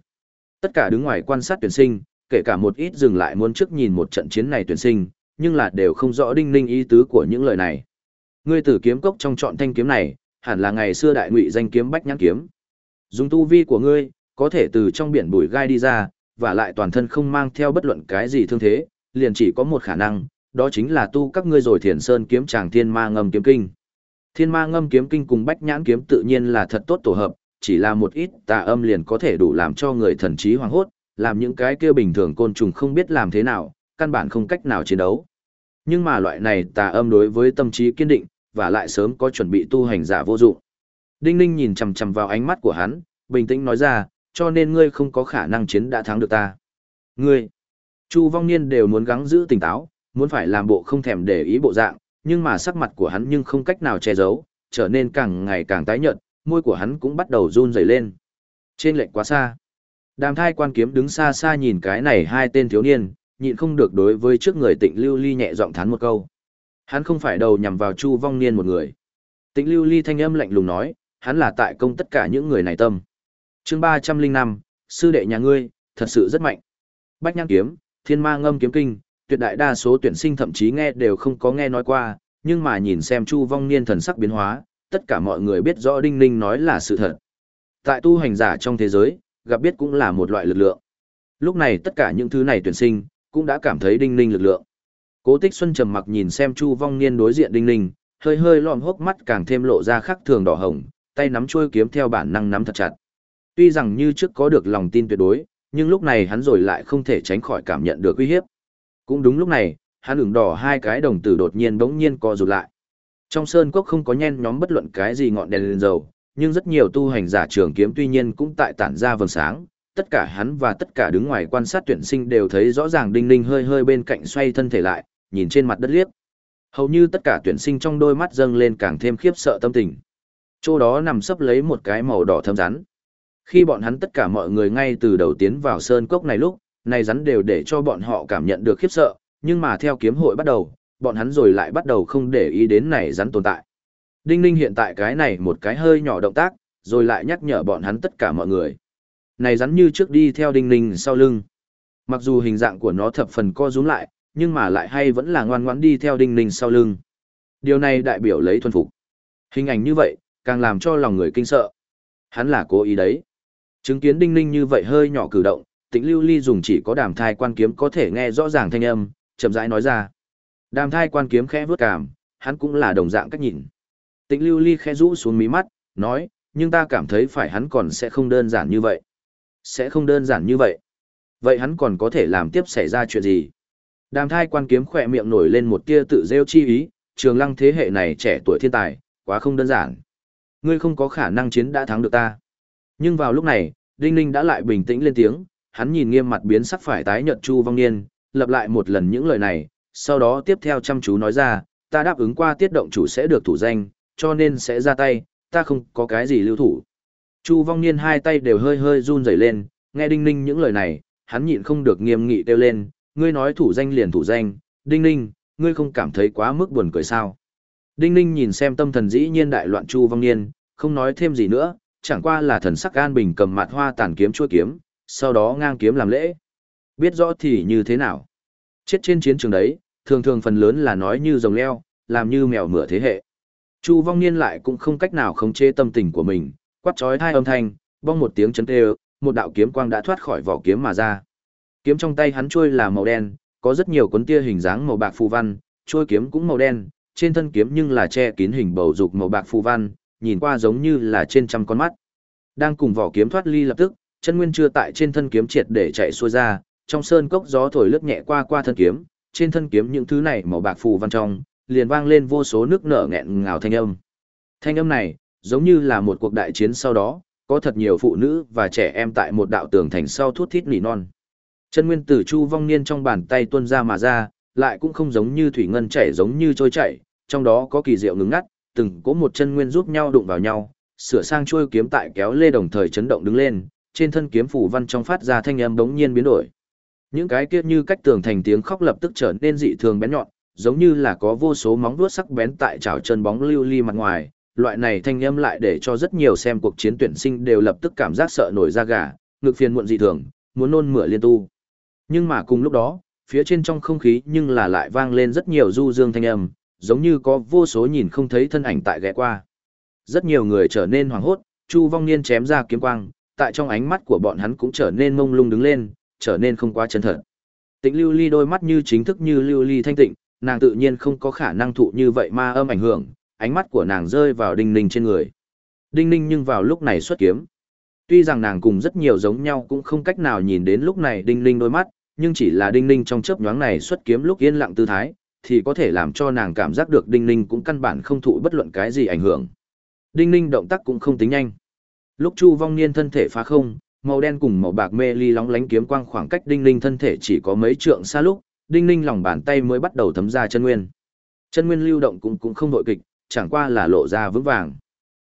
S1: Tất cả đứng ngoài quan sát tuyển sinh, kể cả một ít dừng lại muốn trước nhìn một trận chiến này tuyển sinh, nhưng là đều không rõ Đinh Ninh ý tứ của những lời này. Ngươi tử kiếm cốc trong chọn thanh kiếm này, hẳn là ngày xưa đại ngụy danh kiếm bách nhãn kiếm. Dùng tu vi của ngươi, có thể từ trong biển bụi gai đi ra, và lại toàn thân không mang theo bất luận cái gì thương thế, liền chỉ có một khả năng, đó chính là tu các ngươi rồi thiền sơn kiếm tràng thiên ma ngâm kiếm kinh. Thiên ma ngâm kiếm kinh cùng bách nhãn kiếm tự nhiên là thật tốt tổ hợp, chỉ là một ít tà âm liền có thể đủ làm cho người thần trí hoảng hốt, làm những cái kia bình thường côn trùng không biết làm thế nào, căn bản không cách nào chiến đấu. Nhưng mà loại này tà âm đối với tâm trí kiên định, và lại sớm có chuẩn bị tu hành giả vô dụng. Đinh Ninh nhìn chằm chằm vào ánh mắt của hắn, bình tĩnh nói ra, cho nên ngươi không có khả năng chiến đã thắng được ta. Ngươi, Chu Vong Niên đều muốn gắng giữ tỉnh táo, muốn phải làm bộ không thèm để ý bộ dạng, nhưng mà sắc mặt của hắn nhưng không cách nào che giấu, trở nên càng ngày càng tái nhợt, môi của hắn cũng bắt đầu run rẩy lên. Trên lệnh quá xa. Đàm thai quan kiếm đứng xa xa nhìn cái này hai tên thiếu niên, nhịn không được đối với trước người tịnh lưu ly nhẹ giọng thán một câu. Hắn không phải đầu nhằm vào chu vong niên một người. Tịnh lưu ly thanh âm lạnh lùng nói, hắn là tại công tất cả những người này tâm. chương ba trăm linh năm sư đệ nhà ngươi, thật sự rất mạnh. Bách nhãn kiếm, thiên ma ngâm kiếm kinh, tuyệt đại đa số tuyển sinh thậm chí nghe đều không có nghe nói qua, nhưng mà nhìn xem chu vong niên thần sắc biến hóa, tất cả mọi người biết rõ đinh ninh nói là sự thật. Tại tu hành giả trong thế giới, gặp biết cũng là một loại lực lượng. Lúc này tất cả những thứ này tuyển sinh, cũng đã cảm thấy đinh ninh lực lượng. Cố tích xuân trầm mặc nhìn xem chu vong niên đối diện đinh ninh, hơi hơi lòm hốc mắt càng thêm lộ ra khắc thường đỏ hồng, tay nắm chuôi kiếm theo bản năng nắm thật chặt. Tuy rằng như trước có được lòng tin tuyệt đối, nhưng lúc này hắn rồi lại không thể tránh khỏi cảm nhận được uy hiếp. Cũng đúng lúc này, hắn ửng đỏ hai cái đồng tử đột nhiên bỗng nhiên co rụt lại. Trong sơn cốc không có nhen nhóm bất luận cái gì ngọn đèn lên dầu, nhưng rất nhiều tu hành giả trường kiếm tuy nhiên cũng tại tản ra vầng sáng, tất cả hắn và tất cả đứng ngoài quan sát tuyển sinh đều thấy rõ ràng đinh ninh hơi hơi bên cạnh xoay thân thể lại, nhìn trên mặt đất liếc. Hầu như tất cả tuyển sinh trong đôi mắt dâng lên càng thêm khiếp sợ tâm tình. Chỗ đó nằm sấp lấy một cái màu đỏ thâm rắn. Khi bọn hắn tất cả mọi người ngay từ đầu tiến vào sơn cốc này lúc, này rắn đều để cho bọn họ cảm nhận được khiếp sợ, nhưng mà theo kiếm hội bắt đầu, bọn hắn rồi lại bắt đầu không để ý đến này rắn tồn tại. Đinh Ninh hiện tại cái này một cái hơi nhỏ động tác, rồi lại nhắc nhở bọn hắn tất cả mọi người. Này rắn như trước đi theo Đinh Ninh sau lưng. Mặc dù hình dạng của nó thập phần co rúm lại, nhưng mà lại hay vẫn là ngoan ngoãn đi theo Đinh Ninh sau lưng. Điều này đại biểu lấy thuần phục. Hình ảnh như vậy, càng làm cho lòng người kinh sợ. Hắn là cố ý đấy. Chứng kiến Đinh Ninh như vậy hơi nhỏ cử động, Tĩnh Lưu Ly dùng chỉ có đàm thai quan kiếm có thể nghe rõ ràng thanh âm, chậm rãi nói ra. Đàm thai quan kiếm khẽ vướt cảm, hắn cũng là đồng dạng cách nhìn. Tĩnh lưu ly khẽ rũ xuống mí mắt, nói, nhưng ta cảm thấy phải hắn còn sẽ không đơn giản như vậy. Sẽ không đơn giản như vậy. Vậy hắn còn có thể làm tiếp xảy ra chuyện gì? Đàm thai quan kiếm khỏe miệng nổi lên một tia tự rêu chi ý, trường lăng thế hệ này trẻ tuổi thiên tài, quá không đơn giản. Ngươi không có khả năng chiến đã thắng được ta. Nhưng vào lúc này, Đinh Ninh đã lại bình tĩnh lên tiếng, hắn nhìn nghiêm mặt biến sắc phải tái nhợt Chu Vong Niên, lặp lại một lần những lời này, sau đó tiếp theo chăm chú nói ra, ta đáp ứng qua tiết động chủ sẽ được thủ danh, cho nên sẽ ra tay, ta không có cái gì lưu thủ. Chu vong niên hai tay đều hơi hơi run rẩy lên, nghe đinh ninh những lời này, hắn nhịn không được nghiêm nghị kêu lên, ngươi nói thủ danh liền thủ danh, đinh ninh, ngươi không cảm thấy quá mức buồn cười sao. Đinh ninh nhìn xem tâm thần dĩ nhiên đại loạn chu vong niên, không nói thêm gì nữa, chẳng qua là thần sắc an bình cầm mặt hoa tàn kiếm chua kiếm, sau đó ngang kiếm làm lễ. Biết rõ thì như thế nào. Chết trên chiến trường đấy, thường thường phần lớn là nói như rồng leo, làm như mèo mửa thế hệ. Chu vong niên lại cũng không cách nào khống chế tâm tình của mình, quát chói hai âm thanh, bong một tiếng chấn tê một đạo kiếm quang đã thoát khỏi vỏ kiếm mà ra. Kiếm trong tay hắn trôi là màu đen, có rất nhiều cuốn tia hình dáng màu bạc phù văn, trôi kiếm cũng màu đen, trên thân kiếm nhưng là che kín hình bầu dục màu bạc phù văn, nhìn qua giống như là trên trăm con mắt. Đang cùng vỏ kiếm thoát ly lập tức, chân nguyên chưa tại trên thân kiếm triệt để chạy xuôi ra, trong sơn cốc gió thổi lướt nhẹ qua qua thân kiếm, trên thân kiếm những thứ này màu bạc phù văn trong, liền vang lên vô số nước nở nghẹn ngào thanh âm. Thanh âm này, giống như là một cuộc đại chiến sau đó, có thật nhiều phụ nữ và trẻ em tại một đạo tường thành sau thuốc thít nỉ non. Chân nguyên tử chu vong niên trong bàn tay tuôn ra mà ra, lại cũng không giống như thủy ngân chảy giống như trôi chảy, trong đó có kỳ diệu ngứng ngắt, từng có một chân nguyên giúp nhau đụng vào nhau, sửa sang chuôi kiếm tại kéo lê đồng thời chấn động đứng lên, trên thân kiếm phủ văn trong phát ra thanh âm bỗng nhiên biến đổi. Những cái kia như cách tường thành tiếng khóc lập tức trở nên dị thường bén nhọn, giống như là có vô số móng vuốt sắc bén tại chảo chân bóng lưu ly mặt ngoài, loại này thanh âm lại để cho rất nhiều xem cuộc chiến tuyển sinh đều lập tức cảm giác sợ nổi da gà, ngực phiền muộn dị thường, muốn nôn mửa liên tu. Nhưng mà cùng lúc đó, phía trên trong không khí nhưng là lại vang lên rất nhiều du dương thanh âm, giống như có vô số nhìn không thấy thân ảnh tại ghé qua. Rất nhiều người trở nên hoảng hốt, Chu Vong Niên chém ra kiếm quang, tại trong ánh mắt của bọn hắn cũng trở nên mông lung đứng lên, trở nên không quá chân thật. Tĩnh Lưu Ly đôi mắt như chính thức như lưu ly thanh tịnh, nàng tự nhiên không có khả năng thụ như vậy ma âm ảnh hưởng, ánh mắt của nàng rơi vào Đinh Ninh trên người. Đinh Ninh nhưng vào lúc này xuất kiếm. Tuy rằng nàng cùng rất nhiều giống nhau cũng không cách nào nhìn đến lúc này Đinh Ninh đôi mắt, nhưng chỉ là Đinh Ninh trong chớp nhoáng này xuất kiếm lúc yên lặng tư thái, thì có thể làm cho nàng cảm giác được Đinh Ninh cũng căn bản không thụ bất luận cái gì ảnh hưởng. Đinh Ninh động tác cũng không tính nhanh. Lúc Chu Vong Niên thân thể phá không, màu đen cùng màu bạc mê ly lóng lánh kiếm quang khoảng cách Đinh Ninh thân thể chỉ có mấy trượng xa lúc, Đinh Ninh lòng bàn tay mới bắt đầu thấm ra chân nguyên. Chân nguyên lưu động cũng cũng không nội kịch, chẳng qua là lộ ra vững vàng.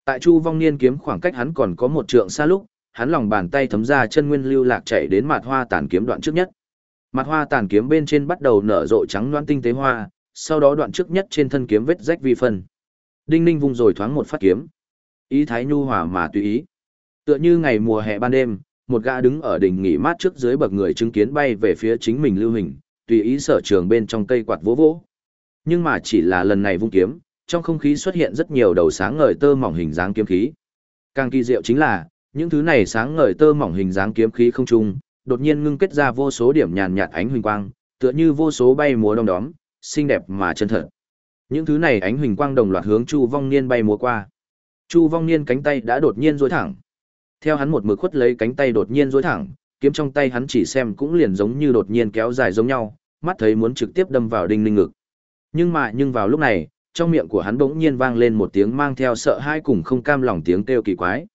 S1: Tại Chu Vong Niên kiếm khoảng cách hắn còn có một trượng xa lúc, hắn lòng bàn tay thấm ra chân nguyên lưu lạc chạy đến mặt hoa tàn kiếm đoạn trước nhất. Mặt hoa tàn kiếm bên trên bắt đầu nở rộ trắng loãng tinh tế hoa, sau đó đoạn trước nhất trên thân kiếm vết rách vi phân. Đinh Ninh vùng rồi thoáng một phát kiếm. Ý thái nhu hòa mà tùy ý. Tựa như ngày mùa hè ban đêm, một gã đứng ở đỉnh nghỉ mát trước dưới bậc người chứng kiến bay về phía chính mình lưu hình, tùy ý sở trường bên trong cây quạt vỗ vỗ. Nhưng mà chỉ là lần này vung kiếm, trong không khí xuất hiện rất nhiều đầu sáng ngời tơ mỏng hình dáng kiếm khí. Càng kỳ diệu chính là, những thứ này sáng ngời tơ mỏng hình dáng kiếm khí không trung, đột nhiên ngưng kết ra vô số điểm nhàn nhạt ánh huỳnh quang, tựa như vô số bay múa đông đóm, xinh đẹp mà chân thật. Những thứ này ánh huỳnh quang đồng loạt hướng Chu Vong Niên bay múa qua. Chu Vong Niên cánh tay đã đột nhiên duỗi thẳng. Theo hắn một mực khuất lấy cánh tay đột nhiên duỗi thẳng, kiếm trong tay hắn chỉ xem cũng liền giống như đột nhiên kéo dài giống nhau, mắt thấy muốn trực tiếp đâm vào đinh ninh ngực. Nhưng mà nhưng vào lúc này, trong miệng của hắn bỗng nhiên vang lên một tiếng mang theo sợ hãi cùng không cam lòng tiếng kêu kỳ quái.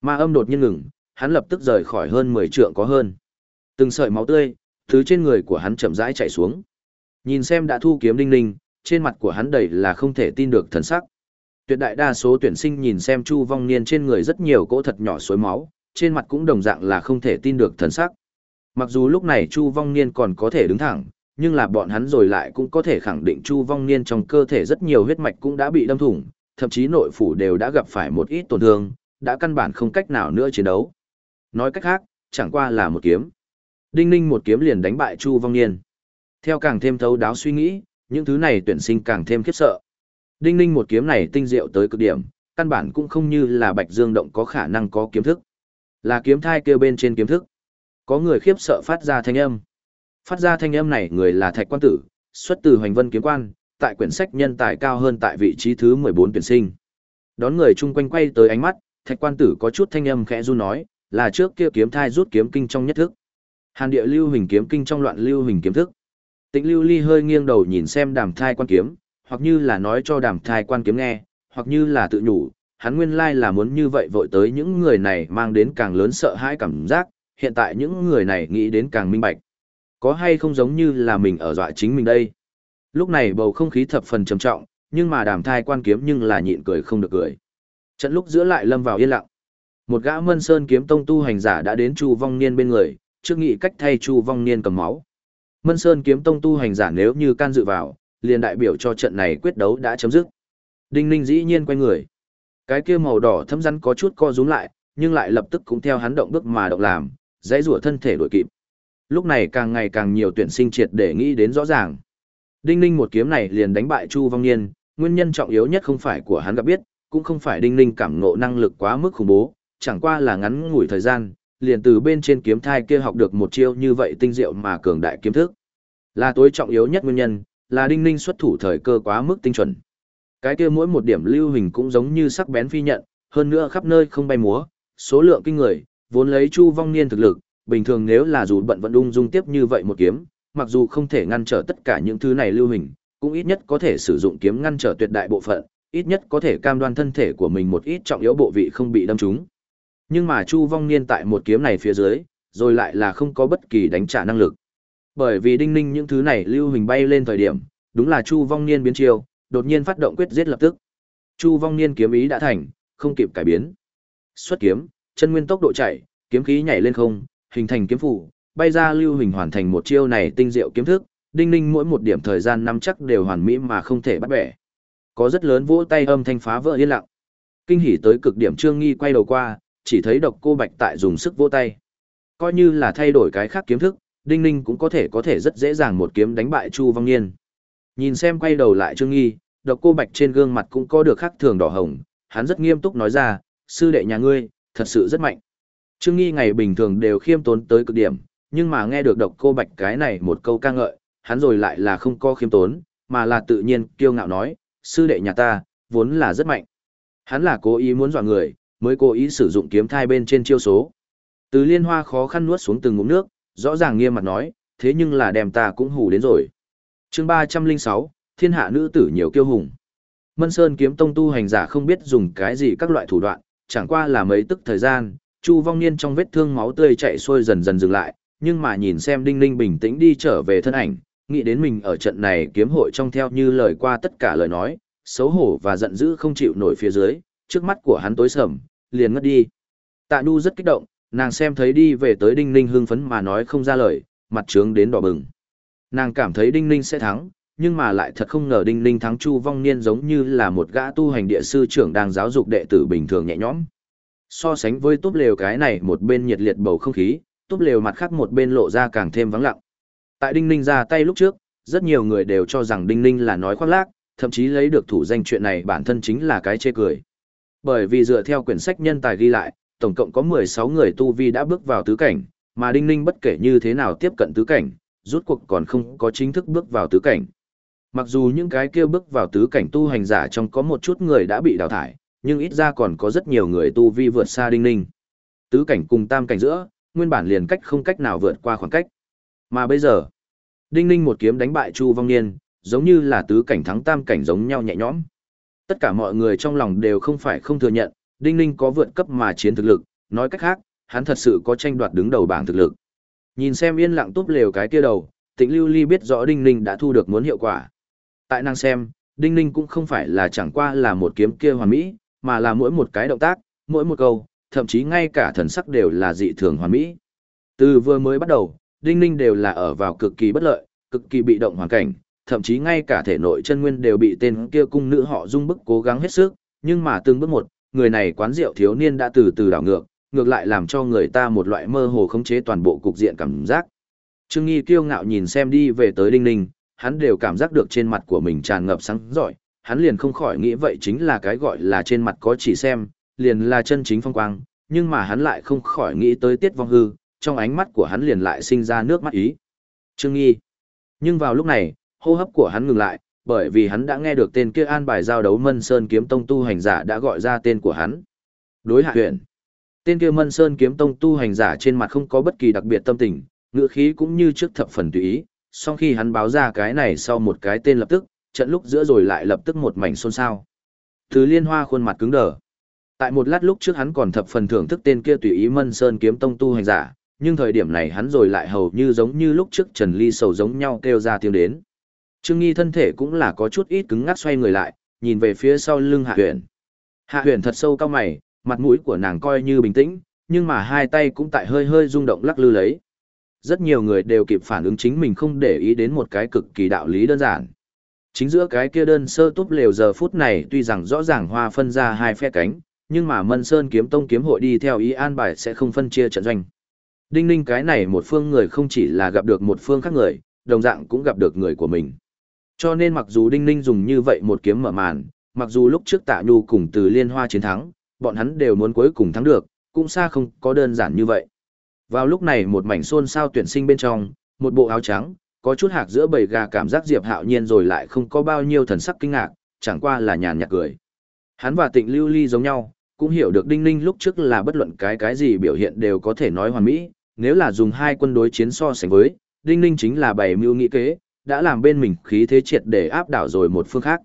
S1: Ma âm đột nhiên ngừng, hắn lập tức rời khỏi hơn 10 trượng có hơn. Từng sợi máu tươi, thứ trên người của hắn chậm rãi chảy xuống. Nhìn xem đã thu kiếm đinh ninh, trên mặt của hắn đầy là không thể tin được thần sắc. Tuyệt đại đa số tuyển sinh nhìn xem Chu Vong Niên trên người rất nhiều cỗ thật nhỏ suối máu, trên mặt cũng đồng dạng là không thể tin được thần sắc. Mặc dù lúc này Chu Vong Niên còn có thể đứng thẳng, nhưng là bọn hắn rồi lại cũng có thể khẳng định Chu Vong Niên trong cơ thể rất nhiều huyết mạch cũng đã bị đâm thủng, thậm chí nội phủ đều đã gặp phải một ít tổn thương, đã căn bản không cách nào nữa chiến đấu. Nói cách khác, chẳng qua là một kiếm. Đinh Ninh một kiếm liền đánh bại Chu Vong Niên. Theo càng thêm thấu đáo suy nghĩ, những thứ này tuyển sinh càng thêm khiếp sợ. Đinh Ninh một kiếm này tinh diệu tới cực điểm, căn bản cũng không như là Bạch Dương động có khả năng có kiếm thức. Là kiếm thai kêu bên trên kiếm thức. Có người khiếp sợ phát ra thanh âm. Phát ra thanh âm này người là Thạch Quan Tử, xuất từ Hoành Vân kiếm quan, tại quyển sách nhân tài cao hơn tại vị trí thứ 14 tuyển sinh. Đón người chung quanh quay tới ánh mắt, Thạch Quan Tử có chút thanh âm khẽ run nói, là trước kia kiếm thai rút kiếm kinh trong nhất thức. Hàn địa lưu hình kiếm kinh trong loạn lưu hình kiếm thức. Tịnh Lưu Ly hơi nghiêng đầu nhìn xem Đàm Thai quan kiếm, hoặc như là nói cho Đàm Thai quan kiếm nghe, hoặc như là tự nhủ, hắn nguyên lai là muốn như vậy vội tới những người này mang đến càng lớn sợ hãi cảm giác, hiện tại những người này nghĩ đến càng minh bạch. Có hay không giống như là mình ở dọa chính mình đây? Lúc này bầu không khí thập phần trầm trọng, nhưng mà Đàm Thai quan kiếm nhưng là nhịn cười không được cười. Trận lúc giữa lại lâm vào yên lặng. Một gã Mân Sơn kiếm tông tu hành giả đã đến Chu Vong Niên bên người, trước nghị cách thay Chu Vong Niên cầm máu. Mân Sơn kiếm tông tu hành giả nếu như can dự vào, liền đại biểu cho trận này quyết đấu đã chấm dứt. Đinh Ninh dĩ nhiên quay người. Cái kia màu đỏ thấm rắn có chút co rúm lại, nhưng lại lập tức cũng theo hắn động bước mà động làm, dãy rủa thân thể đổi kịp. Lúc này càng ngày càng nhiều tuyển sinh triệt để nghĩ đến rõ ràng. Đinh Ninh một kiếm này liền đánh bại Chu Vong Niên, nguyên nhân trọng yếu nhất không phải của hắn gặp biết, cũng không phải Đinh Ninh cảm ngộ năng lực quá mức khủng bố, chẳng qua là ngắn ngủi thời gian, liền từ bên trên kiếm thai kia học được một chiêu như vậy tinh diệu mà cường đại kiếm thức. Là tối trọng yếu nhất nguyên nhân, là đinh ninh xuất thủ thời cơ quá mức tinh chuẩn. Cái kia mỗi một điểm lưu hình cũng giống như sắc bén phi nhận, hơn nữa khắp nơi không bay múa, số lượng kinh người, vốn lấy Chu Vong Niên thực lực, bình thường nếu là dù bận vận ung dung tiếp như vậy một kiếm, mặc dù không thể ngăn trở tất cả những thứ này lưu hình, cũng ít nhất có thể sử dụng kiếm ngăn trở tuyệt đại bộ phận, ít nhất có thể cam đoan thân thể của mình một ít trọng yếu bộ vị không bị đâm trúng. Nhưng mà Chu Vong Niên tại một kiếm này phía dưới, rồi lại là không có bất kỳ đánh trả năng lực. Bởi vì đinh ninh những thứ này lưu hình bay lên thời điểm, đúng là Chu Vong Niên biến chiều, đột nhiên phát động quyết giết lập tức. Chu Vong Niên kiếm ý đã thành, không kịp cải biến. Xuất kiếm, chân nguyên tốc độ chạy, kiếm khí nhảy lên không, hình thành kiếm phủ, bay ra lưu hình hoàn thành một chiêu này tinh diệu kiếm thức, đinh ninh mỗi một điểm thời gian năm chắc đều hoàn mỹ mà không thể bắt bẻ. Có rất lớn vỗ tay âm thanh phá vỡ yên lặng. Kinh hỉ tới cực điểm Trương Nghi quay đầu qua, chỉ thấy độc cô bạch tại dùng sức vỗ tay. Coi như là thay đổi cái khác kiếm thức, Đinh Ninh cũng có thể có thể rất dễ dàng một kiếm đánh bại Chu Vong Niên. Nhìn xem quay đầu lại Trương Nghi, độc cô bạch trên gương mặt cũng có được khắc thường đỏ hồng, hắn rất nghiêm túc nói ra, sư đệ nhà ngươi, thật sự rất mạnh. Trương Nghi ngày bình thường đều khiêm tốn tới cực điểm, nhưng mà nghe được độc cô bạch cái này một câu ca ngợi, hắn rồi lại là không có khiêm tốn, mà là tự nhiên kiêu ngạo nói, sư đệ nhà ta, vốn là rất mạnh. Hắn là cố ý muốn dọa người, mới cố ý sử dụng kiếm thai bên trên chiêu số. Từ liên hoa khó khăn nuốt xuống từng ngụm nước, rõ ràng nghiêm mặt nói, thế nhưng là đem ta cũng hù đến rồi. chương 306, thiên hạ nữ tử nhiều kiêu hùng. Mân Sơn kiếm tông tu hành giả không biết dùng cái gì các loại thủ đoạn, chẳng qua là mấy tức thời gian, Chu Vong Niên trong vết thương máu tươi chảy xuôi dần dần dừng lại, nhưng mà nhìn xem Đinh Ninh bình tĩnh đi trở về thân ảnh, nghĩ đến mình ở trận này kiếm hội trong theo như lời qua tất cả lời nói, xấu hổ và giận dữ không chịu nổi phía dưới, trước mắt của hắn tối sầm, liền ngất đi. Tạ Nhu rất kích động, nàng xem thấy đi về tới Đinh Ninh hưng phấn mà nói không ra lời, mặt trướng đến đỏ bừng. Nàng cảm thấy Đinh Ninh sẽ thắng, nhưng mà lại thật không ngờ Đinh Ninh thắng Chu Vong Niên giống như là một gã tu hành địa sư trưởng đang giáo dục đệ tử bình thường nhẹ nhõm. So sánh với túp lều cái này một bên nhiệt liệt bầu không khí, túp lều mặt khác một bên lộ ra càng thêm vắng lặng. Tại Đinh Ninh ra tay lúc trước, rất nhiều người đều cho rằng Đinh Ninh là nói khoác lác, thậm chí lấy được thủ danh chuyện này bản thân chính là cái chê cười. Bởi vì dựa theo quyển sách nhân tài ghi lại, tổng cộng có 16 người tu vi đã bước vào tứ cảnh, mà Đinh Ninh bất kể như thế nào tiếp cận tứ cảnh, rút cuộc còn không có chính thức bước vào tứ cảnh. Mặc dù những cái kia bước vào tứ cảnh tu hành giả trong có một chút người đã bị đào thải, nhưng ít ra còn có rất nhiều người tu vi vượt xa Đinh Ninh. Tứ cảnh cùng tam cảnh giữa, nguyên bản liền cách không cách nào vượt qua khoảng cách. Mà bây giờ, Đinh Ninh một kiếm đánh bại Chu Vong Niên, giống như là tứ cảnh thắng tam cảnh giống nhau nhẹ nhõm. Tất cả mọi người trong lòng đều không phải không thừa nhận, Đinh Ninh có vượt cấp mà chiến thực lực, nói cách khác, hắn thật sự có tranh đoạt đứng đầu bảng thực lực. Nhìn xem yên lặng túp lều cái kia đầu, Tịnh Lưu Ly biết rõ Đinh Ninh đã thu được muốn hiệu quả. Tại năng xem, Đinh Ninh cũng không phải là chẳng qua là một kiếm kia hoàn mỹ, mà là mỗi một cái động tác, mỗi một câu, thậm chí ngay cả thần sắc đều là dị thường hoàn mỹ. Từ vừa mới bắt đầu, Đinh Ninh đều là ở vào cực kỳ bất lợi, cực kỳ bị động hoàn cảnh, thậm chí ngay cả thể nội chân nguyên đều bị tên kia cung nữ họ dung bức cố gắng hết sức, nhưng mà từng bước một, người này quán rượu thiếu niên đã từ từ đảo ngược, ngược lại làm cho người ta một loại mơ hồ khống chế toàn bộ cục diện cảm giác. Trương Nghi kiêu ngạo nhìn xem đi về tới Đinh Ninh, hắn đều cảm giác được trên mặt của mình tràn ngập sáng giỏi, hắn liền không khỏi nghĩ vậy chính là cái gọi là trên mặt có chỉ xem, liền là chân chính phong quang, nhưng mà hắn lại không khỏi nghĩ tới tiết vong hư, trong ánh mắt của hắn liền lại sinh ra nước mắt ý. Trương Nghi. Nhưng vào lúc này, hô hấp của hắn ngừng lại, bởi vì hắn đã nghe được tên kia an bài giao đấu Mân Sơn kiếm tông tu hành giả đã gọi ra tên của hắn. Đối hạ huyện. Tên kia Mân Sơn kiếm tông tu hành giả trên mặt không có bất kỳ đặc biệt tâm tình, ngữ khí cũng như trước thập phần tùy ý, sau khi hắn báo ra cái này sau một cái tên lập tức, trận lúc giữa rồi lại lập tức một mảnh xôn xao. Từ liên hoa khuôn mặt cứng đờ. Tại một lát lúc trước hắn còn thập phần thưởng thức tên kia tùy ý Mân Sơn kiếm tông tu hành giả, nhưng thời điểm này hắn rồi lại hầu như giống như lúc trước Trần Ly sầu giống nhau kêu ra tiếng đến. Trương Nghi thân thể cũng là có chút ít cứng ngắc xoay người lại, nhìn về phía sau lưng Hạ Huyền. Hạ Huyền thật sâu cao mày, mặt mũi của nàng coi như bình tĩnh, nhưng mà hai tay cũng tại hơi hơi rung động lắc lư lấy. Rất nhiều người đều kịp phản ứng chính mình không để ý đến một cái cực kỳ đạo lý đơn giản. Chính giữa cái kia đơn sơ túp lều giờ phút này tuy rằng rõ ràng hoa phân ra hai phe cánh, nhưng mà Mân Sơn kiếm tông kiếm hội đi theo ý an bài sẽ không phân chia trận doanh. Đinh ninh cái này một phương người không chỉ là gặp được một phương khác người, đồng dạng cũng gặp được người của mình. Cho nên mặc dù Đinh ninh dùng như vậy một kiếm mở màn, mặc dù lúc trước tạ nhu cùng từ liên hoa chiến thắng, bọn hắn đều muốn cuối cùng thắng được, cũng xa không có đơn giản như vậy. Vào lúc này một mảnh xôn xao tuyển sinh bên trong, một bộ áo trắng, có chút hạc giữa bầy gà cảm giác Diệp Hạo Nhiên rồi lại không có bao nhiêu thần sắc kinh ngạc, chẳng qua là nhàn nhạt cười. Hắn và Tịnh Lưu Ly giống nhau, cũng hiểu được Đinh Ninh lúc trước là bất luận cái cái gì biểu hiện đều có thể nói hoàn mỹ, nếu là dùng hai quân đối chiến so sánh với, Đinh Ninh chính là bày mưu nghĩ kế, đã làm bên mình khí thế triệt để áp đảo rồi một phương khác.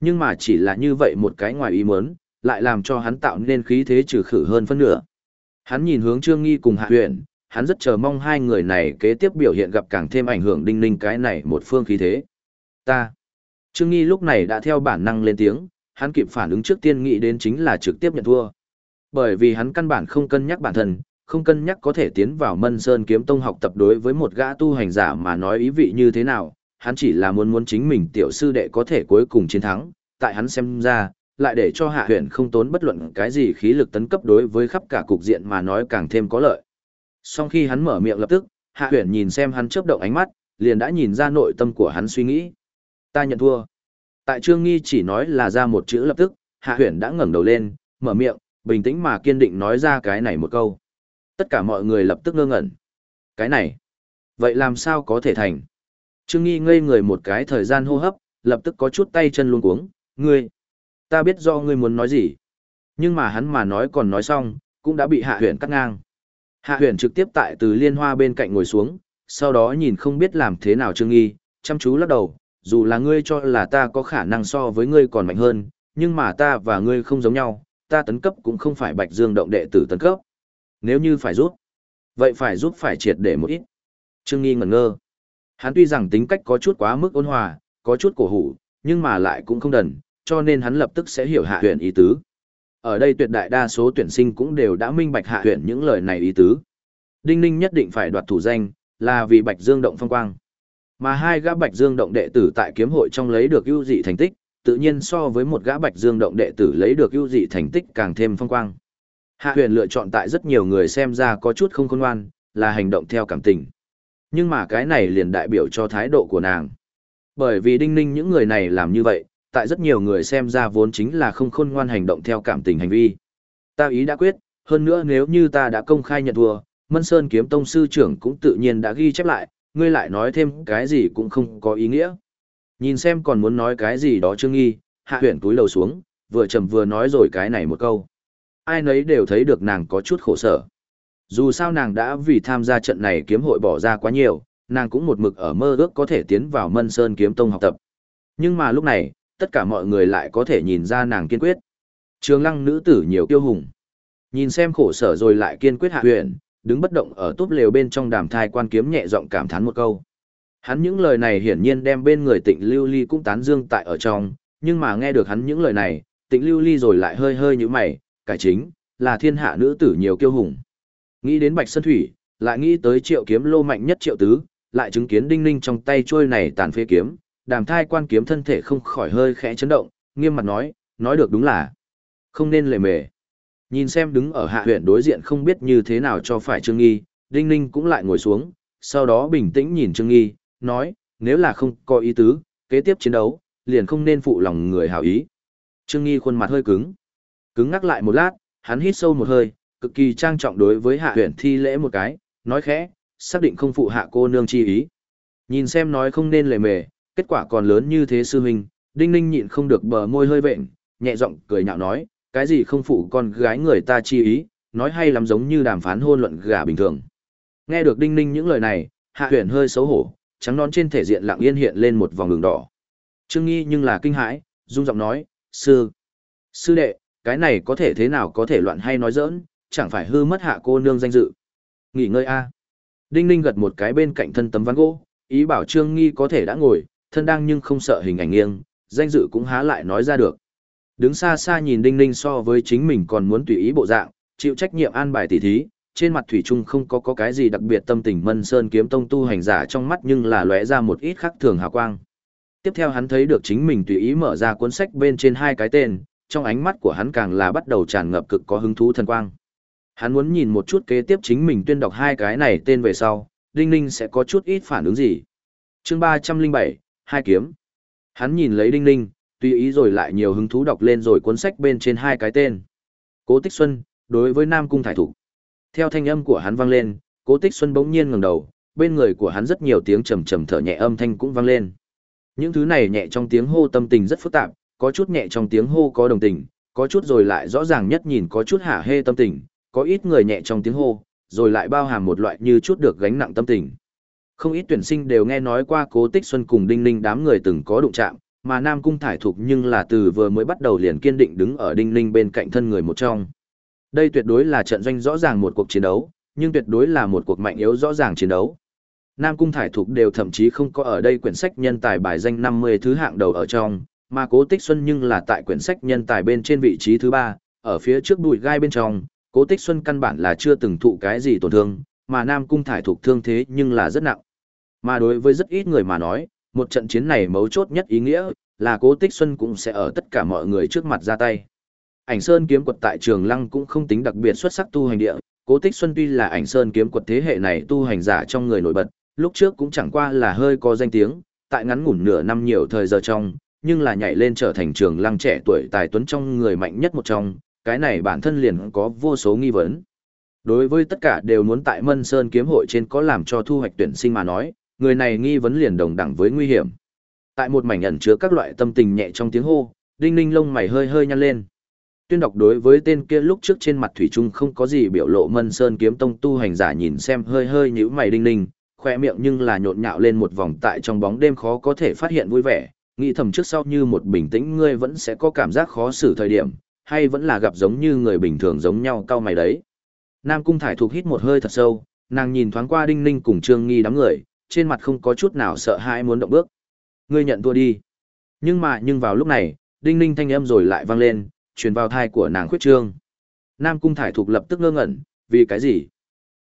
S1: Nhưng mà chỉ là như vậy một cái ngoài ý muốn, lại làm cho hắn tạo nên khí thế trừ khử hơn phân nửa. Hắn nhìn hướng Trương Nghi cùng Hạ Huyền, hắn rất chờ mong hai người này kế tiếp biểu hiện gặp càng thêm ảnh hưởng đinh ninh cái này một phương khí thế. Ta. Trương Nghi lúc này đã theo bản năng lên tiếng, hắn kịp phản ứng trước tiên nghĩ đến chính là trực tiếp nhận thua. Bởi vì hắn căn bản không cân nhắc bản thân, không cân nhắc có thể tiến vào Mân Sơn kiếm tông học tập đối với một gã tu hành giả mà nói ý vị như thế nào, hắn chỉ là muốn muốn chính mình tiểu sư đệ có thể cuối cùng chiến thắng, tại hắn xem ra, lại để cho hạ huyện không tốn bất luận cái gì khí lực tấn cấp đối với khắp cả cục diện mà nói càng thêm có lợi. Sau khi hắn mở miệng lập tức, hạ Huyền nhìn xem hắn chớp động ánh mắt, liền đã nhìn ra nội tâm của hắn suy nghĩ. Ta nhận thua. Tại Trương Nghi chỉ nói là ra một chữ lập tức, hạ Huyền đã ngẩng đầu lên, mở miệng, bình tĩnh mà kiên định nói ra cái này một câu. Tất cả mọi người lập tức ngơ ngẩn. Cái này, vậy làm sao có thể thành? Trương Nghi ngây người một cái thời gian hô hấp, lập tức có chút tay chân luống cuống, ngươi, ta biết do ngươi muốn nói gì. Nhưng mà hắn mà nói còn nói xong, cũng đã bị hạ Huyền cắt ngang. Hạ Huyền trực tiếp tại từ liên hoa bên cạnh ngồi xuống, sau đó nhìn không biết làm thế nào Trương Nghi, chăm chú lắc đầu, dù là ngươi cho là ta có khả năng so với ngươi còn mạnh hơn, nhưng mà ta và ngươi không giống nhau, ta tấn cấp cũng không phải bạch dương động đệ tử tấn cấp. Nếu như phải rút, vậy phải rút phải triệt để một ít. Trương Nghi ngẩn ngơ. Hắn tuy rằng tính cách có chút quá mức ôn hòa, có chút cổ hủ, nhưng mà lại cũng không đần, cho nên hắn lập tức sẽ hiểu hạ huyền ý tứ. Ở đây tuyệt đại đa số tuyển sinh cũng đều đã minh bạch hạ tuyển những lời này ý tứ. Đinh Ninh nhất định phải đoạt thủ danh, là vì Bạch Dương động phong quang. Mà hai gã Bạch Dương động đệ tử tại kiếm hội trong lấy được ưu dị thành tích, tự nhiên so với một gã Bạch Dương động đệ tử lấy được ưu dị thành tích càng thêm phong quang. Hạ huyền lựa chọn tại rất nhiều người xem ra có chút không khôn ngoan, là hành động theo cảm tình. Nhưng mà cái này liền đại biểu cho thái độ của nàng. Bởi vì đinh ninh những người này làm như vậy, tại rất nhiều người xem ra vốn chính là không khôn ngoan hành động theo cảm tình hành vi. Ta ý đã quyết, hơn nữa nếu như ta đã công khai nhận thua, Mân Sơn kiếm tông sư trưởng cũng tự nhiên đã ghi chép lại, ngươi lại nói thêm cái gì cũng không có ý nghĩa. Nhìn xem còn muốn nói cái gì đó Trương Nghi, hạ huyện túi lầu xuống, vừa trầm vừa nói rồi cái này một câu. Ai nấy đều thấy được nàng có chút khổ sở. Dù sao nàng đã vì tham gia trận này kiếm hội bỏ ra quá nhiều, nàng cũng một mực ở mơ ước có thể tiến vào Mân Sơn kiếm tông học tập. Nhưng mà lúc này, tất cả mọi người lại có thể nhìn ra nàng kiên quyết. Trường lăng nữ tử nhiều kiêu hùng. Nhìn xem khổ sở rồi lại kiên quyết hạ huyền, đứng bất động ở túp lều bên trong đàm thai quan kiếm nhẹ giọng cảm thán một câu. Hắn những lời này hiển nhiên đem bên người tịnh lưu ly cũng tán dương tại ở trong, nhưng mà nghe được hắn những lời này, tịnh lưu ly rồi lại hơi hơi như mày, cải chính, là thiên hạ nữ tử nhiều kiêu hùng. Nghĩ đến bạch sơn thủy, lại nghĩ tới triệu kiếm lô mạnh nhất triệu tứ, lại chứng kiến đinh ninh trong tay trôi này tàn phế kiếm, đàm thai quan kiếm thân thể không khỏi hơi khẽ chấn động, nghiêm mặt nói, nói được đúng là không nên lề mề. Nhìn xem đứng ở hạ huyện đối diện không biết như thế nào cho phải Trương Nghi, Đinh Ninh cũng lại ngồi xuống, sau đó bình tĩnh nhìn Trương Nghi, nói, nếu là không có ý tứ, kế tiếp chiến đấu, liền không nên phụ lòng người hảo ý. Trương Nghi khuôn mặt hơi cứng. Cứng ngắc lại một lát, hắn hít sâu một hơi, cực kỳ trang trọng đối với hạ huyện thi lễ một cái, nói khẽ, xác định không phụ hạ cô nương chi ý. Nhìn xem nói không nên lề mề, kết quả còn lớn như thế sư huynh, Đinh Ninh nhịn không được bờ môi hơi vện, nhẹ giọng cười nhạo nói, cái gì không phụ con gái người ta chi ý, nói hay lắm giống như đàm phán hôn luận gà bình thường. Nghe được Đinh Ninh những lời này, Hạ Huyền hơi xấu hổ, trắng nón trên thể diện lặng yên hiện lên một vòng đường đỏ. Trương Nghi nhưng là kinh hãi, rung giọng nói, sư, sư đệ, cái này có thể thế nào có thể loạn hay nói giỡn, chẳng phải hư mất hạ cô nương danh dự. Nghỉ ngơi a. Đinh Ninh gật một cái bên cạnh thân tấm ván gỗ, ý bảo Trương Nghi có thể đã ngồi, thân đang nhưng không sợ hình ảnh nghiêng, danh dự cũng há lại nói ra được. Đứng xa xa nhìn Đinh Ninh so với chính mình còn muốn tùy ý bộ dạng, chịu trách nhiệm an bài tỉ thí, trên mặt thủy trung không có có cái gì đặc biệt tâm tình Mân Sơn kiếm tông tu hành giả trong mắt nhưng là lóe ra một ít khác thường hào quang. Tiếp theo hắn thấy được chính mình tùy ý mở ra cuốn sách bên trên hai cái tên, trong ánh mắt của hắn càng là bắt đầu tràn ngập cực có hứng thú thần quang. Hắn muốn nhìn một chút kế tiếp chính mình tuyên đọc hai cái này tên về sau, Đinh Ninh sẽ có chút ít phản ứng gì. Chương ba trăm linh bảy hai kiếm. Hắn nhìn lấy Đinh Ninh, tùy ý rồi lại nhiều hứng thú đọc lên rồi cuốn sách bên trên hai cái tên. Cố Tích Xuân, đối với Nam Cung Thải Thủ. Theo thanh âm của hắn vang lên, Cố Tích Xuân bỗng nhiên ngẩng đầu, bên người của hắn rất nhiều tiếng trầm trầm thở nhẹ âm thanh cũng vang lên. Những thứ này nhẹ trong tiếng hô tâm tình rất phức tạp, có chút nhẹ trong tiếng hô có đồng tình, có chút rồi lại rõ ràng nhất nhìn có chút hả hê tâm tình, có ít người nhẹ trong tiếng hô, rồi lại bao hàm một loại như chút được gánh nặng tâm tình. Không ít tuyển sinh đều nghe nói qua Cố Tích Xuân cùng Đinh Ninh đám người từng có đụng chạm, mà Nam Cung Thải Thục nhưng là từ vừa mới bắt đầu liền kiên định đứng ở Đinh Ninh bên cạnh thân người một trong. Đây tuyệt đối là trận doanh rõ ràng một cuộc chiến đấu, nhưng tuyệt đối là một cuộc mạnh yếu rõ ràng chiến đấu. Nam Cung Thải Thục đều thậm chí không có ở đây quyển sách nhân tài bài danh 50 thứ hạng đầu ở trong, mà Cố Tích Xuân nhưng là tại quyển sách nhân tài bên trên vị trí thứ ba, ở phía trước bụi gai bên trong, Cố Tích Xuân căn bản là chưa từng thụ cái gì tổn thương, mà Nam Cung Thải Thục thương thế nhưng là rất nặng. Mà đối với rất ít người mà nói, một trận chiến này mấu chốt nhất ý nghĩa, là cố tích xuân cũng sẽ ở tất cả mọi người trước mặt ra tay. Ảnh Sơn kiếm quật tại Trường Lăng cũng không tính đặc biệt xuất sắc tu hành địa, Cố Tích Xuân tuy là Ảnh Sơn kiếm quật thế hệ này tu hành giả trong người nổi bật, lúc trước cũng chẳng qua là hơi có danh tiếng, tại ngắn ngủn nửa năm nhiều thời giờ trong, nhưng là nhảy lên trở thành Trường Lăng trẻ tuổi tài tuấn trong người mạnh nhất một trong, cái này bản thân liền có vô số nghi vấn. Đối với tất cả đều muốn tại Mân Sơn kiếm hội trên có làm cho thu hoạch tuyển sinh mà nói, người này nghi vấn liền đồng đẳng với nguy hiểm. Tại một mảnh ẩn chứa các loại tâm tình nhẹ trong tiếng hô, Đinh Ninh lông mày hơi hơi nhăn lên. Tuyên đọc đối với tên kia lúc trước trên mặt thủy trung không có gì biểu lộ Mân Sơn kiếm tông tu hành giả nhìn xem hơi hơi nhíu mày Đinh Ninh, khoe miệng nhưng là nhộn nhạo lên một vòng tại trong bóng đêm khó có thể phát hiện vui vẻ, nghĩ thầm trước sau như một bình tĩnh ngươi vẫn sẽ có cảm giác khó xử thời điểm, hay vẫn là gặp giống như người bình thường giống nhau cao mày đấy. Nam Cung Thải thuộc hít một hơi thật sâu, nàng nhìn thoáng qua Đinh Ninh cùng Trương Nghi đám người, trên mặt không có chút nào sợ hãi muốn động bước. Ngươi nhận thua đi. Nhưng mà nhưng vào lúc này, đinh ninh thanh âm rồi lại vang lên, truyền vào thai của nàng khuyết trương. Nam Cung Thải Thục lập tức ngơ ngẩn, vì cái gì?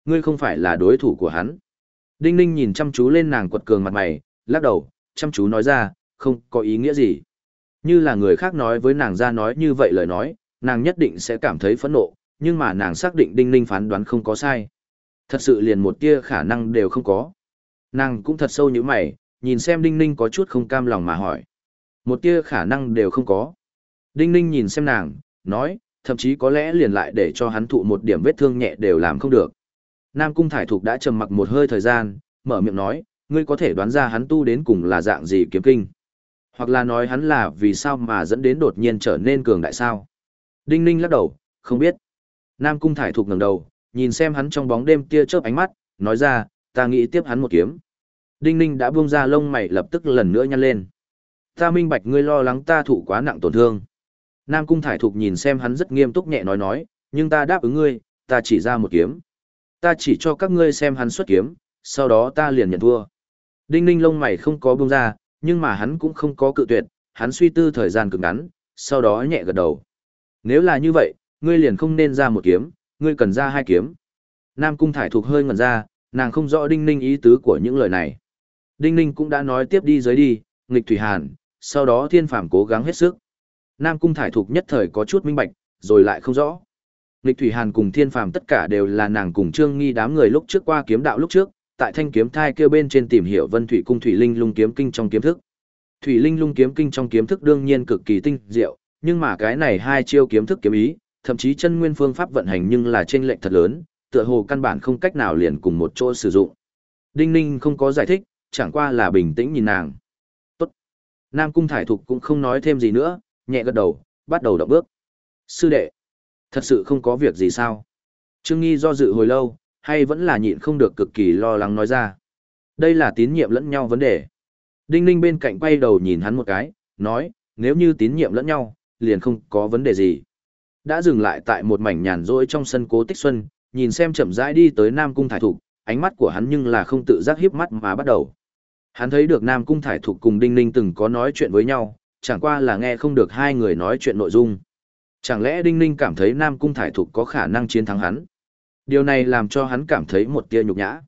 S1: Ngươi không phải là đối thủ của hắn. Đinh ninh nhìn chăm chú lên nàng quật cường mặt mày, lắc đầu, chăm chú nói ra, không có ý nghĩa gì. Như là người khác nói với nàng ra nói như vậy lời nói, nàng nhất định sẽ cảm thấy phẫn nộ, nhưng mà nàng xác định đinh ninh phán đoán không có sai. Thật sự liền một tia khả năng đều không có. Nàng cũng thật sâu như mày, nhìn xem đinh ninh có chút không cam lòng mà hỏi. Một tia khả năng đều không có. Đinh ninh nhìn xem nàng, nói, thậm chí có lẽ liền lại để cho hắn thụ một điểm vết thương nhẹ đều làm không được. Nam Cung Thải Thục đã trầm mặc một hơi thời gian, mở miệng nói, ngươi có thể đoán ra hắn tu đến cùng là dạng gì kiếm kinh. Hoặc là nói hắn là vì sao mà dẫn đến đột nhiên trở nên cường đại sao. Đinh Ninh lắc đầu, không biết. Nam Cung Thải Thục ngẩng đầu, nhìn xem hắn trong bóng đêm tia chớp ánh mắt, nói ra, ta nghĩ tiếp hắn một kiếm. Đinh Ninh đã buông ra lông mày lập tức lần nữa nhăn lên. Ta minh bạch ngươi lo lắng ta thụ quá nặng tổn thương. Nam Cung Thải Thục nhìn xem hắn rất nghiêm túc nhẹ nói nói, nhưng ta đáp ứng ngươi, ta chỉ ra một kiếm. Ta chỉ cho các ngươi xem hắn xuất kiếm, sau đó ta liền nhận thua. Đinh ninh lông mày không có buông ra, nhưng mà hắn cũng không có cự tuyệt, hắn suy tư thời gian cực ngắn, sau đó nhẹ gật đầu. Nếu là như vậy, ngươi liền không nên ra một kiếm, ngươi cần ra hai kiếm. Nam cung thải Thục hơi ngẩn ra, nàng không rõ đinh ninh ý tứ của những lời này. Đinh ninh cũng đã nói tiếp đi dưới đi, nghịch thủy hàn, sau đó thiên phàm cố gắng hết sức. Nam cung thải thuộc nhất thời có chút minh bạch, rồi lại không rõ. nghịch Thủy Hàn cùng Thiên Phàm tất cả đều là nàng cùng Trương Nghi đám người lúc trước qua kiếm đạo lúc trước, tại thanh kiếm thai kêu bên trên tìm hiểu Vân Thủy cung Thủy Linh Lung kiếm kinh trong kiếm thức. Thủy Linh Lung kiếm kinh trong kiếm thức đương nhiên cực kỳ tinh diệu, nhưng mà cái này hai chiêu kiếm thức kiếm ý, thậm chí chân nguyên phương pháp vận hành nhưng là trên lệch thật lớn, tựa hồ căn bản không cách nào liền cùng một chỗ sử dụng. Đinh Ninh không có giải thích, chẳng qua là bình tĩnh nhìn nàng. Tốt. Nam Cung Thải Thục cũng không nói thêm gì nữa, nhẹ gật đầu, bắt đầu động bước. Sư đệ. Thật sự không có việc gì sao? Trương Nghi do dự hồi lâu, hay vẫn là nhịn không được cực kỳ lo lắng nói ra. Đây là tín nhiệm lẫn nhau vấn đề. Đinh Ninh bên cạnh quay đầu nhìn hắn một cái, nói, nếu như tín nhiệm lẫn nhau, liền không có vấn đề gì. Đã dừng lại tại một mảnh nhàn rỗi trong sân cố tích xuân, nhìn xem chậm rãi đi tới Nam Cung Thải Thục, ánh mắt của hắn nhưng là không tự giác hiếp mắt mà bắt đầu. Hắn thấy được Nam Cung Thải Thục cùng Đinh Ninh từng có nói chuyện với nhau, chẳng qua là nghe không được hai người nói chuyện nội dung. Chẳng lẽ Đinh Ninh cảm thấy Nam Cung Thải Thục có khả năng chiến thắng hắn? Điều này làm cho hắn cảm thấy một tia nhục nhã.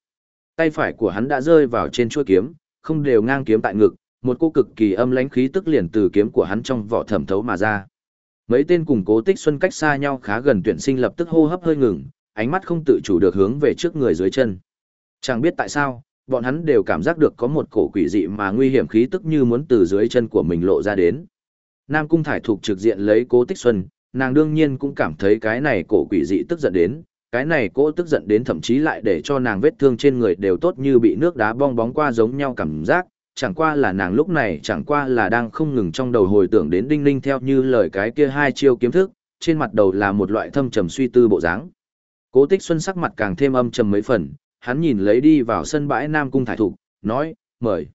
S1: Tay phải của hắn đã rơi vào trên chuôi kiếm, không đều ngang kiếm tại ngực, một cô cực kỳ âm lãnh khí tức liền từ kiếm của hắn trong vỏ thẩm thấu mà ra. Mấy tên cùng Cố Tích Xuân cách xa nhau khá gần tuyển sinh lập tức hô hấp hơi ngừng, ánh mắt không tự chủ được hướng về trước người dưới chân. Chẳng biết tại sao, bọn hắn đều cảm giác được có một cổ quỷ dị mà nguy hiểm khí tức như muốn từ dưới chân của mình lộ ra đến. Nam Cung Thải thuộc trực diện lấy Cố Tích Xuân, nàng đương nhiên cũng cảm thấy cái này cổ quỷ dị tức giận đến, cái này cổ tức giận đến thậm chí lại để cho nàng vết thương trên người đều tốt như bị nước đá bong bóng qua giống nhau cảm giác, chẳng qua là nàng lúc này chẳng qua là đang không ngừng trong đầu hồi tưởng đến đinh ninh theo như lời cái kia hai chiêu kiếm thức, trên mặt đầu là một loại thâm trầm suy tư bộ dáng. Cố Tích Xuân sắc mặt càng thêm âm trầm mấy phần, hắn nhìn lấy đi vào sân bãi Nam Cung Thải Thục, nói, mời.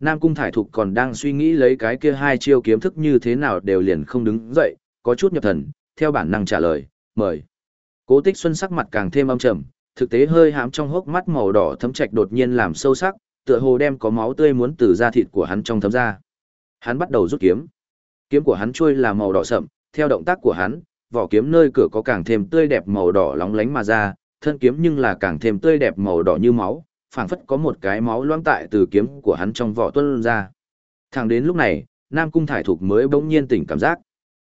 S1: Nam Cung Thải Thục còn đang suy nghĩ lấy cái kia hai chiêu kiếm thức như thế nào đều liền không đứng dậy, có chút nhập thần, theo bản năng trả lời, mời. Cố tích xuân sắc mặt càng thêm âm trầm, thực tế hơi hãm trong hốc mắt màu đỏ thấm trạch đột nhiên làm sâu sắc, tựa hồ đem có máu tươi muốn từ da thịt của hắn trong thấm ra. Hắn bắt đầu rút kiếm. Kiếm của hắn trôi là màu đỏ sậm, theo động tác của hắn, vỏ kiếm nơi cửa có càng thêm tươi đẹp màu đỏ lóng lánh mà ra, thân kiếm nhưng là càng thêm tươi đẹp màu đỏ như máu, phảng phất có một cái máu loang tại từ kiếm của hắn trong vỏ tuôn ra. Thẳng đến lúc này, Nam Cung Thải Thục mới bỗng nhiên tỉnh cảm giác.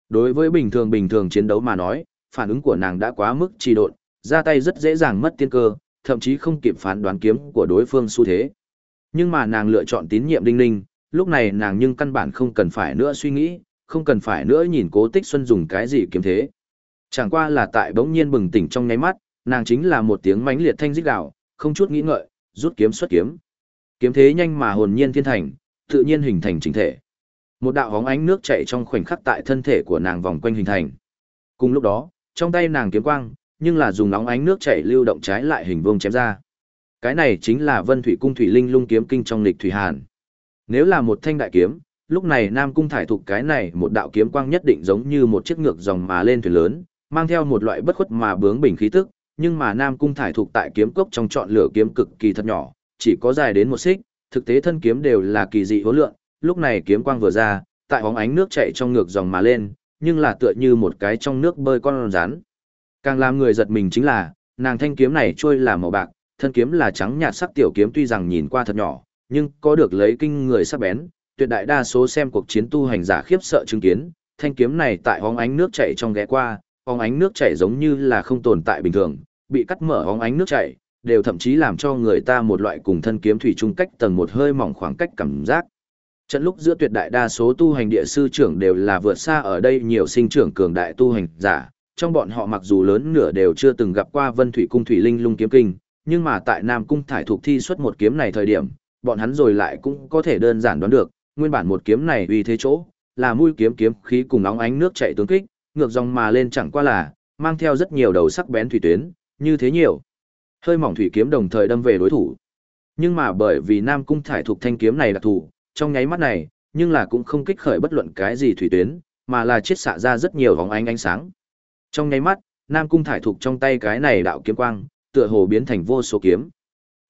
S1: Đối với bình thường bình thường chiến đấu mà nói, phản ứng của nàng đã quá mức trì độn, ra tay rất dễ dàng mất tiên cơ, thậm chí không kịp phán đoán kiếm của đối phương xu thế. Nhưng mà nàng lựa chọn tín nhiệm Đinh Ninh, lúc này nàng nhưng căn bản không cần phải nữa suy nghĩ, không cần phải nữa nhìn Cố Tích Xuân dùng cái gì kiếm thế. Chẳng qua là tại bỗng nhiên bừng tỉnh trong nháy mắt, nàng chính là một tiếng mãnh liệt thanh dích đạo không chút nghĩ ngợi, rút kiếm xuất kiếm. Kiếm thế nhanh mà hồn nhiên thiên thành, tự nhiên hình thành chính thể. Một đạo hóng ánh nước chảy trong khoảnh khắc tại thân thể của nàng vòng quanh hình thành. Cùng lúc đó, trong tay nàng kiếm quang, nhưng là dùng nóng ánh nước chảy lưu động trái lại hình vuông chém ra. Cái này chính là Vân Thủy Cung Thủy Linh Lung kiếm kinh trong lịch thủy hàn. Nếu là một thanh đại kiếm, lúc này Nam Cung thải thuộc cái này một đạo kiếm quang nhất định giống như một chiếc ngược dòng mà lên thuyền lớn, mang theo một loại bất khuất mà bướng bình khí tức, nhưng mà Nam Cung thải thuộc tại kiếm cốc trong chọn lửa kiếm cực kỳ thật nhỏ, chỉ có dài đến một xích, thực tế thân kiếm đều là kỳ dị hỗn lượng, lúc này kiếm quang vừa ra, tại bóng ánh nước chảy trong ngược dòng mà lên, nhưng là tựa như một cái trong nước bơi con rắn. Càng làm người giật mình chính là, nàng thanh kiếm này trôi là màu bạc, thân kiếm là trắng nhạt sắc tiểu kiếm tuy rằng nhìn qua thật nhỏ, nhưng có được lấy kinh người sắc bén, tuyệt đại đa số xem cuộc chiến tu hành giả khiếp sợ chứng kiến, thanh kiếm này tại hóng ánh nước chảy trong ghé qua, hóng ánh nước chảy giống như là không tồn tại bình thường, bị cắt mở hóng ánh nước chảy, đều thậm chí làm cho người ta một loại cùng thân kiếm thủy chung cách tầng một hơi mỏng khoảng cách cảm giác. Trận lúc giữa tuyệt đại đa số tu hành địa sư trưởng đều là vượt xa ở đây nhiều sinh trưởng cường đại tu hành giả, trong bọn họ mặc dù lớn nửa đều chưa từng gặp qua Vân Thủy Cung Thủy Linh Lung kiếm kinh, nhưng mà tại Nam Cung thải thuộc thi xuất một kiếm này thời điểm, bọn hắn rồi lại cũng có thể đơn giản đoán được, nguyên bản một kiếm này uy thế chỗ, là mũi kiếm kiếm khí cùng nóng ánh nước chạy tướng kích, ngược dòng mà lên chẳng qua là mang theo rất nhiều đầu sắc bén thủy tuyến, như thế nhiều. Hơi mỏng thủy kiếm đồng thời đâm về đối thủ. Nhưng mà bởi vì Nam Cung thải thuộc thanh kiếm này là thủ, trong nháy mắt này, nhưng là cũng không kích khởi bất luận cái gì thủy tuyến, mà là chiết xạ ra rất nhiều vòng ánh ánh sáng. Trong nháy mắt, Nam Cung thải thuộc trong tay cái này đạo kiếm quang, tựa hồ biến thành vô số kiếm.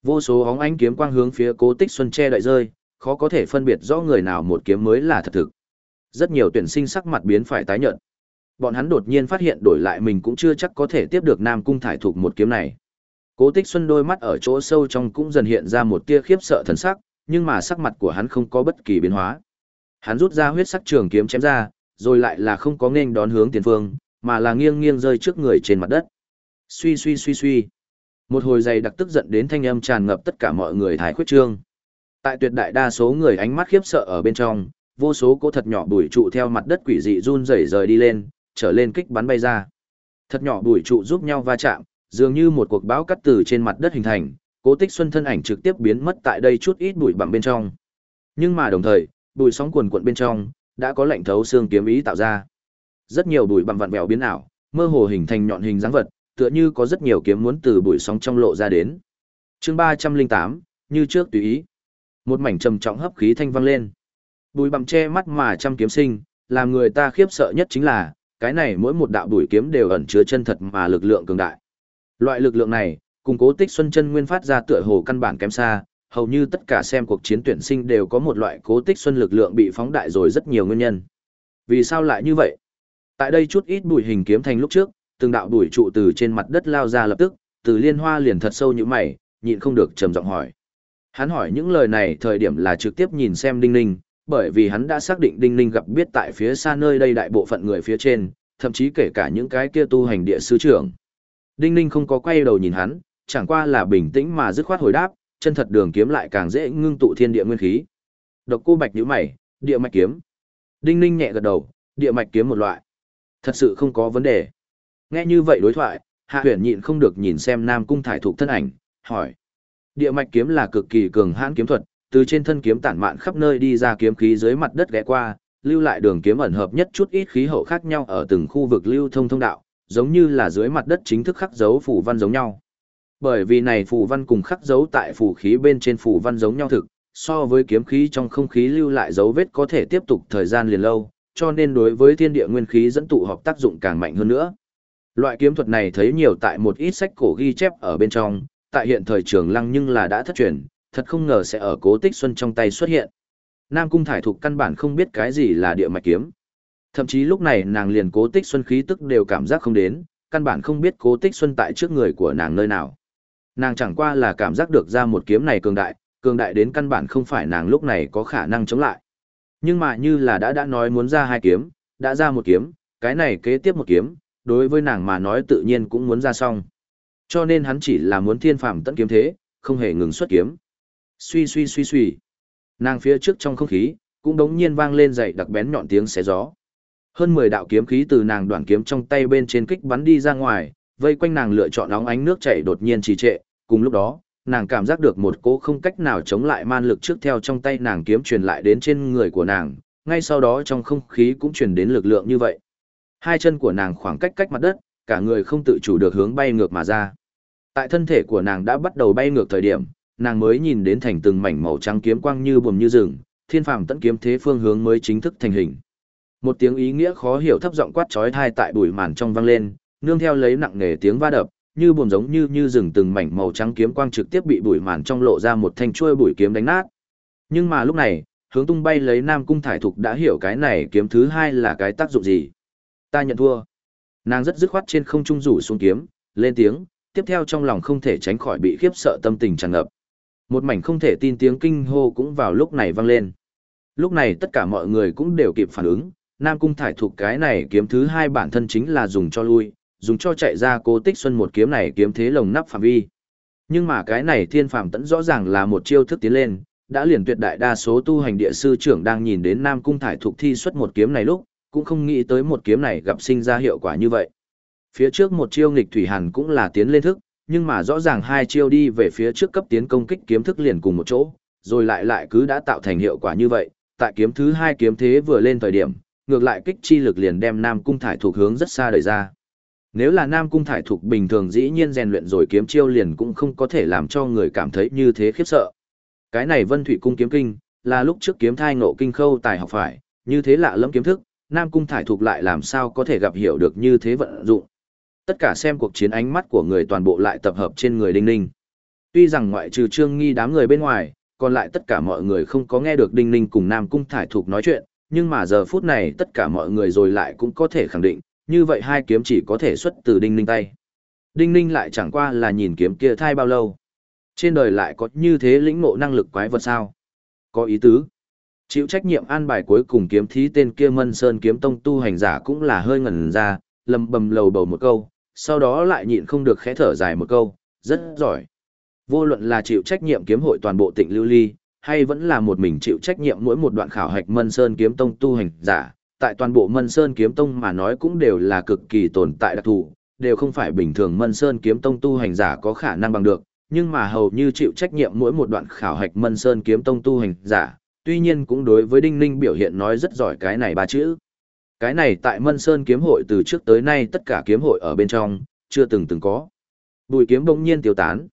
S1: Vô số hóng ánh kiếm quang hướng phía Cố Tích Xuân che đậy rơi, khó có thể phân biệt rõ người nào một kiếm mới là thật thực. Rất nhiều tuyển sinh sắc mặt biến phải tái nhợt. Bọn hắn đột nhiên phát hiện đổi lại mình cũng chưa chắc có thể tiếp được Nam Cung thải thuộc một kiếm này. Cố Tích Xuân đôi mắt ở chỗ sâu trong cũng dần hiện ra một tia khiếp sợ thần sắc, nhưng mà sắc mặt của hắn không có bất kỳ biến hóa. Hắn rút ra huyết sắc trường kiếm chém ra, rồi lại là không có nghênh đón hướng tiền phương, mà là nghiêng nghiêng rơi trước người trên mặt đất. Suy suy suy suy. Một hồi dày đặc tức giận đến thanh âm tràn ngập tất cả mọi người thái khuyết trương. Tại tuyệt đại đa số người ánh mắt khiếp sợ ở bên trong, vô số cỗ thật nhỏ bụi trụ theo mặt đất quỷ dị run rẩy rời đi lên, trở lên kích bắn bay ra. Thật nhỏ bụi trụ giúp nhau va chạm, dường như một cuộc bão cắt từ trên mặt đất hình thành, Cố Tích Xuân thân ảnh trực tiếp biến mất tại đây chút ít bụi bặm bên trong. Nhưng mà đồng thời, bụi sóng cuồn cuộn bên trong đã có lạnh thấu xương kiếm ý tạo ra. Rất nhiều bụi bặm vặn vẹo biến ảo, mơ hồ hình thành nhọn hình dáng vật, tựa như có rất nhiều kiếm muốn từ bụi sóng trong lộ ra đến. Chương ba trăm linh tám như trước tùy ý. Một mảnh trầm trọng hấp khí thanh vang lên. Bụi bặm che mắt mà trăm kiếm sinh, làm người ta khiếp sợ nhất chính là, cái này mỗi một đạo bụi kiếm đều ẩn chứa chân thật mà lực lượng cường đại. Loại lực lượng này, cùng cố tích xuân chân nguyên phát ra tựa hồ căn bản kém xa, hầu như tất cả xem cuộc chiến tuyển sinh đều có một loại cố tích xuân lực lượng bị phóng đại rồi rất nhiều nguyên nhân. Vì sao lại như vậy? Tại đây chút ít bụi hình kiếm thành lúc trước, từng đạo bụi trụ từ trên mặt đất lao ra lập tức, từ liên hoa liền thật sâu như mày, nhịn không được trầm giọng hỏi. Hắn hỏi những lời này thời điểm là trực tiếp nhìn xem Đinh Ninh, bởi vì hắn đã xác định Đinh Ninh gặp biết tại phía xa nơi đây đại bộ phận người phía trên, thậm chí kể cả những cái kia tu hành địa sư trưởng. Đinh Ninh không có quay đầu nhìn hắn, chẳng qua là bình tĩnh mà dứt khoát hồi đáp, chân thật đường kiếm lại càng dễ ngưng tụ thiên địa nguyên khí. Độc cô bạch nhíu mày, địa mạch kiếm. Đinh Ninh nhẹ gật đầu, địa mạch kiếm một loại. Thật sự không có vấn đề. Nghe như vậy đối thoại, Hạ Huyền nhịn không được nhìn xem Nam Cung Thải Thục thân ảnh, hỏi: Địa mạch kiếm là cực kỳ cường hãn kiếm thuật, từ trên thân kiếm tản mạn khắp nơi đi ra kiếm khí dưới mặt đất ghé qua, lưu lại đường kiếm ẩn hợp nhất chút ít khí hậu khác nhau ở từng khu vực lưu thông thông đạo, giống như là dưới mặt đất chính thức khắc dấu phủ văn giống nhau. Bởi vì này phủ văn cùng khắc dấu tại phủ khí bên trên phủ văn giống nhau thực, so với kiếm khí trong không khí lưu lại dấu vết có thể tiếp tục thời gian liền lâu, cho nên đối với thiên địa nguyên khí dẫn tụ hợp tác dụng càng mạnh hơn nữa. Loại kiếm thuật này thấy nhiều tại một ít sách cổ ghi chép ở bên trong, tại hiện thời trường lăng nhưng là đã thất truyền, thật không ngờ sẽ ở cố tích xuân trong tay xuất hiện. Nam cung thải thục căn bản không biết cái gì là địa mạch kiếm. Thậm chí lúc này nàng liền cố tích xuân khí tức đều cảm giác không đến, căn bản không biết cố tích xuân tại trước người của nàng nơi nào. Nàng chẳng qua là cảm giác được ra một kiếm này cường đại, cường đại đến căn bản không phải nàng lúc này có khả năng chống lại. Nhưng mà như là đã đã nói muốn ra hai kiếm, đã ra một kiếm, cái này kế tiếp một kiếm, đối với nàng mà nói tự nhiên cũng muốn ra xong. Cho nên hắn chỉ là muốn thiên phàm tận kiếm thế, không hề ngừng xuất kiếm. Suy suy suy suy. Nàng phía trước trong không khí, cũng đống nhiên vang lên dậy đặc bén nhọn tiếng xé gió. Hơn 10 đạo kiếm khí từ nàng đoạn kiếm trong tay bên trên kích bắn đi ra ngoài, vây quanh nàng lựa chọn óng ánh nước chảy đột nhiên trì trệ, cùng lúc đó, nàng cảm giác được một cỗ không cách nào chống lại man lực trước theo trong tay nàng kiếm truyền lại đến trên người của nàng, ngay sau đó trong không khí cũng truyền đến lực lượng như vậy. Hai chân của nàng khoảng cách cách mặt đất, cả người không tự chủ được hướng bay ngược mà ra. Tại thân thể của nàng đã bắt đầu bay ngược thời điểm, nàng mới nhìn đến thành từng mảnh màu trắng kiếm quang như buồm như rừng, thiên phàm tận kiếm thế phương hướng mới chính thức thành hình. Một tiếng ý nghĩa khó hiểu thấp giọng quát chói tai tại bụi màn trong vang lên, nương theo lấy nặng nề tiếng va đập, như buồm giống như như rừng từng mảnh màu trắng kiếm quang trực tiếp bị bụi màn trong lộ ra một thanh chuôi bụi kiếm đánh nát. Nhưng mà lúc này, hướng tung bay lấy Nam Cung Thải Thục đã hiểu cái này kiếm thứ hai là cái tác dụng gì. Ta nhận thua. Nàng rất dứt khoát trên không trung rủ xuống kiếm, lên tiếng, tiếp theo trong lòng không thể tránh khỏi bị khiếp sợ tâm tình tràn ngập. Một mảnh không thể tin tiếng kinh hô cũng vào lúc này vang lên. Lúc này tất cả mọi người cũng đều kịp phản ứng, Nam Cung Thải thuộc cái này kiếm thứ hai bản thân chính là dùng cho lui, dùng cho chạy ra cố tích xuân một kiếm này kiếm thế lồng nắp phạm vi. Nhưng mà cái này thiên phàm tẫn rõ ràng là một chiêu thức tiến lên, đã liền tuyệt đại đa số tu hành địa sư trưởng đang nhìn đến Nam Cung Thải thuộc thi xuất một kiếm này lúc, cũng không nghĩ tới một kiếm này gặp sinh ra hiệu quả như vậy. Phía trước một chiêu nghịch thủy hàn cũng là tiến lên thức, nhưng mà rõ ràng hai chiêu đi về phía trước cấp tiến công kích kiếm thức liền cùng một chỗ, rồi lại lại cứ đã tạo thành hiệu quả như vậy, tại kiếm thứ hai kiếm thế vừa lên thời điểm, ngược lại kích chi lực liền đem Nam Cung Thải thuộc hướng rất xa đẩy ra. Nếu là Nam Cung Thải thuộc bình thường dĩ nhiên rèn luyện rồi kiếm chiêu liền cũng không có thể làm cho người cảm thấy như thế khiếp sợ. Cái này Vân Thủy Cung kiếm kinh, là lúc trước kiếm thai ngộ kinh khâu tài học phải, như thế lạ lẫm kiếm thức, Nam Cung Thải Thục lại làm sao có thể gặp hiểu được như thế vận dụng. Tất cả xem cuộc chiến ánh mắt của người toàn bộ lại tập hợp trên người Đinh Ninh. Tuy rằng ngoại trừ Trương Nghi đám người bên ngoài, còn lại tất cả mọi người không có nghe được Đinh Ninh cùng Nam Cung Thải Thục nói chuyện, nhưng mà giờ phút này tất cả mọi người rồi lại cũng có thể khẳng định, như vậy hai kiếm chỉ có thể xuất từ Đinh Ninh tay. Đinh Ninh lại chẳng qua là nhìn kiếm kia thai bao lâu. Trên đời lại có như thế lĩnh ngộ năng lực quái vật sao? Có ý tứ. Chịu trách nhiệm an bài cuối cùng kiếm thí tên kia Mân Sơn kiếm tông tu hành giả cũng là hơi ngẩn ra, lầm bầm lầu bầu một câu, sau đó lại nhịn không được khẽ thở dài một câu, rất giỏi. Vô luận là chịu trách nhiệm kiếm hội toàn bộ tỉnh Lưu Ly, hay vẫn là một mình chịu trách nhiệm mỗi một đoạn khảo hạch Mân Sơn kiếm tông tu hành giả, tại toàn bộ Mân Sơn kiếm tông mà nói cũng đều là cực kỳ tồn tại đặc thù, đều không phải bình thường Mân Sơn kiếm tông tu hành giả có khả năng bằng được, nhưng mà hầu như chịu trách nhiệm mỗi một đoạn khảo hạch Mân Sơn kiếm tông tu hành giả, tuy nhiên cũng đối với Đinh Ninh biểu hiện nói rất giỏi cái này ba chữ. Cái này tại Mân Sơn kiếm hội từ trước tới nay tất cả kiếm hội ở bên trong, chưa từng từng có. Bùi kiếm bỗng nhiên tiêu tán.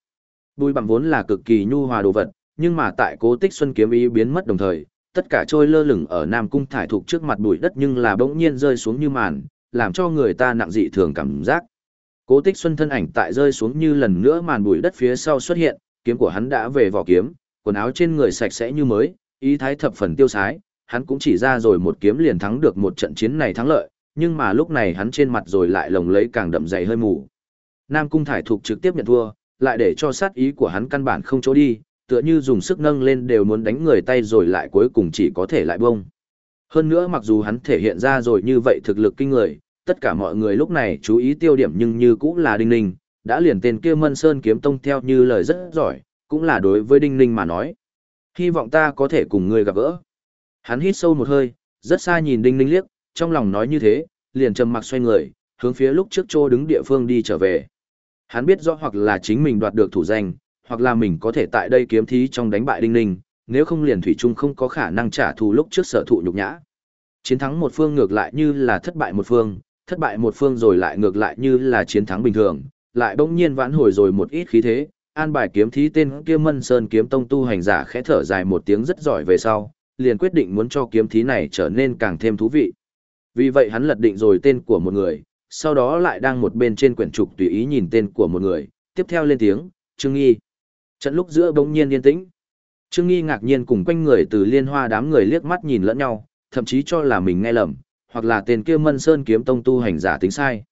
S1: Bùi bằng vốn là cực kỳ nhu hòa đồ vật, nhưng mà tại cố tích xuân kiếm ý biến mất đồng thời, tất cả trôi lơ lửng ở Nam Cung thải thục trước mặt bụi đất nhưng là bỗng nhiên rơi xuống như màn, làm cho người ta nặng dị thường cảm giác. Cố tích xuân thân ảnh tại rơi xuống như lần nữa màn bụi đất phía sau xuất hiện, kiếm của hắn đã về vỏ kiếm, quần áo trên người sạch sẽ như mới, ý thái thập phần tiêu sái, hắn cũng chỉ ra rồi một kiếm liền thắng được một trận chiến này thắng lợi, nhưng mà lúc này hắn trên mặt rồi lại lồng lấy càng đậm dày hơi mù. Nam Cung Thải Thục trực tiếp nhận thua, lại để cho sát ý của hắn căn bản không chỗ đi, tựa như dùng sức nâng lên đều muốn đánh người tay rồi lại cuối cùng chỉ có thể lại bông. Hơn nữa mặc dù hắn thể hiện ra rồi như vậy thực lực kinh người, tất cả mọi người lúc này chú ý tiêu điểm nhưng như cũng là Đinh Ninh, đã liền tên kia Mân Sơn kiếm tông theo như lời rất giỏi, cũng là đối với Đinh Ninh mà nói. Hy vọng ta có thể cùng ngươi gặp gỡ. Hắn hít sâu một hơi, rất xa nhìn Đinh Ninh liếc, trong lòng nói như thế, liền trầm mặc xoay người, hướng phía lúc trước trô đứng địa phương đi trở về. Hắn biết rõ hoặc là chính mình đoạt được thủ danh, hoặc là mình có thể tại đây kiếm thí trong đánh bại Đinh Ninh, nếu không liền thủy trung không có khả năng trả thù lúc trước sở thụ nhục nhã. Chiến thắng một phương ngược lại như là thất bại một phương, thất bại một phương rồi lại ngược lại như là chiến thắng bình thường, lại bỗng nhiên vãn hồi rồi một ít khí thế, an bài kiếm thí tên kia Mân Sơn kiếm tông tu hành giả khẽ thở dài một tiếng rất giỏi về sau, liền quyết định muốn cho kiếm thí này trở nên càng thêm thú vị. Vì vậy hắn lật định rồi tên của một người, sau đó lại đang một bên trên quyển trục tùy ý nhìn tên của một người, tiếp theo lên tiếng, Trương Nghi. Trận lúc giữa bỗng nhiên yên tĩnh. Trương Nghi ngạc nhiên cùng quanh người từ liên hoa đám người liếc mắt nhìn lẫn nhau, thậm chí cho là mình nghe lầm, hoặc là tên kia Mân Sơn kiếm tông tu hành giả tính sai.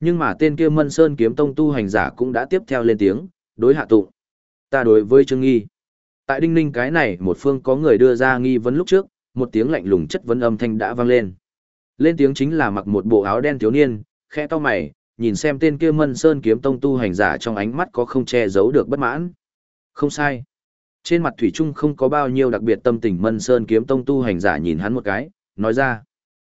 S1: Nhưng mà tên kia Mân Sơn kiếm tông tu hành giả cũng đã tiếp theo lên tiếng, đối hạ tụng. Ta đối với Trương Nghi. Tại Đinh Ninh cái này một phương có người đưa ra nghi vấn lúc trước, một tiếng lạnh lùng chất vấn âm thanh đã vang lên. Lên tiếng chính là mặc một bộ áo đen thiếu niên, khẽ to mày, nhìn xem tên kia Mân Sơn kiếm tông tu hành giả trong ánh mắt có không che giấu được bất mãn. Không sai. Trên mặt Thủy Trung không có bao nhiêu đặc biệt tâm tình Mân Sơn kiếm tông tu hành giả nhìn hắn một cái, nói ra.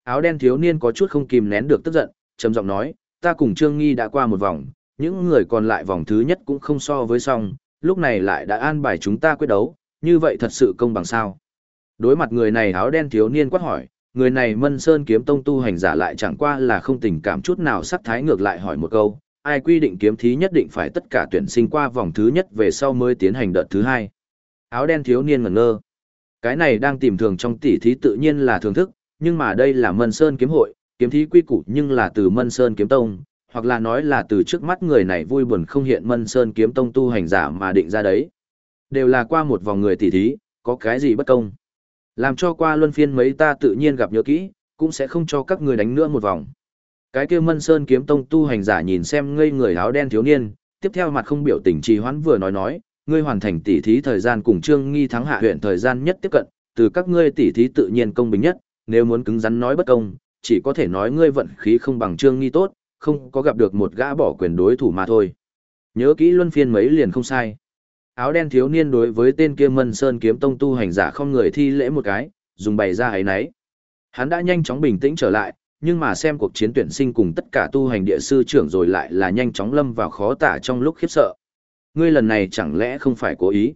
S1: Áo đen thiếu niên có chút không kìm nén được tức giận, trầm giọng nói, ta cùng Trương Nghi đã qua một vòng, những người còn lại vòng thứ nhất cũng không so với song, lúc này lại đã an bài chúng ta quyết đấu, như vậy thật sự công bằng sao? Đối mặt người này áo đen thiếu niên quát hỏi, người này Mân Sơn kiếm tông tu hành giả lại chẳng qua là không tình cảm chút nào sắc thái ngược lại hỏi một câu, ai quy định kiếm thí nhất định phải tất cả tuyển sinh qua vòng thứ nhất về sau mới tiến hành đợt thứ hai. Áo đen thiếu niên ngẩn ngơ. Cái này đang tìm thường trong tỷ thí tự nhiên là thưởng thức, nhưng mà đây là Mân Sơn kiếm hội, kiếm thí quy củ nhưng là từ Mân Sơn kiếm tông, hoặc là nói là từ trước mắt người này vui buồn không hiện Mân Sơn kiếm tông tu hành giả mà định ra đấy. Đều là qua một vòng người tỷ thí, có cái gì bất công. Làm cho qua luân phiên mấy ta tự nhiên gặp nhớ kỹ, cũng sẽ không cho các người đánh nữa một vòng. Cái kia Mân Sơn kiếm tông tu hành giả nhìn xem ngây người áo đen thiếu niên, tiếp theo mặt không biểu tình trì hoãn vừa nói nói, ngươi hoàn thành tỉ thí thời gian cùng Trương Nghi thắng hạ huyện thời gian nhất tiếp cận, từ các ngươi tỉ thí tự nhiên công bình nhất, nếu muốn cứng rắn nói bất công, chỉ có thể nói ngươi vận khí không bằng Trương Nghi tốt, không có gặp được một gã bỏ quyền đối thủ mà thôi. Nhớ kỹ luân phiên mấy liền không sai. Áo đen thiếu niên đối với tên kia Mân Sơn kiếm tông tu hành giả không người thi lễ một cái, dùng bày ra ấy nấy. Hắn đã nhanh chóng bình tĩnh trở lại, nhưng mà xem cuộc chiến tuyển sinh cùng tất cả tu hành địa sư trưởng rồi lại là nhanh chóng lâm vào khó tả trong lúc khiếp sợ. Ngươi lần này chẳng lẽ không phải cố ý?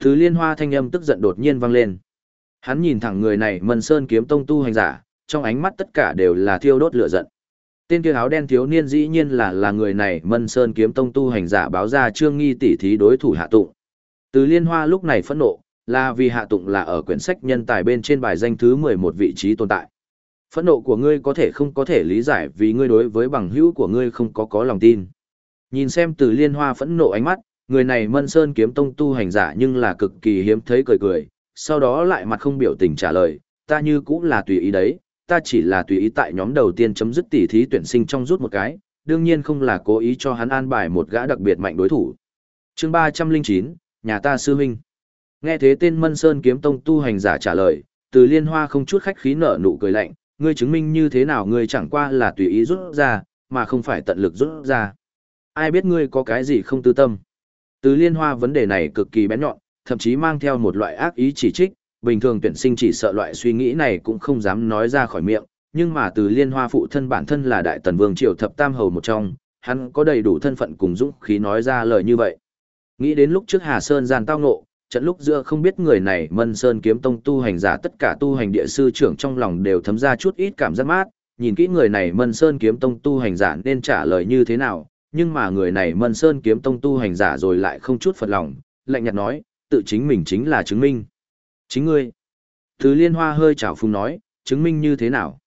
S1: Thứ liên hoa thanh âm tức giận đột nhiên vang lên. Hắn nhìn thẳng người này Mân Sơn kiếm tông tu hành giả, trong ánh mắt tất cả đều là thiêu đốt lửa giận. Tên kia áo đen thiếu niên dĩ nhiên là là người này Mân Sơn kiếm tông tu hành giả báo ra trương nghi tỷ thí đối thủ hạ tụng. Từ liên hoa lúc này phẫn nộ, là vì hạ tụng là ở quyển sách nhân tài bên trên bài danh thứ 11 vị trí tồn tại. Phẫn nộ của ngươi có thể không có thể lý giải vì ngươi đối với bằng hữu của ngươi không có có lòng tin. Nhìn xem từ liên hoa phẫn nộ ánh mắt, người này Mân Sơn kiếm tông tu hành giả nhưng là cực kỳ hiếm thấy cười cười, sau đó lại mặt không biểu tình trả lời, ta như cũng là tùy ý đấy, ta chỉ là tùy ý tại nhóm đầu tiên chấm dứt tỉ thí tuyển sinh trong rút một cái, đương nhiên không là cố ý cho hắn an bài một gã đặc biệt mạnh đối thủ. chương 309, nhà ta sư huynh. Nghe thế tên Mân Sơn kiếm tông tu hành giả trả lời, từ liên hoa không chút khách khí nở nụ cười lạnh, ngươi chứng minh như thế nào ngươi chẳng qua là tùy ý rút ra, mà không phải tận lực rút ra. Ai biết ngươi có cái gì không tư tâm. Từ liên hoa vấn đề này cực kỳ bén nhọn, thậm chí mang theo một loại ác ý chỉ trích, bình thường tuyển sinh chỉ sợ loại suy nghĩ này cũng không dám nói ra khỏi miệng, nhưng mà từ liên hoa phụ thân bản thân là đại tần vương triều thập tam hầu một trong, hắn có đầy đủ thân phận cùng dũng khí nói ra lời như vậy. Nghĩ đến lúc trước Hà Sơn gian tao ngộ, trận lúc giữa không biết người này Mân Sơn kiếm tông tu hành giả tất cả tu hành địa sư trưởng trong lòng đều thấm ra chút ít cảm giác mát, nhìn kỹ người này Mân Sơn kiếm tông tu hành giả nên trả lời như thế nào, nhưng mà người này Mân Sơn kiếm tông tu hành giả rồi lại không chút phật lòng, lạnh nhạt nói, tự chính mình chính là chứng minh. Chính ngươi. Thứ liên hoa hơi chảo phung nói, chứng minh như thế nào?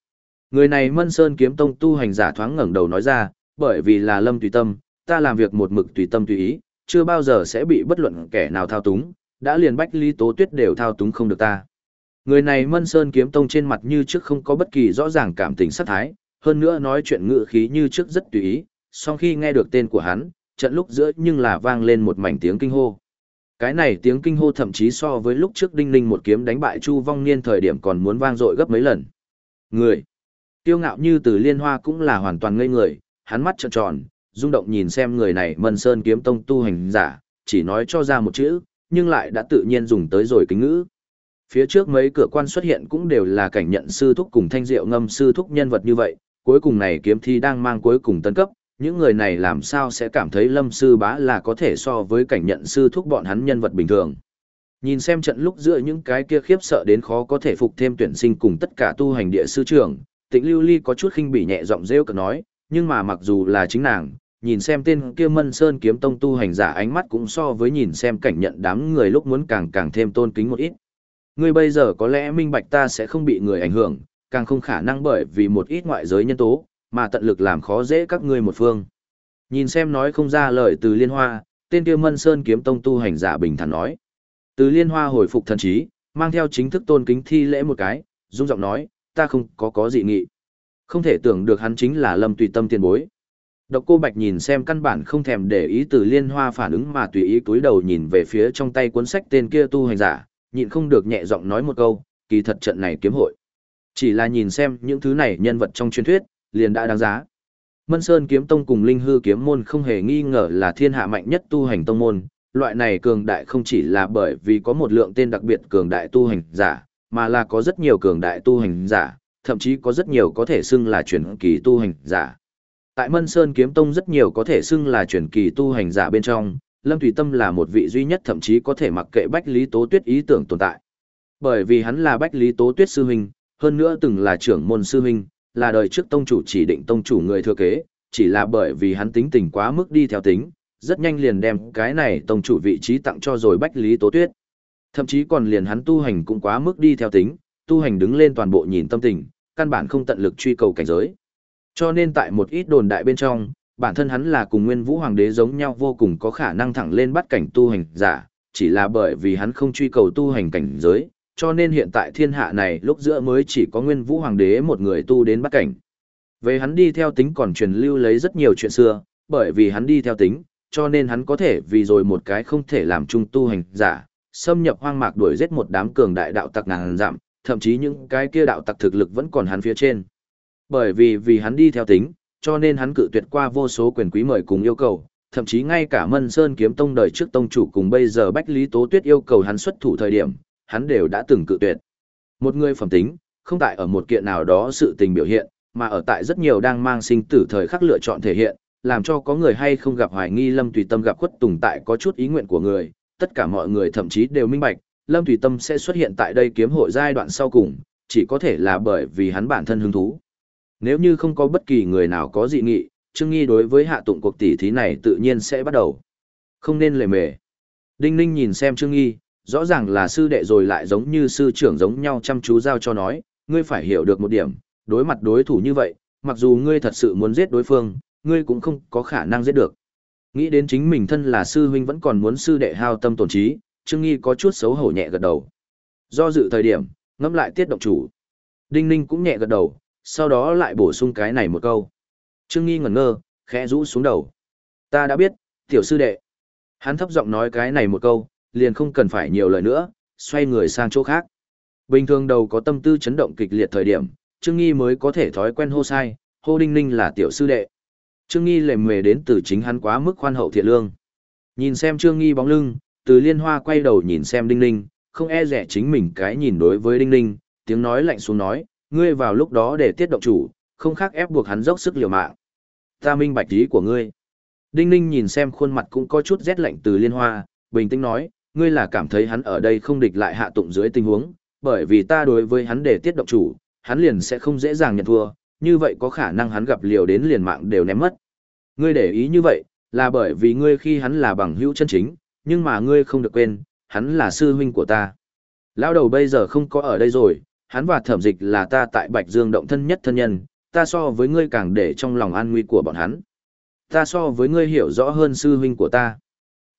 S1: Người này Mân Sơn kiếm tông tu hành giả thoáng ngẩng đầu nói ra, bởi vì là lâm tùy tâm, ta làm việc một mực tùy tâm tùy ý, chưa bao giờ sẽ bị bất luận kẻ nào thao túng, đã liền bách lý tố tuyết đều thao túng không được ta. Người này Mân Sơn kiếm tông trên mặt như trước không có bất kỳ rõ ràng cảm tình sát thái, hơn nữa nói chuyện ngự khí như trước rất tùy ý, song khi nghe được tên của hắn, trận lúc giữa nhưng là vang lên một mảnh tiếng kinh hô. Cái này tiếng kinh hô thậm chí so với lúc trước Đinh Ninh một kiếm đánh bại Chu Vong Niên thời điểm còn muốn vang dội gấp mấy lần. Người, tiêu ngạo như từ liên hoa cũng là hoàn toàn ngây người, hắn mắt trợn tròn, rung động nhìn xem người này Mân Sơn kiếm tông tu hành giả, chỉ nói cho ra một chữ, nhưng lại đã tự nhiên dùng tới rồi kính ngữ. Phía trước mấy cửa quan xuất hiện cũng đều là cảnh nhận sư thúc cùng thanh diệu ngâm sư thúc nhân vật như vậy, cuối cùng này kiếm thi đang mang cuối cùng tân cấp, những người này làm sao sẽ cảm thấy lâm sư bá là có thể so với cảnh nhận sư thúc bọn hắn nhân vật bình thường. Nhìn xem trận lúc giữa những cái kia khiếp sợ đến khó có thể phục thêm tuyển sinh cùng tất cả tu hành địa sư trưởng, tịnh lưu ly có chút khinh bỉ nhẹ giọng rêu cực nói, nhưng mà mặc dù là chính nàng, nhìn xem tên kia mân sơn kiếm tông tu hành giả ánh mắt cũng so với nhìn xem cảnh nhận đám người lúc muốn càng càng thêm tôn kính một ít. Ngươi bây giờ có lẽ minh bạch ta sẽ không bị người ảnh hưởng, càng không khả năng bởi vì một ít ngoại giới nhân tố, mà tận lực làm khó dễ các ngươi một phương. Nhìn xem nói không ra lời từ liên hoa, tên kia mân sơn kiếm tông tu hành giả bình thản nói. Từ liên hoa hồi phục thần trí, mang theo chính thức tôn kính thi lễ một cái, dung giọng nói, ta không có có gì nghị. Không thể tưởng được hắn chính là lâm tùy tâm tiền bối. Độc cô Bạch nhìn xem căn bản không thèm để ý từ liên hoa phản ứng mà tùy ý túi đầu nhìn về phía trong tay cuốn sách tên kia tu hành giả, nhịn không được nhẹ giọng nói một câu, kỳ thật trận này kiếm hội. Chỉ là nhìn xem những thứ này nhân vật trong truyền thuyết, liền đã đáng giá. Mân Sơn kiếm tông cùng Linh Hư kiếm môn không hề nghi ngờ là thiên hạ mạnh nhất tu hành tông môn, loại này cường đại không chỉ là bởi vì có một lượng tên đặc biệt cường đại tu hành giả, mà là có rất nhiều cường đại tu hành giả, thậm chí có rất nhiều có thể xưng là truyền kỳ tu hành giả. Tại Mân Sơn kiếm tông rất nhiều có thể xưng là truyền kỳ tu hành giả bên trong, Lâm Thủy Tâm là một vị duy nhất thậm chí có thể mặc kệ Bách Lý Tố Tuyết ý tưởng tồn tại. Bởi vì hắn là Bách Lý Tố Tuyết sư huynh, hơn nữa từng là trưởng môn sư huynh, là đời trước tông chủ chỉ định tông chủ người thừa kế, chỉ là bởi vì hắn tính tình quá mức đi theo tính, rất nhanh liền đem cái này tông chủ vị trí tặng cho rồi Bách Lý Tố Tuyết. Thậm chí còn liền hắn tu hành cũng quá mức đi theo tính, tu hành đứng lên toàn bộ nhìn tâm tình, căn bản không tận lực truy cầu cảnh giới. Cho nên tại một ít đồn đại bên trong, bản thân hắn là cùng Nguyên Vũ Hoàng đế giống nhau vô cùng có khả năng thẳng lên bắt cảnh tu hành giả, chỉ là bởi vì hắn không truy cầu tu hành cảnh giới, cho nên hiện tại thiên hạ này lúc giữa mới chỉ có nguyên vũ hoàng đế một người tu đến bắt cảnh. Về hắn đi theo tính còn truyền lưu lấy rất nhiều chuyện xưa, bởi vì hắn đi theo tính, cho nên hắn có thể vì rồi một cái không thể làm chung tu hành giả, xâm nhập hoang mạc đuổi giết một đám cường đại đạo tặc ngàn giảm, thậm chí những cái kia đạo tặc thực lực vẫn còn hắn phía trên. Bởi vì vì hắn đi theo tính, cho nên hắn cự tuyệt qua vô số quyền quý mời cùng yêu cầu, thậm chí ngay cả Mân Sơn kiếm tông đời trước tông chủ cùng bây giờ Bách Lý Tố Tuyết yêu cầu hắn xuất thủ thời điểm, hắn đều đã từng cự tuyệt. Một người phẩm tính, không tại ở một kiện nào đó sự tình biểu hiện, mà ở tại rất nhiều đang mang sinh tử thời khắc lựa chọn thể hiện, làm cho có người hay không gặp hoài nghi Lâm Tùy Tâm gặp khuất tùng tại có chút ý nguyện của người, tất cả mọi người thậm chí đều minh bạch, Lâm Tùy Tâm sẽ xuất hiện tại đây kiếm hội giai đoạn sau cùng, chỉ có thể là bởi vì hắn bản thân hứng thú. Nếu như không có bất kỳ người nào có dị nghị, Trương Nghi đối với hạ tụng cuộc tỷ thí này tự nhiên sẽ bắt đầu. Không nên lề mề. Đinh Ninh nhìn xem Trương Nghi, rõ ràng là sư đệ rồi lại giống như sư trưởng giống nhau chăm chú giao cho nói, ngươi phải hiểu được một điểm, đối mặt đối thủ như vậy, mặc dù ngươi thật sự muốn giết đối phương, ngươi cũng không có khả năng giết được. Nghĩ đến chính mình thân là sư huynh vẫn còn muốn sư đệ hao tâm tổn trí, Trương Nghi có chút xấu hổ nhẹ gật đầu. Do dự thời điểm, ngẫm lại tiết động chủ. Đinh Ninh cũng nhẹ gật đầu, sau đó lại bổ sung cái này một câu. Trương Nghi ngẩn ngơ, khẽ rũ xuống đầu. Ta đã biết, tiểu sư đệ. Hắn thấp giọng nói cái này một câu, liền không cần phải nhiều lời nữa, xoay người sang chỗ khác. Bình thường đầu có tâm tư chấn động kịch liệt thời điểm, Trương Nghi mới có thể thói quen hô sai, hô Đinh Ninh là tiểu sư đệ. Trương Nghi lề mề đến từ chính hắn quá mức khoan hậu thiện lương. Nhìn xem Trương Nghi bóng lưng, từ liên hoa quay đầu nhìn xem Đinh Ninh, không e rẻ chính mình cái nhìn đối với Đinh Ninh, tiếng nói lạnh xuống nói, ngươi vào lúc đó để tiết động chủ, không khác ép buộc hắn dốc sức liều mạng. Ta minh bạch ý của ngươi. Đinh Ninh nhìn xem khuôn mặt cũng có chút rét lạnh từ liên hoa, bình tĩnh nói, ngươi là cảm thấy hắn ở đây không địch lại hạ tụng dưới tình huống, bởi vì ta đối với hắn để tiết động chủ, hắn liền sẽ không dễ dàng nhận thua, như vậy có khả năng hắn gặp liều đến liền mạng đều ném mất. Ngươi để ý như vậy, là bởi vì ngươi khi hắn là bằng hữu chân chính, nhưng mà ngươi không được quên, hắn là sư huynh của ta. Lão đầu bây giờ không có ở đây rồi, hắn và thẩm dịch là ta tại Bạch Dương động thân nhất thân nhân, ta so với ngươi càng để trong lòng an nguy của bọn hắn. Ta so với ngươi hiểu rõ hơn sư huynh của ta.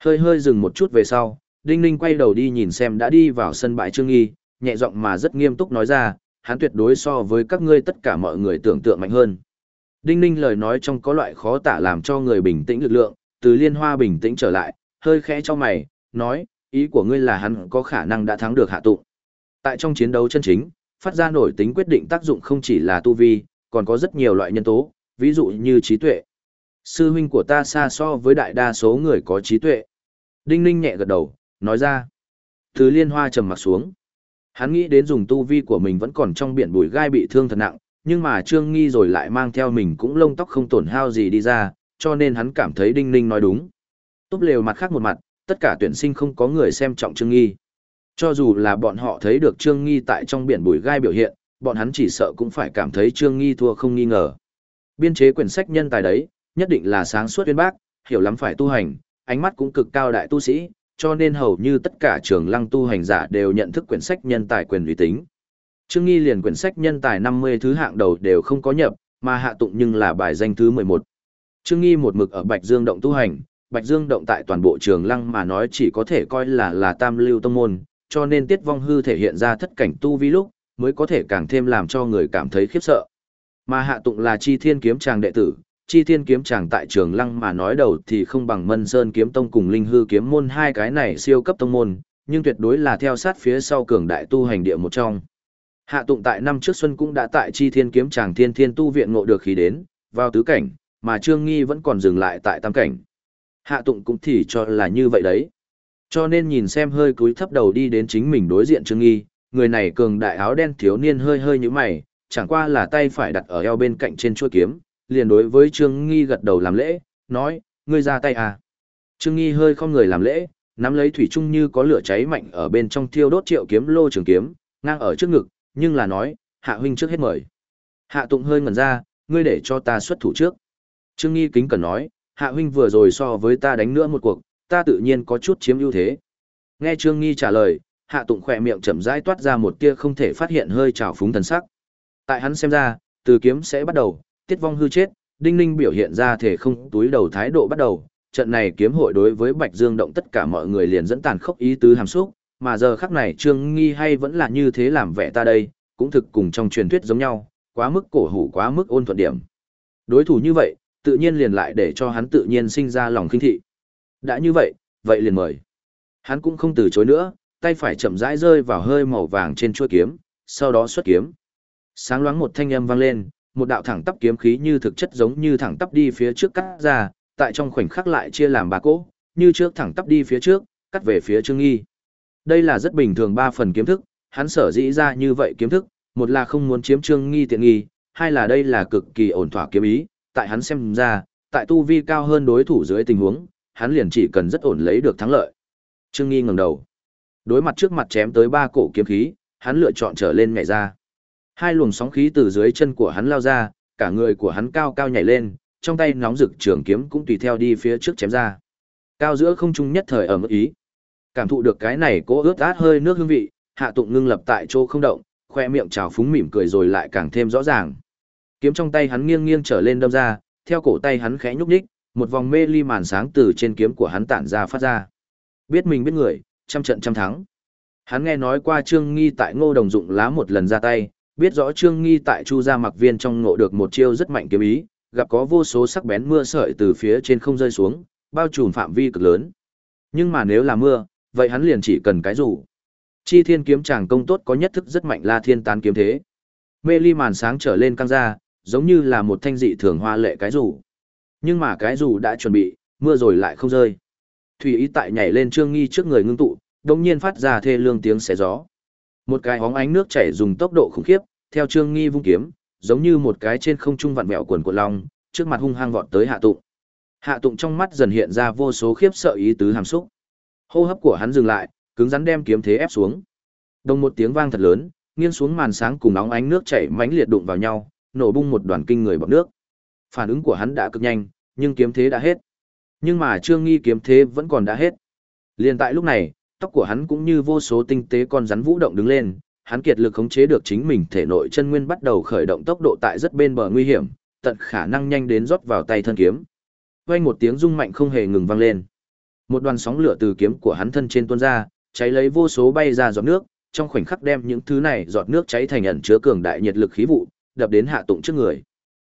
S1: Hơi hơi dừng một chút về sau, Đinh Ninh quay đầu đi nhìn xem đã đi vào sân bãi Trương Nghi, nhẹ giọng mà rất nghiêm túc nói ra, hắn tuyệt đối so với các ngươi tất cả mọi người tưởng tượng mạnh hơn. Đinh Ninh lời nói trong có loại khó tả làm cho người bình tĩnh lực lượng, từ liên hoa bình tĩnh trở lại, hơi khẽ cho mày, nói, ý của ngươi là hắn có khả năng đã thắng được hạ tụng. Tại trong chiến đấu chân chính, phát ra nổi tính quyết định tác dụng không chỉ là tu vi, còn có rất nhiều loại nhân tố, ví dụ như trí tuệ. Sư huynh của ta xa so với đại đa số người có trí tuệ. Đinh Ninh nhẹ gật đầu, nói ra. Từ liên hoa trầm mặt xuống. Hắn nghĩ đến dùng tu vi của mình vẫn còn trong biển bùi gai bị thương thật nặng, nhưng mà Trương Nghi rồi lại mang theo mình cũng lông tóc không tổn hao gì đi ra, cho nên hắn cảm thấy Đinh Ninh nói đúng. Túp lều mặt khác một mặt, tất cả tuyển sinh không có người xem trọng Trương Nghi. Cho dù là bọn họ thấy được Trương Nghi tại trong biển bùi gai biểu hiện, bọn hắn chỉ sợ cũng phải cảm thấy Trương Nghi thua không nghi ngờ. Biên chế quyển sách nhân tài đấy, nhất định là sáng suốt uyên bác, hiểu lắm phải tu hành, ánh mắt cũng cực cao đại tu sĩ, cho nên hầu như tất cả trường lăng tu hành giả đều nhận thức quyển sách nhân tài quyền uy tín. Trương Nghi liền quyển sách nhân tài 50 thứ hạng đầu đều không có nhập, mà hạ tụng nhưng là bài danh thứ 11. Trương Nghi một mực ở Bạch Dương động tu hành, Bạch Dương động tại toàn bộ trường lăng mà nói chỉ có thể coi là là tam lưu tông môn, cho nên Tiết Vong Hư thể hiện ra thất cảnh tu vi lúc, mới có thể càng thêm làm cho người cảm thấy khiếp sợ. Mà hạ tụng là chi thiên kiếm tràng đệ tử, chi thiên kiếm chàng tại trường lăng mà nói đầu thì không bằng mân sơn kiếm tông cùng linh hư kiếm môn hai cái này siêu cấp tông môn, nhưng tuyệt đối là theo sát phía sau cường đại tu hành địa một trong. Hạ tụng tại năm trước xuân cũng đã tại chi thiên kiếm chàng thiên thiên tu viện ngộ được khí đến, vào tứ cảnh, mà trương nghi vẫn còn dừng lại tại tam cảnh. Hạ tụng cũng thì cho là như vậy đấy. Cho nên nhìn xem hơi cúi thấp đầu đi đến chính mình đối diện trương nghi, người này cường đại áo đen thiếu niên hơi hơi như mày, chẳng qua là tay phải đặt ở eo bên cạnh trên chuôi kiếm liền đối với Trương Nghi gật đầu làm lễ, nói, ngươi ra tay à. Trương Nghi hơi không người làm lễ, nắm lấy thủy chung như có lửa cháy mạnh ở bên trong thiêu đốt triệu kiếm lô trường kiếm, ngang ở trước ngực, nhưng là nói, hạ huynh trước hết mời. Hạ tụng hơi ngẩn ra, ngươi để cho ta xuất thủ trước. Trương Nghi kính cần nói, hạ huynh vừa rồi so với ta đánh nữa một cuộc, ta tự nhiên có chút chiếm ưu thế. Nghe Trương Nghi trả lời, hạ tụng khỏe miệng chậm rãi toát ra một tia không thể phát hiện hơi trào phúng thần sắc. Tại hắn xem ra, từ kiếm sẽ bắt đầu, tiết vong hư chết, Đinh Ninh biểu hiện ra thể không túi đầu thái độ bắt đầu, trận này kiếm hội đối với Bạch Dương động tất cả mọi người liền dẫn tàn khốc ý tứ hàm xúc, mà giờ khắc này Trương Nghi hay vẫn là như thế làm vẻ ta đây, cũng thực cùng trong truyền thuyết giống nhau, quá mức cổ hủ quá mức ôn thuận điểm. Đối thủ như vậy, tự nhiên liền lại để cho hắn tự nhiên sinh ra lòng khinh thị. Đã như vậy, vậy liền mời. Hắn cũng không từ chối nữa, tay phải chậm rãi rơi vào hơi màu vàng trên chuôi kiếm, sau đó xuất kiếm. Sáng loáng một thanh âm vang lên, một đạo thẳng tắp kiếm khí như thực chất giống như thẳng tắp đi phía trước cắt ra, tại trong khoảnh khắc lại chia làm ba cỗ, như trước thẳng tắp đi phía trước, cắt về phía Trương Nghi. Đây là rất bình thường ba phần kiếm thức, hắn sở dĩ ra như vậy kiếm thức, một là không muốn chiếm Trương Nghi tiện nghi, hai là đây là cực kỳ ổn thỏa kiếm ý, tại hắn xem ra, tại tu vi cao hơn đối thủ dưới tình huống, hắn liền chỉ cần rất ổn lấy được thắng lợi. Trương Nghi ngẩng đầu. Đối mặt trước mặt chém tới ba cổ kiếm khí, hắn lựa chọn trở lên nhảy ra. Hai luồng sóng khí từ dưới chân của hắn lao ra, cả người của hắn cao cao nhảy lên, trong tay nóng rực trường kiếm cũng tùy theo đi phía trước chém ra. Cao giữa không trung nhất thời ở mức ý. Cảm thụ được cái này cố ướt át hơi nước hương vị, hạ tụng ngưng lập tại chỗ không động, khoe miệng trào phúng mỉm cười rồi lại càng thêm rõ ràng. Kiếm trong tay hắn nghiêng nghiêng trở lên đâm ra, theo cổ tay hắn khẽ nhúc nhích, một vòng mê ly màn sáng từ trên kiếm của hắn tản ra phát ra. Biết mình biết người, trăm trận trăm thắng. Hắn nghe nói qua Trương Nghi tại Ngô Đồng dụng lá một lần ra tay, biết rõ Trương Nghi tại Chu gia mặc viên trong ngộ được một chiêu rất mạnh kiếm ý, gặp có vô số sắc bén mưa sợi từ phía trên không rơi xuống, bao trùm phạm vi cực lớn. Nhưng mà nếu là mưa, vậy hắn liền chỉ cần cái rủ. Chi thiên kiếm chàng công tốt có nhất thức rất mạnh la thiên tán kiếm thế. Mê ly màn sáng trở lên căng ra, giống như là một thanh dị thường hoa lệ cái rủ. Nhưng mà cái rủ đã chuẩn bị, mưa rồi lại không rơi. Thủy ý tại nhảy lên trương nghi trước người ngưng tụ, đồng nhiên phát ra thê lương tiếng xé gió. Một cái hóng ánh nước chảy dùng tốc độ khủng khiếp, theo trương nghi vung kiếm, giống như một cái trên không trung vặn vẹo quần của long, trước mặt hung hăng vọt tới hạ tụng. Hạ tụng trong mắt dần hiện ra vô số khiếp sợ ý tứ hàm xúc. Hô hấp của hắn dừng lại, cứng rắn đem kiếm thế ép xuống. Đồng một tiếng vang thật lớn, nghiêng xuống màn sáng cùng nóng ánh nước chảy mãnh liệt đụng vào nhau, nổ bung một đoàn kinh người bọt nước. Phản ứng của hắn đã cực nhanh, nhưng kiếm thế đã hết. Nhưng mà Trương Nghi kiếm thế vẫn còn đã hết. Liên tại lúc này, tóc của hắn cũng như vô số tinh tế con rắn vũ động đứng lên, hắn kiệt lực khống chế được chính mình thể nội chân nguyên bắt đầu khởi động tốc độ tại rất bên bờ nguy hiểm, tận khả năng nhanh đến rót vào tay thân kiếm. Vang một tiếng rung mạnh không hề ngừng vang lên. Một đoàn sóng lửa từ kiếm của hắn thân trên tuôn ra, cháy lấy vô số bay ra giọt nước, trong khoảnh khắc đem những thứ này giọt nước cháy thành ẩn chứa cường đại nhiệt lực khí vụ, đập đến hạ tụng trước người.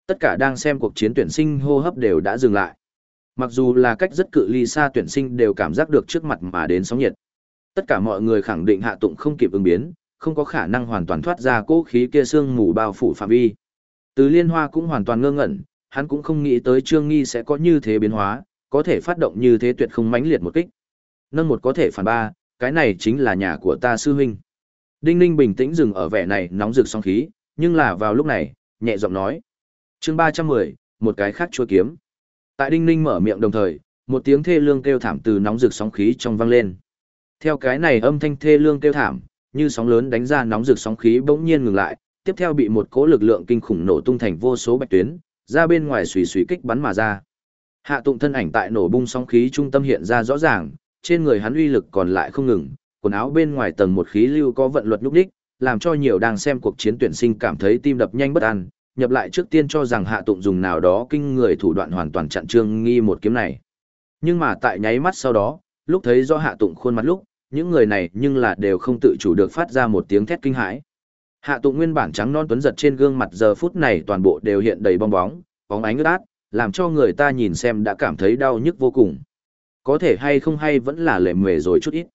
S1: Tất cả đang xem cuộc chiến tuyển sinh hô hấp đều đã dừng lại. Mặc dù là cách rất cự ly xa tuyển sinh đều cảm giác được trước mặt mà đến sóng nhiệt. Tất cả mọi người khẳng định hạ tụng không kịp ứng biến, không có khả năng hoàn toàn thoát ra cố khí kia xương mù bao phủ phạm vi. Từ liên hoa cũng hoàn toàn ngơ ngẩn, hắn cũng không nghĩ tới trương nghi sẽ có như thế biến hóa, có thể phát động như thế tuyệt không mãnh liệt một kích. Nâng một có thể phản ba, cái này chính là nhà của ta sư huynh. Đinh Ninh bình tĩnh dừng ở vẻ này nóng rực song khí, nhưng là vào lúc này, nhẹ giọng nói. chương 310, một cái khác chua kiếm. Tại Đinh Ninh mở miệng đồng thời, một tiếng thê lương kêu thảm từ nóng rực sóng khí trong vang lên. Theo cái này âm thanh thê lương kêu thảm, như sóng lớn đánh ra nóng rực sóng khí bỗng nhiên ngừng lại, tiếp theo bị một cỗ lực lượng kinh khủng nổ tung thành vô số bạch tuyến, ra bên ngoài xùy xùy kích bắn mà ra. Hạ Tụng thân ảnh tại nổ bung sóng khí trung tâm hiện ra rõ ràng, trên người hắn uy lực còn lại không ngừng, quần áo bên ngoài tầng một khí lưu có vận luật lúc đích, làm cho nhiều đang xem cuộc chiến tuyển sinh cảm thấy tim đập nhanh bất an, nhập lại trước tiên cho rằng Hạ Tụng dùng nào đó kinh người thủ đoạn hoàn toàn chặn Trương Nghi một kiếm này. Nhưng mà tại nháy mắt sau đó, lúc thấy do Hạ Tụng khuôn mặt lúc, những người này nhưng là đều không tự chủ được phát ra một tiếng thét kinh hãi. Hạ Tụng nguyên bản trắng non tuấn giật trên gương mặt giờ phút này toàn bộ đều hiện đầy bong bóng, bóng ánh ướt át, làm cho người ta nhìn xem đã cảm thấy đau nhức vô cùng. Có thể hay không hay vẫn là lệ mề rồi chút ít.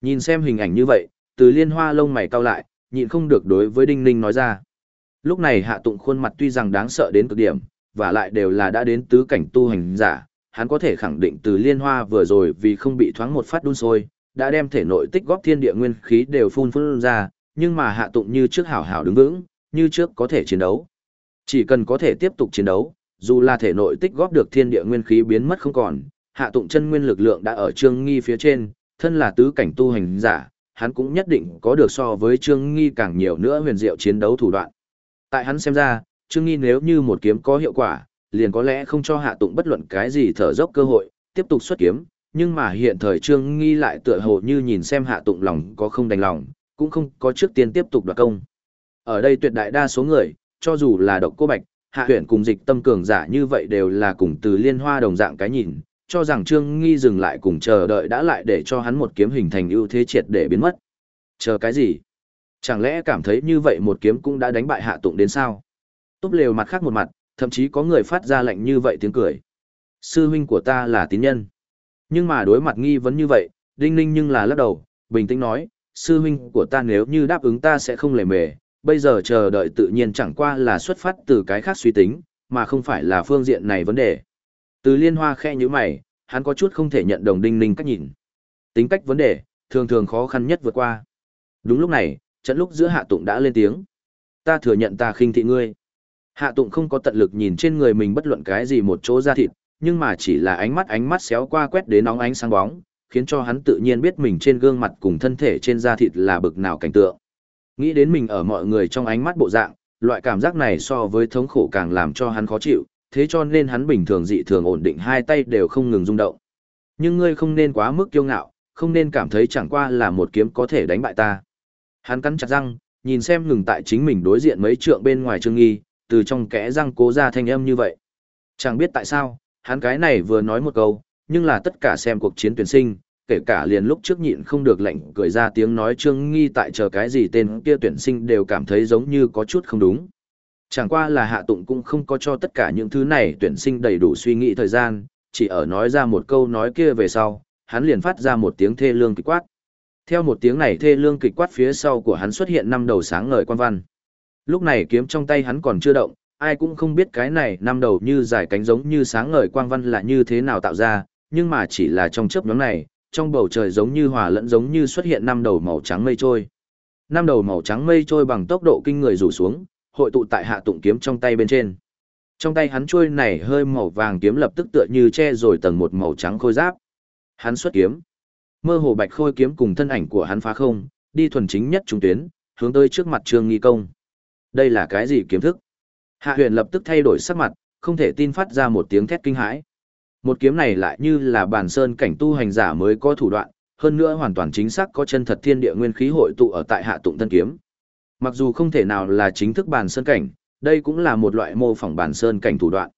S1: Nhìn xem hình ảnh như vậy, từ liên hoa lông mày cau lại, nhịn không được đối với Đinh Ninh nói ra. Lúc này hạ tụng khuôn mặt tuy rằng đáng sợ đến cực điểm, và lại đều là đã đến tứ cảnh tu hành giả, hắn có thể khẳng định từ liên hoa vừa rồi vì không bị thoáng một phát đun sôi, đã đem thể nội tích góp thiên địa nguyên khí đều phun phun ra, nhưng mà hạ tụng như trước hảo hảo đứng vững, như trước có thể chiến đấu. Chỉ cần có thể tiếp tục chiến đấu, dù là thể nội tích góp được thiên địa nguyên khí biến mất không còn, hạ tụng chân nguyên lực lượng đã ở trương nghi phía trên, thân là tứ cảnh tu hành giả, hắn cũng nhất định có được so với trương nghi càng nhiều nữa huyền diệu chiến đấu thủ đoạn. Tại hắn xem ra, trương nghi nếu như một kiếm có hiệu quả, liền có lẽ không cho hạ tụng bất luận cái gì thở dốc cơ hội, tiếp tục xuất kiếm, nhưng mà hiện thời trương nghi lại tựa hồ như nhìn xem hạ tụng lòng có không đành lòng, cũng không có trước tiên tiếp tục đoạt công. Ở đây tuyệt đại đa số người, cho dù là độc cô bạch, hạ tuyển cùng dịch tâm cường giả như vậy đều là cùng từ liên hoa đồng dạng cái nhìn, cho rằng Trương Nghi dừng lại cùng chờ đợi đã lại để cho hắn một kiếm hình thành ưu thế triệt để biến mất. Chờ cái gì? Chẳng lẽ cảm thấy như vậy một kiếm cũng đã đánh bại hạ tụng đến sao? Túp lều mặt khác một mặt, thậm chí có người phát ra lệnh như vậy tiếng cười. Sư huynh của ta là tín nhân. Nhưng mà đối mặt nghi vấn như vậy, Đinh Ninh nhưng là lắc đầu, bình tĩnh nói, sư huynh của ta nếu như đáp ứng ta sẽ không lề mề, bây giờ chờ đợi tự nhiên chẳng qua là xuất phát từ cái khác suy tính, mà không phải là phương diện này vấn đề. Từ liên hoa khe như mày, hắn có chút không thể nhận đồng Đinh Ninh cách nhìn. Tính cách vấn đề, thường thường khó khăn nhất vượt qua. Đúng lúc này, trận lúc giữa hạ tụng đã lên tiếng. Ta thừa nhận ta khinh thị ngươi. Hạ tụng không có tận lực nhìn trên người mình bất luận cái gì một chỗ da thịt, nhưng mà chỉ là ánh mắt ánh mắt xéo qua quét đến nóng ánh sáng bóng, khiến cho hắn tự nhiên biết mình trên gương mặt cùng thân thể trên da thịt là bực nào cảnh tượng. Nghĩ đến mình ở mọi người trong ánh mắt bộ dạng, loại cảm giác này so với thống khổ càng làm cho hắn khó chịu, thế cho nên hắn bình thường dị thường ổn định hai tay đều không ngừng rung động. Nhưng ngươi không nên quá mức kiêu ngạo, không nên cảm thấy chẳng qua là một kiếm có thể đánh bại ta. Hắn cắn chặt răng, nhìn xem ngừng tại chính mình đối diện mấy trượng bên ngoài Trương Nghi, từ trong kẽ răng cố ra thanh âm như vậy. Chẳng biết tại sao, hắn cái này vừa nói một câu, nhưng là tất cả xem cuộc chiến tuyển sinh, kể cả liền lúc trước nhịn không được lệnh cười ra tiếng nói Trương Nghi tại chờ cái gì tên kia tuyển sinh đều cảm thấy giống như có chút không đúng. Chẳng qua là hạ tụng cũng không có cho tất cả những thứ này tuyển sinh đầy đủ suy nghĩ thời gian, chỉ ở nói ra một câu nói kia về sau, hắn liền phát ra một tiếng thê lương kịch quát. Theo một tiếng này thê lương kịch quát phía sau của hắn xuất hiện năm đầu sáng ngời quan văn. Lúc này kiếm trong tay hắn còn chưa động, ai cũng không biết cái này năm đầu như dài cánh giống như sáng ngời quang văn là như thế nào tạo ra, nhưng mà chỉ là trong chớp nhóm này, trong bầu trời giống như hòa lẫn giống như xuất hiện năm đầu màu trắng mây trôi. Năm đầu màu trắng mây trôi bằng tốc độ kinh người rủ xuống, hội tụ tại hạ tụng kiếm trong tay bên trên. Trong tay hắn trôi này hơi màu vàng kiếm lập tức tựa như che rồi tầng một màu trắng khôi giáp. Hắn xuất kiếm. Mơ hồ bạch khôi kiếm cùng thân ảnh của hắn phá không, đi thuần chính nhất trung tuyến, hướng tới trước mặt Trương Nghi công. Đây là cái gì kiếm thức? Hạ huyền lập tức thay đổi sắc mặt, không thể tin phát ra một tiếng thét kinh hãi. Một kiếm này lại như là bản sơn cảnh tu hành giả mới có thủ đoạn, hơn nữa hoàn toàn chính xác có chân thật thiên địa nguyên khí hội tụ ở tại hạ tụng thân kiếm. Mặc dù không thể nào là chính thức bản sơn cảnh, đây cũng là một loại mô phỏng bản sơn cảnh thủ đoạn.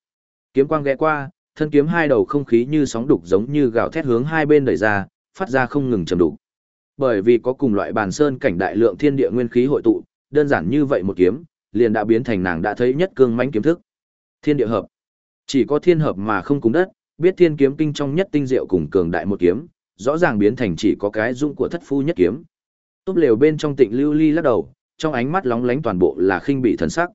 S1: Kiếm quang ghé qua, thân kiếm hai đầu không khí như sóng đục giống như gào thét hướng hai bên đẩy ra, phát ra không ngừng trầm đục. Bởi vì có cùng loại bản sơn cảnh đại lượng thiên địa nguyên khí hội tụ, đơn giản như vậy một kiếm, liền đã biến thành nàng đã thấy nhất cương mãnh kiếm thức. Thiên địa hợp. Chỉ có thiên hợp mà không cùng đất, biết thiên kiếm kinh trong nhất tinh diệu cùng cường đại một kiếm, rõ ràng biến thành chỉ có cái dung của thất phu nhất kiếm. Túp lều bên trong tịnh lưu ly lắc đầu, trong ánh mắt lóng lánh toàn bộ là khinh bị thần sắc.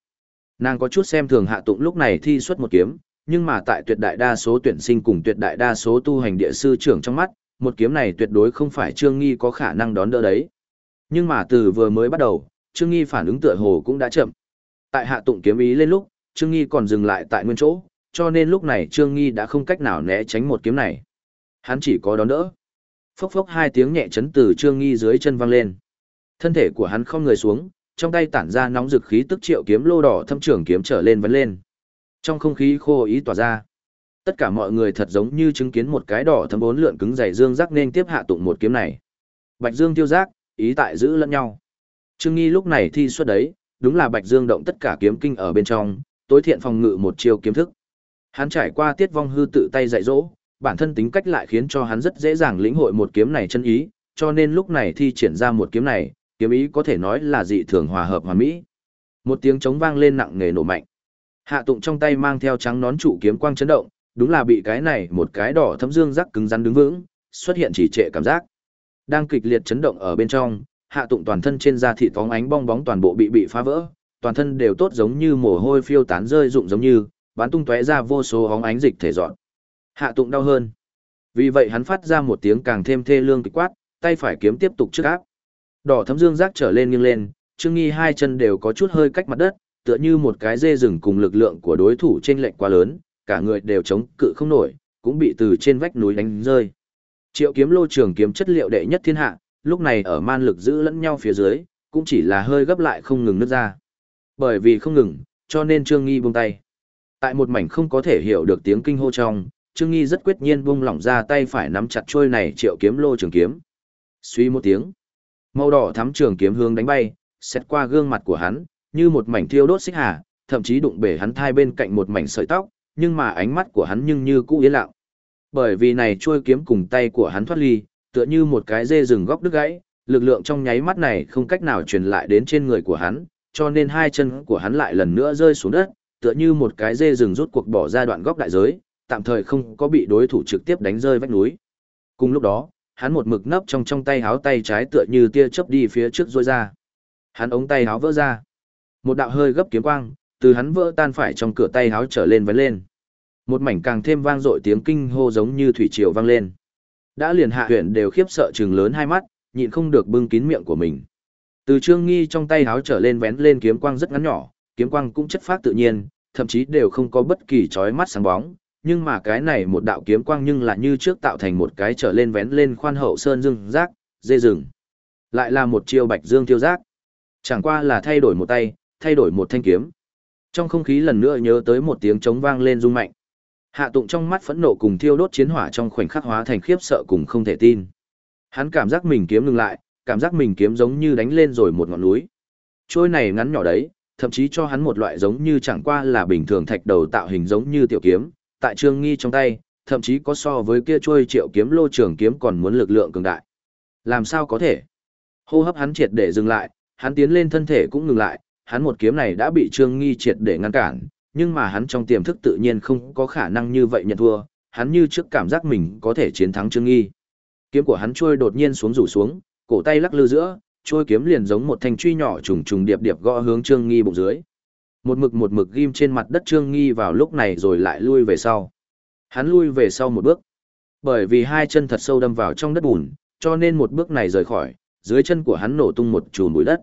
S1: Nàng có chút xem thường hạ tụng lúc này thi xuất một kiếm, nhưng mà tại tuyệt đại đa số tuyển sinh cùng tuyệt đại đa số tu hành địa sư trưởng trong mắt, một kiếm này tuyệt đối không phải Trương Nghi có khả năng đón đỡ đấy. Nhưng mà từ vừa mới bắt đầu, Trương Nghi phản ứng tựa hồ cũng đã chậm. Tại hạ tụng kiếm ý lên lúc, Trương Nghi còn dừng lại tại nguyên chỗ, cho nên lúc này Trương Nghi đã không cách nào né tránh một kiếm này. Hắn chỉ có đón đỡ. Phốc phốc hai tiếng nhẹ chấn từ Trương Nghi dưới chân vang lên. Thân thể của hắn không người xuống, trong tay tản ra nóng dực khí tức triệu kiếm lô đỏ thâm trưởng kiếm trở lên vấn lên. Trong không khí khô ý tỏa ra. Tất cả mọi người thật giống như chứng kiến một cái đỏ thâm bốn lượn cứng dày dương rắc nên tiếp hạ tụng một kiếm này. Bạch Dương tiêu giác, ý tại giữ lẫn nhau. Trương Nghi lúc này thi xuất đấy, đúng là Bạch Dương động tất cả kiếm kinh ở bên trong, tối thiện phòng ngự một chiêu kiếm thức. Hắn trải qua tiết vong hư tự tay dạy dỗ, bản thân tính cách lại khiến cho hắn rất dễ dàng lĩnh hội một kiếm này chân ý, cho nên lúc này thi triển ra một kiếm này, kiếm ý có thể nói là dị thường hòa hợp hoàn mỹ. Một tiếng trống vang lên nặng nề nổ mạnh. Hạ Tụng trong tay mang theo trắng nón trụ kiếm quang chấn động, đúng là bị cái này một cái đỏ thấm dương rắc cứng rắn đứng vững, xuất hiện chỉ trệ cảm giác. Đang kịch liệt chấn động ở bên trong, Hạ Tụng toàn thân trên da thịt phóng ánh bong bóng toàn bộ bị bị phá vỡ, toàn thân đều tốt giống như mồ hôi phiêu tán rơi rụng giống như, bắn tung tóe ra vô số hóng ánh dịch thể dọn. Hạ tụng đau hơn. Vì vậy hắn phát ra một tiếng càng thêm thê lương kịch quát, tay phải kiếm tiếp tục trước áp. Đỏ thấm dương giác trở lên nghiêng lên, Trương Nghi hai chân đều có chút hơi cách mặt đất, tựa như một cái dê rừng cùng lực lượng của đối thủ trên lệnh quá lớn, cả người đều chống cự không nổi, cũng bị từ trên vách núi đánh rơi. Triệu kiếm lô trường kiếm chất liệu đệ nhất thiên hạ, lúc này ở man lực giữ lẫn nhau phía dưới, cũng chỉ là hơi gấp lại không ngừng nước ra. Bởi vì không ngừng, cho nên Trương Nghi buông tay. Tại một mảnh không có thể hiểu được tiếng kinh hô trong, Trương Nghi rất quyết nhiên buông lỏng ra tay phải nắm chặt trôi này triệu kiếm lô trường kiếm. Suy một tiếng, màu đỏ thắm trường kiếm hướng đánh bay, xét qua gương mặt của hắn, như một mảnh thiêu đốt xích hà, thậm chí đụng bể hắn thai bên cạnh một mảnh sợi tóc, nhưng mà ánh mắt của hắn nhưng như cũ yên lặng. Bởi vì này trôi kiếm cùng tay của hắn thoát ly, tựa như một cái dê rừng góc đứt gãy, lực lượng trong nháy mắt này không cách nào truyền lại đến trên người của hắn, cho nên hai chân của hắn lại lần nữa rơi xuống đất, tựa như một cái dê rừng rút cuộc bỏ ra đoạn góc đại giới, tạm thời không có bị đối thủ trực tiếp đánh rơi vách núi. Cùng lúc đó, hắn một mực nấp trong trong tay háo tay trái tựa như tia chớp đi phía trước rôi ra. Hắn ống tay háo vỡ ra. Một đạo hơi gấp kiếm quang, từ hắn vỡ tan phải trong cửa tay háo trở lên vén lên. Một mảnh càng thêm vang dội tiếng kinh hô giống như thủy triều vang lên. Đã liền hạ huyện đều khiếp sợ chừng lớn hai mắt, nhịn không được bưng kín miệng của mình. Từ trương nghi trong tay háo trở lên vén lên kiếm quang rất ngắn nhỏ, kiếm quang cũng chất phát tự nhiên, thậm chí đều không có bất kỳ chói mắt sáng bóng, nhưng mà cái này một đạo kiếm quang nhưng là như trước tạo thành một cái trở lên vén lên khoan hậu sơn dương giác, dê rừng. Lại là một chiêu bạch dương tiêu giác. Chẳng qua là thay đổi một tay, thay đổi một thanh kiếm. Trong không khí lần nữa nhớ tới một tiếng trống vang lên rung mạnh. Hạ tụng trong mắt phẫn nộ cùng thiêu đốt chiến hỏa trong khoảnh khắc hóa thành khiếp sợ cùng không thể tin. Hắn cảm giác mình kiếm ngừng lại, cảm giác mình kiếm giống như đánh lên rồi một ngọn núi. Trôi này ngắn nhỏ đấy, thậm chí cho hắn một loại giống như chẳng qua là bình thường thạch đầu tạo hình giống như tiểu kiếm, tại trương nghi trong tay, thậm chí có so với kia trôi triệu kiếm lô trường kiếm còn muốn lực lượng cường đại. Làm sao có thể? Hô hấp hắn triệt để dừng lại, hắn tiến lên thân thể cũng ngừng lại, hắn một kiếm này đã bị trương nghi triệt để ngăn cản, nhưng mà hắn trong tiềm thức tự nhiên không có khả năng như vậy nhận thua, hắn như trước cảm giác mình có thể chiến thắng trương nghi. Kiếm của hắn trôi đột nhiên xuống rủ xuống, cổ tay lắc lư giữa, trôi kiếm liền giống một thanh truy nhỏ trùng trùng điệp điệp gõ hướng trương nghi bụng dưới. Một mực một mực ghim trên mặt đất Trương Nghi vào lúc này rồi lại lui về sau. Hắn lui về sau một bước. Bởi vì hai chân thật sâu đâm vào trong đất bùn, cho nên một bước này rời khỏi, dưới chân của hắn nổ tung một chùm bụi đất.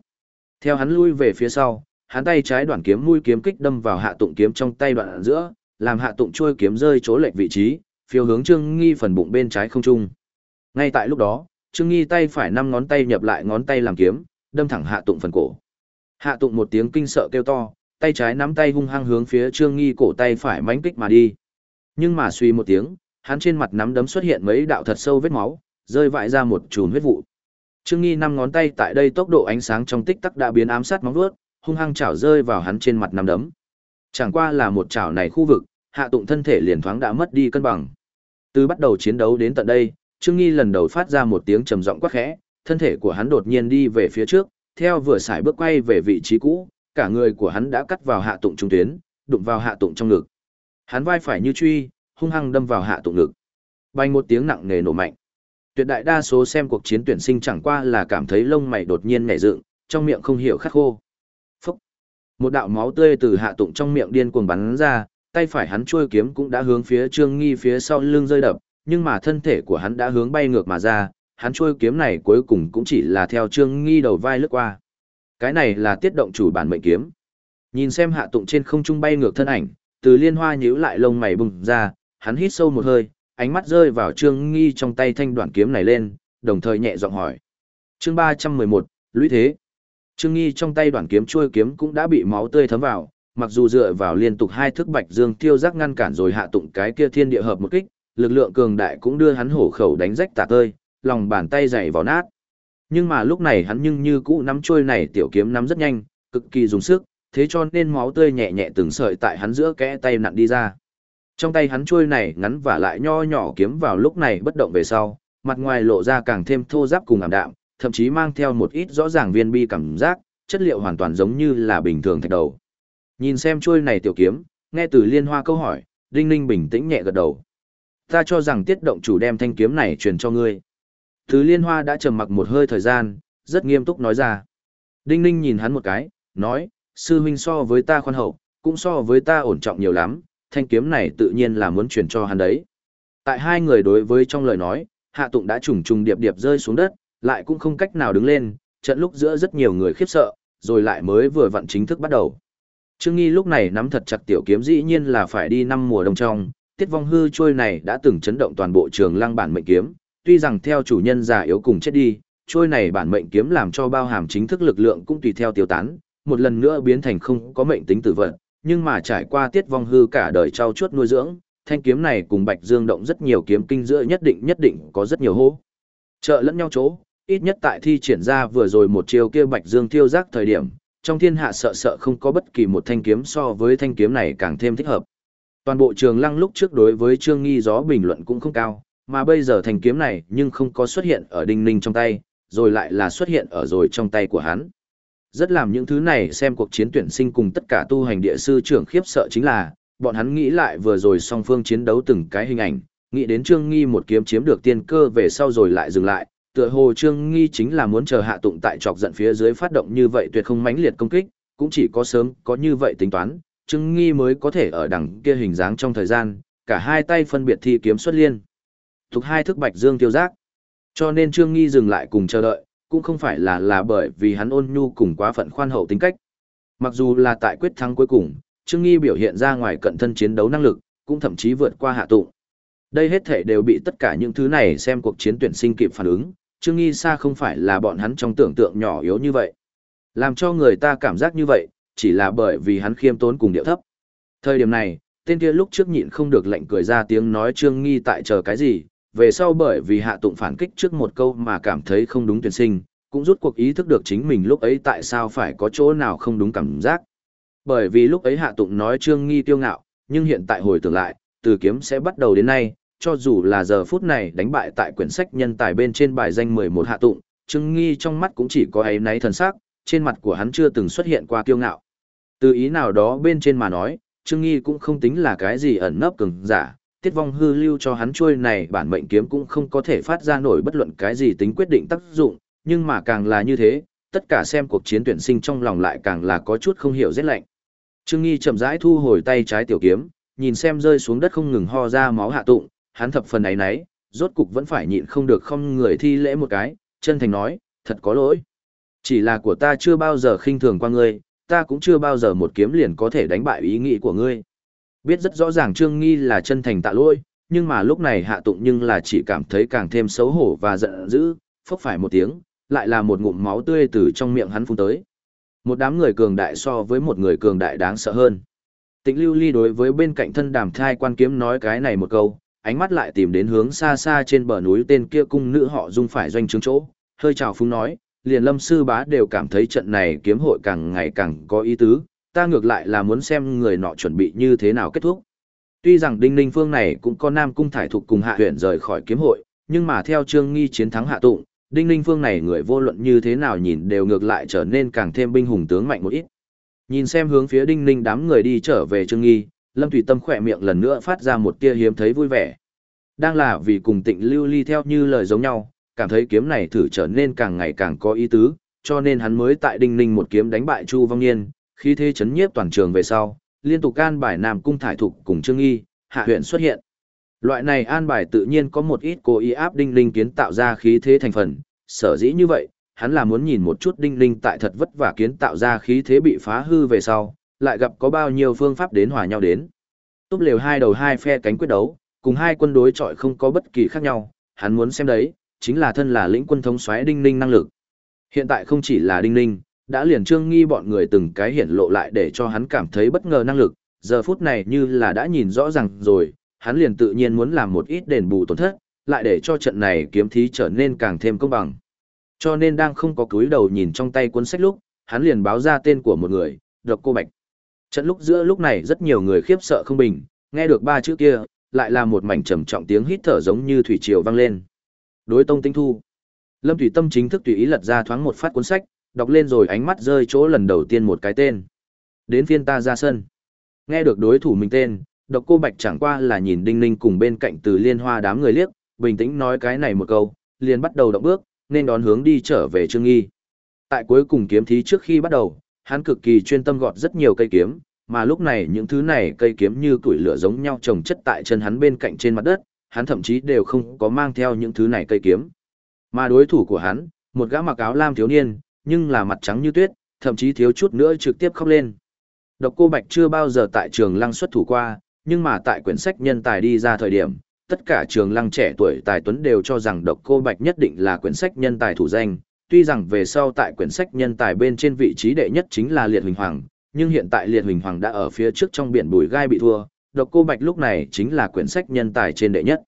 S1: Theo hắn lui về phía sau, hắn tay trái đoạn kiếm mũi kiếm kích đâm vào hạ tụng kiếm trong tay đoạn giữa, làm hạ tụng trôi kiếm rơi chỗ lệch vị trí, phiêu hướng Trương Nghi phần bụng bên trái không trung. Ngay tại lúc đó, Trương Nghi tay phải năm ngón tay nhập lại ngón tay làm kiếm, đâm thẳng hạ tụng phần cổ. Hạ tụng một tiếng kinh sợ kêu to, tay trái nắm tay hung hăng hướng phía Trương Nghi cổ tay phải mãnh kích mà đi. Nhưng mà suy một tiếng, hắn trên mặt nắm đấm xuất hiện mấy đạo thật sâu vết máu, rơi vãi ra một chùm huyết vụ. Trương Nghi năm ngón tay tại đây tốc độ ánh sáng trong tích tắc đã biến ám sát móng vuốt, hung hăng chảo rơi vào hắn trên mặt nằm đấm. Chẳng qua là một chảo này khu vực, hạ tụng thân thể liền thoáng đã mất đi cân bằng. Từ bắt đầu chiến đấu đến tận đây, Trương Nghi lần đầu phát ra một tiếng trầm giọng quát khẽ, thân thể của hắn đột nhiên đi về phía trước, theo vừa xài bước quay về vị trí cũ, cả người của hắn đã cắt vào hạ tụng trung tuyến, đụng vào hạ tụng trong ngực. Hắn vai phải như truy, hung hăng đâm vào hạ tụng ngực. Bành một tiếng nặng nề nổ mạnh. Tuyệt đại đa số xem cuộc chiến tuyển sinh chẳng qua là cảm thấy lông mày đột nhiên nhảy dựng, trong miệng không hiểu khát khô. Một đạo máu tươi từ hạ tụng trong miệng điên cuồng bắn ra, tay phải hắn chui kiếm cũng đã hướng phía Trương Nghi phía sau lưng rơi đập, nhưng mà thân thể của hắn đã hướng bay ngược mà ra, hắn chui kiếm này cuối cùng cũng chỉ là theo Trương Nghi đầu vai lướt qua. Cái này là tiết động chủ bản mệnh kiếm. Nhìn xem hạ tụng trên không trung bay ngược thân ảnh, từ liên hoa nhíu lại lông mày bùng ra, hắn hít sâu một hơi, ánh mắt rơi vào trương nghi trong tay thanh đoạn kiếm này lên, đồng thời nhẹ giọng hỏi. Chương ba trăm mười một lũy thế. Trương nghi trong tay đoạn kiếm chuôi kiếm cũng đã bị máu tươi thấm vào, mặc dù dựa vào liên tục hai thức bạch dương tiêu giác ngăn cản rồi hạ tụng cái kia thiên địa hợp một kích, lực lượng cường đại cũng đưa hắn hổ khẩu đánh rách tả tơi, lòng bàn tay dày vào nát. Nhưng mà lúc này hắn nhưng như cũ nắm chuôi này tiểu kiếm nắm rất nhanh, cực kỳ dùng sức, thế cho nên máu tươi nhẹ nhẹ từng sợi tại hắn giữa kẽ tay nặn đi ra. Trong tay hắn chuôi này ngắn và lại nho nhỏ kiếm vào lúc này bất động về sau, mặt ngoài lộ ra càng thêm thô ráp cùng ảm đạm, thậm chí mang theo một ít rõ ràng viên bi cảm giác, chất liệu hoàn toàn giống như là bình thường thạch đầu. Nhìn xem chuôi này tiểu kiếm, nghe từ liên hoa câu hỏi, Đinh Ninh bình tĩnh nhẹ gật đầu. Ta cho rằng tiết động chủ đem thanh kiếm này truyền cho ngươi. Thứ liên hoa đã trầm mặc một hơi thời gian, rất nghiêm túc nói ra. Đinh ninh nhìn hắn một cái, nói, sư huynh so với ta khoan hậu, cũng so với ta ổn trọng nhiều lắm, thanh kiếm này tự nhiên là muốn truyền cho hắn đấy. Tại hai người đối với trong lời nói, hạ tụng đã trùng trùng điệp điệp rơi xuống đất, lại cũng không cách nào đứng lên, trận lúc giữa rất nhiều người khiếp sợ, rồi lại mới vừa vặn chính thức bắt đầu. Trương Nghi lúc này nắm thật chặt tiểu kiếm dĩ nhiên là phải đi năm mùa đông trong, tiết vong hư trôi này đã từng chấn động toàn bộ trường lăng bản mệnh kiếm, tuy rằng theo chủ nhân già yếu cùng chết đi, trôi này bản mệnh kiếm làm cho bao hàm chính thức lực lượng cũng tùy theo tiêu tán, một lần nữa biến thành không có mệnh tính tử vận, nhưng mà trải qua tiết vong hư cả đời trao chuốt nuôi dưỡng, thanh kiếm này cùng Bạch Dương động rất nhiều kiếm kinh giữa nhất định nhất định có rất nhiều hô. Trợ lẫn nhau chỗ, ít nhất tại thi triển ra vừa rồi một chiều kia Bạch Dương thiêu giác thời điểm, trong thiên hạ sợ sợ không có bất kỳ một thanh kiếm so với thanh kiếm này càng thêm thích hợp. Toàn bộ trường lăng lúc trước đối với Trương Nghi gió bình luận cũng không cao, mà bây giờ thanh kiếm này nhưng không có xuất hiện ở đinh ninh trong tay, rồi lại là xuất hiện ở rồi trong tay của hắn. Rất làm những thứ này xem cuộc chiến tuyển sinh cùng tất cả tu hành địa sư trưởng khiếp sợ chính là, bọn hắn nghĩ lại vừa rồi song phương chiến đấu từng cái hình ảnh, nghĩ đến Trương Nghi một kiếm chiếm được tiên cơ về sau rồi lại dừng lại, tựa hồ Trương Nghi chính là muốn chờ hạ tụng tại chọc giận phía dưới phát động như vậy tuyệt không mãnh liệt công kích, cũng chỉ có sớm có như vậy tính toán, Trương Nghi mới có thể ở đằng kia hình dáng trong thời gian, cả hai tay phân biệt thi kiếm xuất liên. Thuộc hai thức bạch dương tiêu giác. Cho nên Trương Nghi dừng lại cùng chờ đợi, cũng không phải là là bởi vì hắn ôn nhu cùng quá phận khoan hậu tính cách. Mặc dù là tại quyết thắng cuối cùng, Trương Nghi biểu hiện ra ngoài cận thân chiến đấu năng lực, cũng thậm chí vượt qua hạ tụng. Đây hết thể đều bị tất cả những thứ này xem cuộc chiến tuyển sinh kịp phản ứng, Trương Nghi sa không phải là bọn hắn trong tưởng tượng nhỏ yếu như vậy. Làm cho người ta cảm giác như vậy, chỉ là bởi vì hắn khiêm tốn cùng điệu thấp. Thời điểm này, tên kia lúc trước nhịn không được lệnh cười ra tiếng nói Trương Nghi tại chờ cái gì, về sau bởi vì hạ tụng phản kích trước một câu mà cảm thấy không đúng tuyển sinh, cũng rút cuộc ý thức được chính mình lúc ấy tại sao phải có chỗ nào không đúng cảm giác. Bởi vì lúc ấy hạ tụng nói Trương Nghi tiêu ngạo, nhưng hiện tại hồi tưởng lại, từ kiếm sẽ bắt đầu đến nay, cho dù là giờ phút này đánh bại tại quyển sách nhân tài bên trên bài danh 11 hạ tụng, Trương Nghi trong mắt cũng chỉ có ấy náy thần sắc, trên mặt của hắn chưa từng xuất hiện qua kiêu ngạo. Từ ý nào đó bên trên mà nói, Trương Nghi cũng không tính là cái gì ẩn nấp cường giả, tiết vong hư lưu cho hắn chuôi này bản mệnh kiếm cũng không có thể phát ra nổi bất luận cái gì tính quyết định tác dụng, nhưng mà càng là như thế, tất cả xem cuộc chiến tuyển sinh trong lòng lại càng là có chút không hiểu rét lạnh. Trương Nghi chậm rãi thu hồi tay trái tiểu kiếm, nhìn xem rơi xuống đất không ngừng ho ra máu hạ tụng, hắn thập phần ấy nấy, rốt cục vẫn phải nhịn không được không người thi lễ một cái, chân thành nói, thật có lỗi. Chỉ là của ta chưa bao giờ khinh thường qua ngươi, ta cũng chưa bao giờ một kiếm liền có thể đánh bại ý nghĩ của ngươi. Biết rất rõ ràng Trương Nghi là chân thành tạ lỗi, nhưng mà lúc này hạ tụng nhưng là chỉ cảm thấy càng thêm xấu hổ và giận dữ, phốc phải một tiếng, lại là một ngụm máu tươi từ trong miệng hắn phun tới. Một đám người cường đại so với một người cường đại đáng sợ hơn. Tịnh lưu ly đối với bên cạnh thân đàm thai quan kiếm nói cái này một câu, ánh mắt lại tìm đến hướng xa xa trên bờ núi tên kia cung nữ họ dung phải doanh trướng chỗ, hơi chào phúng nói, liền lâm sư bá đều cảm thấy trận này kiếm hội càng ngày càng có ý tứ, ta ngược lại là muốn xem người nọ chuẩn bị như thế nào kết thúc. Tuy rằng Đinh Ninh Phương này cũng có Nam Cung Thải Thục cùng Hạ huyện rời khỏi kiếm hội, nhưng mà theo Trương Nghi chiến thắng Hạ Tụng, Đinh Ninh Phương này người vô luận như thế nào nhìn đều ngược lại trở nên càng thêm binh hùng tướng mạnh một ít. Nhìn xem hướng phía Đinh Ninh đám người đi trở về Trương Nghi, Lâm Thủy Tâm khỏe miệng lần nữa phát ra một tia hiếm thấy vui vẻ. Đang là vì cùng Tịnh Lưu Ly theo như lời giống nhau, cảm thấy kiếm này thử trở nên càng ngày càng có ý tứ, cho nên hắn mới tại Đinh Ninh một kiếm đánh bại Chu Vong Niên, khi thế chấn nhiếp toàn trường về sau, liên tục can bài Nam Cung Thải Thục cùng Trương Nghi, Hạ huyện xuất hiện. Loại này an bài tự nhiên có một ít cố ý áp Đinh Ninh kiến tạo ra khí thế thành phần, sở dĩ như vậy, hắn là muốn nhìn một chút Đinh Ninh tại thật vất vả kiến tạo ra khí thế bị phá hư về sau, lại gặp có bao nhiêu phương pháp đến hòa nhau đến. Túp lều hai đầu hai phe cánh quyết đấu, cùng hai quân đối chọi không có bất kỳ khác nhau, hắn muốn xem đấy, chính là thân là lĩnh quân thống soái Đinh Ninh năng lực. Hiện tại không chỉ là Đinh Ninh, đã liền trương nghi bọn người từng cái hiển lộ lại để cho hắn cảm thấy bất ngờ năng lực, giờ phút này như là đã nhìn rõ ràng rồi, hắn liền tự nhiên muốn làm một ít đền bù tổn thất, lại để cho trận này kiếm thí trở nên càng thêm công bằng. Cho nên đang không có cúi đầu nhìn trong tay cuốn sách lúc, hắn liền báo ra tên của một người, độc cô Bạch. Trận lúc giữa lúc này rất nhiều người khiếp sợ không bình, nghe được ba chữ kia, lại là một mảnh trầm trọng tiếng hít thở giống như thủy triều vang lên. Đối tông tinh thu. Lâm Thủy Tâm chính thức tùy ý lật ra thoáng một phát cuốn sách, đọc lên rồi ánh mắt rơi chỗ lần đầu tiên một cái tên. Đến phiên ta ra sân. Nghe được đối thủ mình tên, độc cô Bạch chẳng qua là nhìn Đinh Ninh cùng bên cạnh từ liên hoa đám người liếc, bình tĩnh nói cái này một câu, liền bắt đầu động bước, nên đón hướng đi trở về Trương Nghi. Tại cuối cùng kiếm thí trước khi bắt đầu, hắn cực kỳ chuyên tâm gọt rất nhiều cây kiếm, mà lúc này những thứ này cây kiếm như củi lửa giống nhau trồng chất tại chân hắn bên cạnh trên mặt đất, hắn thậm chí đều không có mang theo những thứ này cây kiếm. Mà đối thủ của hắn, một gã mặc áo lam thiếu niên, nhưng là mặt trắng như tuyết, thậm chí thiếu chút nữa trực tiếp khóc lên. Độc cô Bạch chưa bao giờ tại trường lăng xuất thủ qua, nhưng mà tại quyển sách nhân tài đi ra thời điểm, tất cả trường lăng trẻ tuổi tài tuấn đều cho rằng độc cô Bạch nhất định là quyển sách nhân tài thủ danh, tuy rằng về sau tại quyển sách nhân tài bên trên vị trí đệ nhất chính là Liệt Huỳnh Hoàng, nhưng hiện tại Liệt Huỳnh Hoàng đã ở phía trước trong biển bùi gai bị thua, độc cô Bạch lúc này chính là quyển sách nhân tài trên đệ nhất.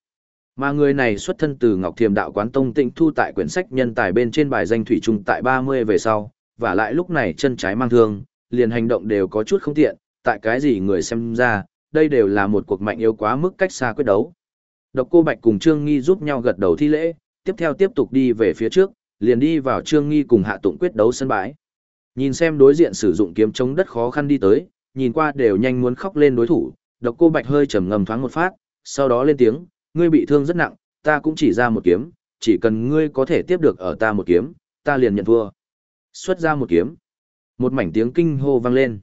S1: Mà người này xuất thân từ Ngọc Thiềm Đạo Quán Tông Tịnh thu tại quyển sách nhân tài bên trên bài danh thủy trung tại 30 về sau, và lại lúc này chân trái mang thương, liền hành động đều có chút không tiện, tại cái gì người xem ra, đây đều là một cuộc mạnh yếu quá mức cách xa quyết đấu. Độc Cô Bạch cùng Trương Nghi giúp nhau gật đầu thi lễ, tiếp theo tiếp tục đi về phía trước, liền đi vào Trương Nghi cùng Hạ Tụng quyết đấu sân bãi. Nhìn xem đối diện sử dụng kiếm chống đất khó khăn đi tới, nhìn qua đều nhanh muốn khóc lên đối thủ, Độc Cô Bạch hơi trầm ngâm thoáng một phát, sau đó lên tiếng, ngươi bị thương rất nặng, ta cũng chỉ ra một kiếm, chỉ cần ngươi có thể tiếp được ở ta một kiếm, ta liền nhận thua. Xuất ra một kiếm. Một mảnh tiếng kinh hô vang lên.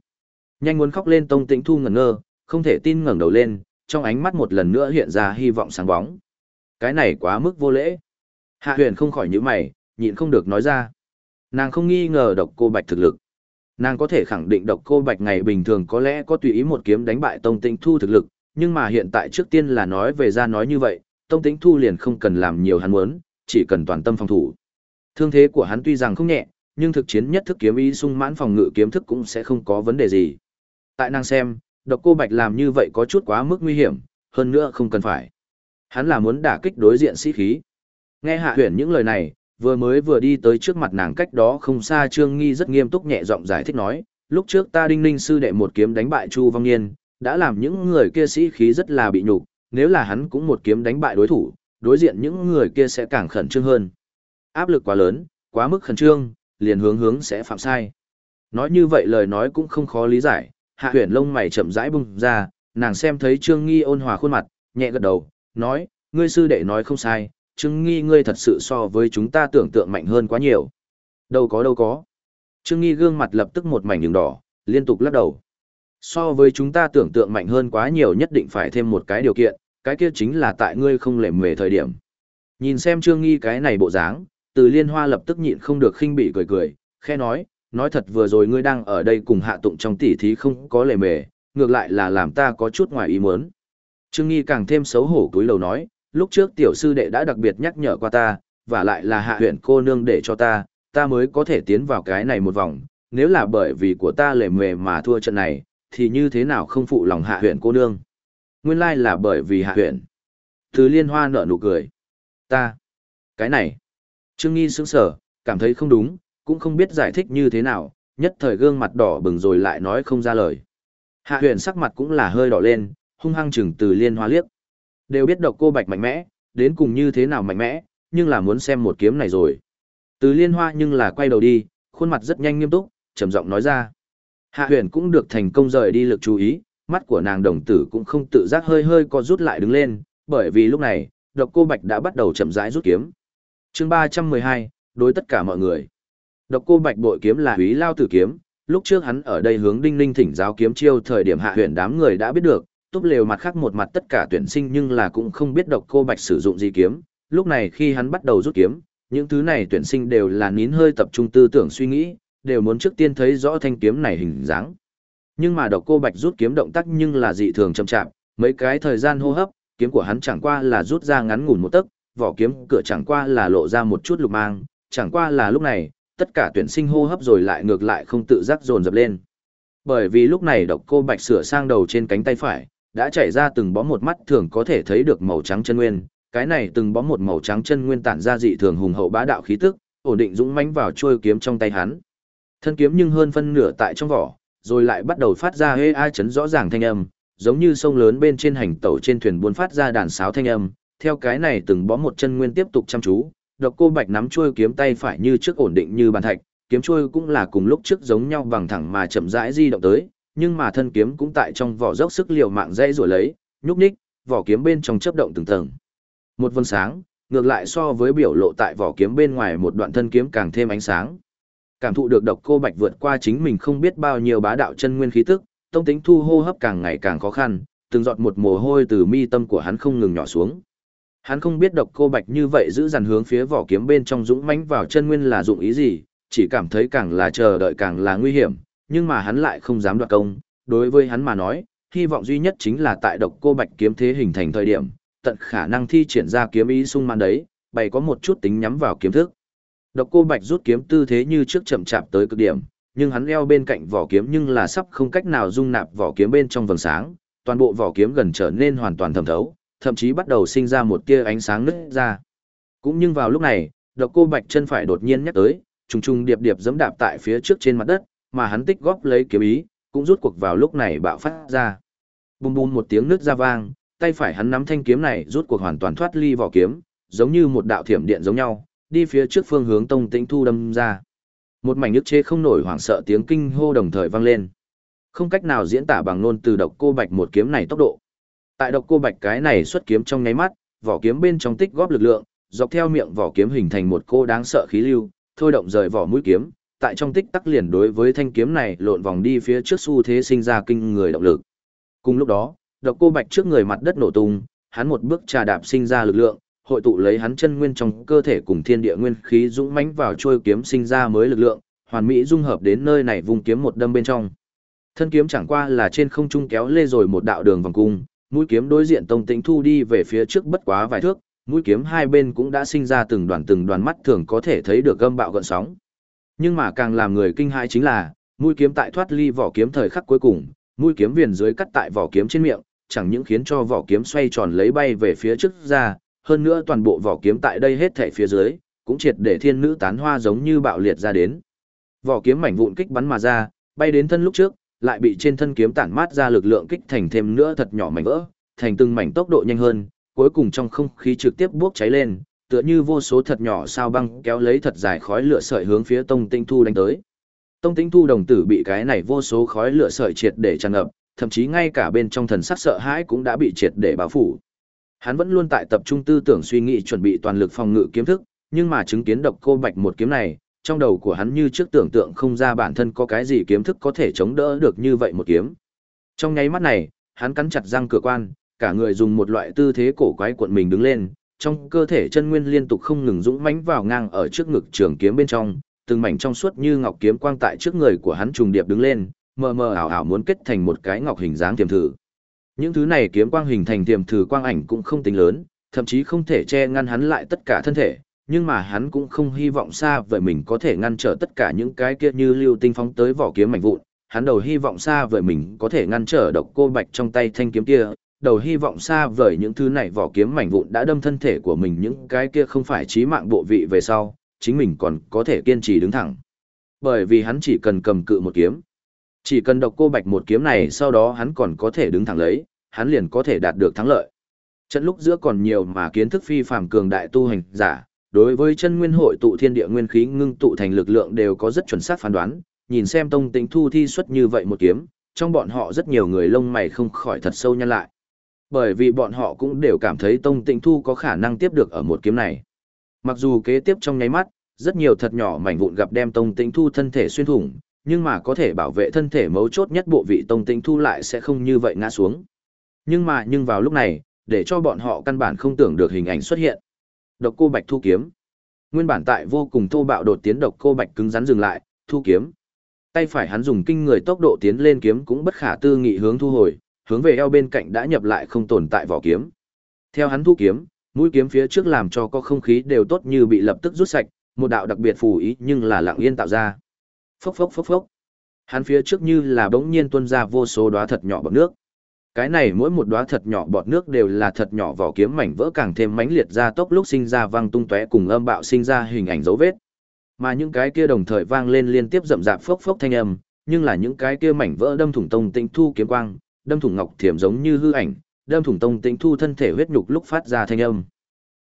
S1: Nhanh muốn khóc lên Tông Tĩnh Thu ngẩn ngơ, không thể tin ngẩng đầu lên, trong ánh mắt một lần nữa hiện ra hy vọng sáng bóng. Cái này quá mức vô lễ. Hạ huyền không khỏi nhữ mày, nhịn không được nói ra. Nàng không nghi ngờ độc cô bạch thực lực. Nàng có thể khẳng định độc cô bạch ngày bình thường có lẽ có tùy ý một kiếm đánh bại Tông Tĩnh Thu thực lực, nhưng mà hiện tại trước tiên là nói về ra nói như vậy, Tông Tĩnh Thu liền không cần làm nhiều hắn muốn, chỉ cần toàn tâm phòng thủ. Thương thế của hắn tuy rằng không nhẹ, nhưng thực chiến nhất thức kiếm ý sung mãn phòng ngự kiếm thức cũng sẽ không có vấn đề gì. Tại nàng xem, độc cô bạch làm như vậy có chút quá mức nguy hiểm, hơn nữa không cần phải. Hắn là muốn đả kích đối diện sĩ khí. Nghe hạ huyền những lời này, vừa mới vừa đi tới trước mặt nàng cách đó không xa trương nghi rất nghiêm túc nhẹ giọng giải thích nói, lúc trước ta đinh ninh sư đệ một kiếm đánh bại chu vong niên, đã làm những người kia sĩ khí rất là bị nhục, nếu là hắn cũng một kiếm đánh bại đối thủ, đối diện những người kia sẽ càng khẩn trương hơn. Áp lực quá lớn, quá mức khẩn trương, liền hướng hướng sẽ phạm sai. Nói như vậy lời nói cũng không khó lý giải, hạ huyền lông mày chậm rãi bung ra, nàng xem thấy Trương Nghi ôn hòa khuôn mặt, nhẹ gật đầu, nói, ngươi sư đệ nói không sai, Trương Nghi ngươi thật sự so với chúng ta tưởng tượng mạnh hơn quá nhiều. Đâu có đâu có. Trương Nghi gương mặt lập tức một mảnh đường đỏ, liên tục lắc đầu. So với chúng ta tưởng tượng mạnh hơn quá nhiều nhất định phải thêm một cái điều kiện, cái kia chính là tại ngươi không lềm mề thời điểm. Nhìn xem Trương Nghi cái này bộ dáng, từ liên hoa lập tức nhịn không được khinh bị cười cười, khe nói, nói thật vừa rồi ngươi đang ở đây cùng hạ tụng trong tỉ thí không có lề mề, ngược lại là làm ta có chút ngoài ý muốn. Trương Nghi càng thêm xấu hổ cúi đầu nói, lúc trước tiểu sư đệ đã đặc biệt nhắc nhở qua ta, và lại là hạ huyện cô nương để cho ta, ta mới có thể tiến vào cái này một vòng, nếu là bởi vì của ta lề mề mà thua trận này, thì như thế nào không phụ lòng hạ huyện cô nương. Nguyên lai là bởi vì hạ huyện. Từ liên hoa nở nụ cười. Ta. Cái này. Trương Nghi sững sở, cảm thấy không đúng, cũng không biết giải thích như thế nào, nhất thời gương mặt đỏ bừng rồi lại nói không ra lời. Hạ huyện sắc mặt cũng là hơi đỏ lên, hung hăng chừng từ liên hoa liếc. Đều biết độc cô bạch mạnh mẽ, đến cùng như thế nào mạnh mẽ, nhưng là muốn xem một kiếm này rồi. Từ liên hoa nhưng là quay đầu đi, khuôn mặt rất nhanh nghiêm túc, trầm giọng nói ra. Hạ huyền cũng được thành công rời đi lực chú ý, mắt của nàng đồng tử cũng không tự giác hơi hơi co rút lại đứng lên, bởi vì lúc này, độc cô bạch đã bắt đầu chậm rãi rút kiếm. chương 312, đối tất cả mọi người. Độc cô bạch bội kiếm là húy lao tử kiếm, lúc trước hắn ở đây hướng đinh ninh thỉnh giáo kiếm chiêu thời điểm hạ huyền đám người đã biết được, túp lều mặt khác một mặt tất cả tuyển sinh nhưng là cũng không biết độc cô bạch sử dụng gì kiếm, lúc này khi hắn bắt đầu rút kiếm, những thứ này tuyển sinh đều là nín hơi tập trung tư tưởng suy nghĩ, đều muốn trước tiên thấy rõ thanh kiếm này hình dáng. Nhưng mà độc cô bạch rút kiếm động tác nhưng là dị thường chậm chạp, mấy cái thời gian hô hấp, kiếm của hắn chẳng qua là rút ra ngắn ngủn một tấc, vỏ kiếm cửa chẳng qua là lộ ra một chút lục mang, chẳng qua là lúc này, tất cả tuyển sinh hô hấp rồi lại ngược lại không tự giác dồn dập lên. Bởi vì lúc này độc cô bạch sửa sang đầu trên cánh tay phải, đã chảy ra từng bó một mắt thường có thể thấy được màu trắng chân nguyên, cái này từng bó một màu trắng chân nguyên tản ra dị thường hùng hậu bá đạo khí tức, ổn định dũng mãnh vào trôi kiếm trong tay hắn. Thân kiếm nhưng hơn phân nửa tại trong vỏ, rồi lại bắt đầu phát ra hê ai chấn rõ ràng thanh âm, giống như sông lớn bên trên hành tàu trên thuyền buôn phát ra đàn sáo thanh âm, theo cái này từng bó một chân nguyên tiếp tục chăm chú, độc cô bạch nắm chuôi kiếm tay phải như trước ổn định như bàn thạch, kiếm chuôi cũng là cùng lúc trước giống nhau bằng thẳng mà chậm rãi di động tới, nhưng mà thân kiếm cũng tại trong vỏ dốc sức liều mạng dây rồi lấy, nhúc nhích, vỏ kiếm bên trong chớp động từng tầng. Một vân sáng, ngược lại so với biểu lộ tại vỏ kiếm bên ngoài một đoạn thân kiếm càng thêm ánh sáng. Cảm thụ được độc cô bạch vượt qua chính mình không biết bao nhiêu bá đạo chân nguyên khí tức, tông tính thu hô hấp càng ngày càng khó khăn, từng giọt một mồ hôi từ mi tâm của hắn không ngừng nhỏ xuống. Hắn không biết độc cô bạch như vậy giữ dàn hướng phía vỏ kiếm bên trong dũng mãnh vào chân nguyên là dụng ý gì, chỉ cảm thấy càng là chờ đợi càng là nguy hiểm, nhưng mà hắn lại không dám đoạt công. Đối với hắn mà nói, hy vọng duy nhất chính là tại độc cô bạch kiếm thế hình thành thời điểm, tận khả năng thi triển ra kiếm ý sung mãn đấy, bày có một chút tính nhắm vào kiếm thức. Độc cô bạch rút kiếm tư thế như trước chậm chạp tới cực điểm, nhưng hắn leo bên cạnh vỏ kiếm nhưng là sắp không cách nào dung nạp vỏ kiếm bên trong vầng sáng, toàn bộ vỏ kiếm gần trở nên hoàn toàn thẩm thấu, thậm chí bắt đầu sinh ra một tia ánh sáng nứt ra. Cũng nhưng vào lúc này, độc cô bạch chân phải đột nhiên nhắc tới, trùng trùng điệp điệp giẫm đạp tại phía trước trên mặt đất, mà hắn tích góp lấy kiếm ý, cũng rút cuộc vào lúc này bạo phát ra. Bùm bùm một tiếng nước ra vang, tay phải hắn nắm thanh kiếm này rút cuộc hoàn toàn thoát ly vỏ kiếm, giống như một đạo thiểm điện giống nhau, đi phía trước phương hướng Tông Tĩnh Thu đâm ra. Một mảnh nước chế không nổi hoảng sợ tiếng kinh hô đồng thời vang lên. Không cách nào diễn tả bằng ngôn từ độc cô bạch một kiếm này tốc độ. Tại độc cô bạch cái này xuất kiếm trong nháy mắt, vỏ kiếm bên trong tích góp lực lượng, dọc theo miệng vỏ kiếm hình thành một cô đáng sợ khí lưu, thôi động rời vỏ mũi kiếm, tại trong tích tắc liền đối với thanh kiếm này lộn vòng đi phía trước xu thế sinh ra kinh người động lực. Cùng lúc đó, độc cô bạch trước người mặt đất nổ tung, hắn một bước trà đạp sinh ra lực lượng, hội tụ lấy hắn chân nguyên trong cơ thể cùng thiên địa nguyên khí dũng mãnh vào trôi kiếm sinh ra mới lực lượng, hoàn mỹ dung hợp đến nơi này vùng kiếm một đâm bên trong. Thân kiếm chẳng qua là trên không trung kéo lê rồi một đạo đường vòng cung, mũi kiếm đối diện Tông Tĩnh Thu đi về phía trước bất quá vài thước, mũi kiếm hai bên cũng đã sinh ra từng đoàn từng đoàn mắt thường có thể thấy được gâm bạo gợn sóng. Nhưng mà càng làm người kinh hãi chính là, mũi kiếm tại thoát ly vỏ kiếm thời khắc cuối cùng, mũi kiếm viền dưới cắt tại vỏ kiếm trên miệng, chẳng những khiến cho vỏ kiếm xoay tròn lấy bay về phía trước ra, hơn nữa toàn bộ vỏ kiếm tại đây hết thảy phía dưới, cũng triệt để thiên nữ tán hoa giống như bạo liệt ra đến. Vỏ kiếm mảnh vụn kích bắn mà ra, bay đến thân lúc trước, lại bị trên thân kiếm tản mát ra lực lượng kích thành thêm nữa thật nhỏ mảnh vỡ, thành từng mảnh tốc độ nhanh hơn, cuối cùng trong không khí trực tiếp bốc cháy lên, tựa như vô số thật nhỏ sao băng kéo lấy thật dài khói lửa sợi hướng phía Tông Tinh Thu đánh tới. Tông Tinh Thu đồng tử bị cái này vô số khói lửa sợi triệt để tràn ngập, thậm chí ngay cả bên trong thần sắc sợ hãi cũng đã bị triệt để bao phủ. Hắn vẫn luôn tại tập trung tư tưởng suy nghĩ chuẩn bị toàn lực phòng ngự kiếm thức, nhưng mà chứng kiến độc cô bạch một kiếm này, trong đầu của hắn như trước tưởng tượng không ra bản thân có cái gì kiếm thức có thể chống đỡ được như vậy một kiếm. Trong nháy mắt này, hắn cắn chặt răng cửa quan, cả người dùng một loại tư thế cổ quái cuộn mình đứng lên, trong cơ thể chân nguyên liên tục không ngừng dũng mãnh vào ngang ở trước ngực trường kiếm bên trong, từng mảnh trong suốt như ngọc kiếm quang tại trước người của hắn trùng điệp đứng lên, mờ mờ ảo ảo muốn kết thành một cái ngọc hình dáng tiềm thử. Những thứ này kiếm quang hình thành tiềm thử quang ảnh cũng không tính lớn, thậm chí không thể che ngăn hắn lại tất cả thân thể, nhưng mà hắn cũng không hy vọng xa vời mình có thể ngăn trở tất cả những cái kia như lưu tinh phóng tới vỏ kiếm mảnh vụn, hắn đầu hy vọng xa vời mình có thể ngăn trở độc cô bạch trong tay thanh kiếm kia, đầu hy vọng xa vời những thứ này vỏ kiếm mảnh vụn đã đâm thân thể của mình những cái kia không phải chí mạng bộ vị về sau, chính mình còn có thể kiên trì đứng thẳng. Bởi vì hắn chỉ cần cầm cự một kiếm. Chỉ cần độc cô bạch một kiếm này sau đó hắn còn có thể đứng thẳng lấy, hắn liền có thể đạt được thắng lợi. Trận lúc giữa còn nhiều mà kiến thức phi phàm cường đại tu hành giả, đối với chân nguyên hội tụ thiên địa nguyên khí ngưng tụ thành lực lượng đều có rất chuẩn xác phán đoán, nhìn xem tông tính thu thi xuất như vậy một kiếm, trong bọn họ rất nhiều người lông mày không khỏi thật sâu nhăn lại. Bởi vì bọn họ cũng đều cảm thấy tông Tịnh thu có khả năng tiếp được ở một kiếm này. Mặc dù kế tiếp trong nháy mắt, rất nhiều thật nhỏ mảnh vụn gặp đem tông Tịnh thu thân thể xuyên thủng, nhưng mà có thể bảo vệ thân thể mấu chốt nhất bộ vị tông Tịnh thu lại sẽ không như vậy ngã xuống. Nhưng mà nhưng vào lúc này, để cho bọn họ căn bản không tưởng được hình ảnh xuất hiện. Độc cô Bạch thu kiếm. Nguyên bản tại vô cùng thô bạo đột tiến độc cô Bạch cứng rắn dừng lại, thu kiếm. Tay phải hắn dùng kinh người tốc độ tiến lên kiếm cũng bất khả tư nghị hướng thu hồi, hướng về eo bên cạnh đã nhập lại không tồn tại vỏ kiếm. Theo hắn thu kiếm, mũi kiếm phía trước làm cho có không khí đều tốt như bị lập tức rút sạch, một đạo đặc biệt phù ý nhưng là lặng yên tạo ra. Phốc phốc phốc phốc. Hắn phía trước như là bỗng nhiên tuôn ra vô số đóa thật nhỏ bọt nước. Cái này mỗi một đóa thật nhỏ bọt nước đều là thật nhỏ vỏ kiếm mảnh vỡ càng thêm mãnh liệt ra tốc lúc sinh ra vang tung tóe cùng âm bạo sinh ra hình ảnh dấu vết. Mà những cái kia đồng thời vang lên liên tiếp rậm rạp phốc phốc thanh âm, nhưng là những cái kia mảnh vỡ đâm thủng tông tĩnh thu kiếm quang, đâm thủng ngọc thiểm giống như hư ảnh, đâm thủng tông tĩnh thu thân thể huyết nhục lúc phát ra thanh âm.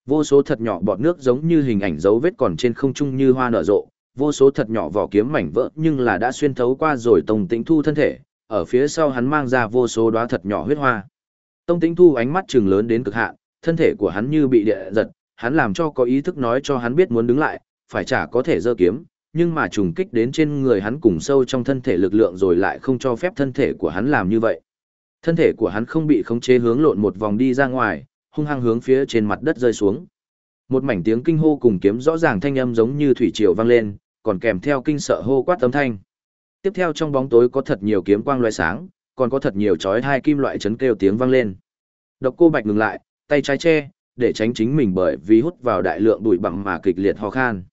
S1: Vô số thật nhỏ bọt nước giống như hình ảnh dấu vết còn trên không trung như hoa nở rộ, vô số thật nhỏ vỏ kiếm mảnh vỡ nhưng là đã xuyên thấu qua rồi tông tĩnh thu thân thể, ở phía sau hắn mang ra vô số đóa thật nhỏ huyết hoa. Tông Tĩnh Thu ánh mắt trừng lớn đến cực hạn, thân thể của hắn như bị địa giật, hắn làm cho có ý thức nói cho hắn biết muốn đứng lại, phải chả có thể giơ kiếm, nhưng mà trùng kích đến trên người hắn cùng sâu trong thân thể lực lượng rồi lại không cho phép thân thể của hắn làm như vậy. Thân thể của hắn không bị khống chế hướng lộn một vòng đi ra ngoài, hung hăng hướng phía trên mặt đất rơi xuống. Một mảnh tiếng kinh hô cùng kiếm rõ ràng thanh âm giống như thủy triều vang lên, còn kèm theo kinh sợ hô quát âm thanh. Tiếp theo trong bóng tối có thật nhiều kiếm quang lóe sáng, còn có thật nhiều chói hai kim loại chấn kêu tiếng vang lên. Độc cô Bạch ngừng lại, tay trái che, để tránh chính mình bởi vì hút vào đại lượng bụi bặm mà kịch liệt ho khan.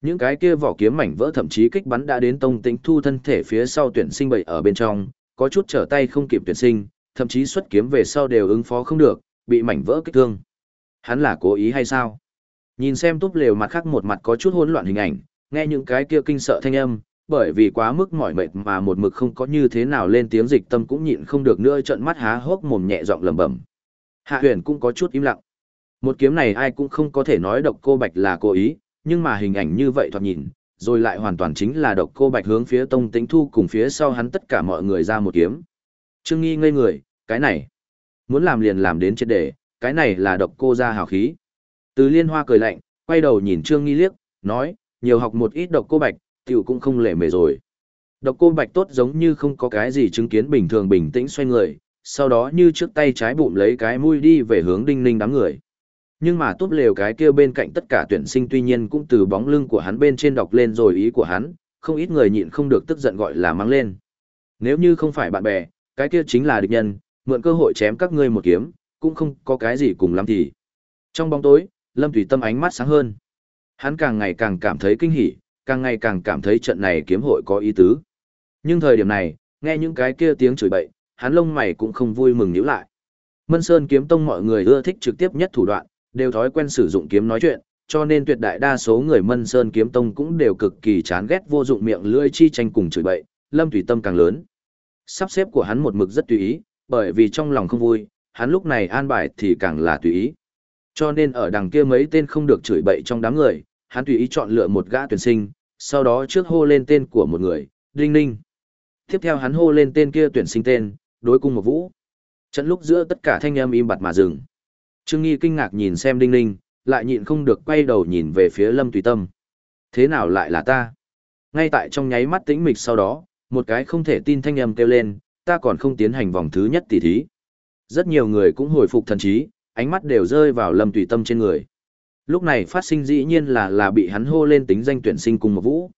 S1: Những cái kia vỏ kiếm mảnh vỡ thậm chí kích bắn đã đến tông tĩnh thu thân thể phía sau tuyển sinh bậy ở bên trong, có chút trở tay không kịp tuyển sinh, thậm chí xuất kiếm về sau đều ứng phó không được, bị mảnh vỡ kích thương. Hắn là cố ý hay sao? Nhìn xem túp lều mặt khác một mặt có chút hỗn loạn hình ảnh, nghe những cái kia kinh sợ thanh âm, bởi vì quá mức mỏi mệt mà một mực không có như thế nào lên tiếng dịch tâm cũng nhịn không được nữa trợn mắt há hốc mồm nhẹ giọng lẩm bẩm. Hạ huyền cũng có chút im lặng. Một kiếm này ai cũng không có thể nói độc cô bạch là cố ý, nhưng mà hình ảnh như vậy thoạt nhìn, rồi lại hoàn toàn chính là độc cô bạch hướng phía tông tĩnh thu cùng phía sau hắn tất cả mọi người ra một kiếm. Trương Nghi ngây người, cái này, muốn làm liền làm đến triệt đề cái này là độc cô ra hào khí. Từ liên hoa cười lạnh, quay đầu nhìn Trương Nghi liếc, nói, nhiều học một ít độc cô bạch, tiểu cũng không lệ mề rồi. Độc cô bạch tốt giống như không có cái gì chứng kiến bình thường bình tĩnh xoay người, sau đó như trước tay trái bụng lấy cái mũi đi về hướng đinh ninh đám người. Nhưng mà tốt lều cái kia bên cạnh tất cả tuyển sinh tuy nhiên cũng từ bóng lưng của hắn bên trên đọc lên rồi ý của hắn, không ít người nhịn không được tức giận gọi là mang lên. Nếu như không phải bạn bè, cái kia chính là địch nhân, mượn cơ hội chém các ngươi một kiếm, cũng không có cái gì cùng lắm thì. Trong bóng tối, Lâm Thủy Tâm ánh mắt sáng hơn. Hắn càng ngày càng cảm thấy kinh hỉ, càng ngày càng cảm thấy trận này kiếm hội có ý tứ. Nhưng thời điểm này, nghe những cái kia tiếng chửi bậy, hắn lông mày cũng không vui mừng nhíu lại. Mân Sơn kiếm tông mọi người ưa thích trực tiếp nhất thủ đoạn, đều thói quen sử dụng kiếm nói chuyện, cho nên tuyệt đại đa số người Mân Sơn kiếm tông cũng đều cực kỳ chán ghét vô dụng miệng lưỡi chi tranh cùng chửi bậy, Lâm Thủy Tâm càng lớn. Sắp xếp của hắn một mực rất tùy ý, bởi vì trong lòng không vui, hắn lúc này an bài thì càng là tùy ý. Cho nên ở đằng kia mấy tên không được chửi bậy trong đám người, hắn tùy ý chọn lựa một gã tuyển sinh, sau đó trước hô lên tên của một người, Đinh Ninh. Tiếp theo hắn hô lên tên kia tuyển sinh tên, đối cung một vũ. Trận lúc giữa tất cả thanh âm im bặt mà dừng. Trương Nghi kinh ngạc nhìn xem Đinh Ninh, lại nhịn không được quay đầu nhìn về phía Lâm Tùy Tâm. Thế nào lại là ta? Ngay tại trong nháy mắt tĩnh mịch sau đó, một cái không thể tin thanh âm kêu lên, ta còn không tiến hành vòng thứ nhất tỷ thí. Rất nhiều người cũng hồi phục thần trí, ánh mắt đều rơi vào Lâm Tùy Tâm trên người. Lúc này phát sinh dĩ nhiên là là bị hắn hô lên tính danh tuyển sinh cung một vũ.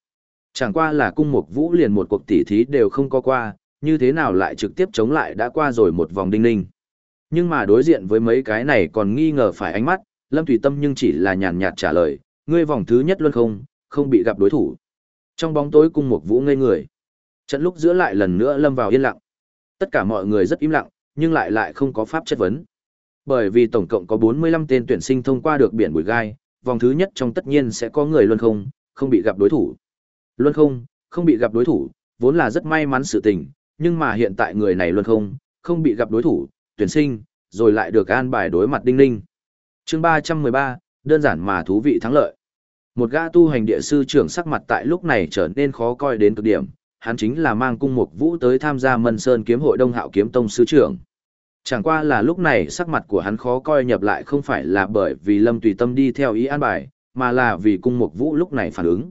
S1: Chẳng qua là cung một vũ liền một cuộc tỷ thí đều không có qua, như thế nào lại trực tiếp chống lại đã qua rồi một vòng đinh ninh. Nhưng mà đối diện với mấy cái này còn nghi ngờ phải ánh mắt, Lâm Thủy Tâm nhưng chỉ là nhàn nhạt trả lời, ngươi vòng thứ nhất luôn không, không bị gặp đối thủ. Trong bóng tối cung một vũ ngây người. Trận lúc giữa lại lần nữa lâm vào yên lặng. Tất cả mọi người rất im lặng, nhưng lại lại không có pháp chất vấn. Bởi vì tổng cộng có 45 tên tuyển sinh thông qua được biển bùi gai, vòng thứ nhất trong tất nhiên sẽ có người luân không, không bị gặp đối thủ. Luân không, không bị gặp đối thủ, vốn là rất may mắn sự tình, nhưng mà hiện tại người này luân không, không bị gặp đối thủ, tuyển sinh, rồi lại được an bài đối mặt đinh ninh. chương 313, đơn giản mà thú vị thắng lợi. Một gã tu hành địa sư trưởng sắc mặt tại lúc này trở nên khó coi đến cực điểm, hắn chính là mang cung mục vũ tới tham gia Mân Sơn kiếm hội Đông Hạo kiếm tông sư trưởng. Chẳng qua là lúc này sắc mặt của hắn khó coi nhập lại không phải là bởi vì Lâm Tùy Tâm đi theo ý an bài, mà là vì cung mục vũ lúc này phản ứng.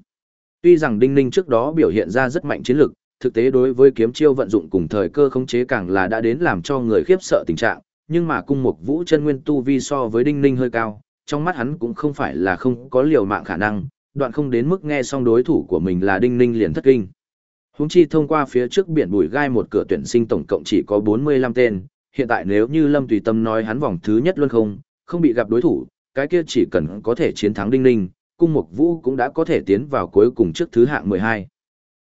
S1: Tuy rằng Đinh Ninh trước đó biểu hiện ra rất mạnh chiến lực, thực tế đối với kiếm chiêu vận dụng cùng thời cơ khống chế càng là đã đến làm cho người khiếp sợ tình trạng, nhưng mà cung mục vũ chân nguyên tu vi so với Đinh Ninh hơi cao, trong mắt hắn cũng không phải là không có liều mạng khả năng, đoạn không đến mức nghe xong đối thủ của mình là Đinh Ninh liền thất kinh. Húng chi thông qua phía trước biển bùi gai một cửa tuyển sinh tổng cộng chỉ có 45 tên, hiện tại nếu như Lâm Tùy Tâm nói hắn vòng thứ nhất luôn không, không bị gặp đối thủ, cái kia chỉ cần có thể chiến thắng Đinh Ninh, cung mục vũ cũng đã có thể tiến vào cuối cùng trước thứ hạng 12.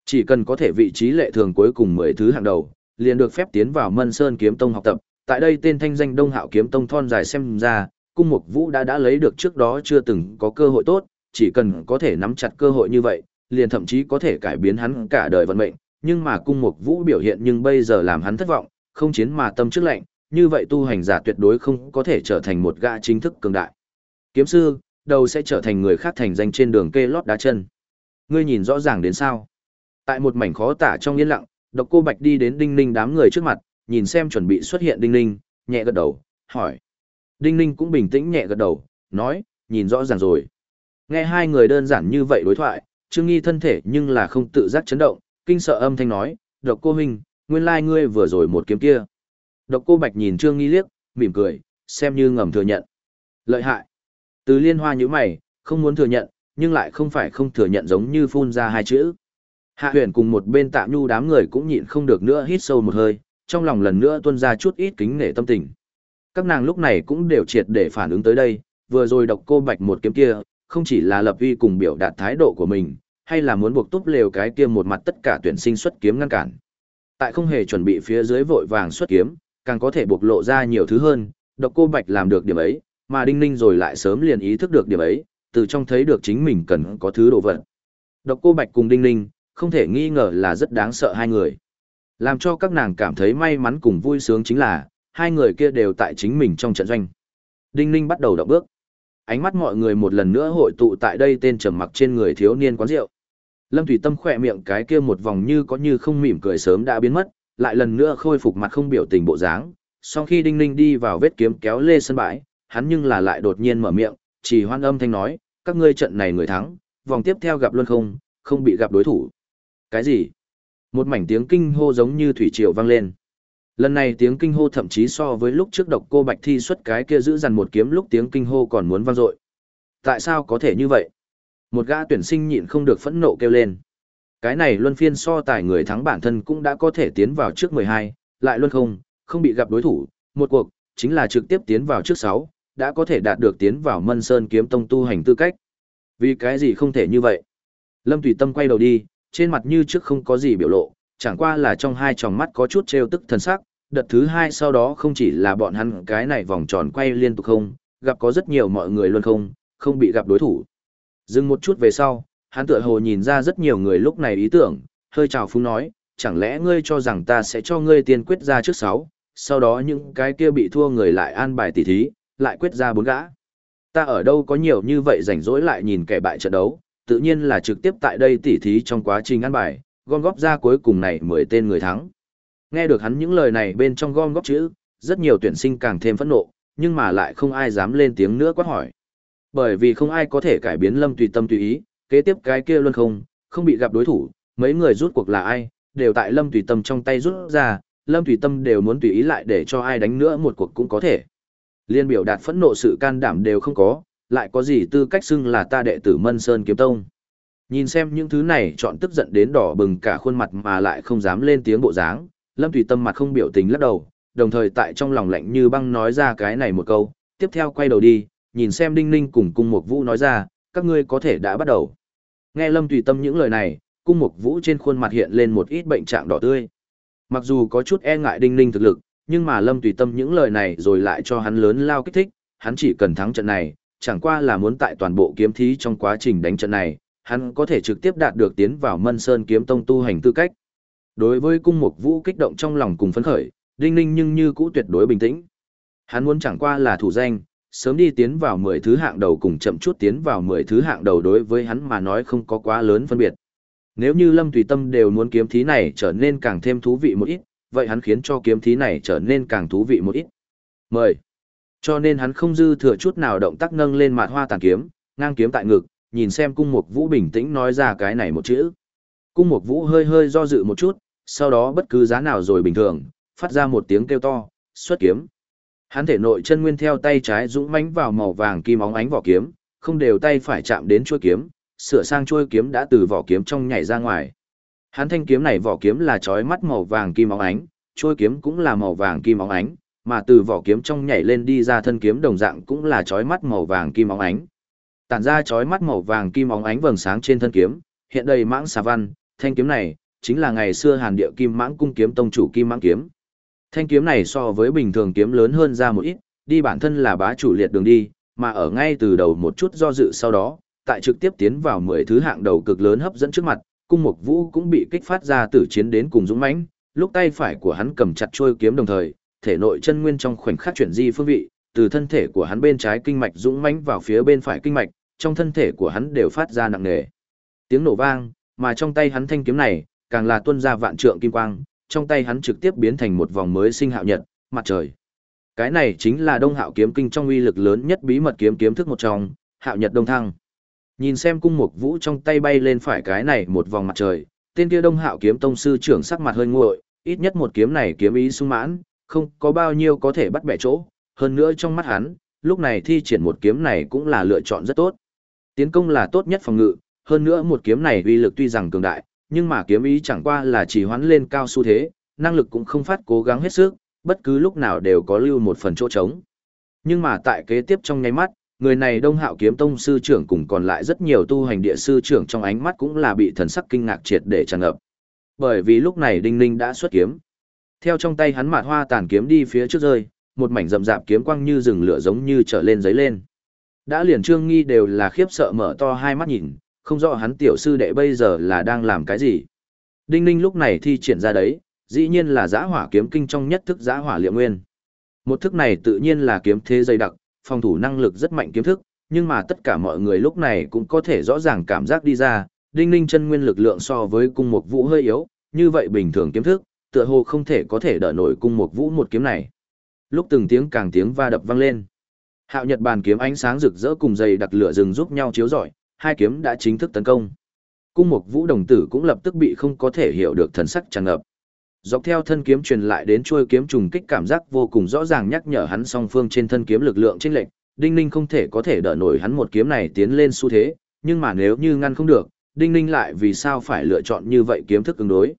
S1: Chỉ cần có thể vị trí lệ thường cuối cùng 10 thứ hạng đầu, liền được phép tiến vào Mân Sơn Kiếm Tông học tập. Tại đây tên thanh danh Đông Hạo Kiếm Tông thon dài xem ra, cung mục vũ đã đã lấy được trước đó chưa từng có cơ hội tốt, chỉ cần có thể nắm chặt cơ hội như vậy, liền thậm chí có thể cải biến hắn cả đời vận mệnh. Nhưng mà cung mục vũ biểu hiện nhưng bây giờ làm hắn thất vọng, không chiến mà tâm trước lạnh, như vậy tu hành giả tuyệt đối không có thể trở thành một gã chính thức cường đại. Kiếm sư, đầu sẽ trở thành người khác thành danh trên đường kê lót đá chân. Ngươi nhìn rõ ràng đến sao? Tại một mảnh khó tả trong yên lặng, Độc Cô Bạch đi đến Đinh Ninh đám người trước mặt, nhìn xem chuẩn bị xuất hiện Đinh Ninh, nhẹ gật đầu, hỏi. Đinh Ninh cũng bình tĩnh nhẹ gật đầu, nói, nhìn rõ ràng rồi. Nghe hai người đơn giản như vậy đối thoại, Trương Nghi thân thể nhưng là không tự giác chấn động, kinh sợ âm thanh nói, Độc Cô Huynh, nguyên lai ngươi vừa rồi một kiếm kia. Độc Cô Bạch nhìn Trương Nghi liếc, mỉm cười, xem như ngầm thừa nhận. Lợi hại. Từ liên hoa như mày, không muốn thừa nhận, nhưng lại không phải không thừa nhận giống như phun ra hai chữ. Hạ huyền cùng một bên tạ nhu đám người cũng nhịn không được nữa hít sâu một hơi, trong lòng lần nữa tuôn ra chút ít kính nể tâm tình. Các nàng lúc này cũng đều triệt để phản ứng tới đây, vừa rồi độc cô bạch một kiếm kia, không chỉ là lập uy cùng biểu đạt thái độ của mình, hay là muốn buộc túp lều cái kia một mặt tất cả tuyển sinh xuất kiếm ngăn cản. Tại không hề chuẩn bị phía dưới vội vàng xuất kiếm, càng có thể bộc lộ ra nhiều thứ hơn, độc cô bạch làm được điểm ấy, mà đinh ninh rồi lại sớm liền ý thức được điểm ấy, từ trong thấy được chính mình cần có thứ đồ vật. Độc cô bạch cùng đinh ninh, không thể nghi ngờ là rất đáng sợ hai người. Làm cho các nàng cảm thấy may mắn cùng vui sướng chính là, hai người kia đều tại chính mình trong trận doanh. Đinh Ninh bắt đầu động bước. Ánh mắt mọi người một lần nữa hội tụ tại đây tên trầm mặc trên người thiếu niên quán rượu. Lâm Thủy Tâm khỏe miệng cái kia một vòng như có như không mỉm cười sớm đã biến mất, lại lần nữa khôi phục mặt không biểu tình bộ dáng. Sau khi Đinh Ninh đi vào vết kiếm kéo lê sân bãi, hắn nhưng là lại đột nhiên mở miệng, chỉ hoan âm thanh nói, các ngươi trận này người thắng, vòng tiếp theo gặp luôn không, không bị gặp đối thủ. Cái gì? Một mảnh tiếng kinh hô giống như thủy triều vang lên. Lần này tiếng kinh hô thậm chí so với lúc trước độc cô Bạch thi xuất cái kia giữ dằn một kiếm lúc tiếng kinh hô còn muốn vang dội. Tại sao có thể như vậy? Một gã tuyển sinh nhịn không được phẫn nộ kêu lên. Cái này luân phiên so tài người thắng bản thân cũng đã có thể tiến vào trước 12, lại luân không, không bị gặp đối thủ, một cuộc, chính là trực tiếp tiến vào trước 6, đã có thể đạt được tiến vào Mân Sơn kiếm tông tu hành tư cách. Vì cái gì không thể như vậy? Lâm Tùy Tâm quay đầu đi, trên mặt như trước không có gì biểu lộ, chẳng qua là trong hai tròng mắt có chút trêu tức thần sắc, đợt thứ hai sau đó không chỉ là bọn hắn cái này vòng tròn quay liên tục không, gặp có rất nhiều mọi người luôn không, không bị gặp đối thủ. Dừng một chút về sau, hắn tựa hồ nhìn ra rất nhiều người lúc này ý tưởng, hơi chào phúng nói, chẳng lẽ ngươi cho rằng ta sẽ cho ngươi tiên quyết ra trước sáu, sau đó những cái kia bị thua người lại an bài tỉ thí, lại quyết ra bốn gã. Ta ở đâu có nhiều như vậy rảnh rỗi lại nhìn kẻ bại trận đấu, tự nhiên là trực tiếp tại đây tỉ thí trong quá trình ăn bài, gom góp ra cuối cùng này 10 tên người thắng. Nghe được hắn những lời này bên trong gom góp chữ, rất nhiều tuyển sinh càng thêm phẫn nộ, nhưng mà lại không ai dám lên tiếng nữa quát hỏi. Bởi vì không ai có thể cải biến Lâm Tùy Tâm tùy ý, kế tiếp cái kia luôn không, không bị gặp đối thủ, mấy người rút cuộc là ai, đều tại Lâm Tùy Tâm trong tay rút ra, Lâm Tùy Tâm đều muốn tùy ý lại để cho ai đánh nữa một cuộc cũng có thể. Liên biểu đạt phẫn nộ sự can đảm đều không có, lại có gì tư cách xưng là ta đệ tử Mân Sơn Kiếm Tông. Nhìn xem những thứ này chọn tức giận đến đỏ bừng cả khuôn mặt mà lại không dám lên tiếng bộ dáng, Lâm Tùy Tâm mặt không biểu tình lắc đầu, đồng thời tại trong lòng lạnh như băng nói ra cái này một câu, tiếp theo quay đầu đi, nhìn xem Đinh Ninh cùng Cung Mục Vũ nói ra, các ngươi có thể đã bắt đầu. Nghe Lâm Tùy Tâm những lời này, Cung Mục Vũ trên khuôn mặt hiện lên một ít bệnh trạng đỏ tươi. Mặc dù có chút e ngại Đinh Ninh thực lực, nhưng mà Lâm Tùy Tâm những lời này rồi lại cho hắn lớn lao kích thích, hắn chỉ cần thắng trận này, chẳng qua là muốn tại toàn bộ kiếm thí trong quá trình đánh trận này, hắn có thể trực tiếp đạt được tiến vào Mân Sơn kiếm tông tu hành tư cách. Đối với cung mục vũ kích động trong lòng cùng phấn khởi, Đinh Ninh nhưng như cũ tuyệt đối bình tĩnh. Hắn muốn chẳng qua là thủ danh, sớm đi tiến vào 10 thứ hạng đầu cùng chậm chút tiến vào 10 thứ hạng đầu đối với hắn mà nói không có quá lớn phân biệt. Nếu như Lâm Tùy Tâm đều muốn kiếm thí này trở nên càng thêm thú vị một ít, vậy hắn khiến cho kiếm thí này trở nên càng thú vị một ít. Mời. Cho nên hắn không dư thừa chút nào động tác nâng lên mạt hoa tàn kiếm, ngang kiếm tại ngực, nhìn xem cung mục vũ bình tĩnh nói ra cái này một chữ. Cung mục vũ hơi hơi do dự một chút, sau đó bất cứ giá nào rồi bình thường, phát ra một tiếng kêu to, xuất kiếm. Hắn thể nội chân nguyên theo tay trái dũng mãnh vào màu vàng kim óng ánh vỏ kiếm, không đều tay phải chạm đến chuôi kiếm, sửa sang chuôi kiếm đã từ vỏ kiếm trong nhảy ra ngoài. Hắn thanh kiếm này vỏ kiếm là chói mắt màu vàng kim óng ánh, chuôi kiếm cũng là màu vàng kim óng ánh, mà từ vỏ kiếm trong nhảy lên đi ra thân kiếm đồng dạng cũng là chói mắt màu vàng kim óng ánh. Tản ra chói mắt màu vàng kim óng ánh vầng sáng trên thân kiếm, hiện đầy mãng xà văn, thanh kiếm này chính là ngày xưa Hàn Địa Kim Mãng cung kiếm tông chủ Kim Mãng kiếm. Thanh kiếm này so với bình thường kiếm lớn hơn ra một ít, đi bản thân là bá chủ liệt đường đi, mà ở ngay từ đầu một chút do dự sau đó, tại trực tiếp tiến vào 10 thứ hạng đầu cực lớn hấp dẫn trước mặt, cung mục vũ cũng bị kích phát ra tử chiến đến cùng dũng mãnh, lúc tay phải của hắn cầm chặt trôi kiếm đồng thời, thể nội chân nguyên trong khoảnh khắc chuyển di phương vị, từ thân thể của hắn bên trái kinh mạch dũng mãnh vào phía bên phải kinh mạch, trong thân thể của hắn đều phát ra nặng nề. Tiếng nổ vang, mà trong tay hắn thanh kiếm này, càng là tuôn ra vạn trượng kim quang, trong tay hắn trực tiếp biến thành một vòng mới sinh hạo nhật, mặt trời. Cái này chính là Đông Hạo kiếm kinh trong uy lực lớn nhất bí mật kiếm kiếm thức một trong, Hạo Nhật Đông Thăng. Nhìn xem cung mục vũ trong tay bay lên phải cái này một vòng mặt trời, tên kia Đông Hạo kiếm tông sư trưởng sắc mặt hơi nguội, ít nhất một kiếm này kiếm ý sung mãn, không có bao nhiêu có thể bắt bẻ chỗ, hơn nữa trong mắt hắn, lúc này thi triển một kiếm này cũng là lựa chọn rất tốt. Tiến công là tốt nhất phòng ngự, hơn nữa một kiếm này uy lực tuy rằng cường đại, nhưng mà kiếm ý chẳng qua là chỉ hoán lên cao xu thế, năng lực cũng không phát cố gắng hết sức, bất cứ lúc nào đều có lưu một phần chỗ trống. Nhưng mà tại kế tiếp trong nháy mắt, người này Đông Hạo kiếm tông sư trưởng cùng còn lại rất nhiều tu hành địa sư trưởng trong ánh mắt cũng là bị thần sắc kinh ngạc triệt để tràn ngập. Bởi vì lúc này Đinh Ninh đã xuất kiếm. Theo trong tay hắn mạt hoa tàn kiếm đi phía trước rơi, một mảnh rậm rạp kiếm quang như rừng lửa giống như trở lên giấy lên. Đã liền trương nghi đều là khiếp sợ mở to hai mắt nhìn, Không rõ hắn tiểu sư đệ bây giờ là đang làm cái gì. Đinh Ninh lúc này thi triển ra đấy, dĩ nhiên là giã hỏa kiếm kinh trong nhất thức giã hỏa liệu nguyên. Một thức này tự nhiên là kiếm thế dày đặc, phòng thủ năng lực rất mạnh kiếm thức, nhưng mà tất cả mọi người lúc này cũng có thể rõ ràng cảm giác đi ra, Đinh Ninh chân nguyên lực lượng so với cung một vũ hơi yếu, như vậy bình thường kiếm thức, tựa hồ không thể có thể đỡ nổi cung một vũ một kiếm này. Lúc từng tiếng càng tiếng va đập vang lên. Hạo Nhật bàn kiếm ánh sáng rực rỡ cùng dày đặc lửa rừng giúp nhau chiếu rọi, hai kiếm đã chính thức tấn công. Cung Mộc Vũ đồng tử cũng lập tức bị không có thể hiểu được thần sắc tràn ngập. Dọc theo thân kiếm truyền lại đến chuôi kiếm trùng kích cảm giác vô cùng rõ ràng nhắc nhở hắn song phương trên thân kiếm lực lượng chênh lệch, Đinh Ninh không thể có thể đỡ nổi hắn một kiếm này tiến lên xu thế, nhưng mà nếu như ngăn không được, Đinh Ninh lại vì sao phải lựa chọn như vậy kiếm thức ứng đối?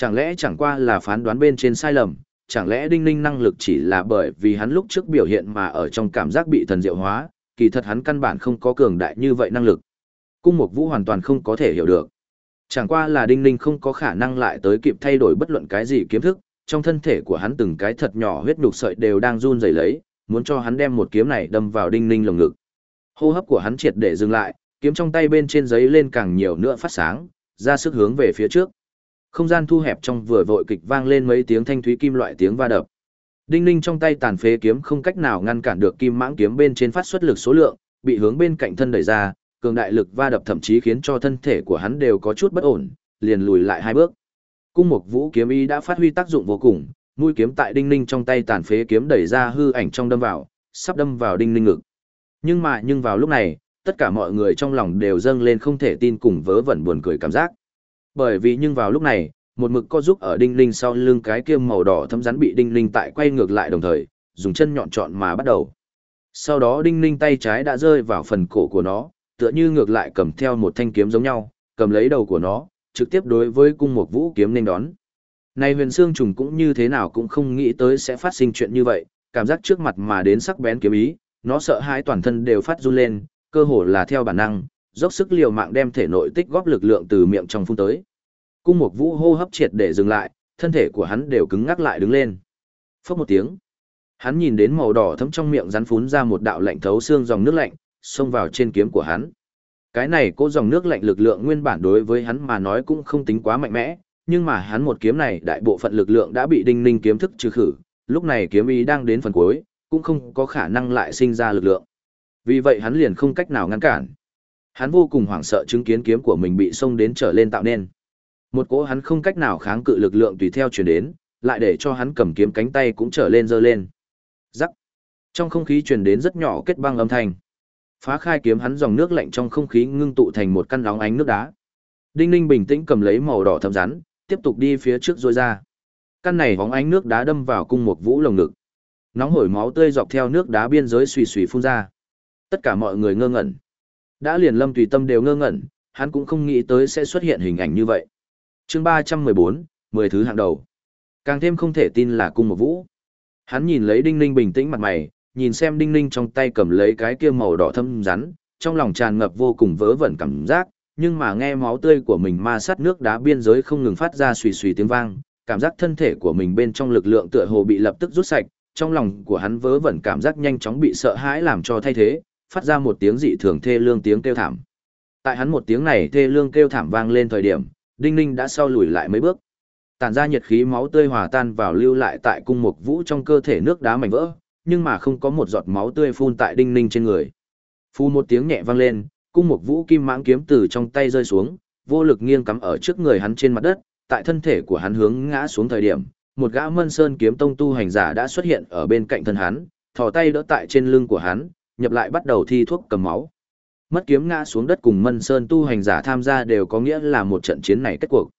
S1: Chẳng lẽ chẳng qua là phán đoán bên trên sai lầm, chẳng lẽ Đinh Ninh năng lực chỉ là bởi vì hắn lúc trước biểu hiện mà ở trong cảm giác bị thần diệu hóa, kỳ thật hắn căn bản không có cường đại như vậy năng lực. Cung Mục Vũ hoàn toàn không có thể hiểu được. Chẳng qua là Đinh Ninh không có khả năng lại tới kịp thay đổi bất luận cái gì kiếm thức, trong thân thể của hắn từng cái thật nhỏ huyết nhục sợi đều đang run rẩy lấy, muốn cho hắn đem một kiếm này đâm vào Đinh Ninh lồng ngực. Hô hấp của hắn triệt để dừng lại, kiếm trong tay bên trên giấy lên càng nhiều nữa phát sáng, ra sức hướng về phía trước. Không gian thu hẹp trong vừa vội kịch vang lên mấy tiếng thanh thúy kim loại tiếng va đập. Đinh Ninh trong tay tàn phế kiếm không cách nào ngăn cản được kim mãng kiếm bên trên phát xuất lực số lượng, bị hướng bên cạnh thân đẩy ra, cường đại lực va đập thậm chí khiến cho thân thể của hắn đều có chút bất ổn, liền lùi lại hai bước. Cung Mộc Vũ kiếm ý đã phát huy tác dụng vô cùng, mũi kiếm tại Đinh Ninh trong tay tàn phế kiếm đẩy ra hư ảnh trong đâm vào, sắp đâm vào Đinh Ninh ngực. Nhưng mà nhưng vào lúc này, tất cả mọi người trong lòng đều dâng lên không thể tin cùng vớ vẩn buồn cười cảm giác. Bởi vì nhưng vào lúc này, một mực co giúp ở Đinh Ninh sau lưng cái kia màu đỏ thấm rắn bị Đinh Ninh tại quay ngược lại đồng thời, dùng chân nhọn chọn mà bắt đầu. Sau đó Đinh Ninh tay trái đã rơi vào phần cổ của nó, tựa như ngược lại cầm theo một thanh kiếm giống nhau, cầm lấy đầu của nó, trực tiếp đối với cung một vũ kiếm nên đón. Này huyền xương trùng cũng như thế nào cũng không nghĩ tới sẽ phát sinh chuyện như vậy, cảm giác trước mặt mà đến sắc bén kiếm ý, nó sợ hãi toàn thân đều phát run lên, cơ hồ là theo bản năng, dốc sức liều mạng đem thể nội tích góp lực lượng từ miệng trong phun tới. Cung một vũ hô hấp triệt để dừng lại, thân thể của hắn đều cứng ngắc lại đứng lên. Phốc một tiếng. Hắn nhìn đến màu đỏ thấm trong miệng rắn phun ra một đạo lạnh thấu xương dòng nước lạnh, xông vào trên kiếm của hắn. Cái này cố dòng nước lạnh lực lượng nguyên bản đối với hắn mà nói cũng không tính quá mạnh mẽ, nhưng mà hắn một kiếm này đại bộ phận lực lượng đã bị đinh ninh kiếm thức trừ khử, lúc này kiếm ý đang đến phần cuối, cũng không có khả năng lại sinh ra lực lượng. Vì vậy hắn liền không cách nào ngăn cản. Hắn vô cùng hoảng sợ chứng kiến kiếm của mình bị xông đến trở lên tạo nên. Một cỗ hắn không cách nào kháng cự lực lượng tùy theo truyền đến, lại để cho hắn cầm kiếm cánh tay cũng trở lên giơ lên. Rắc. Trong không khí truyền đến rất nhỏ kết băng âm thanh. Phá khai kiếm hắn dòng nước lạnh trong không khí ngưng tụ thành một căn nóng ánh nước đá. Đinh Ninh bình tĩnh cầm lấy màu đỏ thấm rắn, tiếp tục đi phía trước rồi ra. Căn này bóng ánh nước đá đâm vào cung một vũ lồng ngực. Nóng hổi máu tươi dọc theo nước đá biên giới xùy xùy phun ra. Tất cả mọi người ngơ ngẩn. Đã liền lâm tùy tâm đều ngơ ngẩn, hắn cũng không nghĩ tới sẽ xuất hiện hình ảnh như vậy. chương ba trăm mười bốn, mười thứ hạng đầu. Càng thêm không thể tin là cung một vũ. Hắn nhìn lấy Đinh Ninh bình tĩnh mặt mày, nhìn xem Đinh Ninh trong tay cầm lấy cái kia màu đỏ thâm rắn, trong lòng tràn ngập vô cùng vớ vẩn cảm giác, nhưng mà nghe máu tươi của mình ma sát nước đá biên giới không ngừng phát ra xùy xùy tiếng vang, cảm giác thân thể của mình bên trong lực lượng tựa hồ bị lập tức rút sạch, trong lòng của hắn vớ vẩn cảm giác nhanh chóng bị sợ hãi làm cho thay thế, phát ra một tiếng dị thường thê lương tiếng kêu thảm. Tại hắn một tiếng này thê lương kêu thảm vang lên thời điểm, Đinh Ninh đã sau lùi lại mấy bước. Tản ra nhiệt khí máu tươi hòa tan vào lưu lại tại cung mục vũ trong cơ thể nước đá mảnh vỡ, nhưng mà không có một giọt máu tươi phun tại Đinh Ninh trên người. Phu một tiếng nhẹ vang lên, cung mục vũ kim mãng kiếm từ trong tay rơi xuống, vô lực nghiêng cắm ở trước người hắn trên mặt đất, tại thân thể của hắn hướng ngã xuống thời điểm, một gã Mân Sơn kiếm tông tu hành giả đã xuất hiện ở bên cạnh thân hắn, thò tay đỡ tại trên lưng của hắn, nhập lại bắt đầu thi thuốc cầm máu. Mất kiếm ngã xuống đất cùng Mân Sơn tu hành giả tham gia đều có nghĩa là một trận chiến này kết cuộc.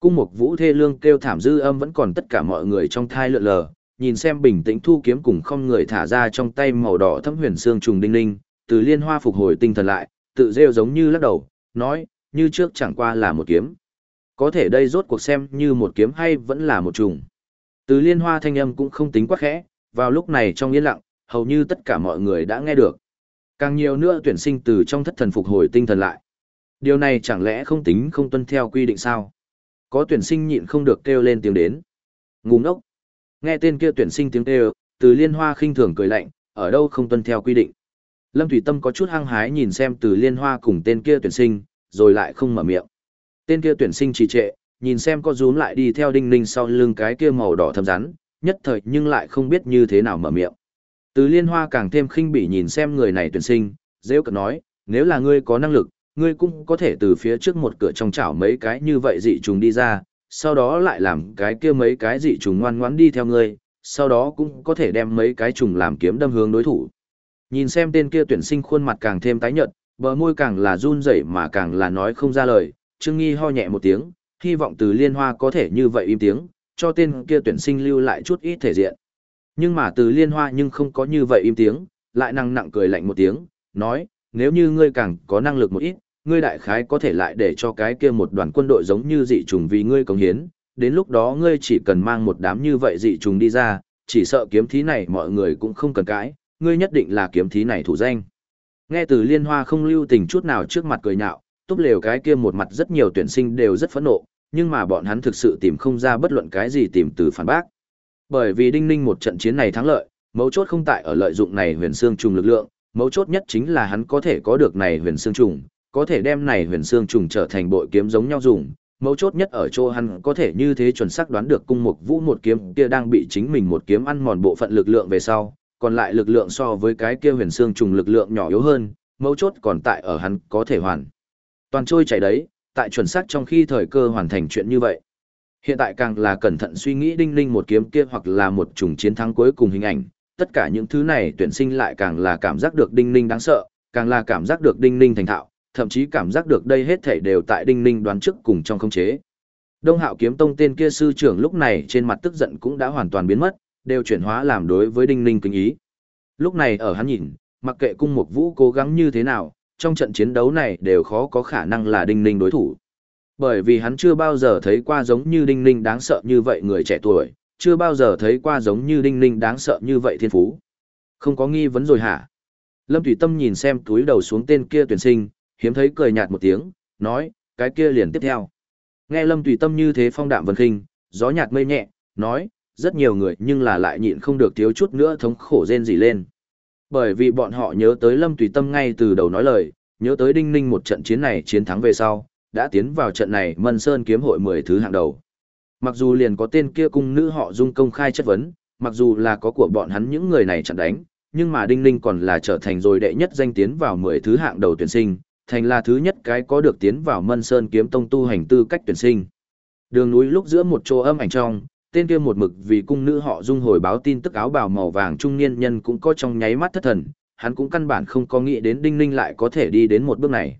S1: Cung Mục Vũ thê lương kêu thảm dư âm vẫn còn tất cả mọi người trong thai lượn lờ, nhìn xem bình tĩnh thu kiếm cùng không người thả ra trong tay màu đỏ thâm huyền xương trùng đinh linh, từ liên hoa phục hồi tinh thần lại, tự rêu giống như lắc đầu, nói, như trước chẳng qua là một kiếm. Có thể đây rốt cuộc xem như một kiếm hay vẫn là một trùng. Từ liên hoa thanh âm cũng không tính quá khẽ, vào lúc này trong yên lặng, hầu như tất cả mọi người đã nghe được. Càng nhiều nữa tuyển sinh từ trong thất thần phục hồi tinh thần lại. Điều này chẳng lẽ không tính không tuân theo quy định sao? Có tuyển sinh nhịn không được kêu lên tiếng đến. Ngu ngốc. Nghe tên kia tuyển sinh tiếng kêu, từ liên hoa khinh thường cười lạnh, ở đâu không tuân theo quy định. Lâm Thủy Tâm có chút hăng hái nhìn xem từ liên hoa cùng tên kia tuyển sinh, rồi lại không mở miệng. Tên kia tuyển sinh trì trệ, nhìn xem có rúm lại đi theo đinh ninh sau lưng cái kia màu đỏ thâm rắn, nhất thời nhưng lại không biết như thế nào mở miệng. Từ liên hoa càng thêm khinh bỉ nhìn xem người này tuyển sinh, dễ cận nói, nếu là ngươi có năng lực, ngươi cũng có thể từ phía trước một cửa trong chảo mấy cái như vậy dị trùng đi ra, sau đó lại làm cái kia mấy cái dị trùng ngoan ngoãn đi theo ngươi, sau đó cũng có thể đem mấy cái trùng làm kiếm đâm hướng đối thủ. Nhìn xem tên kia tuyển sinh khuôn mặt càng thêm tái nhợt, bờ môi càng là run rẩy mà càng là nói không ra lời, Trương Nghi ho nhẹ một tiếng, hy vọng từ liên hoa có thể như vậy im tiếng, cho tên kia tuyển sinh lưu lại chút ít thể diện. Nhưng mà từ liên hoa nhưng không có như vậy im tiếng, lại năng nặng cười lạnh một tiếng, nói, nếu như ngươi càng có năng lực một ít, ngươi đại khái có thể lại để cho cái kia một đoàn quân đội giống như dị trùng vì ngươi cống hiến, đến lúc đó ngươi chỉ cần mang một đám như vậy dị trùng đi ra, chỉ sợ kiếm thí này mọi người cũng không cần cãi, ngươi nhất định là kiếm thí này thủ danh. Nghe từ liên hoa không lưu tình chút nào trước mặt cười nhạo, túp lều cái kia một mặt rất nhiều tuyển sinh đều rất phẫn nộ, nhưng mà bọn hắn thực sự tìm không ra bất luận cái gì tìm từ phản bác. Bởi vì đinh ninh một trận chiến này thắng lợi, mấu chốt không tại ở lợi dụng này huyền xương trùng lực lượng, mấu chốt nhất chính là hắn có thể có được này huyền xương trùng, có thể đem này huyền xương trùng trở thành bội kiếm giống nhau dùng. Mấu chốt nhất ở chỗ hắn có thể như thế chuẩn xác đoán được cung mục vũ một kiếm kia đang bị chính mình một kiếm ăn mòn bộ phận lực lượng về sau, còn lại lực lượng so với cái kia huyền xương trùng lực lượng nhỏ yếu hơn, mấu chốt còn tại ở hắn có thể hoàn. Toàn trôi chảy đấy, tại chuẩn xác trong khi thời cơ hoàn thành chuyện như vậy. Hiện tại càng là cẩn thận suy nghĩ đinh ninh một kiếm kia hoặc là một trùng chiến thắng cuối cùng hình ảnh, tất cả những thứ này tuyển sinh lại càng là cảm giác được đinh ninh đáng sợ, càng là cảm giác được đinh ninh thành thạo, thậm chí cảm giác được đây hết thể đều tại đinh ninh đoán trước cùng trong không chế. Đông Hạo kiếm tông tên kia sư trưởng lúc này trên mặt tức giận cũng đã hoàn toàn biến mất, đều chuyển hóa làm đối với đinh ninh kính ý. Lúc này ở hắn nhìn, mặc kệ cung mục vũ cố gắng như thế nào, trong trận chiến đấu này đều khó có khả năng là đinh ninh đối thủ. Bởi vì hắn chưa bao giờ thấy qua giống như đinh ninh đáng sợ như vậy người trẻ tuổi, chưa bao giờ thấy qua giống như đinh ninh đáng sợ như vậy thiên phú. Không có nghi vấn rồi hả? Lâm Thủy Tâm nhìn xem túi đầu xuống tên kia tuyển sinh, hiếm thấy cười nhạt một tiếng, nói, cái kia liền tiếp theo. Nghe Lâm Thủy Tâm như thế phong đạm vân khinh, gió nhạt mây nhẹ, nói, rất nhiều người nhưng là lại nhịn không được thiếu chút nữa thống khổ rên rỉ lên. Bởi vì bọn họ nhớ tới Lâm Tùy Tâm ngay từ đầu nói lời, nhớ tới Đinh Ninh một trận chiến này chiến thắng về sau, đã tiến vào trận này Mân Sơn kiếm hội 10 thứ hạng đầu. Mặc dù liền có tên kia cung nữ họ dung công khai chất vấn, mặc dù là có của bọn hắn những người này chặn đánh, nhưng mà Đinh Ninh còn là trở thành rồi đệ nhất danh tiến vào 10 thứ hạng đầu tuyển sinh, thành là thứ nhất cái có được tiến vào Mân Sơn kiếm tông tu hành tư cách tuyển sinh. Đường núi lúc giữa một chỗ âm ảnh trong, tên kia một mực vì cung nữ họ dung hồi báo tin tức áo bào màu vàng trung niên nhân cũng có trong nháy mắt thất thần, hắn cũng căn bản không có nghĩ đến Đinh Ninh lại có thể đi đến một bước này.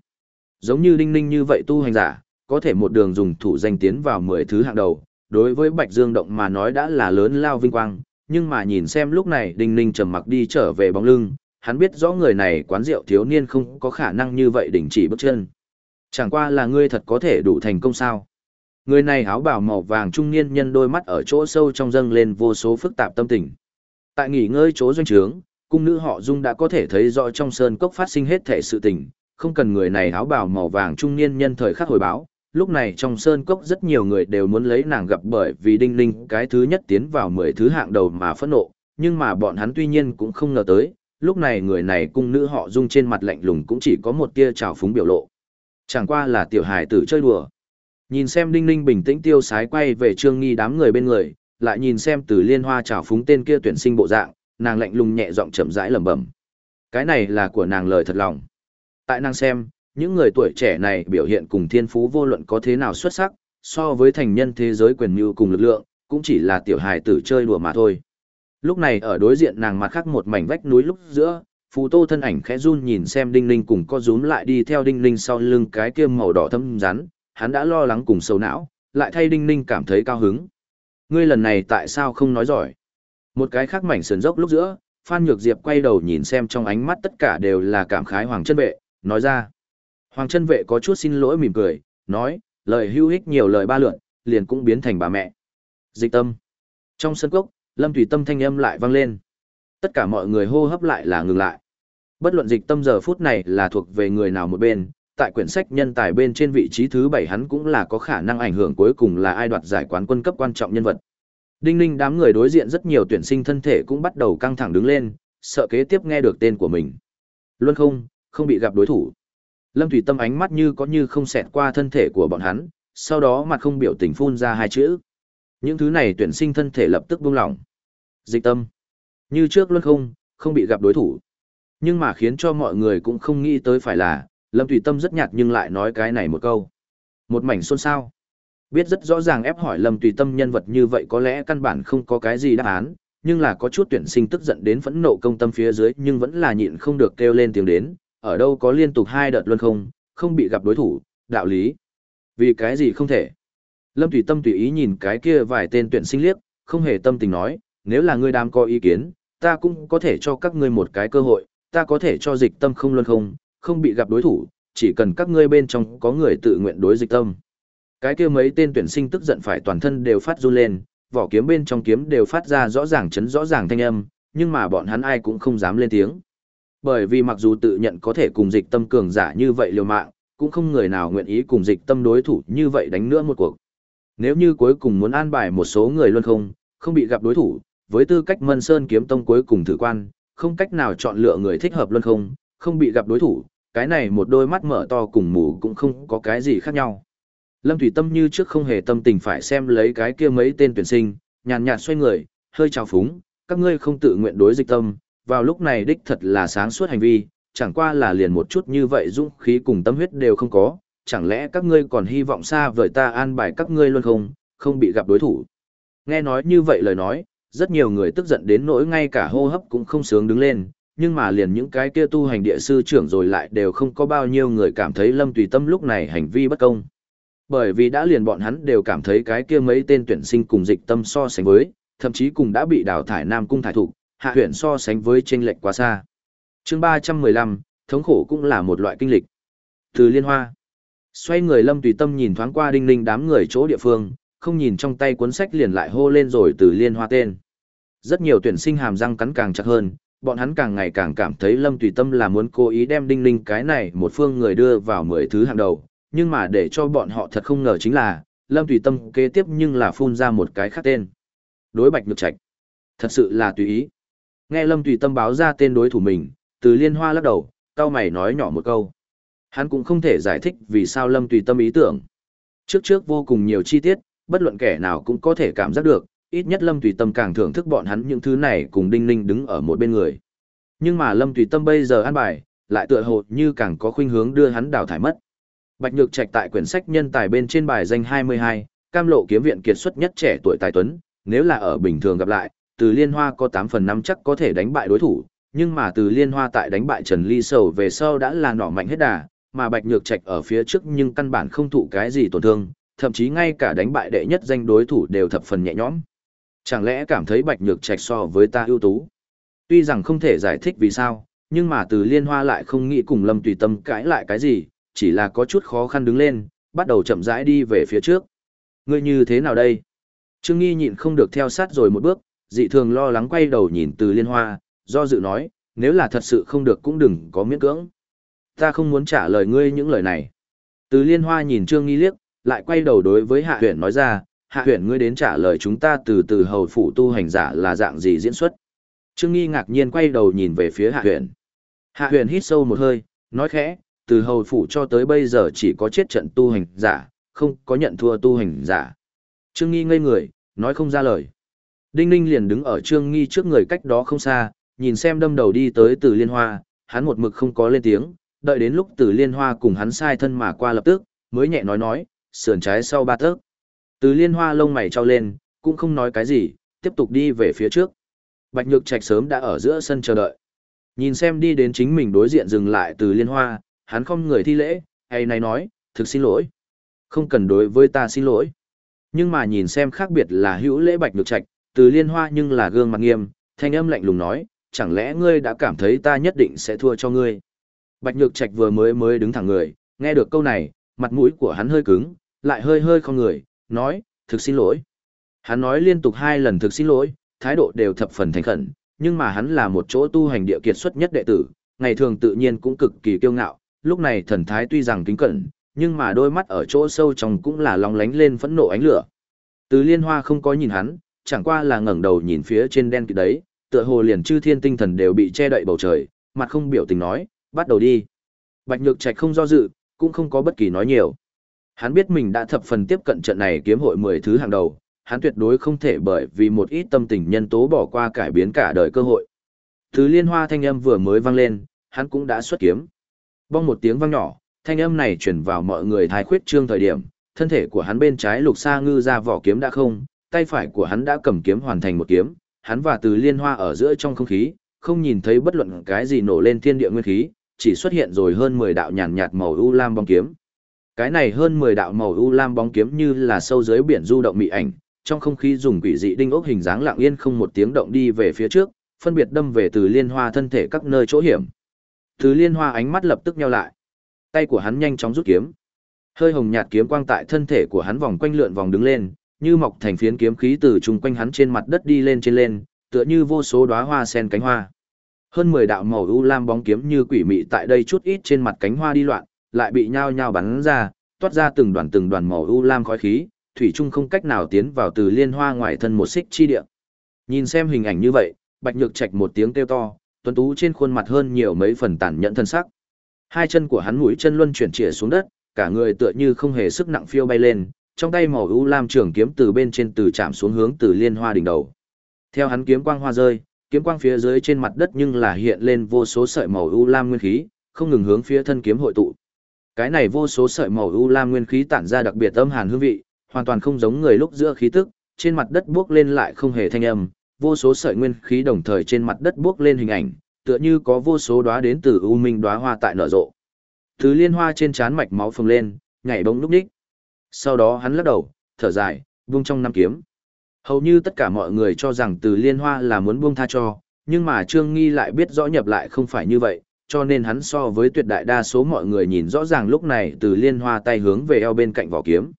S1: Giống như Đinh Ninh như vậy tu hành giả, có thể một đường dùng thủ danh tiến vào 10 thứ hạng đầu, đối với Bạch Dương Động mà nói đã là lớn lao vinh quang, nhưng mà nhìn xem lúc này Đinh Ninh trầm mặc đi trở về bóng lưng, hắn biết rõ người này quán rượu thiếu niên không có khả năng như vậy đình chỉ bước chân. Chẳng qua là ngươi thật có thể đủ thành công sao. Người này áo bào màu vàng trung niên nhân đôi mắt ở chỗ sâu trong dâng lên vô số phức tạp tâm tình. Tại nghỉ ngơi chỗ doanh trướng, cung nữ họ Dung đã có thể thấy rõ trong sơn cốc phát sinh hết thể sự tình, không cần người này áo bào màu vàng trung niên nhân thời khắc hồi báo. Lúc này trong sơn cốc rất nhiều người đều muốn lấy nàng gặp bởi vì đinh ninh cái thứ nhất tiến vào mười thứ hạng đầu mà phẫn nộ, nhưng mà bọn hắn tuy nhiên cũng không ngờ tới, lúc này người này cung nữ họ Dung trên mặt lạnh lùng cũng chỉ có một tia trào phúng biểu lộ. Chẳng qua là tiểu hài tử chơi đùa. Nhìn xem Đinh Ninh bình tĩnh tiêu sái quay về Trương Nghi đám người bên người, lại nhìn xem từ liên hoa trào phúng tên kia tuyển sinh bộ dạng, nàng lạnh lùng nhẹ giọng chậm rãi lẩm bẩm. Cái này là của nàng lời thật lòng. Tại nàng xem, những người tuổi trẻ này biểu hiện cùng thiên phú vô luận có thế nào xuất sắc, so với thành nhân thế giới quyền mưu cùng lực lượng, cũng chỉ là tiểu hài tử chơi đùa mà thôi. Lúc này ở đối diện nàng mặt khác một mảnh vách núi lúc giữa, Phù Tô thân ảnh khẽ run nhìn xem Đinh Ninh cùng co rúm lại đi theo Đinh Ninh sau lưng cái kia màu đỏ thâm rắn, hắn đã lo lắng cùng sầu não, lại thay Đinh Ninh cảm thấy cao hứng. Ngươi lần này tại sao không nói giỏi? Một cái khác mảnh sườn dốc lúc giữa, Phan Nhược Diệp quay đầu nhìn xem trong ánh mắt tất cả đều là cảm khái Hoàng chân bệ nói ra. Hoàng chân vệ có chút xin lỗi mỉm cười, nói, lời hưu hích nhiều lời ba lượn, liền cũng biến thành bà mẹ. Dịch tâm. Trong sân cốc, Lâm Thủy Tâm thanh âm lại vang lên. Tất cả mọi người hô hấp lại là ngừng lại. Bất luận dịch tâm giờ phút này là thuộc về người nào một bên, tại quyển sách nhân tài bên trên vị trí thứ bảy hắn cũng là có khả năng ảnh hưởng cuối cùng là ai đoạt giải quán quân cấp quan trọng nhân vật. Đinh ninh đám người đối diện rất nhiều tuyển sinh thân thể cũng bắt đầu căng thẳng đứng lên, sợ kế tiếp nghe được tên của mình. Luân không, không bị gặp đối thủ. Lâm Thủy Tâm ánh mắt như có như không xẹt qua thân thể của bọn hắn, sau đó mặt không biểu tình phun ra hai chữ. Những thứ này tuyển sinh thân thể lập tức buông lỏng. Dịch tâm. Như trước luôn không, không bị gặp đối thủ. Nhưng mà khiến cho mọi người cũng không nghĩ tới phải là, Lâm Thủy Tâm rất nhạt nhưng lại nói cái này một câu. Một mảnh xôn xao. Biết rất rõ ràng ép hỏi Lâm Tùy Tâm nhân vật như vậy có lẽ căn bản không có cái gì đáp án, nhưng là có chút tuyển sinh tức giận đến phẫn nộ công tâm phía dưới nhưng vẫn là nhịn không được kêu lên tiếng đến, ở đâu có liên tục hai đợt luân không, không bị gặp đối thủ, đạo lý. Vì cái gì không thể? Lâm Tùy Tâm tùy ý nhìn cái kia vài tên tuyển sinh liếc, không hề tâm tình nói, nếu là ngươi đam có ý kiến, ta cũng có thể cho các ngươi một cái cơ hội, ta có thể cho dịch tâm không luân không, không bị gặp đối thủ, chỉ cần các ngươi bên trong có người tự nguyện đối dịch tâm. Cái kia mấy tên tuyển sinh tức giận phải toàn thân đều phát run lên, vỏ kiếm bên trong kiếm đều phát ra rõ ràng chấn rõ ràng thanh âm, nhưng mà bọn hắn ai cũng không dám lên tiếng. Bởi vì mặc dù tự nhận có thể cùng dịch tâm cường giả như vậy liều mạng, cũng không người nào nguyện ý cùng dịch tâm đối thủ như vậy đánh nữa một cuộc. Nếu như cuối cùng muốn an bài một số người luôn không, không bị gặp đối thủ, với tư cách Mân Sơn kiếm tông cuối cùng thử quan, không cách nào chọn lựa người thích hợp luôn không, không bị gặp đối thủ, cái này một đôi mắt mở to cùng mù cũng không có cái gì khác nhau. Lâm Thủy Tâm như trước không hề tâm tình phải xem lấy cái kia mấy tên tuyển sinh, nhàn nhạt xoay người, hơi trào phúng, các ngươi không tự nguyện đối dịch tâm, vào lúc này đích thật là sáng suốt hành vi, chẳng qua là liền một chút như vậy dũng khí cùng tâm huyết đều không có, chẳng lẽ các ngươi còn hy vọng xa vời ta an bài các ngươi luôn không, không bị gặp đối thủ. Nghe nói như vậy lời nói, rất nhiều người tức giận đến nỗi ngay cả hô hấp cũng không sướng đứng lên, nhưng mà liền những cái kia tu hành địa sư trưởng rồi lại đều không có bao nhiêu người cảm thấy Lâm Tùy Tâm lúc này hành vi bất công. Bởi vì đã liền bọn hắn đều cảm thấy cái kia mấy tên tuyển sinh cùng dịch tâm so sánh với, thậm chí cùng đã bị đào thải Nam Cung thải thủ hạ huyện so sánh với tranh lệch quá xa. chương ba trăm mười lăm thống khổ cũng là một loại kinh lịch. Từ Liên Hoa, xoay người Lâm Tùy Tâm nhìn thoáng qua đinh ninh đám người chỗ địa phương, không nhìn trong tay cuốn sách liền lại hô lên rồi từ Liên Hoa tên. Rất nhiều tuyển sinh hàm răng cắn càng chặt hơn, bọn hắn càng ngày càng cảm thấy Lâm Tùy Tâm là muốn cố ý đem đinh ninh cái này một phương người đưa vào mười thứ hàng đầu, nhưng mà để cho bọn họ thật không ngờ chính là, Lâm Tùy Tâm kế tiếp nhưng là phun ra một cái khác tên. Đối Bạch Nhược Trạch. Thật sự là tùy ý. Nghe Lâm Tùy Tâm báo ra tên đối thủ mình, từ liên hoa lắc đầu, cao mày nói nhỏ một câu. Hắn cũng không thể giải thích vì sao Lâm Tùy Tâm ý tưởng. Trước trước vô cùng nhiều chi tiết, bất luận kẻ nào cũng có thể cảm giác được, ít nhất Lâm Tùy Tâm càng thưởng thức bọn hắn những thứ này cùng Đinh Ninh đứng ở một bên người. Nhưng mà Lâm Tùy Tâm bây giờ an bài, lại tựa hồ như càng có khuynh hướng đưa hắn đào thải mất. Bạch Nhược Trạch tại quyển sách nhân tài bên trên bài danh 22, cam lộ kiếm viện kiệt xuất nhất trẻ tuổi tài tuấn, nếu là ở bình thường gặp lại, từ liên hoa có 8 phần 5 chắc có thể đánh bại đối thủ, nhưng mà từ liên hoa tại đánh bại Trần Ly Sầu về sau đã là nỏ mạnh hết đà, mà Bạch Nhược Trạch ở phía trước nhưng căn bản không thụ cái gì tổn thương, thậm chí ngay cả đánh bại đệ nhất danh đối thủ đều thập phần nhẹ nhõm. Chẳng lẽ cảm thấy Bạch Nhược Trạch so với ta ưu tú? Tuy rằng không thể giải thích vì sao, nhưng mà từ liên hoa lại không nghĩ cùng Lâm Tùy Tâm cãi lại cái gì, chỉ là có chút khó khăn đứng lên, bắt đầu chậm rãi đi về phía trước. Ngươi như thế nào đây? Trương Nghi nhịn không được theo sát rồi một bước, dị thường lo lắng quay đầu nhìn từ liên hoa, do dự nói, nếu là thật sự không được cũng đừng có miễn cưỡng. Ta không muốn trả lời ngươi những lời này. Từ liên hoa nhìn Trương Nghi liếc, lại quay đầu đối với hạ Huyền nói ra, hạ Huyền ngươi đến trả lời chúng ta từ từ hầu phủ tu hành giả là dạng gì diễn xuất. Trương Nghi ngạc nhiên quay đầu nhìn về phía hạ Huyền. Hạ Huyền hít sâu một hơi, nói khẽ, từ hầu phủ cho tới bây giờ chỉ có chết trận tu hành giả, không có nhận thua tu hành giả. Trương Nghi ngây người, nói không ra lời. Đinh Ninh liền đứng ở Trương Nghi trước người cách đó không xa, nhìn xem đâm đầu đi tới từ liên hoa, hắn một mực không có lên tiếng, đợi đến lúc từ liên hoa cùng hắn sai thân mà qua lập tức, mới nhẹ nói nói, sườn trái sau ba tấc. Từ liên hoa lông mày trao lên, cũng không nói cái gì, tiếp tục đi về phía trước. Bạch Nhược Trạch sớm đã ở giữa sân chờ đợi. Nhìn xem đi đến chính mình đối diện dừng lại từ liên hoa, hắn không người thi lễ, hay này nói, thực xin lỗi. Không cần đối với ta xin lỗi. Nhưng mà nhìn xem khác biệt là hữu lễ bạch nhược trạch, từ liên hoa nhưng là gương mặt nghiêm, thanh âm lạnh lùng nói, chẳng lẽ ngươi đã cảm thấy ta nhất định sẽ thua cho ngươi. Bạch nhược trạch vừa mới mới đứng thẳng người, nghe được câu này, mặt mũi của hắn hơi cứng, lại hơi hơi không người, nói, thực xin lỗi. Hắn nói liên tục hai lần thực xin lỗi, thái độ đều thập phần thành khẩn, nhưng mà hắn là một chỗ tu hành địa kiệt xuất nhất đệ tử, ngày thường tự nhiên cũng cực kỳ kiêu ngạo, lúc này thần thái tuy rằng kính cẩn, nhưng mà đôi mắt ở chỗ sâu trong cũng là long lánh lên phẫn nộ ánh lửa. Từ liên hoa không có nhìn hắn, chẳng qua là ngẩng đầu nhìn phía trên đen kịt đấy, tựa hồ liền chư thiên tinh thần đều bị che đậy bầu trời, mặt không biểu tình nói, bắt đầu đi. Bạch Nhược Trạch không do dự, cũng không có bất kỳ nói nhiều. Hắn biết mình đã thập phần tiếp cận trận này kiếm hội 10 thứ hàng đầu, hắn tuyệt đối không thể bởi vì một ít tâm tình nhân tố bỏ qua cải biến cả đời cơ hội. Thứ liên hoa thanh âm vừa mới vang lên, hắn cũng đã xuất kiếm. Bong một tiếng vang nhỏ, thanh âm này truyền vào mọi người thái khuyết trương thời điểm, thân thể của hắn bên trái lục sa ngư ra vỏ kiếm đã không, tay phải của hắn đã cầm kiếm hoàn thành một kiếm, hắn và từ liên hoa ở giữa trong không khí, không nhìn thấy bất luận cái gì nổ lên thiên địa nguyên khí, chỉ xuất hiện rồi hơn 10 đạo nhàn nhạt màu u lam bóng kiếm. Cái này hơn 10 đạo màu u lam bóng kiếm như là sâu dưới biển du động mị ảnh, trong không khí dùng quỷ dị đinh ốc hình dáng lặng yên không một tiếng động đi về phía trước, phân biệt đâm về từ liên hoa thân thể các nơi chỗ hiểm. Từ liên hoa ánh mắt lập tức nheo lại. Tay của hắn nhanh chóng rút kiếm. Hơi hồng nhạt kiếm quang tại thân thể của hắn vòng quanh lượn vòng đứng lên, như mọc thành phiến kiếm khí từ chung quanh hắn trên mặt đất đi lên trên lên, tựa như vô số đóa hoa sen cánh hoa. Hơn 10 đạo màu u lam bóng kiếm như quỷ mị tại đây chút ít trên mặt cánh hoa đi loạn, lại bị nhao nhao bắn ra, toát ra từng đoàn từng đoàn màu u lam khói khí, thủy chung không cách nào tiến vào từ liên hoa ngoài thân một xích chi địa. Nhìn xem hình ảnh như vậy, Bạch Nhược Trạch một tiếng kêu to, tuấn tú trên khuôn mặt hơn nhiều mấy phần tàn nhẫn thân sắc. Hai chân của hắn mũi chân luân chuyển chìa xuống đất, cả người tựa như không hề sức nặng phiêu bay lên, trong tay màu u lam trường kiếm từ bên trên từ chạm xuống hướng từ liên hoa đỉnh đầu. Theo hắn kiếm quang hoa rơi, kiếm quang phía dưới trên mặt đất nhưng là hiện lên vô số sợi màu u lam nguyên khí, không ngừng hướng phía thân kiếm hội tụ. Cái này vô số sợi màu u lam nguyên khí tản ra đặc biệt âm hàn hương vị, hoàn toàn không giống người lúc giữa khí tức, trên mặt đất bước lên lại không hề thanh âm, vô số sợi nguyên khí đồng thời trên mặt đất bước lên hình ảnh, tựa như có vô số đóa đến từ u minh đóa hoa tại nở rộ. Thứ liên hoa trên trán mạch máu phồng lên, nhảy bỗng lúc đích. Sau đó hắn lắc đầu, thở dài, vung trong năm kiếm. Hầu như tất cả mọi người cho rằng từ liên hoa là muốn buông tha cho, nhưng mà Trương Nghi lại biết rõ nhập lại không phải như vậy, cho nên hắn so với tuyệt đại đa số mọi người nhìn rõ ràng lúc này từ liên hoa tay hướng về eo bên cạnh vỏ kiếm.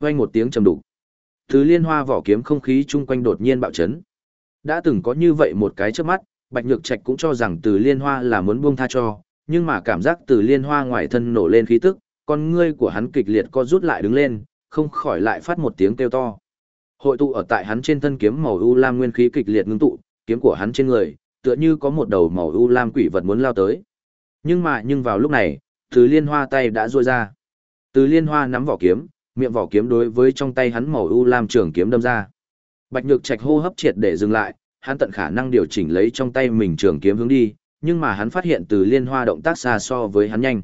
S1: Vang một tiếng trầm đục. Từ liên hoa vỏ kiếm không khí chung quanh đột nhiên bạo chấn. Đã từng có như vậy một cái trước mắt, Bạch Nhược Trạch cũng cho rằng từ liên hoa là muốn buông tha cho, nhưng mà cảm giác từ liên hoa ngoài thân nổ lên khí tức, con ngươi của hắn kịch liệt co rút lại đứng lên, không khỏi lại phát một tiếng kêu to. Hội tụ ở tại hắn trên thân kiếm màu u lam nguyên khí kịch liệt ngưng tụ, kiếm của hắn trên người, tựa như có một đầu màu u lam quỷ vật muốn lao tới. Nhưng mà nhưng vào lúc này, Từ Liên Hoa tay đã duỗi ra. Từ Liên Hoa nắm vỏ kiếm, miệng vỏ kiếm đối với trong tay hắn màu u lam trường kiếm đâm ra. Bạch Nhược Trạch hô hấp triệt để dừng lại, hắn tận khả năng điều chỉnh lấy trong tay mình trường kiếm hướng đi, nhưng mà hắn phát hiện Từ Liên Hoa động tác xa so với hắn nhanh.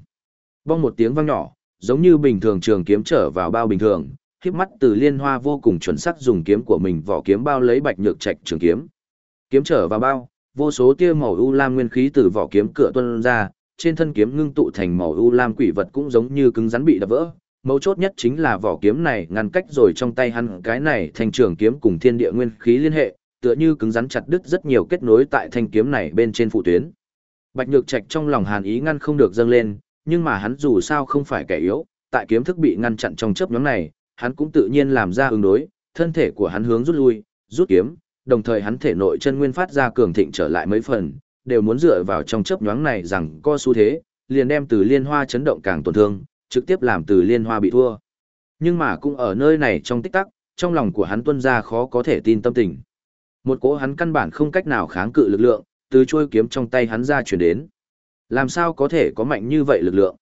S1: Bong một tiếng vang nhỏ, giống như bình thường trường kiếm trở vào bao bình thường, khiếp mắt từ liên hoa vô cùng chuẩn xác dùng kiếm của mình vỏ kiếm bao lấy bạch nhược trạch trường kiếm. Kiếm trở vào bao, vô số tia màu u lam nguyên khí từ vỏ kiếm cửa tuôn ra, trên thân kiếm ngưng tụ thành màu u lam quỷ vật cũng giống như cứng rắn bị đập vỡ. Mấu chốt nhất chính là vỏ kiếm này ngăn cách rồi trong tay hắn cái này thành trường kiếm cùng thiên địa nguyên khí liên hệ, tựa như cứng rắn chặt đứt rất nhiều kết nối tại thanh kiếm này bên trên phụ tuyến. Bạch Nhược Trạch trong lòng hàn ý ngăn không được dâng lên, nhưng mà hắn dù sao không phải kẻ yếu, tại kiếm thức bị ngăn chặn trong chớp nhóm này, hắn cũng tự nhiên làm ra ứng đối, thân thể của hắn hướng rút lui, rút kiếm, đồng thời hắn thể nội chân nguyên phát ra cường thịnh trở lại mấy phần, đều muốn dựa vào trong chớp nhoáng này rằng co xu thế, liền đem từ liên hoa chấn động càng tổn thương, trực tiếp làm từ liên hoa bị thua. Nhưng mà cũng ở nơi này trong tích tắc, trong lòng của hắn tuân ra khó có thể tin tâm tình. Một cỗ hắn căn bản không cách nào kháng cự lực lượng, từ trôi kiếm trong tay hắn ra chuyển đến. Làm sao có thể có mạnh như vậy lực lượng?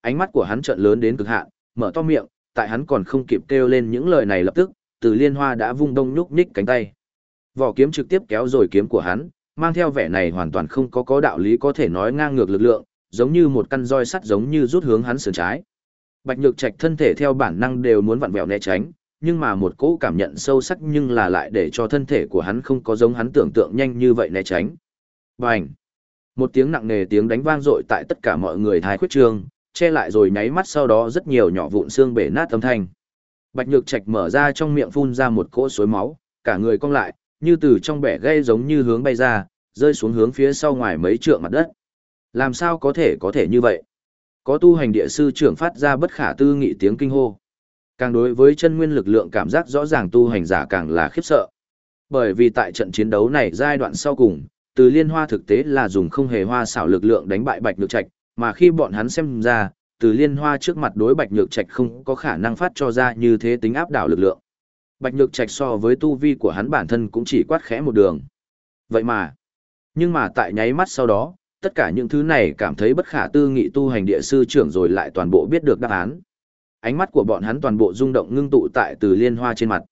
S1: Ánh mắt của hắn trợn lớn đến cực hạn, mở to miệng, tại hắn còn không kịp kêu lên những lời này lập tức, từ liên hoa đã vung đông nhúc nhích cánh tay. Vỏ kiếm trực tiếp kéo rồi kiếm của hắn, mang theo vẻ này hoàn toàn không có có đạo lý có thể nói ngang ngược lực lượng, giống như một căn roi sắt giống như rút hướng hắn sườn trái. Bạch Nhược Trạch thân thể theo bản năng đều muốn vặn vẹo né tránh, nhưng mà một cỗ cảm nhận sâu sắc nhưng là lại để cho thân thể của hắn không có giống hắn tưởng tượng nhanh như vậy né tránh. Bành! Một tiếng nặng nề tiếng đánh vang dội tại tất cả mọi người thái khuyết trương, che lại rồi nháy mắt sau đó rất nhiều nhỏ vụn xương bể nát âm thanh. Bạch Nhược Trạch mở ra trong miệng phun ra một cỗ suối máu, cả người cong lại, như từ trong bể gây giống như hướng bay ra, rơi xuống hướng phía sau ngoài mấy trượng mặt đất. Làm sao có thể có thể như vậy? Có tu hành địa sư trưởng phát ra bất khả tư nghị tiếng kinh hô. Càng đối với chân nguyên lực lượng cảm giác rõ ràng tu hành giả càng là khiếp sợ. Bởi vì tại trận chiến đấu này giai đoạn sau cùng, từ liên hoa thực tế là dùng không hề hoa xảo lực lượng đánh bại bạch nhược trạch, mà khi bọn hắn xem ra, từ liên hoa trước mặt đối bạch nhược trạch không có khả năng phát cho ra như thế tính áp đảo lực lượng. Bạch nhược trạch so với tu vi của hắn bản thân cũng chỉ quát khẽ một đường. Vậy mà, nhưng mà tại nháy mắt sau đó, tất cả những thứ này cảm thấy bất khả tư nghị tu hành địa sư trưởng rồi lại toàn bộ biết được đáp án. Ánh mắt của bọn hắn toàn bộ rung động ngưng tụ tại từ liên hoa trên mặt.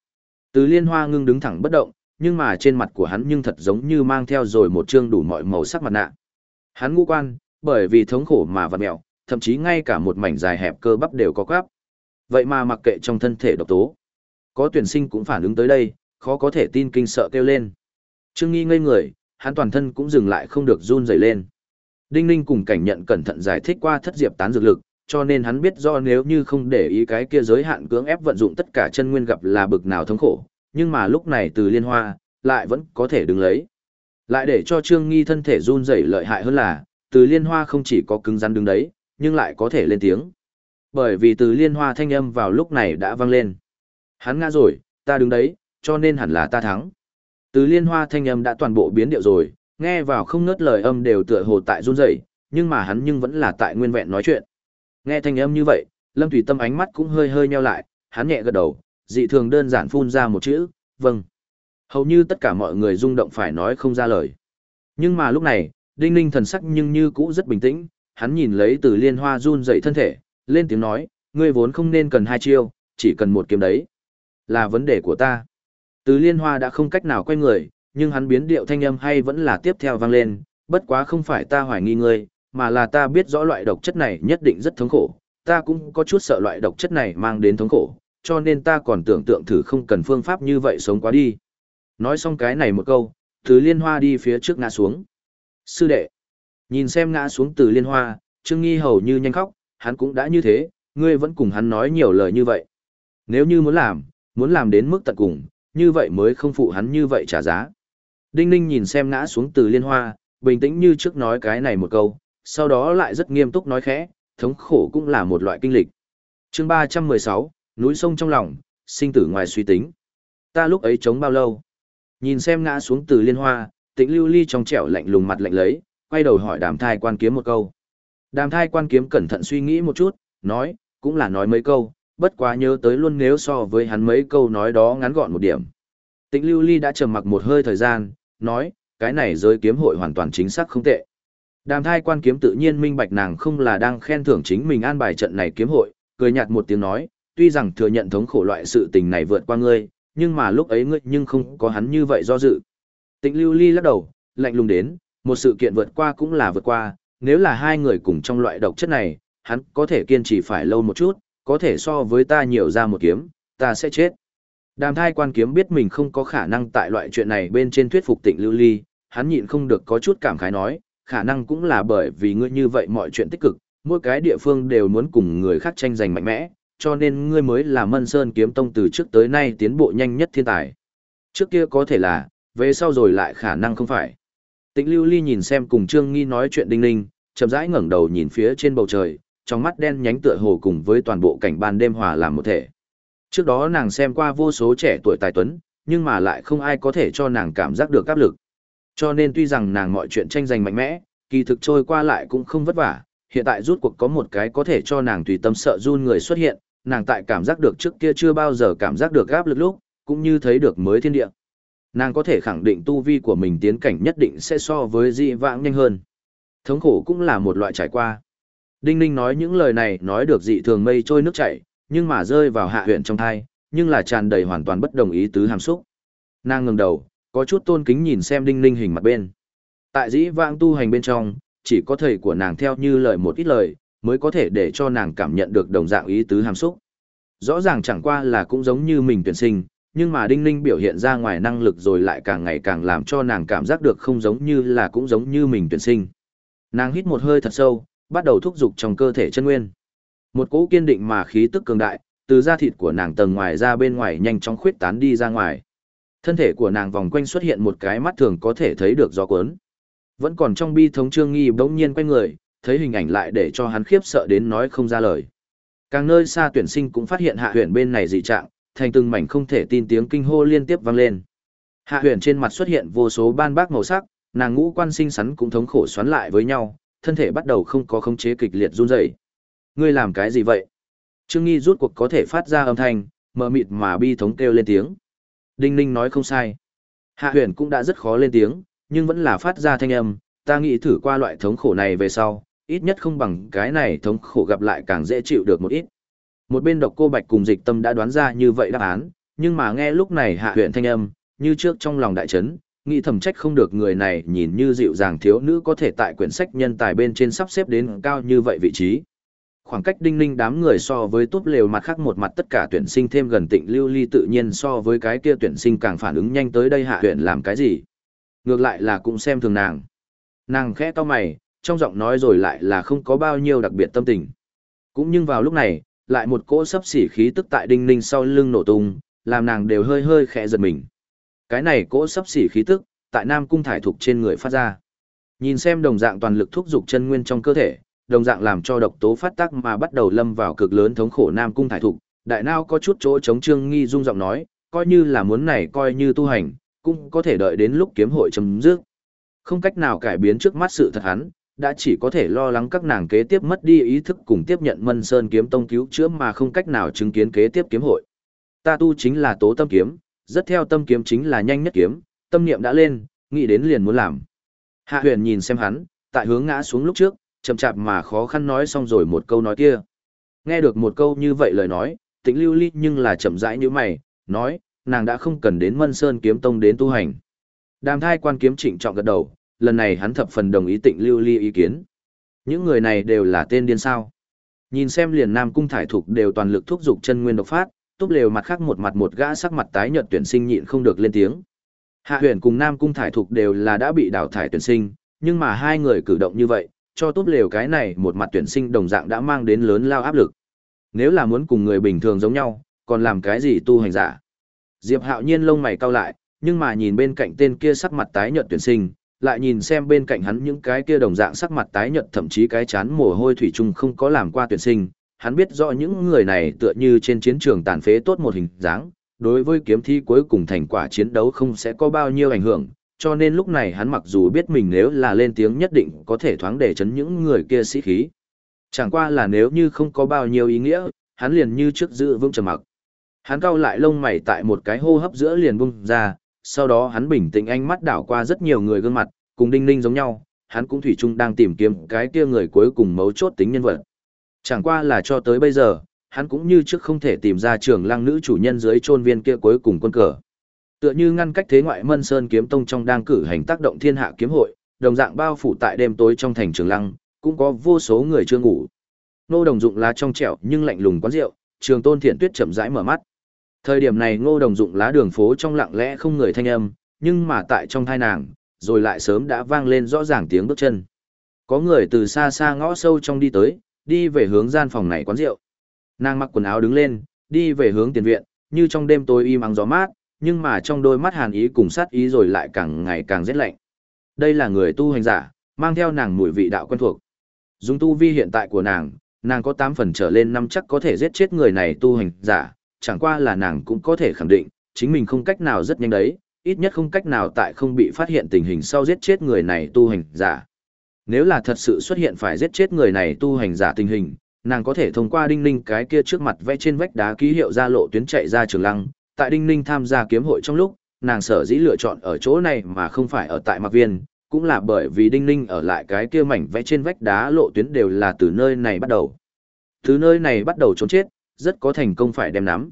S1: Từ liên hoa ngưng đứng thẳng bất động, nhưng mà trên mặt của hắn nhưng thật giống như mang theo rồi một chương đủ mọi màu sắc mặt nạ. Hắn ngũ quan, bởi vì thống khổ mà vặn mẹo, thậm chí ngay cả một mảnh dài hẹp cơ bắp đều có quắp. Vậy mà mặc kệ trong thân thể độc tố. Có tuyển sinh cũng phản ứng tới đây, khó có thể tin kinh sợ kêu lên. Trương Nghi ngây người, hắn toàn thân cũng dừng lại không được run rẩy lên. Đinh Ninh cùng cảnh nhận cẩn thận giải thích qua thất diệp tán dược lực, cho nên hắn biết do nếu như không để ý cái kia giới hạn cưỡng ép vận dụng tất cả chân nguyên gặp là bực nào thống khổ, nhưng mà lúc này từ liên hoa, lại vẫn có thể đứng lấy. Lại để cho Trương Nghi thân thể run rẩy lợi hại hơn là, từ liên hoa không chỉ có cứng rắn đứng đấy, nhưng lại có thể lên tiếng. Bởi vì từ liên hoa thanh âm vào lúc này đã vang lên. Hắn ngã rồi, ta đứng đấy, cho nên hẳn là ta thắng. Từ liên hoa thanh âm đã toàn bộ biến điệu rồi, nghe vào không ngớt lời âm đều tựa hồ tại run rẩy, nhưng mà hắn nhưng vẫn là tại nguyên vẹn nói chuyện. Nghe thanh âm như vậy, Lâm Thủy Tâm ánh mắt cũng hơi hơi nheo lại, hắn nhẹ gật đầu, dị thường đơn giản phun ra một chữ, vâng. Hầu như tất cả mọi người rung động phải nói không ra lời. Nhưng mà lúc này, Đinh Ninh thần sắc nhưng như cũ rất bình tĩnh, hắn nhìn lấy từ liên hoa run dậy thân thể, lên tiếng nói, ngươi vốn không nên cần hai chiêu, chỉ cần một kiếm đấy. Là vấn đề của ta. Từ liên hoa đã không cách nào quay người, nhưng hắn biến điệu thanh âm hay vẫn là tiếp theo vang lên, bất quá không phải ta hoài nghi ngươi, mà là ta biết rõ loại độc chất này nhất định rất thống khổ, ta cũng có chút sợ loại độc chất này mang đến thống khổ, cho nên ta còn tưởng tượng thử không cần phương pháp như vậy sống quá đi. Nói xong cái này một câu, từ liên hoa đi phía trước ngã xuống. Sư đệ, nhìn xem ngã xuống từ liên hoa, Trương Nghi hầu như nhanh khóc, hắn cũng đã như thế, ngươi vẫn cùng hắn nói nhiều lời như vậy. Nếu như muốn làm, muốn làm đến mức tận cùng, như vậy mới không phụ hắn như vậy trả giá. Đinh Ninh nhìn xem ngã xuống từ liên hoa, bình tĩnh như trước nói cái này một câu, sau đó lại rất nghiêm túc nói khẽ, thống khổ cũng là một loại kinh lịch. chương 316, núi sông trong lòng, sinh tử ngoài suy tính. Ta lúc ấy chống bao lâu? Nhìn xem ngã xuống từ liên hoa, tĩnh lưu ly trong trẻo lạnh lùng mặt lạnh lấy, quay đầu hỏi đàm thai quan kiếm một câu. Đàm thai quan kiếm cẩn thận suy nghĩ một chút, nói, cũng là nói mấy câu, bất quá nhớ tới luôn nếu so với hắn mấy câu nói đó ngắn gọn một điểm. Tĩnh lưu ly đã trầm mặc một hơi thời gian, nói, cái này giới kiếm hội hoàn toàn chính xác không tệ. Đàm thai quan kiếm tự nhiên minh bạch nàng không là đang khen thưởng chính mình an bài trận này kiếm hội, cười nhạt một tiếng nói, tuy rằng thừa nhận thống khổ loại sự tình này vượt qua ngươi, nhưng mà lúc ấy ngươi nhưng không có hắn như vậy do dự. Tịnh lưu ly lắc đầu, lạnh lùng đến, một sự kiện vượt qua cũng là vượt qua, nếu là hai người cùng trong loại độc chất này, hắn có thể kiên trì phải lâu một chút, có thể so với ta nhiều ra một kiếm, ta sẽ chết. Đàm thai quan kiếm biết mình không có khả năng tại loại chuyện này bên trên thuyết phục tịnh lưu ly, hắn nhịn không được có chút cảm khái nói, khả năng cũng là bởi vì ngươi như vậy mọi chuyện tích cực, mỗi cái địa phương đều muốn cùng người khác tranh giành mạnh mẽ, cho nên ngươi mới là Mân Sơn kiếm tông từ trước tới nay tiến bộ nhanh nhất thiên tài. Trước kia có thể là, về sau rồi lại khả năng không phải. Tịnh Lưu Ly nhìn xem cùng Trương Nghi nói chuyện đinh ninh, chậm rãi ngẩng đầu nhìn phía trên bầu trời, trong mắt đen nhánh tựa hồ cùng với toàn bộ cảnh ban đêm hòa làm một thể. Trước đó nàng xem qua vô số trẻ tuổi tài tuấn, nhưng mà lại không ai có thể cho nàng cảm giác được áp lực. Cho nên tuy rằng nàng mọi chuyện tranh giành mạnh mẽ, kỳ thực trôi qua lại cũng không vất vả, hiện tại rút cuộc có một cái có thể cho nàng tùy tâm sợ run người xuất hiện, nàng tại cảm giác được trước kia chưa bao giờ cảm giác được áp lực lúc, cũng như thấy được mới thiên địa. Nàng có thể khẳng định tu vi của mình tiến cảnh nhất định sẽ so với dị vãng nhanh hơn. Thống khổ cũng là một loại trải qua. Đinh Ninh nói những lời này nói được dị thường mây trôi nước chảy, nhưng mà rơi vào hạ huyện trong thai, nhưng là tràn đầy hoàn toàn bất đồng ý tứ hàm xúc. Nàng ngẩng đầu, có chút tôn kính nhìn xem Đinh Ninh hình mặt bên. Tại dĩ vãng tu hành bên trong, chỉ có thầy của nàng theo như lời một ít lời, mới có thể để cho nàng cảm nhận được đồng dạng ý tứ hàm xúc. Rõ ràng chẳng qua là cũng giống như mình tuyển sinh, nhưng mà Đinh Ninh biểu hiện ra ngoài năng lực rồi lại càng ngày càng làm cho nàng cảm giác được không giống như là cũng giống như mình tuyển sinh. Nàng hít một hơi thật sâu, bắt đầu thúc giục trong cơ thể chân nguyên. Một cỗ kiên định mà khí tức cường đại, từ da thịt của nàng tầng ngoài ra bên ngoài nhanh chóng khuyết tán đi ra ngoài. Thân thể của nàng vòng quanh xuất hiện một cái mắt thường có thể thấy được gió cuốn. Vẫn còn trong bi thống trương nghi bỗng nhiên quay người, thấy hình ảnh lại để cho hắn khiếp sợ đến nói không ra lời. Càng nơi xa tuyển sinh cũng phát hiện hạ huyền bên này dị trạng, thành từng mảnh không thể tin tiếng kinh hô liên tiếp vang lên. Hạ huyền trên mặt xuất hiện vô số ban bác màu sắc, nàng ngũ quan sinh sắn cũng thống khổ xoắn lại với nhau, thân thể bắt đầu không có khống chế kịch liệt run rẩy. Ngươi làm cái gì vậy? Trương Nghi rút cuộc có thể phát ra âm thanh, mờ mịt mà bi thống kêu lên tiếng. Đinh Ninh nói không sai. Hạ huyền cũng đã rất khó lên tiếng, nhưng vẫn là phát ra thanh âm, ta nghĩ thử qua loại thống khổ này về sau, ít nhất không bằng cái này thống khổ gặp lại càng dễ chịu được một ít. Một bên độc cô bạch cùng dịch tâm đã đoán ra như vậy đáp án, nhưng mà nghe lúc này hạ huyện thanh âm, như trước trong lòng đại chấn, nghĩ thầm trách không được người này nhìn như dịu dàng thiếu nữ có thể tại quyển sách nhân tài bên trên sắp xếp đến cao như vậy vị trí. Khoảng cách đinh ninh đám người so với tốt lều mặt khác một mặt tất cả tuyển sinh thêm gần tịnh lưu ly tự nhiên so với cái kia tuyển sinh càng phản ứng nhanh tới đây hạ huyện làm cái gì. Ngược lại là cũng xem thường nàng. Nàng khẽ to mày, trong giọng nói rồi lại là không có bao nhiêu đặc biệt tâm tình. Cũng nhưng vào lúc này, lại một cỗ sấp xỉ khí tức tại đinh ninh sau lưng nổ tung, làm nàng đều hơi hơi khẽ giật mình. Cái này cỗ sấp xỉ khí tức, tại Nam Cung thải thục trên người phát ra. Nhìn xem đồng dạng toàn lực thúc dục chân nguyên trong cơ thể, đồng dạng làm cho độc tố phát tác mà bắt đầu lâm vào cực lớn thống khổ Nam Cung thải thục, đại nao có chút chỗ chống trương nghi dung giọng nói, coi như là muốn này coi như tu hành, cũng có thể đợi đến lúc kiếm hội chấm dứt. Không cách nào cải biến trước mắt sự thật hắn, đã chỉ có thể lo lắng các nàng kế tiếp mất đi ý thức cùng tiếp nhận Mân Sơn kiếm tông cứu chữa mà không cách nào chứng kiến kế tiếp kiếm hội. Ta tu chính là tố tâm kiếm, rất theo tâm kiếm chính là nhanh nhất kiếm, tâm niệm đã lên, nghĩ đến liền muốn làm. Hạ huyền nhìn xem hắn, tại hướng ngã xuống lúc trước, chậm chạp mà khó khăn nói xong rồi một câu nói kia. Nghe được một câu như vậy lời nói, tĩnh lưu ly nhưng là chậm rãi như mày, nói, nàng đã không cần đến Mân Sơn kiếm tông đến tu hành. Đàm thai quan kiếm trịnh trọng gật đầu, lần này hắn thập phần đồng ý tịnh lưu ly ý kiến. Những người này đều là tên điên sao. Nhìn xem liền nam cung thải thục đều toàn lực thúc giục chân nguyên độc phát, túp lều mặt khác một mặt một gã sắc mặt tái nhợt tuyển sinh nhịn không được lên tiếng. Hạ huyền cùng nam cung thải thục đều là đã bị đào thải tuyển sinh, nhưng mà hai người cử động như vậy, cho túp lều cái này một mặt tuyển sinh đồng dạng đã mang đến lớn lao áp lực. Nếu là muốn cùng người bình thường giống nhau, còn làm cái gì tu hành giả? Diệp hạo nhiên lông mày cau lại, nhưng mà nhìn bên cạnh tên kia sắc mặt tái nhợt tuyển sinh, lại nhìn xem bên cạnh hắn những cái kia đồng dạng sắc mặt tái nhợt thậm chí cái chán mồ hôi thủy chung không có làm qua tuyển sinh, hắn biết rõ những người này tựa như trên chiến trường tàn phế tốt một hình dáng, đối với kiếm thi cuối cùng thành quả chiến đấu không sẽ có bao nhiêu ảnh hưởng, cho nên lúc này hắn mặc dù biết mình nếu là lên tiếng nhất định có thể thoáng để chấn những người kia sĩ khí. Chẳng qua là nếu như không có bao nhiêu ý nghĩa, hắn liền như trước giữ vững trầm mặc. Hắn cau lại lông mày tại một cái hô hấp giữa liền bung ra, sau đó hắn bình tĩnh ánh mắt đảo qua rất nhiều người gương mặt, cùng đinh ninh giống nhau, hắn cũng thủy chung đang tìm kiếm cái kia người cuối cùng mấu chốt tính nhân vật. Chẳng qua là cho tới bây giờ, hắn cũng như trước không thể tìm ra trường lăng nữ chủ nhân dưới chôn viên kia cuối cùng quân cờ. Tựa như ngăn cách thế ngoại Mân Sơn kiếm tông trong đang cử hành tác động thiên hạ kiếm hội, đồng dạng bao phủ tại đêm tối trong thành trường lăng, cũng có vô số người chưa ngủ. Nô Đồng Dụng lá trong trẻo nhưng lạnh lùng quán rượu, Trường Tôn Thiện Tuyết chậm rãi mở mắt. Thời điểm này Ngô Đồng Dụng lá đường phố trong lặng lẽ không người thanh âm, nhưng mà tại trong thai nàng, rồi lại sớm đã vang lên rõ ràng tiếng bước chân. Có người từ xa xa ngõ sâu trong đi tới, đi về hướng gian phòng này quán rượu. Nàng mặc quần áo đứng lên, đi về hướng tiền viện, như trong đêm tối im ắng gió mát, nhưng mà trong đôi mắt hàn ý cùng sát ý rồi lại càng ngày càng rét lạnh. Đây là người tu hành giả, mang theo nàng mùi vị đạo quen thuộc. Dùng tu vi hiện tại của nàng, nàng có 8 phần trở lên năm chắc có thể giết chết người này tu hành giả, chẳng qua là nàng cũng có thể khẳng định, chính mình không cách nào rất nhanh đấy, ít nhất không cách nào tại không bị phát hiện tình hình sau giết chết người này tu hành giả. Nếu là thật sự xuất hiện phải giết chết người này tu hành giả tình hình, nàng có thể thông qua đinh ninh cái kia trước mặt vẽ trên vách đá ký hiệu ra lộ tuyến chạy ra trường lăng, tại đinh ninh tham gia kiếm hội trong lúc, nàng sở dĩ lựa chọn ở chỗ này mà không phải ở tại Mạc Viên, cũng là bởi vì đinh ninh ở lại cái kia mảnh vẽ trên vách đá lộ tuyến đều là từ nơi này bắt đầu. Từ nơi này bắt đầu trốn chết, rất có thành công phải đem nắm.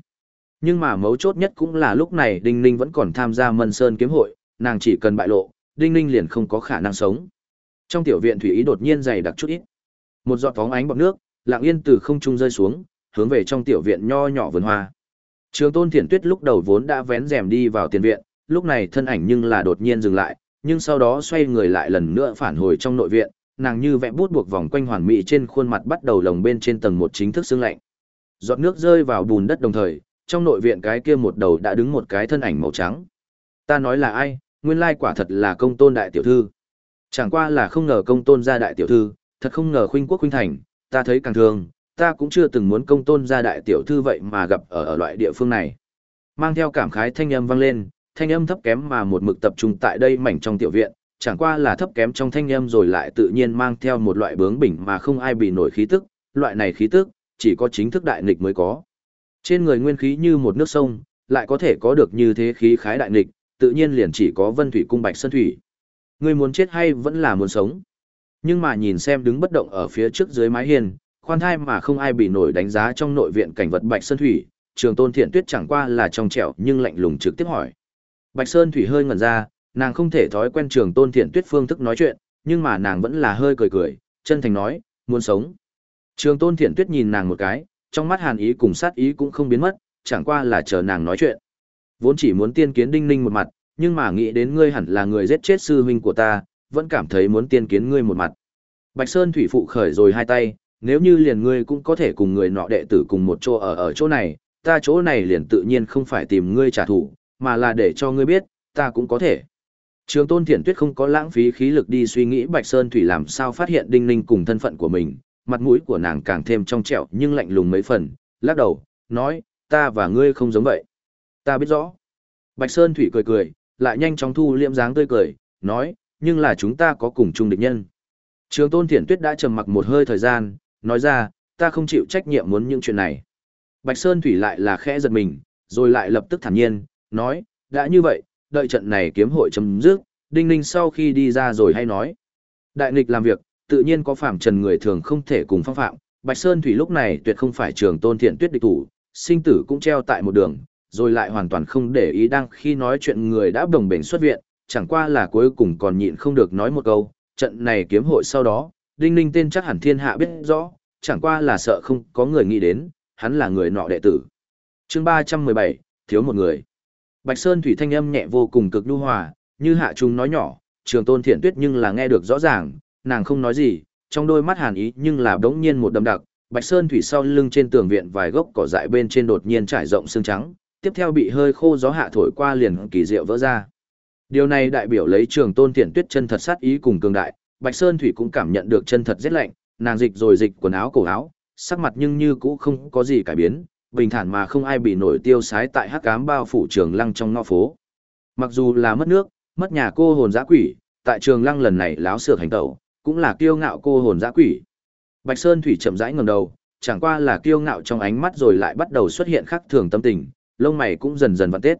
S1: Nhưng mà mấu chốt nhất cũng là lúc này Đinh Ninh vẫn còn tham gia Mân Sơn kiếm hội, nàng chỉ cần bại lộ, Đinh Ninh liền không có khả năng sống. Trong tiểu viện thủy ý đột nhiên dày đặc chút ít. Một giọt phóng ánh bọt nước, lặng yên từ không trung rơi xuống, hướng về trong tiểu viện nho nhỏ vườn hoa. Trường Tôn Thiển Tuyết lúc đầu vốn đã vén rèm đi vào tiền viện, lúc này thân ảnh nhưng là đột nhiên dừng lại, nhưng sau đó xoay người lại lần nữa phản hồi trong nội viện, nàng như vẽ bút buộc vòng quanh hoàn mỹ trên khuôn mặt bắt đầu lồng bên trên tầng một chính thức xương lạnh. Giọt nước rơi vào bùn đất đồng thời, trong nội viện cái kia một đầu đã đứng một cái thân ảnh màu trắng. Ta nói là ai, nguyên lai quả thật là công tôn đại tiểu thư. Chẳng qua là không ngờ công tôn gia đại tiểu thư, thật không ngờ khuynh quốc khuynh thành, ta thấy càng thương, ta cũng chưa từng muốn công tôn gia đại tiểu thư vậy mà gặp ở, ở loại địa phương này. Mang theo cảm khái thanh âm vang lên, thanh âm thấp kém mà một mực tập trung tại đây mảnh trong tiểu viện, chẳng qua là thấp kém trong thanh âm rồi lại tự nhiên mang theo một loại bướng bỉnh mà không ai bị nổi khí tức, loại này khí tức, chỉ có chính thức đại nghịch mới có. Trên người nguyên khí như một nước sông, lại có thể có được như thế khí khái đại nghịch, tự nhiên liền chỉ có Vân Thủy cung Bạch Sơn Thủy. Ngươi muốn chết hay vẫn là muốn sống? Nhưng mà nhìn xem đứng bất động ở phía trước dưới mái hiên, khoan thai mà không ai bị nổi đánh giá trong nội viện cảnh vật Bạch Sơn Thủy, trường tôn thiện tuyết chẳng qua là trong trẻo nhưng lạnh lùng trực tiếp hỏi. Bạch Sơn Thủy hơi ngẩn ra, nàng không thể thói quen trường tôn thiện tuyết phương thức nói chuyện, nhưng mà nàng vẫn là hơi cười cười, chân thành nói, muốn sống. Trường tôn thiện tuyết nhìn nàng một cái, trong mắt hàn ý cùng sát ý cũng không biến mất, chẳng qua là chờ nàng nói chuyện. Vốn chỉ muốn tiên kiến đinh ninh một mặt, nhưng mà nghĩ đến ngươi hẳn là người giết chết sư huynh của ta, vẫn cảm thấy muốn tiên kiến ngươi một mặt. Bạch Sơn Thủy phụ khởi rồi hai tay, nếu như liền ngươi cũng có thể cùng người nọ đệ tử cùng một chỗ ở ở chỗ này, ta chỗ này liền tự nhiên không phải tìm ngươi trả thù, mà là để cho ngươi biết, ta cũng có thể. Trường Tôn Thiển Tuyết không có lãng phí khí lực đi suy nghĩ Bạch Sơn Thủy làm sao phát hiện Đinh Ninh cùng thân phận của mình, mặt mũi của nàng càng thêm trong trẻo nhưng lạnh lùng mấy phần, lắc đầu, nói, ta và ngươi không giống vậy. Ta biết rõ. Bạch Sơn Thủy cười cười, lại nhanh chóng thu liệm dáng tươi cười, nói, nhưng là chúng ta có cùng chung địch nhân. Trường Tôn Thiển Tuyết đã trầm mặc một hơi thời gian, nói ra, ta không chịu trách nhiệm muốn những chuyện này. Bạch Sơn Thủy lại là khẽ giật mình, rồi lại lập tức thản nhiên, nói, đã như vậy, đợi trận này kiếm hội chấm dứt, Đinh Ninh sau khi đi ra rồi hay nói. Đại nghịch làm việc, tự nhiên có phạm trần người thường không thể cùng phong phạm, Bạch Sơn Thủy lúc này tuyệt không phải trường tôn thiện tuyết địch thủ, sinh tử cũng treo tại một đường, rồi lại hoàn toàn không để ý đang khi nói chuyện người đã đồng bệnh xuất viện, chẳng qua là cuối cùng còn nhịn không được nói một câu, trận này kiếm hội sau đó, Đinh Ninh tên chắc hẳn thiên hạ biết rõ, chẳng qua là sợ không có người nghĩ đến, hắn là người nọ đệ tử. chương 317, thiếu một người. Bạch Sơn Thủy thanh âm nhẹ vô cùng cực nhu hòa, như hạ trung nói nhỏ, trường tôn thiện tuyết nhưng là nghe được rõ ràng, nàng không nói gì, trong đôi mắt hàn ý nhưng là đống nhiên một đầm đặc, Bạch Sơn Thủy sau lưng trên tường viện vài gốc cỏ dại bên trên đột nhiên trải rộng xương trắng, tiếp theo bị hơi khô gió hạ thổi qua liền kỳ diệu vỡ ra. Điều này đại biểu lấy trường tôn tiện tuyết chân thật sát ý cùng cường đại, Bạch Sơn Thủy cũng cảm nhận được chân thật rét lạnh, nàng dịch rồi dịch quần áo cổ áo, sắc mặt nhưng như cũ không có gì cải biến, bình thản mà không ai bị nổi tiêu sái tại hắc ám bao phủ trường lăng trong ngõ phố. Mặc dù là mất nước, mất nhà cô hồn dã quỷ, tại trường lăng lần này láo sửa hành tẩu, cũng là kiêu ngạo cô hồn dã quỷ. Bạch Sơn Thủy chậm rãi ngẩng đầu, chẳng qua là kiêu ngạo trong ánh mắt rồi lại bắt đầu xuất hiện khắc thường tâm tình, lông mày cũng dần dần vặn tết.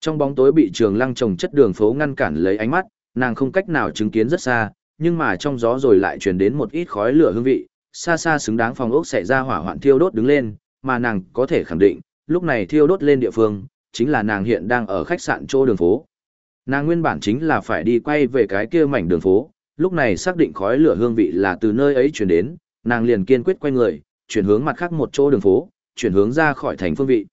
S1: Trong bóng tối bị trường lăng trồng chất đường phố ngăn cản lấy ánh mắt, nàng không cách nào chứng kiến rất xa, nhưng mà trong gió rồi lại truyền đến một ít khói lửa hương vị, xa xa xứng đáng phòng ốc xảy ra hỏa hoạn thiêu đốt đứng lên, mà nàng có thể khẳng định, lúc này thiêu đốt lên địa phương, chính là nàng hiện đang ở khách sạn chỗ đường phố. Nàng nguyên bản chính là phải đi quay về cái kia mảnh đường phố, lúc này xác định khói lửa hương vị là từ nơi ấy truyền đến, nàng liền kiên quyết quay người, chuyển hướng mặt khác một chỗ đường phố, chuyển hướng ra khỏi thành phương vị.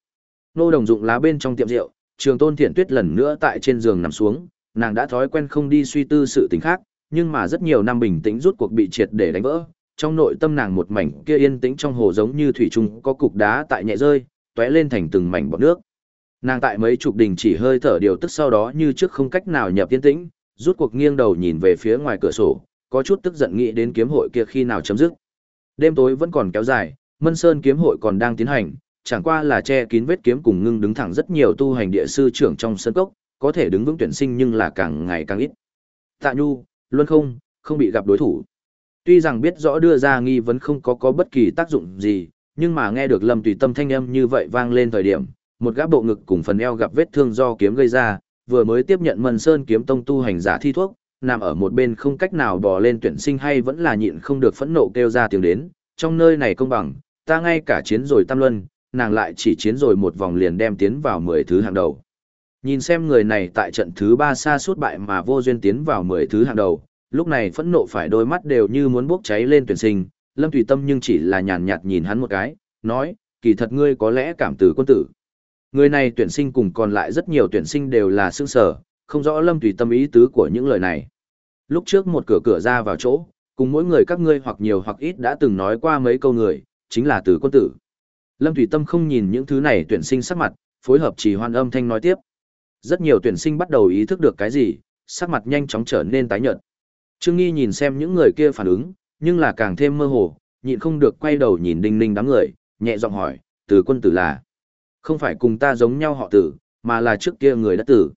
S1: Nô đồng dụng lá bên trong tiệm rượu, trường tôn thiện tuyết lần nữa tại trên giường nằm xuống, nàng đã thói quen không đi suy tư sự tình khác, nhưng mà rất nhiều năm bình tĩnh rút cuộc bị triệt để đánh vỡ. Trong nội tâm nàng một mảnh kia yên tĩnh trong hồ giống như thủy trung có cục đá tại nhẹ rơi, tóe lên thành từng mảnh bọt nước. Nàng tại mấy chục đình chỉ hơi thở điều tức sau đó như trước không cách nào nhập yên tĩnh, rút cuộc nghiêng đầu nhìn về phía ngoài cửa sổ, có chút tức giận nghĩ đến kiếm hội kia khi nào chấm dứt. Đêm tối vẫn còn kéo dài, Mân Sơn kiếm hội còn đang tiến hành, chẳng qua là che kín vết kiếm cùng ngưng đứng thẳng rất nhiều tu hành địa sư trưởng trong sân cốc, có thể đứng vững tuyển sinh nhưng là càng ngày càng ít. Tạ Nhu, luôn không, không bị gặp đối thủ. Tuy rằng biết rõ đưa ra nghi vấn không có có bất kỳ tác dụng gì, nhưng mà nghe được Lâm Tùy Tâm thanh âm như vậy vang lên thời điểm, một gã bộ ngực cùng phần eo gặp vết thương do kiếm gây ra, vừa mới tiếp nhận Mân Sơn kiếm tông tu hành giả thi thuốc, nằm ở một bên không cách nào bò lên tuyển sinh hay vẫn là nhịn không được phẫn nộ kêu ra tiếng đến, trong nơi này công bằng, ta ngay cả chiến rồi tam luân, nàng lại chỉ chiến rồi một vòng liền đem tiến vào 10 thứ hàng đầu. Nhìn xem người này tại trận thứ 3 xa suốt bại mà vô duyên tiến vào 10 thứ hàng đầu, lúc này phẫn nộ phải đôi mắt đều như muốn bốc cháy lên tuyển sinh, Lâm thủy Tâm nhưng chỉ là nhàn nhạt nhìn hắn một cái, nói, kỳ thật ngươi có lẽ cảm tử quân tử. Người này tuyển sinh cùng còn lại rất nhiều tuyển sinh đều là sương sở, không rõ Lâm Tùy Tâm ý tứ của những lời này. Lúc trước một cửa cửa ra vào chỗ, cùng mỗi người các ngươi hoặc nhiều hoặc ít đã từng nói qua mấy câu người, chính là từ quân tử. Lâm Thủy Tâm không nhìn những thứ này tuyển sinh sắc mặt, phối hợp chỉ hoan âm thanh nói tiếp. Rất nhiều tuyển sinh bắt đầu ý thức được cái gì, sắc mặt nhanh chóng trở nên tái nhợt. Trương Nghi nhìn xem những người kia phản ứng, nhưng là càng thêm mơ hồ, nhịn không được quay đầu nhìn đinh ninh đám người, nhẹ giọng hỏi, từ quân tử là không phải cùng ta giống nhau họ tử, mà là trước kia người đã tử.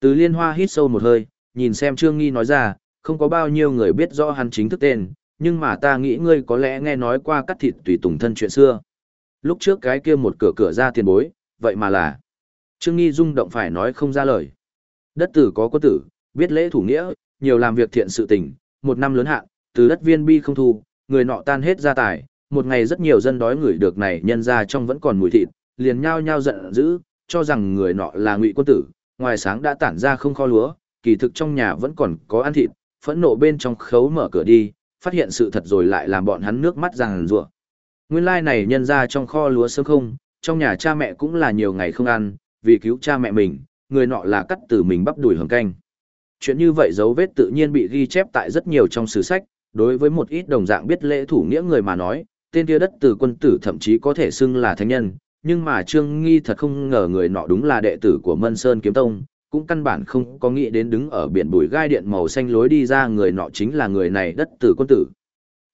S1: Từ liên hoa hít sâu một hơi, nhìn xem Trương Nghi nói ra, không có bao nhiêu người biết rõ hắn chính thức tên, nhưng mà ta nghĩ ngươi có lẽ nghe nói qua cắt thịt tùy tùng thân chuyện xưa. Lúc trước cái kia một cửa cửa ra tiền bối, vậy mà là. Trương Nghi rung động phải nói không ra lời. Đất tử có có tử, biết lễ thủ nghĩa, nhiều làm việc thiện sự tình, một năm lớn hạn, từ đất viên bi không thu, người nọ tan hết gia tài, một ngày rất nhiều dân đói người được này nhân ra trong vẫn còn mùi thịt, liền nhao nhao giận dữ, cho rằng người nọ là ngụy quân tử, ngoài sáng đã tản ra không kho lúa, kỳ thực trong nhà vẫn còn có ăn thịt, phẫn nộ bên trong khấu mở cửa đi, phát hiện sự thật rồi lại làm bọn hắn nước mắt ràng rủa. Nguyên lai like này nhân ra trong kho lúa sớm không, trong nhà cha mẹ cũng là nhiều ngày không ăn, vì cứu cha mẹ mình, người nọ là cắt từ mình bắp đùi hầm canh. Chuyện như vậy dấu vết tự nhiên bị ghi chép tại rất nhiều trong sử sách, đối với một ít đồng dạng biết lễ thủ nghĩa người mà nói, tên kia đất từ quân tử thậm chí có thể xưng là thánh nhân, nhưng mà Trương Nghi thật không ngờ người nọ đúng là đệ tử của Mân Sơn Kiếm Tông, cũng căn bản không có nghĩ đến đứng ở biển bùi gai điện màu xanh lối đi ra người nọ chính là người này đất tử quân tử.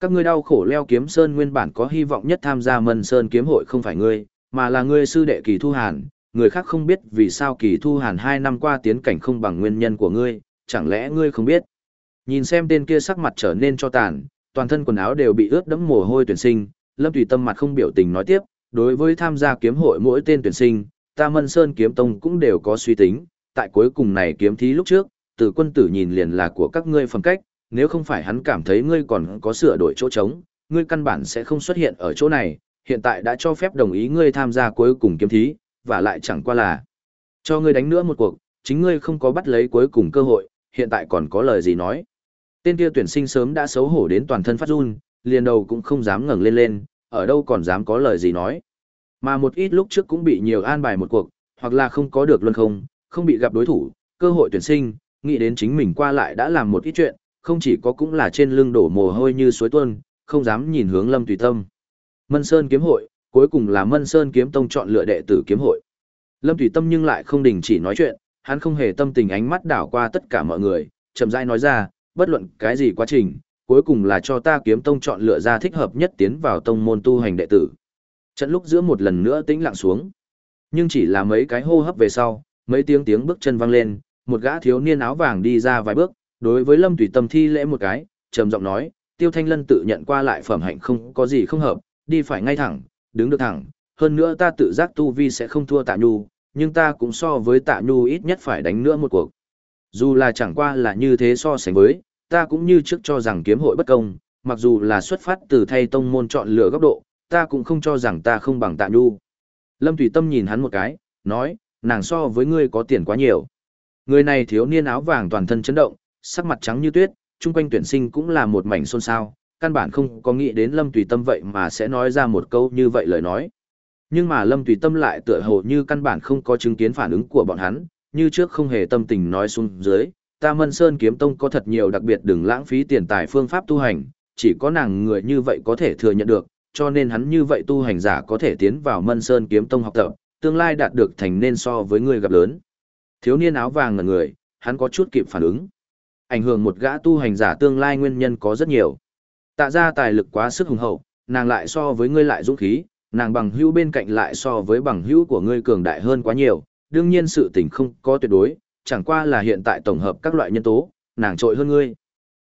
S1: Các ngươi đau khổ leo kiếm sơn nguyên bản có hy vọng nhất tham gia Mân Sơn kiếm hội không phải ngươi, mà là ngươi sư đệ Kỳ Thu Hàn, người khác không biết vì sao Kỳ Thu Hàn hai năm qua tiến cảnh không bằng nguyên nhân của ngươi, chẳng lẽ ngươi không biết? Nhìn xem tên kia sắc mặt trở nên cho tàn, toàn thân quần áo đều bị ướt đẫm mồ hôi tuyển sinh, Lâm Tùy Tâm mặt không biểu tình nói tiếp, đối với tham gia kiếm hội mỗi tên tuyển sinh, ta Mân Sơn kiếm tông cũng đều có suy tính, tại cuối cùng này kiếm thí lúc trước, từ quân tử nhìn liền là của các ngươi phẩm cách, nếu không phải hắn cảm thấy ngươi còn có sửa đổi chỗ trống, ngươi căn bản sẽ không xuất hiện ở chỗ này, hiện tại đã cho phép đồng ý ngươi tham gia cuối cùng kiếm thí, và lại chẳng qua là cho ngươi đánh nữa một cuộc, chính ngươi không có bắt lấy cuối cùng cơ hội, hiện tại còn có lời gì nói. Tên kia tuyển sinh sớm đã xấu hổ đến toàn thân phát run, liền đầu cũng không dám ngẩng lên lên, ở đâu còn dám có lời gì nói. Mà một ít lúc trước cũng bị nhiều an bài một cuộc, hoặc là không có được luân không, không bị gặp đối thủ, cơ hội tuyển sinh, nghĩ đến chính mình qua lại đã làm một ít chuyện, không chỉ có cũng là trên lưng đổ mồ hôi như suối tuôn, không dám nhìn hướng Lâm Tùy Tâm. Mân Sơn kiếm hội, cuối cùng là Mân Sơn kiếm tông chọn lựa đệ tử kiếm hội. Lâm Tùy Tâm nhưng lại không đình chỉ nói chuyện, hắn không hề tâm tình ánh mắt đảo qua tất cả mọi người, chậm rãi nói ra, bất luận cái gì quá trình, cuối cùng là cho ta kiếm tông chọn lựa ra thích hợp nhất tiến vào tông môn tu hành đệ tử. Trận lúc giữa một lần nữa tĩnh lặng xuống. Nhưng chỉ là mấy cái hô hấp về sau, mấy tiếng tiếng bước chân vang lên, một gã thiếu niên áo vàng đi ra vài bước, đối với Lâm Tùy Tâm thi lễ một cái, trầm giọng nói, Tiêu Thanh Lân tự nhận qua lại phẩm hạnh không có gì không hợp, đi phải ngay thẳng, đứng được thẳng, hơn nữa ta tự giác tu vi sẽ không thua Tạ Nhu, nhưng ta cũng so với Tạ Nhu ít nhất phải đánh nữa một cuộc. Dù là chẳng qua là như thế so sánh với, ta cũng như trước cho rằng kiếm hội bất công, mặc dù là xuất phát từ thay tông môn chọn lựa góc độ, ta cũng không cho rằng ta không bằng Tạ Nhu. Lâm Tùy Tâm nhìn hắn một cái, nói, nàng so với ngươi có tiền quá nhiều. Người này thiếu niên áo vàng toàn thân chấn động, sắc mặt trắng như tuyết, chung quanh tuyển sinh cũng là một mảnh xôn xao, căn bản không có nghĩ đến Lâm Tùy Tâm vậy mà sẽ nói ra một câu như vậy lời nói. Nhưng mà Lâm Tùy Tâm lại tựa hồ như căn bản không có chứng kiến phản ứng của bọn hắn, như trước không hề tâm tình nói xuống dưới, ta Mân Sơn Kiếm Tông có thật nhiều đặc biệt đừng lãng phí tiền tài phương pháp tu hành, chỉ có nàng người như vậy có thể thừa nhận được, cho nên hắn như vậy tu hành giả có thể tiến vào Mân Sơn Kiếm Tông học tập, tương lai đạt được thành nên so với người gặp lớn. Thiếu niên áo vàng ngẩn người, hắn có chút kịp phản ứng. Ảnh hưởng một gã tu hành giả tương lai nguyên nhân có rất nhiều. Tạ ra tài lực quá sức hùng hậu, nàng lại so với ngươi lại dũng khí, nàng bằng hữu bên cạnh lại so với bằng hữu của ngươi cường đại hơn quá nhiều, đương nhiên sự tình không có tuyệt đối, chẳng qua là hiện tại tổng hợp các loại nhân tố, nàng trội hơn ngươi.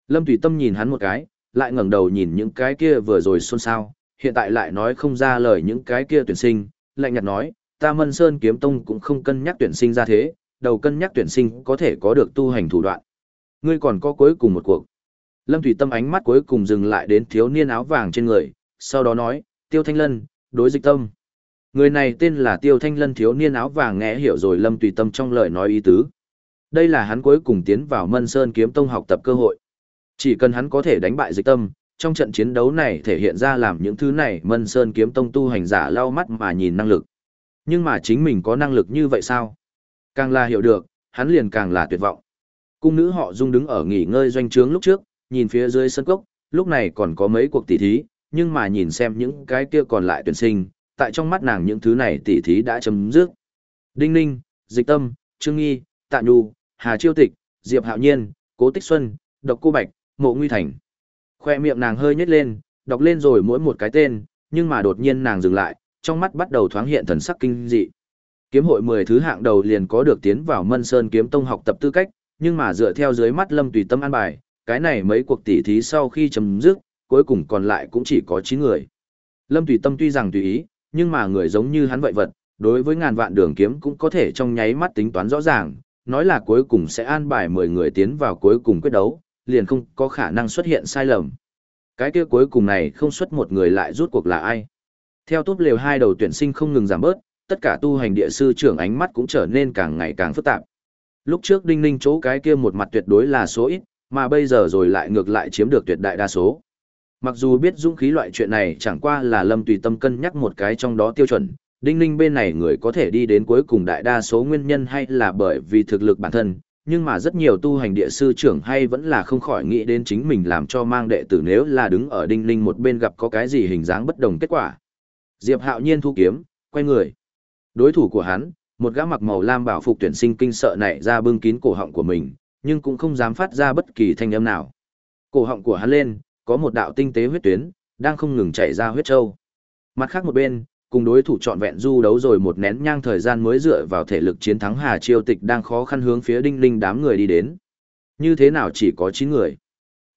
S1: Lâm Tùy Tâm nhìn hắn một cái, lại ngẩng đầu nhìn những cái kia vừa rồi xôn xao, hiện tại lại nói không ra lời những cái kia tuyển sinh, lạnh nhạt nói, ta Mân Sơn Kiếm Tông cũng không cân nhắc tuyển sinh ra thế, đầu cân nhắc tuyển sinh có thể có được tu hành thủ đoạn. Ngươi còn có cuối cùng một cuộc. Lâm Thủy Tâm ánh mắt cuối cùng dừng lại đến thiếu niên áo vàng trên người, sau đó nói, Tiêu Thanh Lân, đối dịch tâm. Người này tên là Tiêu Thanh Lân thiếu niên áo vàng nghe hiểu rồi Lâm Tùy Tâm trong lời nói ý tứ. Đây là hắn cuối cùng tiến vào Mân Sơn Kiếm Tông học tập cơ hội. Chỉ cần hắn có thể đánh bại dịch tâm, trong trận chiến đấu này thể hiện ra làm những thứ này Mân Sơn Kiếm Tông tu hành giả lau mắt mà nhìn năng lực. Nhưng mà chính mình có năng lực như vậy sao? Càng là hiểu được, hắn liền càng là tuyệt vọng. Cung nữ họ dung đứng ở nghỉ ngơi doanh trướng lúc trước, nhìn phía dưới sân cốc, lúc này còn có mấy cuộc tỉ thí, nhưng mà nhìn xem những cái kia còn lại tuyển sinh, tại trong mắt nàng những thứ này tỉ thí đã chấm dứt. Đinh Ninh, Dịch Tâm, Trương Nghi, Tạ Nhu, Hà Chiêu Tịch, Diệp Hạo Nhiên, Cố Tích Xuân, Độc Cô Bạch, Mộ Nguy Thành. Khoe miệng nàng hơi nhếch lên, đọc lên rồi mỗi một cái tên, nhưng mà đột nhiên nàng dừng lại, trong mắt bắt đầu thoáng hiện thần sắc kinh dị. Kiếm hội 10 thứ hạng đầu liền có được tiến vào Mân Sơn kiếm tông học tập tư cách, nhưng mà dựa theo dưới mắt Lâm Tùy Tâm an bài, cái này mấy cuộc tỉ thí sau khi chấm dứt, cuối cùng còn lại cũng chỉ có 9 người. Lâm Tùy Tâm tuy rằng tùy ý, nhưng mà người giống như hắn vậy vật, đối với ngàn vạn đường kiếm cũng có thể trong nháy mắt tính toán rõ ràng, nói là cuối cùng sẽ an bài 10 người tiến vào cuối cùng quyết đấu, liền không có khả năng xuất hiện sai lầm. Cái kia cuối cùng này không xuất một người lại rút cuộc là ai. Theo tốt lều hai đầu tuyển sinh không ngừng giảm bớt, tất cả tu hành địa sư trưởng ánh mắt cũng trở nên càng ngày càng phức tạp. Lúc trước đinh ninh chỗ cái kia một mặt tuyệt đối là số ít, mà bây giờ rồi lại ngược lại chiếm được tuyệt đại đa số. Mặc dù biết dũng khí loại chuyện này chẳng qua là lâm tùy tâm cân nhắc một cái trong đó tiêu chuẩn, đinh ninh bên này người có thể đi đến cuối cùng đại đa số nguyên nhân hay là bởi vì thực lực bản thân, nhưng mà rất nhiều tu hành địa sư trưởng hay vẫn là không khỏi nghĩ đến chính mình làm cho mang đệ tử nếu là đứng ở đinh ninh một bên gặp có cái gì hình dáng bất đồng kết quả. Diệp hạo nhiên thu kiếm, quay người. Đối thủ của hắn, một gã mặc màu lam bảo phục tuyển sinh kinh sợ nảy ra bưng kín cổ họng của mình, nhưng cũng không dám phát ra bất kỳ thanh âm nào. Cổ họng của hắn lên, có một đạo tinh tế huyết tuyến, đang không ngừng chảy ra huyết châu. Mặt khác một bên, cùng đối thủ trọn vẹn du đấu rồi một nén nhang thời gian mới dựa vào thể lực chiến thắng Hà Chiêu Tịch đang khó khăn hướng phía Đinh Linh đám người đi đến. Như thế nào chỉ có 9 người.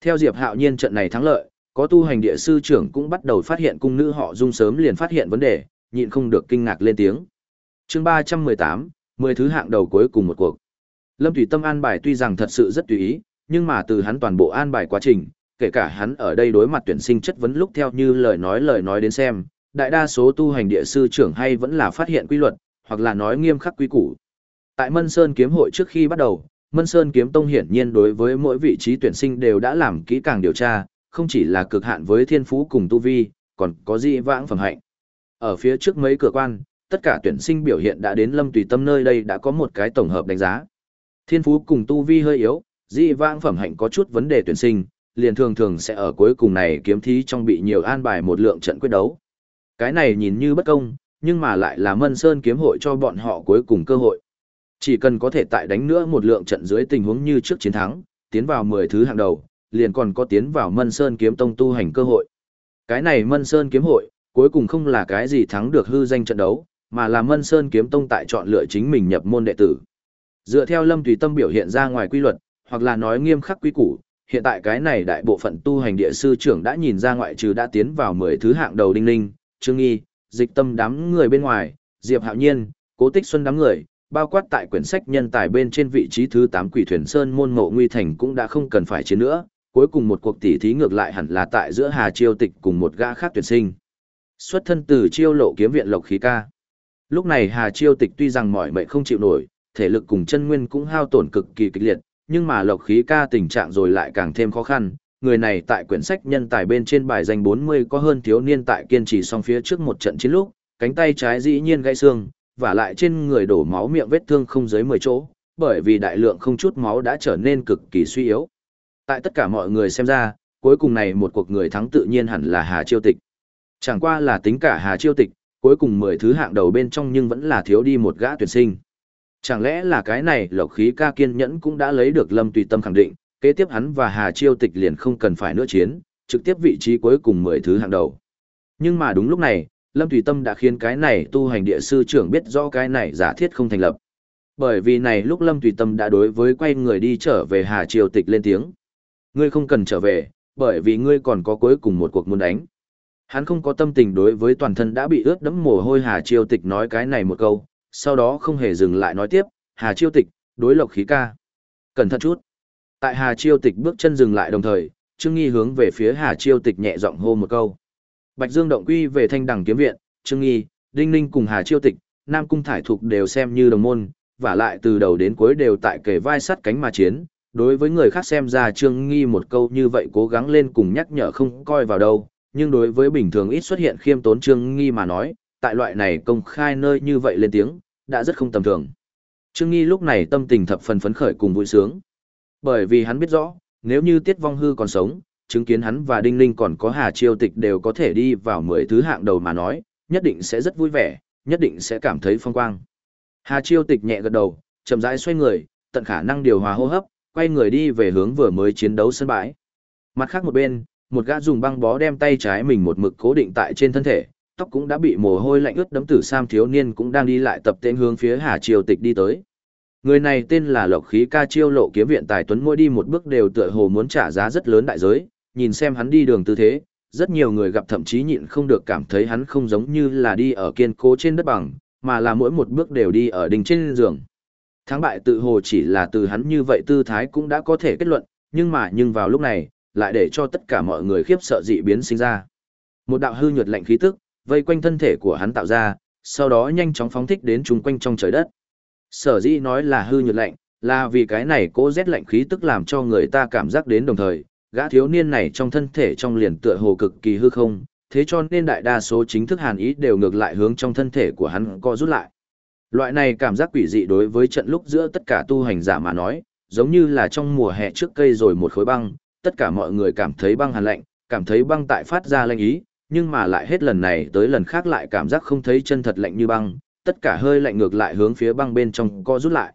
S1: Theo Diệp Hạo Nhiên trận này thắng lợi, có tu hành địa sư trưởng cũng bắt đầu phát hiện cung nữ họ dung sớm liền phát hiện vấn đề, nhịn không được kinh ngạc lên tiếng. Chương 318, 10 thứ hạng đầu cuối cùng một cuộc. Lâm Thủy Tâm an bài tuy rằng thật sự rất tùy ý, nhưng mà từ hắn toàn bộ an bài quá trình, kể cả hắn ở đây đối mặt tuyển sinh chất vấn lúc theo như lời nói lời nói đến xem, đại đa số tu hành địa sư trưởng hay vẫn là phát hiện quy luật, hoặc là nói nghiêm khắc quy củ. Tại Mân Sơn kiếm hội trước khi bắt đầu, Mân Sơn kiếm tông hiển nhiên đối với mỗi vị trí tuyển sinh đều đã làm kỹ càng điều tra, không chỉ là cực hạn với thiên phú cùng tu vi, còn có dị vãng phẩm hạnh. Ở phía trước mấy cửa quan, tất cả tuyển sinh biểu hiện đã đến Lâm Tùy Tâm nơi đây đã có một cái tổng hợp đánh giá. Thiên phú cùng tu vi hơi yếu, dị vãng phẩm hạnh có chút vấn đề tuyển sinh, liền thường thường sẽ ở cuối cùng này kiếm thí trong bị nhiều an bài một lượng trận quyết đấu. Cái này nhìn như bất công, nhưng mà lại là Mân Sơn kiếm hội cho bọn họ cuối cùng cơ hội. Chỉ cần có thể tại đánh nữa một lượng trận dưới tình huống như trước chiến thắng, tiến vào 10 thứ hàng đầu, liền còn có tiến vào Mân Sơn kiếm tông tu hành cơ hội. Cái này Mân Sơn kiếm hội, cuối cùng không là cái gì thắng được hư danh trận đấu, mà là Mân Sơn kiếm tông tại chọn lựa chính mình nhập môn đệ tử. Dựa theo Lâm Tùy Tâm biểu hiện ra ngoài quy luật, hoặc là nói nghiêm khắc quy củ, hiện tại cái này đại bộ phận tu hành địa sư trưởng đã nhìn ra ngoại trừ đã tiến vào 10 thứ hạng đầu đinh linh, Trương Nghi, dịch tâm đám người bên ngoài, Diệp Hạo Nhiên, Cố Tích Xuân đám người, bao quát tại quyển sách nhân tài bên trên vị trí thứ 8 Quỷ Thuyền Sơn môn mộ nguy thành cũng đã không cần phải chiến nữa, cuối cùng một cuộc tỉ thí ngược lại hẳn là tại giữa Hà Chiêu Tịch cùng một gã khác tuyển sinh. Xuất thân từ Chiêu Lộ kiếm viện Lộc khí ca. Lúc này Hà Chiêu Tịch tuy rằng mỏi mệt không chịu nổi, thể lực cùng chân nguyên cũng hao tổn cực kỳ kịch liệt, nhưng mà Lộc khí ca tình trạng rồi lại càng thêm khó khăn, người này tại quyển sách nhân tài bên trên bài danh 40 có hơn thiếu niên tại kiên trì song phía trước một trận chiến lúc, cánh tay trái dĩ nhiên gãy xương, và lại trên người đổ máu miệng vết thương không dưới 10 chỗ, bởi vì đại lượng không chút máu đã trở nên cực kỳ suy yếu. Tại tất cả mọi người xem ra, cuối cùng này một cuộc người thắng tự nhiên hẳn là Hà Chiêu Tịch. Chẳng qua là tính cả Hà Chiêu Tịch, cuối cùng 10 thứ hạng đầu bên trong nhưng vẫn là thiếu đi một gã tuyển sinh. Chẳng lẽ là cái này lộc khí ca kiên nhẫn cũng đã lấy được Lâm Tùy Tâm khẳng định, kế tiếp hắn và Hà Chiêu Tịch liền không cần phải nữa chiến, trực tiếp vị trí cuối cùng 10 thứ hạng đầu. Nhưng mà đúng lúc này, Lâm Thủy Tâm đã khiến cái này tu hành địa sư trưởng biết rõ cái này giả thiết không thành lập. Bởi vì này lúc Lâm Thủy Tâm đã đối với quay người đi trở về Hà Triều Tịch lên tiếng. Ngươi không cần trở về, bởi vì ngươi còn có cuối cùng một cuộc muốn đánh. Hắn không có tâm tình đối với toàn thân đã bị ướt đẫm mồ hôi Hà Triều Tịch nói cái này một câu, sau đó không hề dừng lại nói tiếp, Hà Triều Tịch, đối lộc khí ca. Cẩn thận chút. Tại Hà Chiêu Tịch bước chân dừng lại đồng thời, Trương Nghi hướng về phía Hà Chiêu Tịch nhẹ giọng hô một câu. Bạch Dương động quy về Thanh đẳng kiếm viện, Trương Nghi, Đinh Ninh cùng Hà Chiêu Tịch, Nam Cung Thải Thục đều xem như đồng môn, và lại từ đầu đến cuối đều tại kề vai sắt cánh mà chiến. Đối với người khác xem ra Trương Nghi một câu như vậy cố gắng lên cùng nhắc nhở không coi vào đâu, nhưng đối với bình thường ít xuất hiện khiêm tốn Trương Nghi mà nói, tại loại này công khai nơi như vậy lên tiếng, đã rất không tầm thường. Trương Nghi lúc này tâm tình thập phần phấn khởi cùng vui sướng. Bởi vì hắn biết rõ, nếu như Tiết Vong Hư còn sống, chứng kiến hắn và Đinh Ninh còn có Hà Chiêu Tịch đều có thể đi vào mười thứ hạng đầu mà nói, nhất định sẽ rất vui vẻ, nhất định sẽ cảm thấy phong quang. Hà Chiêu Tịch nhẹ gật đầu, chậm rãi xoay người, tận khả năng điều hòa hô hấp, quay người đi về hướng vừa mới chiến đấu sân bãi. Mặt khác một bên, một gã dùng băng bó đem tay trái mình một mực cố định tại trên thân thể, tóc cũng đã bị mồ hôi lạnh ướt đẫm tử sam thiếu niên cũng đang đi lại tập tên hướng phía Hà Triều Tịch đi tới. Người này tên là Lộc Khí Ca Chiêu Lộ Kiếm Viện Tài Tuấn mỗi đi một bước đều tựa hồ muốn trả giá rất lớn đại giới, nhìn xem hắn đi đường tư thế, rất nhiều người gặp thậm chí nhịn không được cảm thấy hắn không giống như là đi ở kiên cố trên đất bằng, mà là mỗi một bước đều đi ở đỉnh trên giường. Thắng bại tự hồ chỉ là từ hắn như vậy tư thái cũng đã có thể kết luận, nhưng mà nhưng vào lúc này, lại để cho tất cả mọi người khiếp sợ dị biến sinh ra. Một đạo hư nhuật lạnh khí tức, vây quanh thân thể của hắn tạo ra, sau đó nhanh chóng phóng thích đến chung quanh trong trời đất. Sở dĩ nói là hư nhược lạnh, là vì cái này cố rét lạnh khí tức làm cho người ta cảm giác đến đồng thời, gã thiếu niên này trong thân thể trong liền tựa hồ cực kỳ hư không, thế cho nên đại đa số chính thức hàn ý đều ngược lại hướng trong thân thể của hắn co rút lại. Loại này cảm giác quỷ dị đối với trận lúc giữa tất cả tu hành giả mà nói, giống như là trong mùa hè trước cây rồi một khối băng, tất cả mọi người cảm thấy băng hàn lạnh, cảm thấy băng tại phát ra lạnh ý, nhưng mà lại hết lần này tới lần khác lại cảm giác không thấy chân thật lạnh như băng, tất cả hơi lạnh ngược lại hướng phía băng bên trong co rút lại.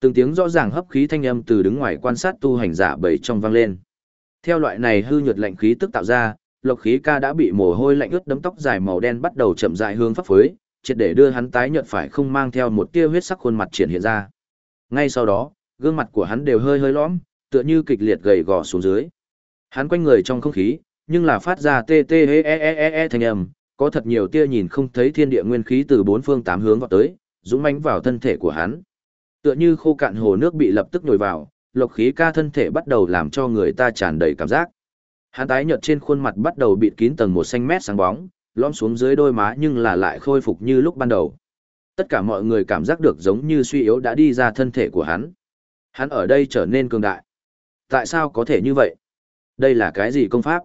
S1: Từng tiếng rõ ràng hấp khí thanh âm từ đứng ngoài quan sát tu hành giả bảy trong vang lên. Theo loại này hư nhuật lạnh khí tức tạo ra, lộc khí ca đã bị mồ hôi lạnh ướt đấm tóc dài màu đen bắt đầu chậm rãi hướng pháp phối, triệt để đưa hắn tái nhợt phải không mang theo một tia huyết sắc khuôn mặt triển hiện ra. Ngay sau đó, gương mặt của hắn đều hơi hơi lõm, tựa như kịch liệt gầy gò xuống dưới. Hắn quanh người trong không khí, nhưng là phát ra tê tê e e e e, e thanh âm, có thật nhiều tia nhìn không thấy thiên địa nguyên khí từ bốn phương tám hướng vào tới, dũng mãnh vào thân thể của hắn. Tựa như khô cạn hồ nước bị lập tức nhồi vào, lộc khí ca thân thể bắt đầu làm cho người ta tràn đầy cảm giác. Hắn tái nhợt trên khuôn mặt bắt đầu bịt kín tầng một xanh mét sáng bóng, lõm xuống dưới đôi má nhưng là lại khôi phục như lúc ban đầu. Tất cả mọi người cảm giác được giống như suy yếu đã đi ra thân thể của hắn. Hắn ở đây trở nên cường đại. Tại sao có thể như vậy? Đây là cái gì công pháp?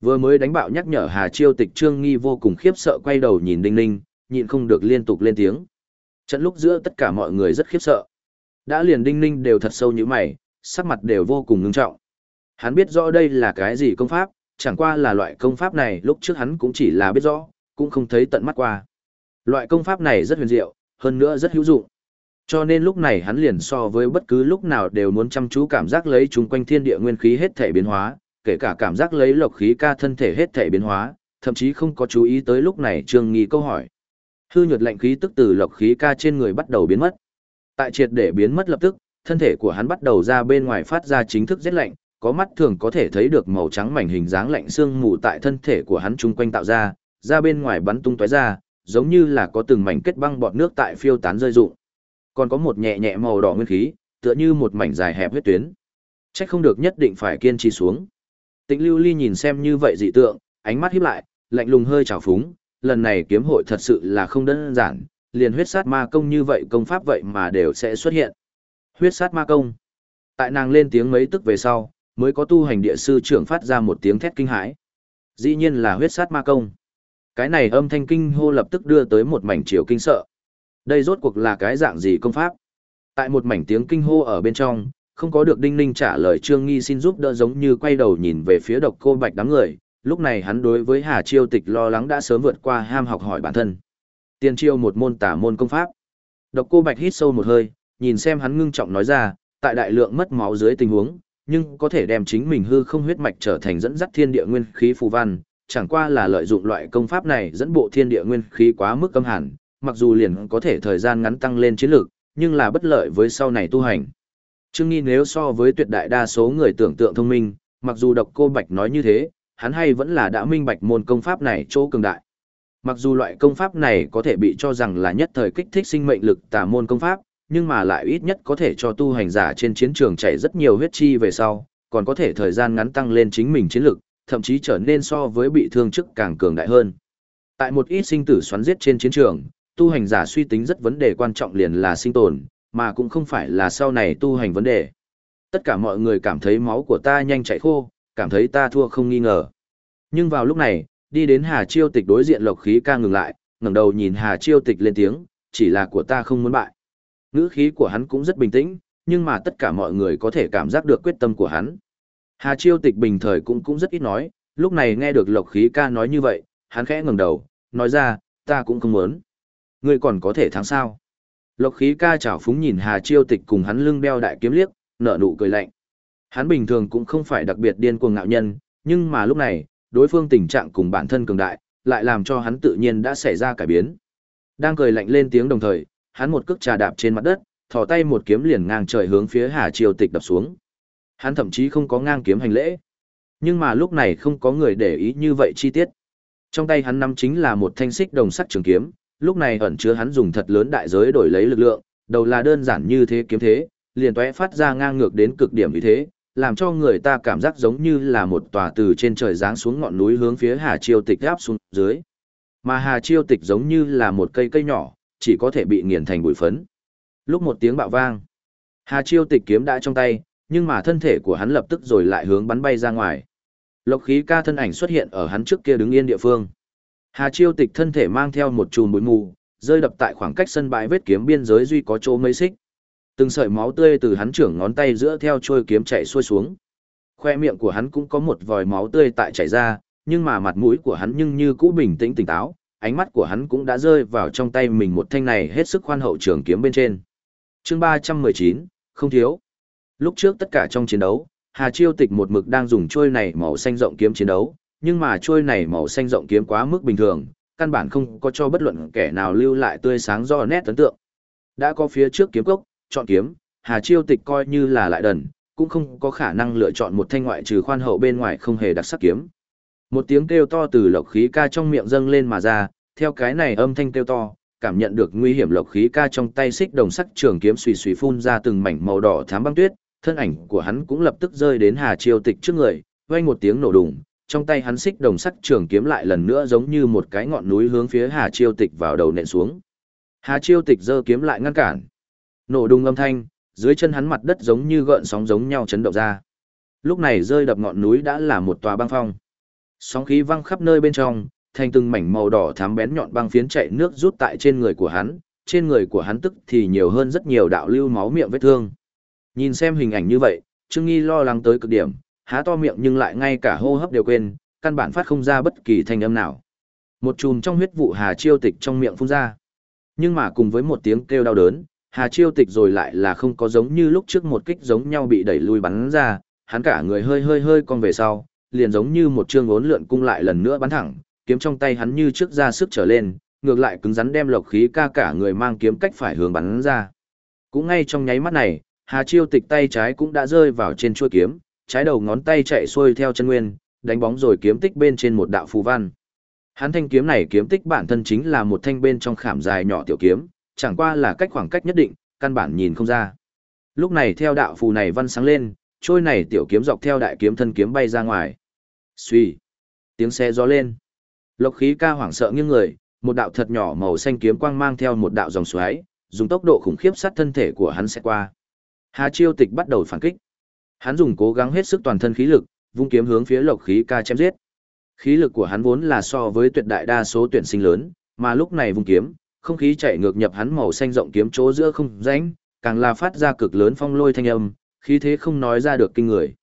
S1: Vừa mới đánh bạo nhắc nhở Hà Chiêu Tịch Trương Nghi vô cùng khiếp sợ quay đầu nhìn Đinh Ninh, nhịn không được liên tục lên tiếng. Trận lúc giữa tất cả mọi người rất khiếp sợ. Đã liền Đinh Ninh đều thật sâu như mày, sắc mặt đều vô cùng ngưng trọng. Hắn biết rõ đây là cái gì công pháp, chẳng qua là loại công pháp này lúc trước hắn cũng chỉ là biết rõ, cũng không thấy tận mắt qua. Loại công pháp này rất huyền diệu, hơn nữa rất hữu dụng. Cho nên lúc này hắn liền so với bất cứ lúc nào đều muốn chăm chú cảm giác lấy chúng quanh thiên địa nguyên khí hết thể biến hóa, kể cả cảm giác lấy lộc khí ca thân thể hết thể biến hóa, thậm chí không có chú ý tới lúc này Trương Nghi câu hỏi. Hư nhuật lạnh khí tức từ lộc khí ca trên người bắt đầu biến mất. Tại triệt để biến mất lập tức, thân thể của hắn bắt đầu ra bên ngoài phát ra chính thức rét lạnh, có mắt thường có thể thấy được màu trắng mảnh hình dáng lạnh xương mù tại thân thể của hắn chung quanh tạo ra, ra bên ngoài bắn tung tóe ra, giống như là có từng mảnh kết băng bọt nước tại phiêu tán rơi rụng. Còn có một nhẹ nhẹ màu đỏ nguyên khí, tựa như một mảnh dài hẹp huyết tuyến. Chắc không được nhất định phải kiên trì xuống. Tịnh Lưu Ly nhìn xem như vậy dị tượng, ánh mắt híp lại, lạnh lùng hơi trào phúng, lần này kiếm hội thật sự là không đơn giản, liền huyết sát ma công như vậy công pháp vậy mà đều sẽ xuất hiện. Huyết sát ma công. Tại nàng lên tiếng mấy tức về sau, mới có tu hành địa sư trưởng phát ra một tiếng thét kinh hãi. Dĩ nhiên là huyết sát ma công. Cái này âm thanh kinh hô lập tức đưa tới một mảnh chiều kinh sợ. Đây rốt cuộc là cái dạng gì công pháp? Tại một mảnh tiếng kinh hô ở bên trong, không có được đinh ninh trả lời trương nghi xin giúp đỡ giống như quay đầu nhìn về phía độc cô bạch đám người, lúc này hắn đối với hà chiêu tịch lo lắng đã sớm vượt qua ham học hỏi bản thân. Tiên chiêu một môn tả môn công pháp. Độc cô bạch hít sâu một hơi, nhìn xem hắn ngưng trọng nói ra, tại đại lượng mất máu dưới tình huống, nhưng có thể đem chính mình hư không huyết mạch trở thành dẫn dắt thiên địa nguyên khí phù văn, chẳng qua là lợi dụng loại công pháp này dẫn bộ thiên địa nguyên khí quá mức âm hẳn, mặc dù liền có thể thời gian ngắn tăng lên chiến lược, nhưng là bất lợi với sau này tu hành. Trương Nghi nếu so với tuyệt đại đa số người tưởng tượng thông minh, mặc dù độc cô Bạch nói như thế, hắn hay vẫn là đã minh bạch môn công pháp này chỗ cường đại. Mặc dù loại công pháp này có thể bị cho rằng là nhất thời kích thích sinh mệnh lực tà môn công pháp, nhưng mà lại ít nhất có thể cho tu hành giả trên chiến trường chảy rất nhiều huyết chi về sau, còn có thể thời gian ngắn tăng lên chính mình chiến lực, thậm chí trở nên so với bị thương chức càng cường đại hơn. Tại một ít sinh tử xoắn giết trên chiến trường, tu hành giả suy tính rất vấn đề quan trọng liền là sinh tồn, mà cũng không phải là sau này tu hành vấn đề. Tất cả mọi người cảm thấy máu của ta nhanh chảy khô, cảm thấy ta thua không nghi ngờ. Nhưng vào lúc này, đi đến Hà Chiêu Tịch đối diện Lộc Khí ca ngừng lại, ngẩng đầu nhìn Hà Chiêu Tịch lên tiếng, chỉ là của ta không muốn bại. Ngữ khí của hắn cũng rất bình tĩnh, nhưng mà tất cả mọi người có thể cảm giác được quyết tâm của hắn. Hà Chiêu Tịch bình thời cũng cũng rất ít nói, lúc này nghe được Lộc Khí ca nói như vậy, hắn khẽ ngẩng đầu, nói ra, ta cũng không muốn. Ngươi còn có thể thắng sao? Lộc khí ca chảo phúng nhìn Hà Chiêu Tịch cùng hắn lưng đeo đại kiếm liếc, nở nụ cười lạnh. Hắn bình thường cũng không phải đặc biệt điên cuồng ngạo nhân, nhưng mà lúc này, đối phương tình trạng cùng bản thân cường đại, lại làm cho hắn tự nhiên đã xảy ra cải biến. Đang cười lạnh lên tiếng đồng thời, hắn một cước trà đạp trên mặt đất, thò tay một kiếm liền ngang trời hướng phía Hà Chiêu Tịch đập xuống. Hắn thậm chí không có ngang kiếm hành lễ. Nhưng mà lúc này không có người để ý như vậy chi tiết. Trong tay hắn nắm chính là một thanh xích đồng sắt trường kiếm, lúc này ẩn chứa hắn dùng thật lớn đại giới đổi lấy lực lượng, đầu là đơn giản như thế kiếm thế, liền tóe phát ra ngang ngược đến cực điểm như thế, làm cho người ta cảm giác giống như là một tòa từ trên trời giáng xuống ngọn núi hướng phía Hà Chiêu Tịch áp xuống dưới. Mà Hà Chiêu Tịch giống như là một cây cây nhỏ, chỉ có thể bị nghiền thành bụi phấn. Lúc một tiếng bạo vang, Hà Chiêu Tịch kiếm đã trong tay, nhưng mà thân thể của hắn lập tức rồi lại hướng bắn bay ra ngoài. Lộc khí ca thân ảnh xuất hiện ở hắn trước kia đứng yên địa phương. Hà Chiêu Tịch thân thể mang theo một chùm bụi mù, rơi đập tại khoảng cách sân bãi vết kiếm biên giới duy có chỗ mấy xích. Từng sợi máu tươi từ hắn trưởng ngón tay giữa theo trôi kiếm chạy xuôi xuống. Khoe miệng của hắn cũng có một vòi máu tươi tại chảy ra, nhưng mà mặt mũi của hắn nhưng như cũ bình tĩnh tỉnh táo, ánh mắt của hắn cũng đã rơi vào trong tay mình một thanh này hết sức khoan hậu trường kiếm bên trên. Chương 319, không thiếu. Lúc trước tất cả trong chiến đấu, Hà Chiêu Tịch một mực đang dùng trôi này màu xanh rộng kiếm chiến đấu, nhưng mà trôi này màu xanh rộng kiếm quá mức bình thường, căn bản không có cho bất luận kẻ nào lưu lại tươi sáng do nét ấn tượng. Đã có phía trước kiếm cốc, chọn kiếm, Hà Chiêu Tịch coi như là lại đần, cũng không có khả năng lựa chọn một thanh ngoại trừ khoan hậu bên ngoài không hề đặc sắc kiếm. Một tiếng kêu to từ lộc khí ca trong miệng dâng lên mà ra, theo cái này âm thanh kêu to, cảm nhận được nguy hiểm lộc khí ca trong tay xích đồng sắc trường kiếm xùy xùy phun ra từng mảnh màu đỏ thám băng tuyết, thân ảnh của hắn cũng lập tức rơi đến Hà Chiêu Tịch trước người, vang một tiếng nổ đùng, trong tay hắn xích đồng sắc trường kiếm lại lần nữa giống như một cái ngọn núi hướng phía Hà Chiêu Tịch vào đầu nện xuống. Hà Chiêu Tịch giơ kiếm lại ngăn cản. Nổ đùng âm thanh, dưới chân hắn mặt đất giống như gợn sóng giống nhau chấn động ra. Lúc này rơi đập ngọn núi đã là một tòa băng phong. Sóng khí văng khắp nơi bên trong, thành từng mảnh màu đỏ thắm bén nhọn băng phiến chạy nước rút tại trên người của hắn, trên người của hắn tức thì nhiều hơn rất nhiều đạo lưu máu miệng vết thương. Nhìn xem hình ảnh như vậy, Trương Nghi lo lắng tới cực điểm, há to miệng nhưng lại ngay cả hô hấp đều quên, căn bản phát không ra bất kỳ thanh âm nào. Một chùm trong huyết vụ Hà Chiêu Tịch trong miệng phun ra. Nhưng mà cùng với một tiếng kêu đau đớn, Hà Chiêu Tịch rồi lại là không có giống như lúc trước một kích giống nhau bị đẩy lui bắn ra, hắn cả người hơi hơi hơi cong về sau, liền giống như một chương ngốn lượn cung lại lần nữa bắn thẳng, kiếm trong tay hắn như trước ra sức trở lên, ngược lại cứng rắn đem lộc khí ca cả người mang kiếm cách phải hướng bắn ra. Cũng ngay trong nháy mắt này, Hà Chiêu Tịch tay trái cũng đã rơi vào trên chuôi kiếm, trái đầu ngón tay chạy xuôi theo chân nguyên, đánh bóng rồi kiếm tích bên trên một đạo phù văn. Hắn thanh kiếm này kiếm tích bản thân chính là một thanh bên trong khảm dài nhỏ tiểu kiếm, chẳng qua là cách khoảng cách nhất định, căn bản nhìn không ra. Lúc này theo đạo phù này văn sáng lên, trôi này tiểu kiếm dọc theo đại kiếm thân kiếm bay ra ngoài. Xuy. Tiếng xe gió lên. Lộc khí ca hoảng sợ nghiêng người, một đạo thật nhỏ màu xanh kiếm quang mang theo một đạo dòng xoáy, dùng tốc độ khủng khiếp sát thân thể của hắn sẽ qua. Hà Chiêu Tịch bắt đầu phản kích. Hắn dùng cố gắng hết sức toàn thân khí lực, vung kiếm hướng phía Lộc khí ca chém giết. Khí lực của hắn vốn là so với tuyệt đại đa số tuyển sinh lớn, mà lúc này vung kiếm, không khí chạy ngược nhập hắn màu xanh rộng kiếm chỗ giữa không rãnh, càng là phát ra cực lớn phong lôi thanh âm, khí thế không nói ra được kinh người.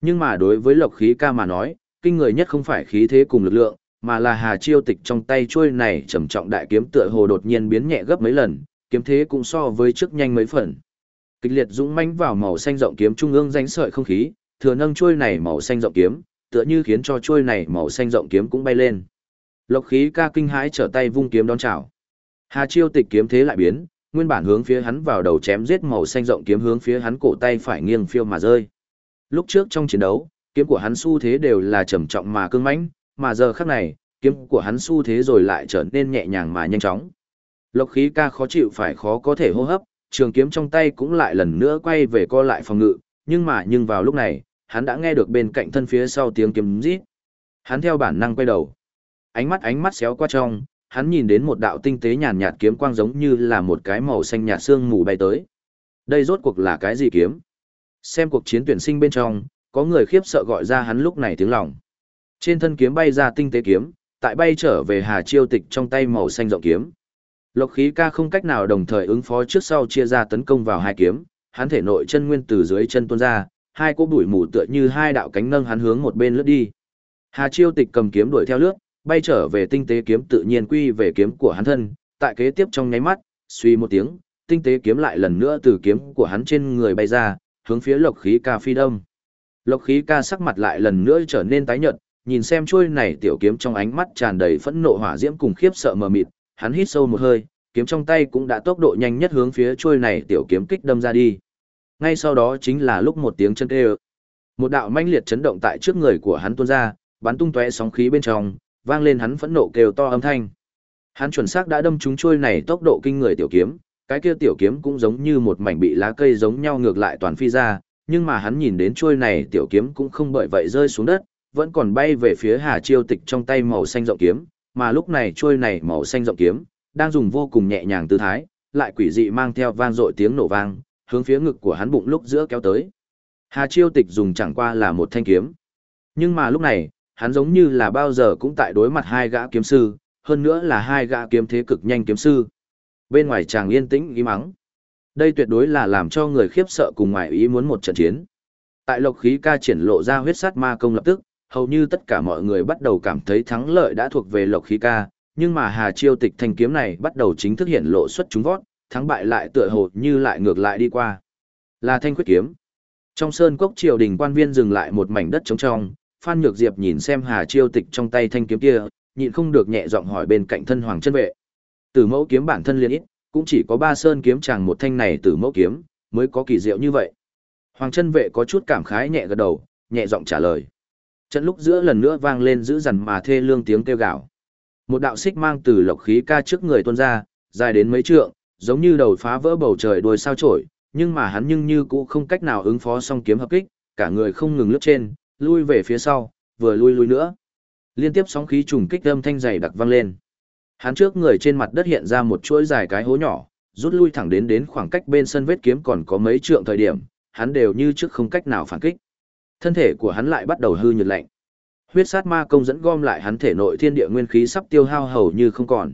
S1: Nhưng mà đối với Lộc khí ca mà nói, kinh người nhất không phải khí thế cùng lực lượng, mà là Hà Chiêu Tịch trong tay chuôi này trầm trọng đại kiếm tựa hồ đột nhiên biến nhẹ gấp mấy lần, kiếm thế cũng so với trước nhanh mấy phần. Kịch liệt dũng mãnh vào màu xanh rộng kiếm trung ương danh sợi không khí, thừa nâng chuôi này màu xanh rộng kiếm, tựa như khiến cho chuôi này màu xanh rộng kiếm cũng bay lên. Lộc khí ca kinh hãi trở tay vung kiếm đón chào. Hà Chiêu Tịch kiếm thế lại biến, nguyên bản hướng phía hắn vào đầu chém giết màu xanh rộng kiếm hướng phía hắn cổ tay phải nghiêng phiêu mà rơi. Lúc trước trong chiến đấu, kiếm của hắn xu thế đều là trầm trọng mà cương mãnh, mà giờ khắc này, kiếm của hắn xu thế rồi lại trở nên nhẹ nhàng mà nhanh chóng. Lộc khí ca khó chịu phải khó có thể hô hấp, trường kiếm trong tay cũng lại lần nữa quay về co lại phòng ngự, nhưng mà nhưng vào lúc này, hắn đã nghe được bên cạnh thân phía sau tiếng kiếm rít. Hắn theo bản năng quay đầu. Ánh mắt ánh mắt xéo qua trong, hắn nhìn đến một đạo tinh tế nhàn nhạt kiếm quang giống như là một cái màu xanh nhạt xương mù bay tới. Đây rốt cuộc là cái gì kiếm? Xem cuộc chiến tuyển sinh bên trong, có người khiếp sợ gọi ra hắn lúc này tiếng lòng. Trên thân kiếm bay ra tinh tế kiếm, tại bay trở về Hà Chiêu Tịch trong tay màu xanh rộng kiếm. Lộc khí ca không cách nào đồng thời ứng phó trước sau chia ra tấn công vào hai kiếm, hắn thể nội chân nguyên từ dưới chân tuôn ra, hai cỗ bụi mù tựa như hai đạo cánh nâng hắn hướng một bên lướt đi. Hà Chiêu Tịch cầm kiếm đuổi theo lướt, bay trở về tinh tế kiếm tự nhiên quy về kiếm của hắn thân, tại kế tiếp trong nháy mắt, suy một tiếng, tinh tế kiếm lại lần nữa từ kiếm của hắn trên người bay ra, hướng phía Lộc khí ca phi đông. Lộc khí ca sắc mặt lại lần nữa trở nên tái nhợt, nhìn xem chuôi này tiểu kiếm trong ánh mắt tràn đầy phẫn nộ hỏa diễm cùng khiếp sợ mờ mịt, hắn hít sâu một hơi, kiếm trong tay cũng đã tốc độ nhanh nhất hướng phía chuôi này tiểu kiếm kích đâm ra đi. Ngay sau đó chính là lúc một tiếng chân kêu. Một đạo manh liệt chấn động tại trước người của hắn tuôn ra, bắn tung tóe sóng khí bên trong, vang lên hắn phẫn nộ kêu to âm thanh. Hắn chuẩn xác đã đâm trúng chuôi này tốc độ kinh người tiểu kiếm, cái kia tiểu kiếm cũng giống như một mảnh bị lá cây giống nhau ngược lại toàn phi ra, nhưng mà hắn nhìn đến chuôi này tiểu kiếm cũng không bởi vậy rơi xuống đất, vẫn còn bay về phía Hà Chiêu Tịch trong tay màu xanh rộng kiếm, mà lúc này trôi này màu xanh rộng kiếm đang dùng vô cùng nhẹ nhàng tư thái, lại quỷ dị mang theo vang dội tiếng nổ vang, hướng phía ngực của hắn bụng lúc giữa kéo tới. Hà Chiêu Tịch dùng chẳng qua là một thanh kiếm, nhưng mà lúc này, hắn giống như là bao giờ cũng tại đối mặt hai gã kiếm sư, hơn nữa là hai gã kiếm thế cực nhanh kiếm sư. Bên ngoài chàng yên tĩnh ý mắng. Đây tuyệt đối là làm cho người khiếp sợ cùng ngoài ý muốn một trận chiến. Tại lộc khí ca triển lộ ra huyết sát ma công lập tức, hầu như tất cả mọi người bắt đầu cảm thấy thắng lợi đã thuộc về lộc khí ca, nhưng mà Hà Chiêu Tịch thanh kiếm này bắt đầu chính thức hiện lộ xuất chúng vót, thắng bại lại tựa hồ như lại ngược lại đi qua. Là thanh quyết kiếm. Trong sơn cốc triều đình quan viên dừng lại một mảnh đất trống trong, Phan Nhược Diệp nhìn xem Hà Chiêu Tịch trong tay thanh kiếm kia, nhịn không được nhẹ giọng hỏi bên cạnh thân Hoàng chân vệ. Tử mẫu kiếm bản thân liên ít, cũng chỉ có ba sơn kiếm chàng một thanh này tử mẫu kiếm, mới có kỳ diệu như vậy. Hoàng chân vệ có chút cảm khái nhẹ gật đầu, nhẹ giọng trả lời. Trận lúc giữa lần nữa vang lên dữ dằn mà thê lương tiếng kêu gào. Một đạo xích mang từ lộc khí ca trước người tuôn ra, dài đến mấy trượng, giống như đầu phá vỡ bầu trời đuôi sao chổi, nhưng mà hắn nhưng như cũng không cách nào ứng phó song kiếm hợp kích, cả người không ngừng lướt trên, lui về phía sau, vừa lui lui nữa. Liên tiếp sóng khí trùng kích âm thanh dày đặc vang lên. Hắn trước người trên mặt đất hiện ra một chuỗi dài cái hố nhỏ, rút lui thẳng đến đến khoảng cách bên sân vết kiếm còn có mấy trượng thời điểm, hắn đều như trước không cách nào phản kích. Thân thể của hắn lại bắt đầu hư nhược lạnh. Huyết sát ma công dẫn gom lại hắn thể nội thiên địa nguyên khí sắp tiêu hao hầu như không còn.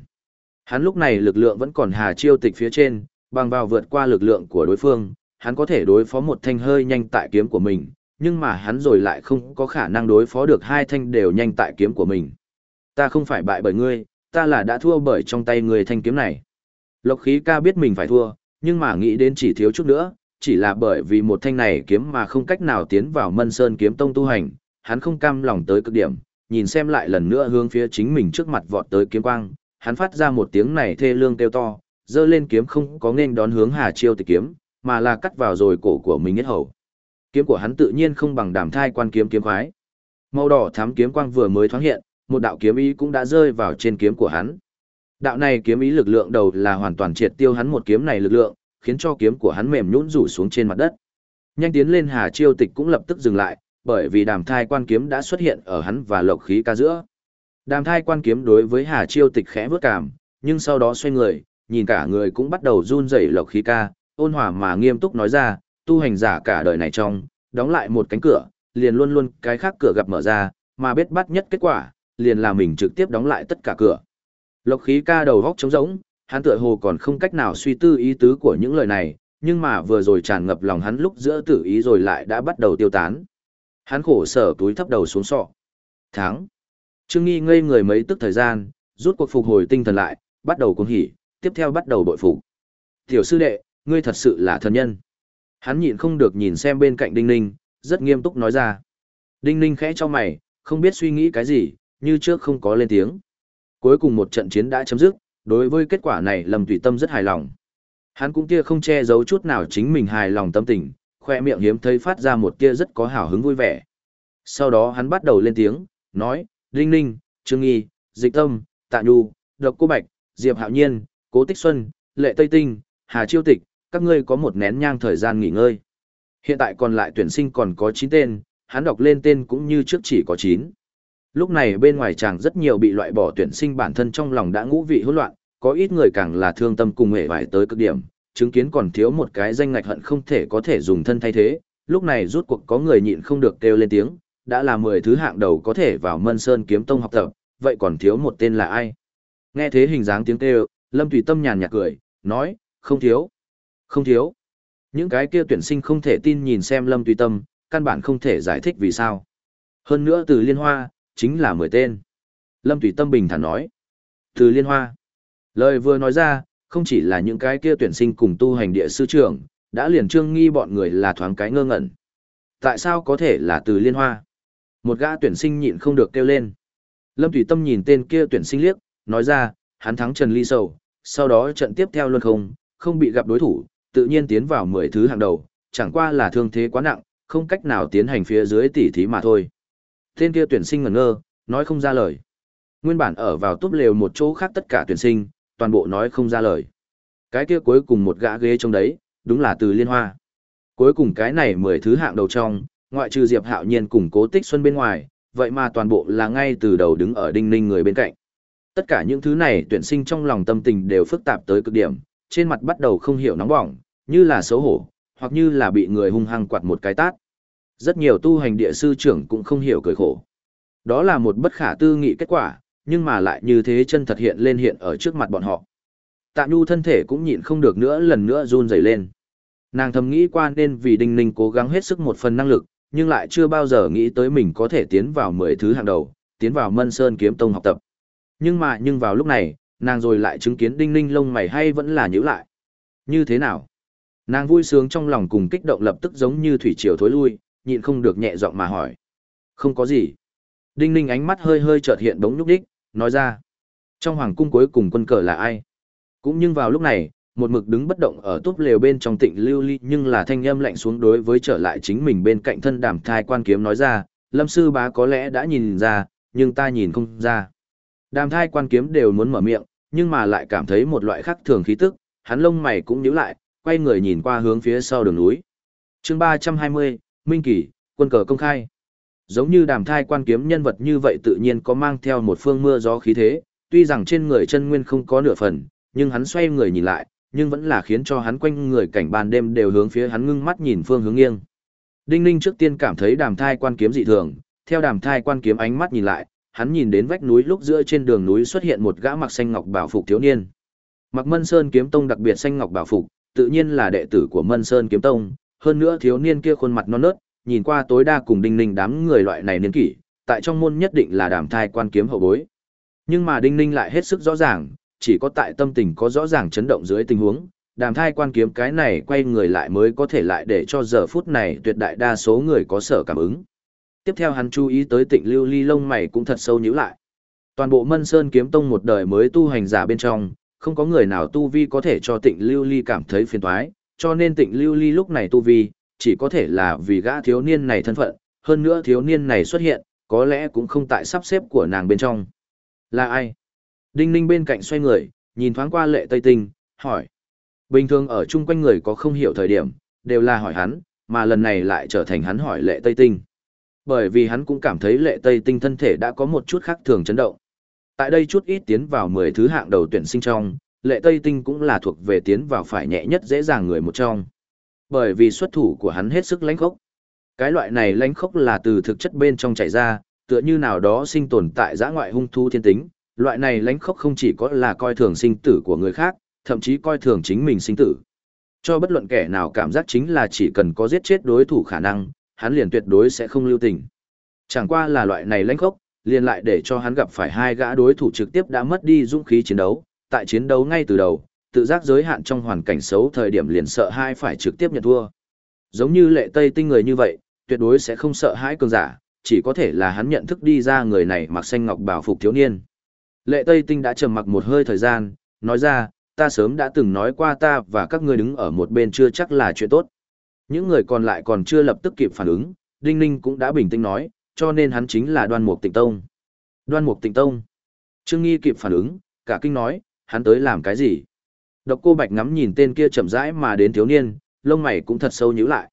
S1: Hắn lúc này lực lượng vẫn còn hà chiêu tịch phía trên, bằng vào vượt qua lực lượng của đối phương, hắn có thể đối phó một thanh hơi nhanh tại kiếm của mình, nhưng mà hắn rồi lại không có khả năng đối phó được hai thanh đều nhanh tại kiếm của mình. Ta không phải bại bởi ngươi, ta là đã thua bởi trong tay người thanh kiếm này. Lộc khí ca biết mình phải thua, nhưng mà nghĩ đến chỉ thiếu chút nữa, chỉ là bởi vì một thanh này kiếm mà không cách nào tiến vào mân sơn kiếm tông tu hành, hắn không cam lòng tới cực điểm, nhìn xem lại lần nữa hướng phía chính mình trước mặt vọt tới kiếm quang, hắn phát ra một tiếng này thê lương kêu to, dơ lên kiếm không có nên đón hướng Hà Chiêu tịch kiếm, mà là cắt vào rồi cổ của mình nhất hầu. Kiếm của hắn tự nhiên không bằng đàm thai quan kiếm kiếm khoái. Màu đỏ thắm kiếm quang vừa mới thoáng hiện, một đạo kiếm ý cũng đã rơi vào trên kiếm của hắn. Đạo này kiếm ý lực lượng đầu là hoàn toàn triệt tiêu hắn một kiếm này lực lượng, khiến cho kiếm của hắn mềm nhũn rủ xuống trên mặt đất. Nhanh tiến lên Hà Chiêu Tịch cũng lập tức dừng lại, bởi vì đàm thai quan kiếm đã xuất hiện ở hắn và lộc khí ca giữa. Đàm thai quan kiếm đối với Hà Chiêu Tịch khẽ vước cảm, nhưng sau đó xoay người, nhìn cả người cũng bắt đầu run rẩy lộc khí ca, ôn hòa mà nghiêm túc nói ra, tu hành giả cả đời này trong, đóng lại một cánh cửa, liền luôn luôn cái khác cửa gặp mở ra, mà biết bắt nhất kết quả, liền là mình trực tiếp đóng lại tất cả cửa. Lộc khí ca đầu góc trống rỗng, hắn tựa hồ còn không cách nào suy tư ý tứ của những lời này, nhưng mà vừa rồi tràn ngập lòng hắn lúc giữa tử ý rồi lại đã bắt đầu tiêu tán. Hắn khổ sở túi thấp đầu xuống sọ. Tháng. Trương Nghi ngây người mấy tức thời gian, rút cuộc phục hồi tinh thần lại, bắt đầu cuồng hỉ, tiếp theo bắt đầu bội phục. Tiểu sư đệ, ngươi thật sự là thần nhân. Hắn nhịn không được nhìn xem bên cạnh Đinh Ninh, rất nghiêm túc nói ra. Đinh Ninh khẽ cho mày, không biết suy nghĩ cái gì, như trước không có lên tiếng. Cuối cùng một trận chiến đã chấm dứt, đối với kết quả này Lâm Tùy Tâm rất hài lòng. Hắn cũng kia không che giấu chút nào chính mình hài lòng tâm tình, khoe miệng hiếm thấy phát ra một kia rất có hào hứng vui vẻ. Sau đó hắn bắt đầu lên tiếng, nói, Đinh Ninh, Trương Nghi, Dịch Tâm, Tạ Nhu, Độc Cô Bạch, Diệp Hạo Nhiên, Cố Tích Xuân, Lệ Tây Tinh, Hà Chiêu Tịch, các ngươi có một nén nhang thời gian nghỉ ngơi. Hiện tại còn lại tuyển sinh còn có 9 tên, hắn đọc lên tên cũng như trước chỉ có 9. Lúc này bên ngoài chàng rất nhiều bị loại bỏ tuyển sinh bản thân trong lòng đã ngũ vị hỗn loạn, có ít người càng là thương tâm cùng hề vải tới cực điểm, chứng kiến còn thiếu một cái danh ngạch hận không thể có thể dùng thân thay thế. Lúc này rút cuộc có người nhịn không được kêu lên tiếng, đã là 10 thứ hạng đầu có thể vào Mân Sơn kiếm tông học tập, vậy còn thiếu một tên là ai? Nghe thế hình dáng tiếng kêu, Lâm Tùy Tâm nhàn nhạt cười, nói, không thiếu, không thiếu. Những cái kia tuyển sinh không thể tin nhìn xem Lâm Tùy Tâm, căn bản không thể giải thích vì sao. Hơn nữa từ Liên Hoa, chính là mười tên. Lâm Thủy Tâm bình thản nói. Từ Liên Hoa. Lời vừa nói ra, không chỉ là những cái kia tuyển sinh cùng tu hành địa sư trưởng, đã liền trương nghi bọn người là thoáng cái ngơ ngẩn. Tại sao có thể là từ Liên Hoa? Một gã tuyển sinh nhịn không được kêu lên. Lâm Thủy Tâm nhìn tên kia tuyển sinh liếc, nói ra, hắn thắng Trần Ly Sầu, sau đó trận tiếp theo luôn không, không bị gặp đối thủ, tự nhiên tiến vào mười thứ hàng đầu, chẳng qua là thương thế quá nặng, không cách nào tiến hành phía dưới tỉ thí mà thôi. Tên kia tuyển sinh ngẩn ngơ, nói không ra lời. Nguyên bản ở vào túp lều một chỗ khác tất cả tuyển sinh, toàn bộ nói không ra lời. Cái kia cuối cùng một gã ghế trong đấy, đúng là từ liên hoa. Cuối cùng cái này mười thứ hạng đầu trong, ngoại trừ Diệp Hạo Nhiên cùng Cố Tích Xuân bên ngoài, vậy mà toàn bộ là ngay từ đầu đứng ở đinh ninh người bên cạnh. Tất cả những thứ này tuyển sinh trong lòng tâm tình đều phức tạp tới cực điểm, trên mặt bắt đầu không hiểu nóng bỏng, như là xấu hổ, hoặc như là bị người hung hăng quạt một cái tát. Rất nhiều tu hành địa sư trưởng cũng không hiểu cười khổ. Đó là một bất khả tư nghị kết quả, nhưng mà lại như thế chân thật hiện lên hiện ở trước mặt bọn họ. Tạ Nhu thân thể cũng nhịn không được nữa lần nữa run rẩy lên. Nàng thầm nghĩ qua nên vì Đinh Ninh cố gắng hết sức một phần năng lực, nhưng lại chưa bao giờ nghĩ tới mình có thể tiến vào mười thứ hàng đầu, tiến vào Mân Sơn Kiếm Tông học tập. Nhưng mà nhưng vào lúc này, nàng rồi lại chứng kiến Đinh Ninh lông mày hay vẫn là nhíu lại. Như thế nào? Nàng vui sướng trong lòng cùng kích động lập tức giống như thủy triều thối lui, nhịn không được nhẹ giọng mà hỏi. Không có gì. Đinh Ninh ánh mắt hơi hơi chợt hiện bóng nhúc đích, nói ra. Trong hoàng cung cuối cùng quân cờ là ai? Cũng nhưng vào lúc này, một mực đứng bất động ở túp lều bên trong tịnh lưu ly nhưng là thanh âm lạnh xuống đối với trở lại chính mình bên cạnh thân đàm thai quan kiếm nói ra, lâm sư bá có lẽ đã nhìn ra, nhưng ta nhìn không ra. Đàm thai quan kiếm đều muốn mở miệng, nhưng mà lại cảm thấy một loại khác thường khí tức, hắn lông mày cũng nhíu lại, quay người nhìn qua hướng phía sau đường núi. chương 320, Minh Kỳ, quân cờ công khai. Giống như đàm thai quan kiếm nhân vật như vậy tự nhiên có mang theo một phương mưa gió khí thế, tuy rằng trên người chân nguyên không có nửa phần, nhưng hắn xoay người nhìn lại, nhưng vẫn là khiến cho hắn quanh người cảnh ban đêm đều hướng phía hắn ngưng mắt nhìn phương hướng nghiêng. Đinh Ninh trước tiên cảm thấy đàm thai quan kiếm dị thường, theo đàm thai quan kiếm ánh mắt nhìn lại, hắn nhìn đến vách núi lúc giữa trên đường núi xuất hiện một gã mặc xanh ngọc bảo phục thiếu niên. Mặc Mân Sơn kiếm tông đặc biệt xanh ngọc bảo phục, tự nhiên là đệ tử của Mân Sơn kiếm tông, hơn nữa thiếu niên kia khuôn mặt non nớt, nhìn qua tối đa cùng Đinh Ninh đám người loại này niên kỷ, tại trong môn nhất định là đàm thai quan kiếm hậu bối. Nhưng mà Đinh Ninh lại hết sức rõ ràng, chỉ có tại tâm tình có rõ ràng chấn động dưới tình huống, đàm thai quan kiếm cái này quay người lại mới có thể lại để cho giờ phút này tuyệt đại đa số người có sở cảm ứng. Tiếp theo hắn chú ý tới tịnh lưu ly lông mày cũng thật sâu nhíu lại. Toàn bộ Mân Sơn kiếm tông một đời mới tu hành giả bên trong, không có người nào tu vi có thể cho tịnh lưu ly cảm thấy phiền toái, cho nên tịnh lưu ly lúc này tu vi, chỉ có thể là vì gã thiếu niên này thân phận, hơn nữa thiếu niên này xuất hiện, có lẽ cũng không tại sắp xếp của nàng bên trong. Là ai? Đinh ninh bên cạnh xoay người, nhìn thoáng qua lệ tây tinh, hỏi. Bình thường ở chung quanh người có không hiểu thời điểm, đều là hỏi hắn, mà lần này lại trở thành hắn hỏi lệ tây tinh. Bởi vì hắn cũng cảm thấy lệ tây tinh thân thể đã có một chút khác thường chấn động. Tại đây chút ít tiến vào 10 thứ hạng đầu tuyển sinh trong, lệ tây tinh cũng là thuộc về tiến vào phải nhẹ nhất dễ dàng người một trong. Bởi vì xuất thủ của hắn hết sức lãnh khốc. Cái loại này lãnh khốc là từ thực chất bên trong chảy ra, tựa như nào đó sinh tồn tại giã ngoại hung thu thiên tính, loại này lãnh khốc không chỉ có là coi thường sinh tử của người khác, thậm chí coi thường chính mình sinh tử. Cho bất luận kẻ nào cảm giác chính là chỉ cần có giết chết đối thủ khả năng, hắn liền tuyệt đối sẽ không lưu tình. Chẳng qua là loại này lãnh khốc, liền lại để cho hắn gặp phải hai gã đối thủ trực tiếp đã mất đi dũng khí chiến đấu, tại chiến đấu ngay từ đầu, tự giác giới hạn trong hoàn cảnh xấu thời điểm liền sợ hai phải trực tiếp nhận thua. Giống như lệ tây tinh người như vậy, tuyệt đối sẽ không sợ hãi cường giả, chỉ có thể là hắn nhận thức đi ra người này mặc xanh ngọc bảo phục thiếu niên. Lệ Tây Tinh đã trầm mặc một hơi thời gian, nói ra, ta sớm đã từng nói qua ta và các ngươi đứng ở một bên chưa chắc là chuyện tốt. Những người còn lại còn chưa lập tức kịp phản ứng, Đinh Ninh cũng đã bình tĩnh nói, cho nên hắn chính là đoan mục tịnh tông. Đoan mục tịnh tông. Trương Nghi kịp phản ứng, cả kinh nói, hắn tới làm cái gì? Độc cô Bạch ngắm nhìn tên kia chậm rãi mà đến thiếu niên, lông mày cũng thật sâu nhíu lại.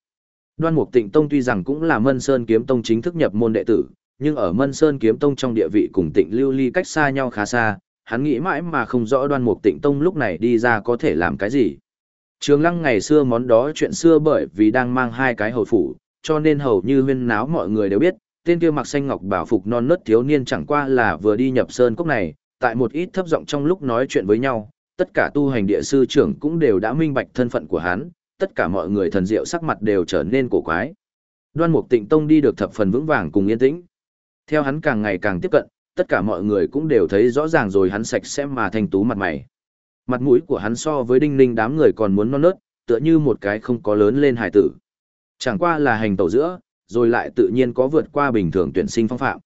S1: Đoan Mục Tịnh Tông tuy rằng cũng là Mân Sơn Kiếm Tông chính thức nhập môn đệ tử, nhưng ở Mân Sơn Kiếm Tông trong địa vị cùng Tịnh Lưu Ly cách xa nhau khá xa, hắn nghĩ mãi mà không rõ Đoan Mục Tịnh Tông lúc này đi ra có thể làm cái gì. Trường Lăng ngày xưa món đó chuyện xưa bởi vì đang mang hai cái hầu phủ, cho nên hầu như huyên náo mọi người đều biết, tên kia mặc xanh ngọc bảo phục non nớt thiếu niên chẳng qua là vừa đi nhập sơn cốc này, tại một ít thấp giọng trong lúc nói chuyện với nhau, tất cả tu hành địa sư trưởng cũng đều đã minh bạch thân phận của hắn, tất cả mọi người thần diệu sắc mặt đều trở nên cổ quái. Đoan Mục Tịnh Tông đi được thập phần vững vàng cùng yên tĩnh. Theo hắn càng ngày càng tiếp cận, tất cả mọi người cũng đều thấy rõ ràng rồi hắn sạch sẽ mà thanh tú mặt mày. Mặt mũi của hắn so với đinh ninh đám người còn muốn non nớt, tựa như một cái không có lớn lên hài tử. Chẳng qua là hành tẩu giữa, rồi lại tự nhiên có vượt qua bình thường tuyển sinh phong phạm.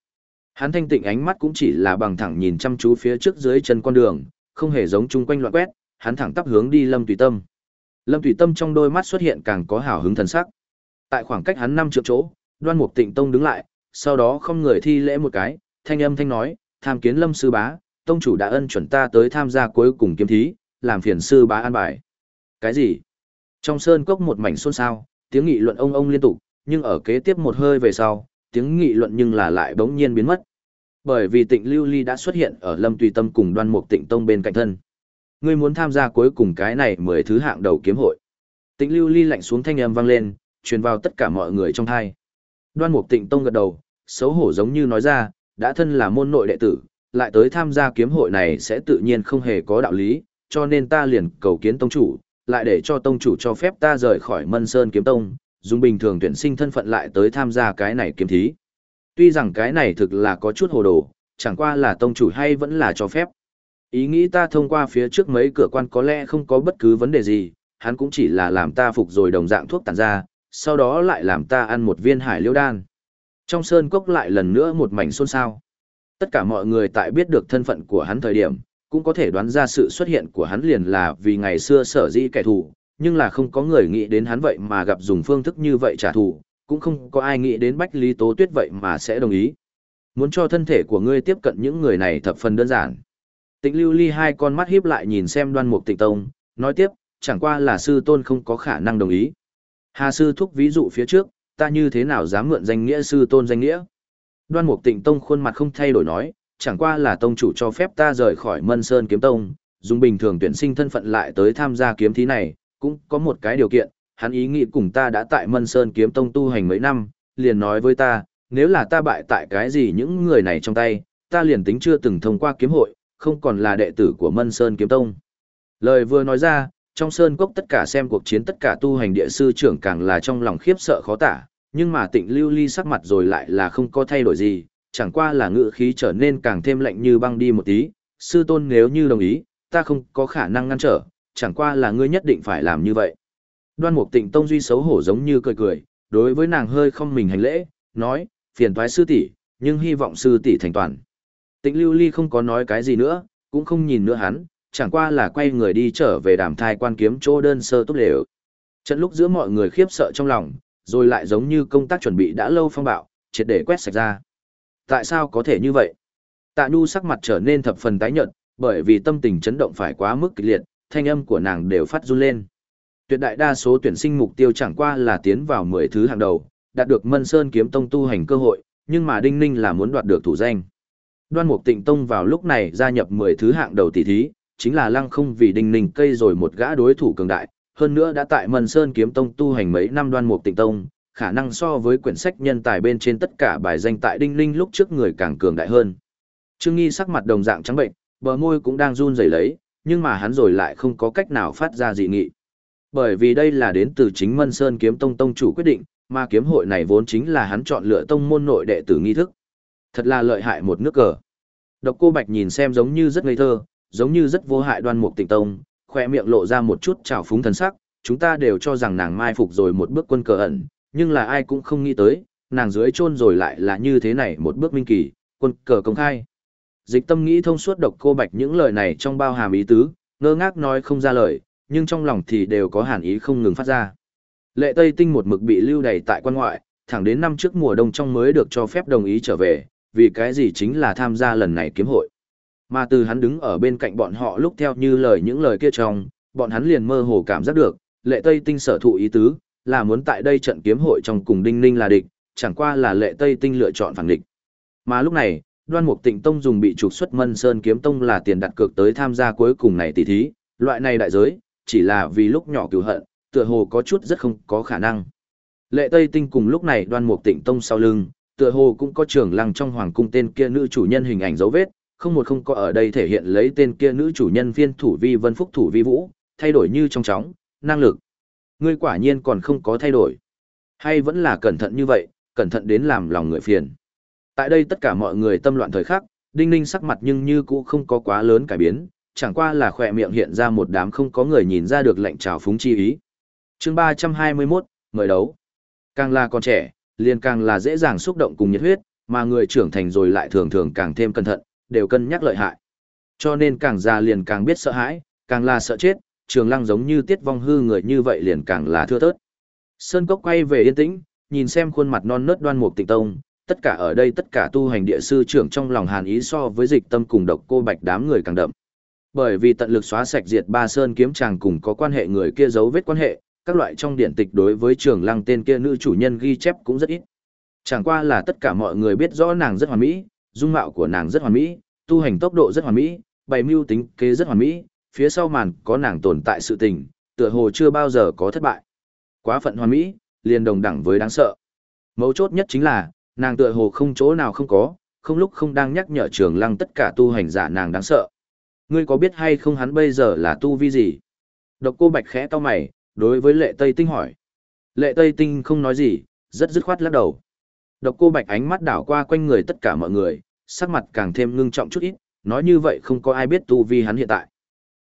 S1: Hắn thanh tịnh ánh mắt cũng chỉ là bằng thẳng nhìn chăm chú phía trước dưới chân con đường, không hề giống chung quanh loạn quét, hắn thẳng tắp hướng đi Lâm Tùy Tâm. Lâm Tùy Tâm trong đôi mắt xuất hiện càng có hào hứng thần sắc. Tại khoảng cách hắn năm trượng chỗ, Đoan Mục Tịnh Tông đứng lại, sau đó không người thi lễ một cái, thanh âm thanh nói, tham kiến Lâm sư bá, tông chủ đã ân chuẩn ta tới tham gia cuối cùng kiếm thí, làm phiền sư bá an bài. Cái gì? Trong sơn cốc một mảnh xôn xao, tiếng nghị luận ông ông liên tục, nhưng ở kế tiếp một hơi về sau, tiếng nghị luận nhưng là lại bỗng nhiên biến mất. Bởi vì Tịnh Lưu Ly đã xuất hiện ở Lâm Tùy Tâm cùng Đoan Mục Tịnh Tông bên cạnh thân. Ngươi muốn tham gia cuối cùng cái này mười thứ hạng đầu kiếm hội. Tịnh Lưu Ly lạnh xuống thanh âm vang lên, truyền vào tất cả mọi người trong thai Đoan Mục Tịnh Tông gật đầu, xấu hổ giống như nói ra, đã thân là môn nội đệ tử, lại tới tham gia kiếm hội này sẽ tự nhiên không hề có đạo lý, cho nên ta liền cầu kiến tông chủ, lại để cho tông chủ cho phép ta rời khỏi Mân Sơn kiếm tông, dùng bình thường tuyển sinh thân phận lại tới tham gia cái này kiếm thí. Tuy rằng cái này thực là có chút hồ đồ, chẳng qua là tông chủ hay vẫn là cho phép. Ý nghĩ ta thông qua phía trước mấy cửa quan có lẽ không có bất cứ vấn đề gì, hắn cũng chỉ là làm ta phục rồi đồng dạng thuốc tàn ra, sau đó lại làm ta ăn một viên hải liêu đan. Trong sơn cốc lại lần nữa một mảnh xôn xao. Tất cả mọi người tại biết được thân phận của hắn thời điểm, cũng có thể đoán ra sự xuất hiện của hắn liền là vì ngày xưa sở dĩ kẻ thù, nhưng là không có người nghĩ đến hắn vậy mà gặp dùng phương thức như vậy trả thù, cũng không có ai nghĩ đến Bách Lý Tố Tuyết vậy mà sẽ đồng ý. Muốn cho thân thể của ngươi tiếp cận những người này thập phần đơn giản. Tịnh Lưu Ly hai con mắt híp lại nhìn xem Đoan Mục Tịnh Tông, nói tiếp, chẳng qua là sư tôn không có khả năng đồng ý. Hà sư thúc ví dụ phía trước, ta như thế nào dám mượn danh nghĩa sư tôn danh nghĩa? Đoan Mục Tịnh Tông khuôn mặt không thay đổi nói, chẳng qua là tông chủ cho phép ta rời khỏi Mân Sơn kiếm tông, dùng bình thường tuyển sinh thân phận lại tới tham gia kiếm thí này, cũng có một cái điều kiện, hắn ý nghĩ cùng ta đã tại Mân Sơn kiếm tông tu hành mấy năm, liền nói với ta, nếu là ta bại tại cái gì những người này trong tay, ta liền tính chưa từng thông qua kiếm hội, không còn là đệ tử của Mân Sơn kiếm tông. Lời vừa nói ra, trong sơn cốc tất cả xem cuộc chiến tất cả tu hành địa sư trưởng càng là trong lòng khiếp sợ khó tả, nhưng mà tịnh lưu ly sắc mặt rồi lại là không có thay đổi gì, chẳng qua là ngự khí trở nên càng thêm lạnh như băng đi một tí, sư tôn nếu như đồng ý, ta không có khả năng ngăn trở, chẳng qua là ngươi nhất định phải làm như vậy. Đoan mục tịnh tông duy xấu hổ giống như cười cười, đối với nàng hơi không mình hành lễ, nói, phiền toái sư tỷ, nhưng hy vọng sư tỷ thành toàn. Tịnh lưu ly không có nói cái gì nữa, cũng không nhìn nữa hắn, chẳng qua là quay người đi trở về đàm thai quan kiếm chỗ đơn sơ tốt đều. Trận lúc giữa mọi người khiếp sợ trong lòng, rồi lại giống như công tác chuẩn bị đã lâu phong bạo, triệt để quét sạch ra. Tại sao có thể như vậy? Tạ Nhu sắc mặt trở nên thập phần tái nhợt, bởi vì tâm tình chấn động phải quá mức kịch liệt, thanh âm của nàng đều phát run lên. Tuyệt đại đa số tuyển sinh mục tiêu chẳng qua là tiến vào 10 thứ hàng đầu, đạt được Mân Sơn kiếm tông tu hành cơ hội, nhưng mà Đinh Ninh là muốn đoạt được thủ danh. Đoan Mục Tịnh Tông vào lúc này gia nhập 10 thứ hạng đầu tỷ thí, chính là lăng không vì Đinh Ninh cây rồi một gã đối thủ cường đại, hơn nữa đã tại Mân Sơn kiếm tông tu hành mấy năm Đoan Mục Tịnh Tông, khả năng so với quyển sách nhân tài bên trên tất cả bài danh tại Đinh Ninh lúc trước người càng cường đại hơn. Trương Nghi sắc mặt đồng dạng trắng bệnh, bờ môi cũng đang run rẩy lấy, nhưng mà hắn rồi lại không có cách nào phát ra dị nghị. Bởi vì đây là đến từ chính Mân Sơn kiếm tông tông chủ quyết định, mà kiếm hội này vốn chính là hắn chọn lựa tông môn nội đệ tử nghi thức. Thật là lợi hại một nước cờ. Độc cô Bạch nhìn xem giống như rất ngây thơ, giống như rất vô hại đoan mục tịnh tông, khoe miệng lộ ra một chút trào phúng thần sắc, chúng ta đều cho rằng nàng mai phục rồi một bước quân cờ ẩn, nhưng là ai cũng không nghĩ tới, nàng dưới chôn rồi lại là như thế này một bước minh kỳ, quân cờ công khai. Dịch tâm nghĩ thông suốt độc cô bạch những lời này trong bao hàm ý tứ, ngơ ngác nói không ra lời, nhưng trong lòng thì đều có hàn ý không ngừng phát ra. Lệ Tây Tinh một mực bị lưu đày tại quan ngoại, thẳng đến năm trước mùa đông trong mới được cho phép đồng ý trở về, vì cái gì chính là tham gia lần này kiếm hội. Mà từ hắn đứng ở bên cạnh bọn họ lúc theo như lời những lời kia trong, bọn hắn liền mơ hồ cảm giác được, lệ Tây Tinh sở thụ ý tứ, là muốn tại đây trận kiếm hội trong cùng Đinh Ninh là địch, chẳng qua là lệ Tây Tinh lựa chọn phản địch. Mà lúc này, Đoan Mục Tịnh Tông dùng bị trục xuất Mân Sơn Kiếm Tông là tiền đặt cược tới tham gia cuối cùng này tỷ thí, loại này đại giới, chỉ là vì lúc nhỏ cửu hận, tựa hồ có chút rất không có khả năng. Lệ Tây Tinh cùng lúc này Đoan Mục Tịnh Tông sau lưng, tựa hồ cũng có trưởng lăng trong hoàng cung tên kia nữ chủ nhân hình ảnh dấu vết, không một không có ở đây thể hiện lấy tên kia nữ chủ nhân viên thủ vi vân phúc thủ vi vũ, thay đổi như trong chóng, năng lực. Ngươi quả nhiên còn không có thay đổi. Hay vẫn là cẩn thận như vậy, cẩn thận đến làm lòng người phiền. Tại đây tất cả mọi người tâm loạn thời khắc, Đinh Ninh sắc mặt nhưng như cũ không có quá lớn cải biến, chẳng qua là khỏe miệng hiện ra một đám không có người nhìn ra được lệnh trào phúng chi ý. chương 321, mời đấu. Càng là con trẻ, liền càng là dễ dàng xúc động cùng nhiệt huyết, mà người trưởng thành rồi lại thường thường càng thêm cẩn thận, đều cân nhắc lợi hại. Cho nên càng già liền càng biết sợ hãi, càng là sợ chết, trường lăng giống như tiết vong hư người như vậy liền càng là thưa thớt. Sơn Cốc quay về yên tĩnh, nhìn xem khuôn mặt non nớt đoan mục tịnh tông, tất cả ở đây tất cả tu hành địa sư trưởng trong lòng hàn ý so với dịch tâm cùng độc cô bạch đám người càng đậm. Bởi vì tận lực xóa sạch diệt ba sơn kiếm chàng cùng có quan hệ người kia dấu vết quan hệ, các loại trong điển tịch đối với trường lăng tên kia nữ chủ nhân ghi chép cũng rất ít. Chẳng qua là tất cả mọi người biết rõ nàng rất hoàn mỹ, dung mạo của nàng rất hoàn mỹ, tu hành tốc độ rất hoàn mỹ, bày mưu tính kế rất hoàn mỹ, phía sau màn có nàng tồn tại sự tình, tựa hồ chưa bao giờ có thất bại. Quá phận hoàn mỹ, liền đồng đẳng với đáng sợ. Mấu chốt nhất chính là, nàng tựa hồ không chỗ nào không có, không lúc không đang nhắc nhở trường lăng tất cả tu hành giả nàng đáng sợ. Ngươi có biết hay không hắn bây giờ là tu vi gì? Độc cô bạch khẽ to mày, đối với lệ Tây Tinh hỏi. Lệ Tây Tinh không nói gì, rất dứt khoát lắc đầu. Độc cô bạch ánh mắt đảo qua quanh người tất cả mọi người, sắc mặt càng thêm ngưng trọng chút ít, nói như vậy không có ai biết tu vi hắn hiện tại.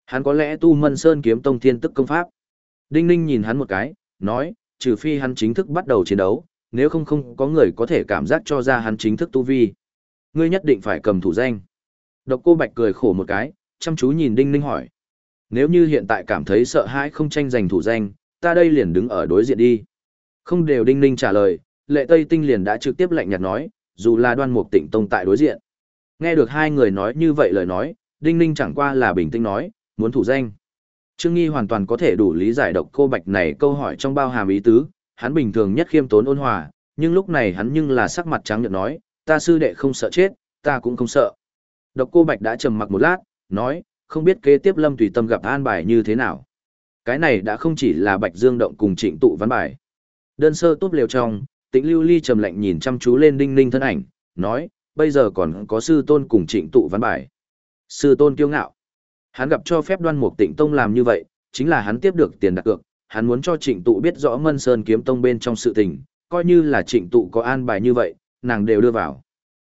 S1: Hắn có lẽ tu mân sơn kiếm tông thiên tức công pháp. Đinh ninh nhìn hắn một cái, nói, trừ phi hắn chính thức bắt đầu chiến đấu, nếu không không có người có thể cảm giác cho ra hắn chính thức tu vi. Ngươi nhất định phải cầm thủ danh. Độc cô bạch cười khổ một cái, chăm chú nhìn đinh ninh hỏi. Nếu như hiện tại cảm thấy sợ hãi không tranh giành thủ danh, ta đây liền đứng ở đối diện đi. Không đều đinh ninh trả lời, lệ tây tinh liền đã trực tiếp lạnh nhạt nói, dù là đoan mục tịnh tông tại đối diện. Nghe được hai người nói như vậy lời nói, đinh ninh chẳng qua là bình tĩnh nói, muốn thủ danh. Trương Nghi hoàn toàn có thể đủ lý giải độc cô bạch này câu hỏi trong bao hàm ý tứ, hắn bình thường nhất khiêm tốn ôn hòa, nhưng lúc này hắn nhưng là sắc mặt trắng nhợt nói, ta sư đệ không sợ chết, ta cũng không sợ. Độc cô bạch đã trầm mặc một lát, nói, không biết kế tiếp lâm tùy tâm gặp an bài như thế nào. Cái này đã không chỉ là bạch dương động cùng trịnh tụ văn bài. Đơn sơ tốt liều trong, tĩnh lưu ly trầm lạnh nhìn chăm chú lên đinh ninh thân ảnh, nói, bây giờ còn có sư tôn cùng trịnh tụ văn bài. Sư tôn kiêu ngạo. Hắn gặp cho phép đoan mục tịnh tông làm như vậy, chính là hắn tiếp được tiền đặt cược, hắn muốn cho trịnh tụ biết rõ mân sơn kiếm tông bên trong sự tình, coi như là trịnh tụ có an bài như vậy, nàng đều đưa vào.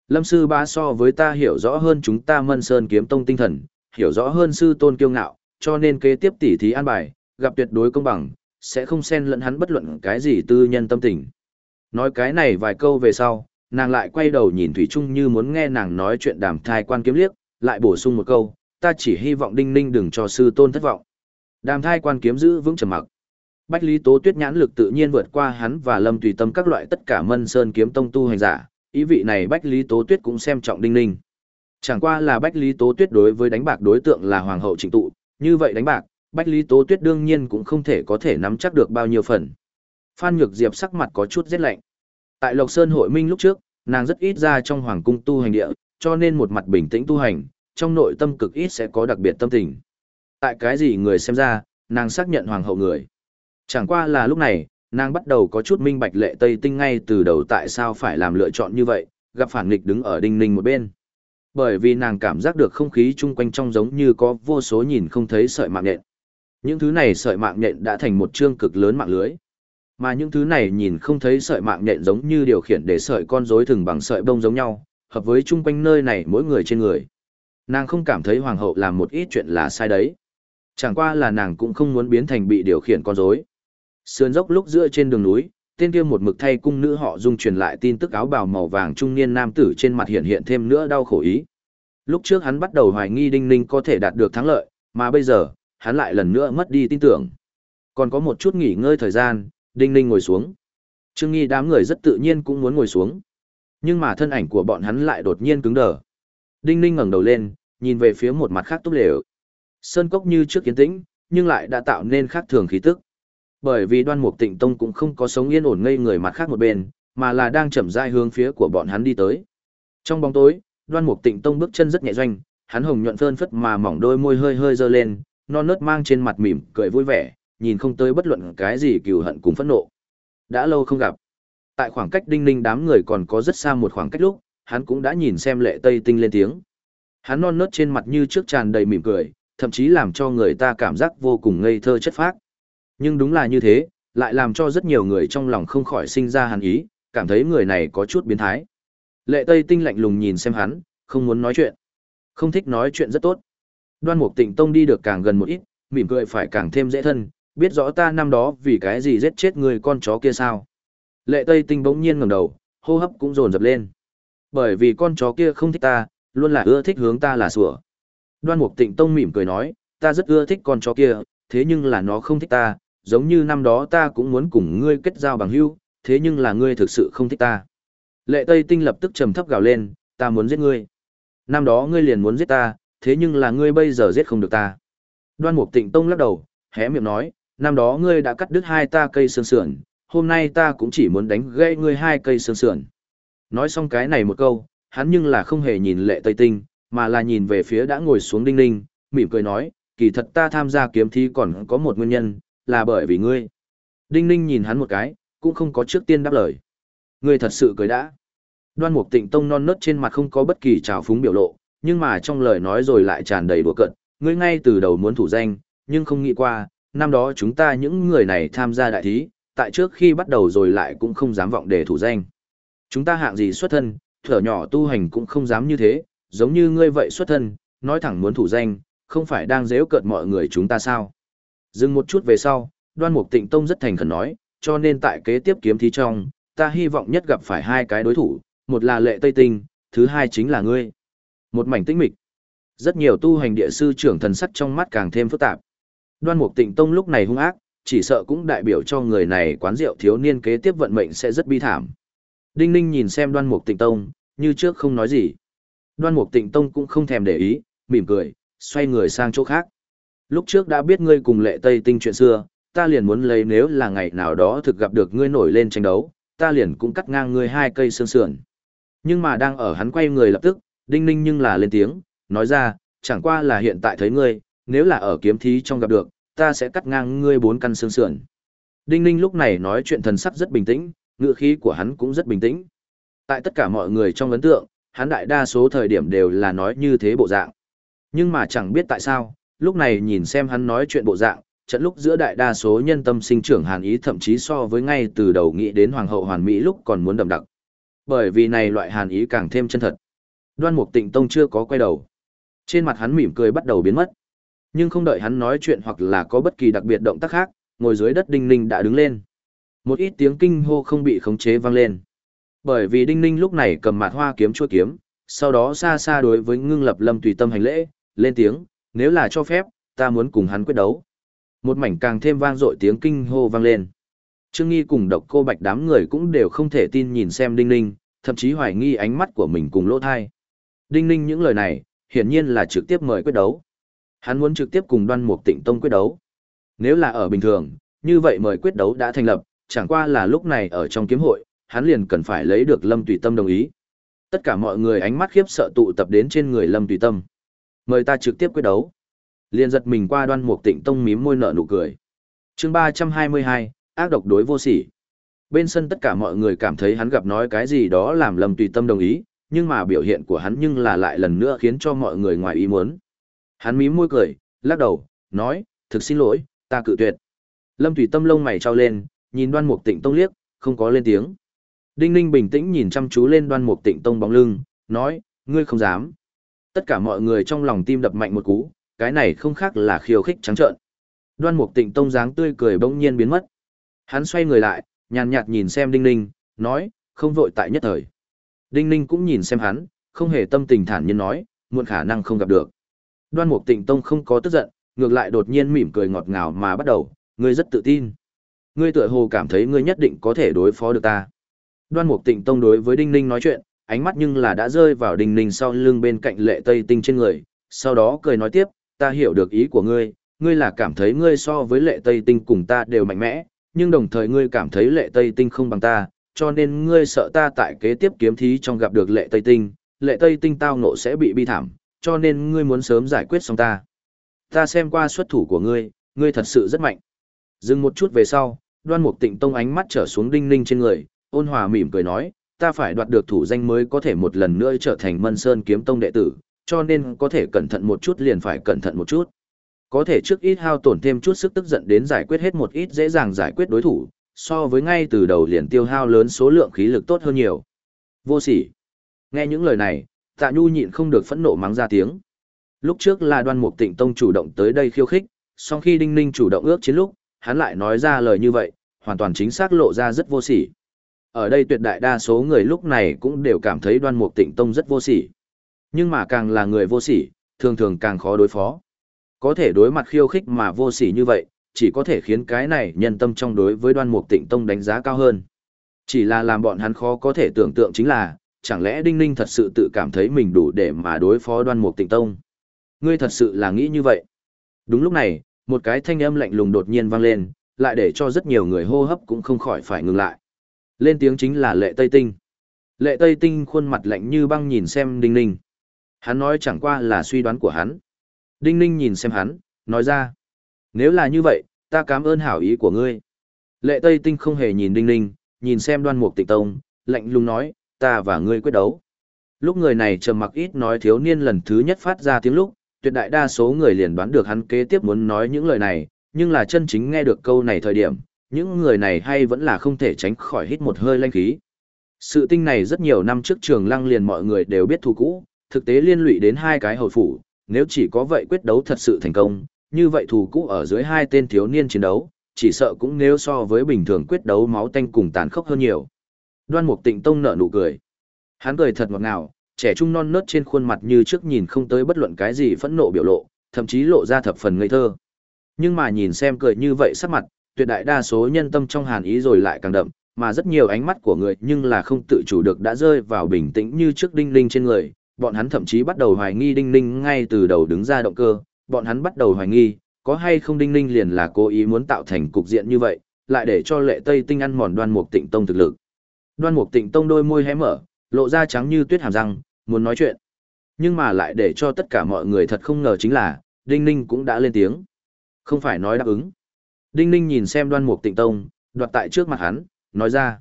S1: Lâm sư ba so với ta hiểu rõ hơn chúng ta mân sơn kiếm tông tinh thần, hiểu rõ hơn sư tôn kiêu ngạo, cho nên kế tiếp tỉ thí an bài, gặp tuyệt đối công bằng, sẽ không xen lẫn hắn bất luận cái gì tư nhân tâm tình. Nói cái này vài câu về sau, nàng lại quay đầu nhìn Thủy Trung như muốn nghe nàng nói chuyện đàm thai quan kiếm liếc, lại bổ sung một câu, ta chỉ hy vọng đinh ninh đừng cho sư tôn thất vọng. Đàm thai quan kiếm giữ vững trầm mặc. Bách Lý Tố Tuyết nhãn lực tự nhiên vượt qua hắn và Lâm Tùy Tâm các loại tất cả Mân Sơn kiếm tông tu hành giả, ý vị này Bách Lý Tố Tuyết cũng xem trọng Đinh Ninh. Chẳng qua là Bách Lý Tố Tuyết đối với đánh bạc đối tượng là hoàng hậu Trịnh tụ, như vậy đánh bạc, Bách Lý Tố Tuyết đương nhiên cũng không thể có thể nắm chắc được bao nhiêu phần. Phan Nhược Diệp sắc mặt có chút rét lạnh. Tại Lộc Sơn hội minh lúc trước, nàng rất ít ra trong hoàng cung tu hành địa, cho nên một mặt bình tĩnh tu hành, trong nội tâm cực ít sẽ có đặc biệt tâm tình. Tại cái gì người xem ra, nàng xác nhận hoàng hậu người. Chẳng qua là lúc này, nàng bắt đầu có chút minh bạch lệ Tây Tinh ngay từ đầu tại sao phải làm lựa chọn như vậy, gặp phản nghịch đứng ở đinh ninh một bên. Bởi vì nàng cảm giác được không khí chung quanh trong giống như có vô số nhìn không thấy sợi mạng nhện. Những thứ này sợi mạng nhện đã thành một chương cực lớn mạng lưới. Mà những thứ này nhìn không thấy sợi mạng nhện giống như điều khiển để sợi con rối thừng bằng sợi bông giống nhau, hợp với chung quanh nơi này mỗi người trên người. Nàng không cảm thấy hoàng hậu làm một ít chuyện là sai đấy. Chẳng qua là nàng cũng không muốn biến thành bị điều khiển con rối. Sườn dốc lúc giữa trên đường núi, tên kia một mực thay cung nữ họ dung truyền lại tin tức áo bào màu vàng trung niên nam tử trên mặt hiện hiện thêm nữa đau khổ ý. Lúc trước hắn bắt đầu hoài nghi Đinh Ninh có thể đạt được thắng lợi, mà bây giờ, hắn lại lần nữa mất đi tin tưởng. Còn có một chút nghỉ ngơi thời gian, Đinh Ninh ngồi xuống. Trương Nghi đám người rất tự nhiên cũng muốn ngồi xuống. Nhưng mà thân ảnh của bọn hắn lại đột nhiên cứng đờ. Đinh Ninh ngẩng đầu lên, nhìn về phía một mặt khác túc lều. Sơn cốc như trước kiến tĩnh, nhưng lại đã tạo nên khác thường khí tức. Bởi vì đoan mục tịnh tông cũng không có sống yên ổn ngây người mặt khác một bên, mà là đang chậm rãi hướng phía của bọn hắn đi tới. Trong bóng tối, đoan mục tịnh tông bước chân rất nhẹ doanh, hắn hồng nhuận phơn phất mà mỏng đôi môi hơi hơi dơ lên, non nớt mang trên mặt mỉm, cười vui vẻ, nhìn không tới bất luận cái gì cừu hận cùng phẫn nộ. Đã lâu không gặp. Tại khoảng cách đinh ninh đám người còn có rất xa một khoảng cách lúc, hắn cũng đã nhìn xem lệ tây tinh lên tiếng. Hắn non nớt trên mặt như trước tràn đầy mỉm cười, thậm chí làm cho người ta cảm giác vô cùng ngây thơ chất phác. Nhưng đúng là như thế, lại làm cho rất nhiều người trong lòng không khỏi sinh ra hàn ý, cảm thấy người này có chút biến thái. Lệ Tây Tinh lạnh lùng nhìn xem hắn, không muốn nói chuyện. Không thích nói chuyện rất tốt. Đoan Mục Tịnh Tông đi được càng gần một ít, mỉm cười phải càng thêm dễ thân, biết rõ ta năm đó vì cái gì giết chết người con chó kia sao. Lệ Tây Tinh bỗng nhiên ngẩng đầu, hô hấp cũng dồn dập lên. Bởi vì con chó kia không thích ta, luôn là ưa thích hướng ta là sủa. Đoan Mục Tịnh Tông mỉm cười nói, ta rất ưa thích con chó kia, thế nhưng là nó không thích ta, giống như năm đó ta cũng muốn cùng ngươi kết giao bằng hữu, thế nhưng là ngươi thực sự không thích ta. Lệ Tây Tinh lập tức trầm thấp gào lên, ta muốn giết ngươi. Năm đó ngươi liền muốn giết ta, thế nhưng là ngươi bây giờ giết không được ta. Đoan Mục Tịnh Tông lắc đầu, hé miệng nói, năm đó ngươi đã cắt đứt hai ta cây xương sườn, hôm nay ta cũng chỉ muốn đánh gãy ngươi hai cây xương sườn. Nói xong cái này một câu, hắn nhưng là không hề nhìn lệ Tây Tinh, mà là nhìn về phía đã ngồi xuống Đinh Ninh, mỉm cười nói, kỳ thật ta tham gia kiếm thi còn có một nguyên nhân, là bởi vì ngươi. Đinh Ninh nhìn hắn một cái, cũng không có trước tiên đáp lời. Ngươi thật sự cười đã. Đoan Mục Tịnh Tông non nớt trên mặt không có bất kỳ trào phúng biểu lộ, nhưng mà trong lời nói rồi lại tràn đầy đùa cợt, ngươi ngay từ đầu muốn thủ danh, nhưng không nghĩ qua, năm đó chúng ta những người này tham gia đại thí, tại trước khi bắt đầu rồi lại cũng không dám vọng để thủ danh. Chúng ta hạng gì xuất thân, thở nhỏ tu hành cũng không dám như thế, giống như ngươi vậy xuất thân, nói thẳng muốn thủ danh, không phải đang dễ cợt mọi người chúng ta sao. Dừng một chút về sau, đoan mục tịnh tông rất thành khẩn nói, cho nên tại kế tiếp kiếm thí trong, ta hy vọng nhất gặp phải hai cái đối thủ, một là lệ Tây Tinh, thứ hai chính là ngươi. Một mảnh tĩnh mịch. Rất nhiều tu hành địa sư trưởng thần sắc trong mắt càng thêm phức tạp. Đoan Mục Tịnh Tông lúc này hung ác, chỉ sợ cũng đại biểu cho người này quán rượu thiếu niên kế tiếp vận mệnh sẽ rất bi thảm. Đinh Ninh nhìn xem Đoan Mục Tịnh Tông, như trước không nói gì. Đoan Mục Tịnh Tông cũng không thèm để ý, mỉm cười, xoay người sang chỗ khác. Lúc trước đã biết ngươi cùng lệ Tây Tinh chuyện xưa, ta liền muốn lấy nếu là ngày nào đó thực gặp được ngươi nổi lên tranh đấu, ta liền cũng cắt ngang ngươi hai cây xương sườn. Nhưng mà đang ở hắn quay người lập tức, Đinh Ninh nhưng là lên tiếng, nói ra, chẳng qua là hiện tại thấy ngươi, nếu là ở kiếm thí trong gặp được, ta sẽ cắt ngang ngươi bốn căn xương sườn. Đinh Ninh lúc này nói chuyện thần sắc rất bình tĩnh, ngữ khí của hắn cũng rất bình tĩnh. Tại tất cả mọi người trong ấn tượng, hắn đại đa số thời điểm đều là nói như thế bộ dạng. Nhưng mà chẳng biết tại sao, lúc này nhìn xem hắn nói chuyện bộ dạng, trận lúc giữa đại đa số nhân tâm sinh trưởng hàn ý thậm chí so với ngay từ đầu nghĩ đến hoàng hậu hoàn mỹ lúc còn muốn đậm đặc. Bởi vì này loại hàn ý càng thêm chân thật. Đoan Mục Tịnh Tông chưa có quay đầu. Trên mặt hắn mỉm cười bắt đầu biến mất. Nhưng không đợi hắn nói chuyện hoặc là có bất kỳ đặc biệt động tác khác, ngồi dưới đất Đinh Ninh đã đứng lên. Một ít tiếng kinh hô không bị khống chế vang lên. Bởi vì Đinh Ninh lúc này cầm mạt hoa kiếm chua kiếm, sau đó xa xa đối với ngưng lập lâm tùy tâm hành lễ, lên tiếng, nếu là cho phép, ta muốn cùng hắn quyết đấu. Một mảnh càng thêm vang dội tiếng kinh hô vang lên. Trương Nghi cùng độc cô bạch đám người cũng đều không thể tin nhìn xem Đinh Ninh, thậm chí hoài nghi ánh mắt của mình cùng lỗ thai. Đinh Ninh những lời này, hiển nhiên là trực tiếp mời quyết đấu. Hắn muốn trực tiếp cùng đoan mục tịnh tông quyết đấu. Nếu là ở bình thường, như vậy mời quyết đấu đã thành lập, chẳng qua là lúc này ở trong kiếm hội, hắn liền cần phải lấy được Lâm Tùy Tâm đồng ý. Tất cả mọi người ánh mắt khiếp sợ tụ tập đến trên người Lâm Tùy Tâm. Mời ta trực tiếp quyết đấu. Liền giật mình qua đoan mục tịnh tông mím môi nở nụ cười. chương ba trăm hai mươi hai, ác độc đối vô sỉ. Bên sân tất cả mọi người cảm thấy hắn gặp nói cái gì đó làm Lâm Tùy Tâm đồng ý, nhưng mà biểu hiện của hắn nhưng là lại lần nữa khiến cho mọi người ngoài ý muốn. Hắn mím môi cười, lắc đầu, nói, thực xin lỗi, ta cự tuyệt. Lâm Thủy Tâm lông mày trao lên, nhìn đoan mục tịnh tông liếc, không có lên tiếng. Đinh Ninh bình tĩnh nhìn chăm chú lên đoan mục tịnh tông bóng lưng, nói, ngươi không dám. Tất cả mọi người trong lòng tim đập mạnh một cú, cái này không khác là khiêu khích trắng trợn. Đoan mục tịnh tông dáng tươi cười bỗng nhiên biến mất. Hắn xoay người lại, nhàn nhạt nhìn xem Đinh Ninh, nói, không vội tại nhất thời. Đinh Ninh cũng nhìn xem hắn, không hề tâm tình thản nhiên nói, muộn khả năng không gặp được. Đoan Mục Tịnh Tông không có tức giận, ngược lại đột nhiên mỉm cười ngọt ngào mà bắt đầu, ngươi rất tự tin. Ngươi tựa hồ cảm thấy ngươi nhất định có thể đối phó được ta. Đoan Mục Tịnh Tông đối với Đinh Ninh nói chuyện, ánh mắt nhưng là đã rơi vào Đinh Ninh sau lưng bên cạnh Lệ Tây Tinh trên người, sau đó cười nói tiếp, ta hiểu được ý của ngươi, ngươi là cảm thấy ngươi so với Lệ Tây Tinh cùng ta đều mạnh mẽ, nhưng đồng thời ngươi cảm thấy Lệ Tây Tinh không bằng ta, cho nên ngươi sợ ta tại kế tiếp kiếm thí trong gặp được Lệ Tây Tinh, Lệ Tây Tinh tao nộ sẽ bị bi thảm, cho nên ngươi muốn sớm giải quyết xong ta. Ta xem qua xuất thủ của ngươi, ngươi thật sự rất mạnh. Dừng một chút về sau, đoan mục tịnh tông ánh mắt trở xuống đinh ninh trên người, ôn hòa mỉm cười nói, ta phải đoạt được thủ danh mới có thể một lần nữa trở thành mân sơn kiếm tông đệ tử, cho nên có thể cẩn thận một chút liền phải cẩn thận một chút. Có thể trước ít hao tổn thêm chút sức tức giận đến giải quyết hết một ít dễ dàng giải quyết đối thủ, so với ngay từ đầu liền tiêu hao lớn số lượng khí lực tốt hơn nhiều. Vô sỉ. Nghe những lời này, Tạ Nhu nhịn không được phẫn nộ mắng ra tiếng. Lúc trước là đoan mục tịnh tông chủ động tới đây khiêu khích, song khi Đinh Ninh chủ động ước chiến lúc, hắn lại nói ra lời như vậy, hoàn toàn chính xác lộ ra rất vô sỉ. Ở đây tuyệt đại đa số người lúc này cũng đều cảm thấy đoan mục tịnh tông rất vô sỉ. Nhưng mà càng là người vô sỉ, thường thường càng khó đối phó. Có thể đối mặt khiêu khích mà vô sỉ như vậy, chỉ có thể khiến cái này nhân tâm trong đối với đoan mục tịnh tông đánh giá cao hơn. Chỉ là làm bọn hắn khó có thể tưởng tượng chính là, chẳng lẽ Đinh Ninh thật sự tự cảm thấy mình đủ để mà đối phó đoan mục tịnh tông. Ngươi thật sự là nghĩ như vậy. Đúng lúc này, một cái thanh âm lạnh lùng đột nhiên vang lên, lại để cho rất nhiều người hô hấp cũng không khỏi phải ngừng lại. Lên tiếng chính là lệ Tây Tinh. Lệ Tây Tinh khuôn mặt lạnh như băng nhìn xem Đinh Ninh. Hắn nói chẳng qua là suy đoán của hắn. Đinh Ninh nhìn xem hắn, nói ra. Nếu là như vậy, ta cảm ơn hảo ý của ngươi. Lệ Tây Tinh không hề nhìn Đinh Ninh, nhìn xem đoan mục tịnh tông, lạnh lùng nói, ta và ngươi quyết đấu. Lúc người này trầm mặc ít nói thiếu niên lần thứ nhất phát ra tiếng lúc, tuyệt đại đa số người liền đoán được hắn kế tiếp muốn nói những lời này, nhưng là chân chính nghe được câu này thời điểm, những người này hay vẫn là không thể tránh khỏi hít một hơi lanh khí. Sự tinh này rất nhiều năm trước trường lăng liền mọi người đều biết thù cũ, thực tế liên lụy đến hai cái hầu phủ, nếu chỉ có vậy quyết đấu thật sự thành công, như vậy thù cũ ở dưới hai tên thiếu niên chiến đấu, chỉ sợ cũng nếu so với bình thường quyết đấu máu tanh cùng tàn khốc hơn nhiều. Đoan Mục Tịnh Tông nở nụ cười. Hắn cười thật ngọt ngào, trẻ trung non nớt trên khuôn mặt như trước nhìn không tới bất luận cái gì phẫn nộ biểu lộ, thậm chí lộ ra thập phần ngây thơ. Nhưng mà nhìn xem cười như vậy sắc mặt, tuyệt đại đa số nhân tâm trong hàn ý rồi lại càng đậm, mà rất nhiều ánh mắt của người nhưng là không tự chủ được đã rơi vào bình tĩnh như trước đinh ninh trên người, bọn hắn thậm chí bắt đầu hoài nghi đinh ninh ngay từ đầu đứng ra động cơ, bọn hắn bắt đầu hoài nghi, có hay không đinh ninh liền là cố ý muốn tạo thành cục diện như vậy, lại để cho lệ tây tinh ăn mòn đoan mục tịnh tông thực lực. Đoan mục tịnh tông đôi môi hé mở, lộ ra trắng như tuyết hàm răng, muốn nói chuyện. Nhưng mà lại để cho tất cả mọi người thật không ngờ chính là, đinh ninh cũng đã lên tiếng. Không phải nói đáp ứng. Đinh ninh nhìn xem đoan mục tịnh tông, đoạt tại trước mặt hắn, nói ra.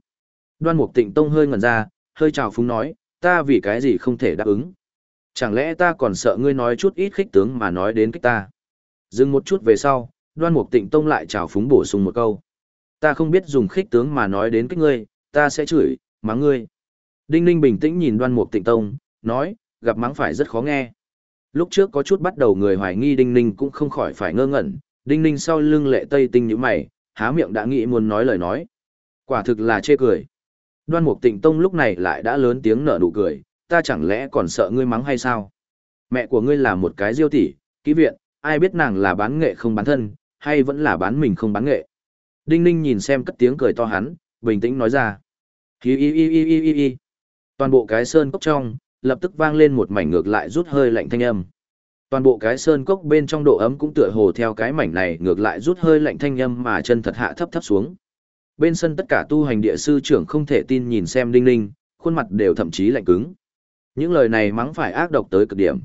S1: Đoan mục tịnh tông hơi ngẩn ra, hơi trào phúng nói, ta vì cái gì không thể đáp ứng. Chẳng lẽ ta còn sợ ngươi nói chút ít khích tướng mà nói đến cách ta. Dừng một chút về sau, đoan mục tịnh tông lại trào phúng bổ sung một câu. Ta không biết dùng khích tướng mà nói đến cách ngươi, ta sẽ chửi, mắng ngươi. Đinh ninh bình tĩnh nhìn đoan mục tịnh tông, nói, gặp mắng phải rất khó nghe. Lúc trước có chút bắt đầu người hoài nghi đinh ninh cũng không khỏi phải ngơ ngẩn, đinh ninh sau lưng lệ tây tinh như mày, há miệng đã nghĩ muốn nói lời nói. Quả thực là chê cười. Đoan mục tịnh tông lúc này lại đã lớn tiếng nở nụ cười, ta chẳng lẽ còn sợ ngươi mắng hay sao? Mẹ của ngươi là một cái diêu tỷ, kỹ viện, ai biết nàng là bán nghệ không bán thân, hay vẫn là bán mình không bán nghệ. Đinh ninh nhìn xem cất tiếng cười to hắn, bình tĩnh nói ra. Hi hi hi hi hi hi. Toàn bộ cái sơn cốc trong, lập tức vang lên một mảnh ngược lại rút hơi lạnh thanh âm. Toàn bộ cái sơn cốc bên trong độ ấm cũng tựa hồ theo cái mảnh này ngược lại rút hơi lạnh thanh âm mà chân thật hạ thấp thấp xuống. Bên sân tất cả tu hành địa sư trưởng không thể tin nhìn xem Đinh Ninh, khuôn mặt đều thậm chí lạnh cứng. Những lời này mắng phải ác độc tới cực điểm.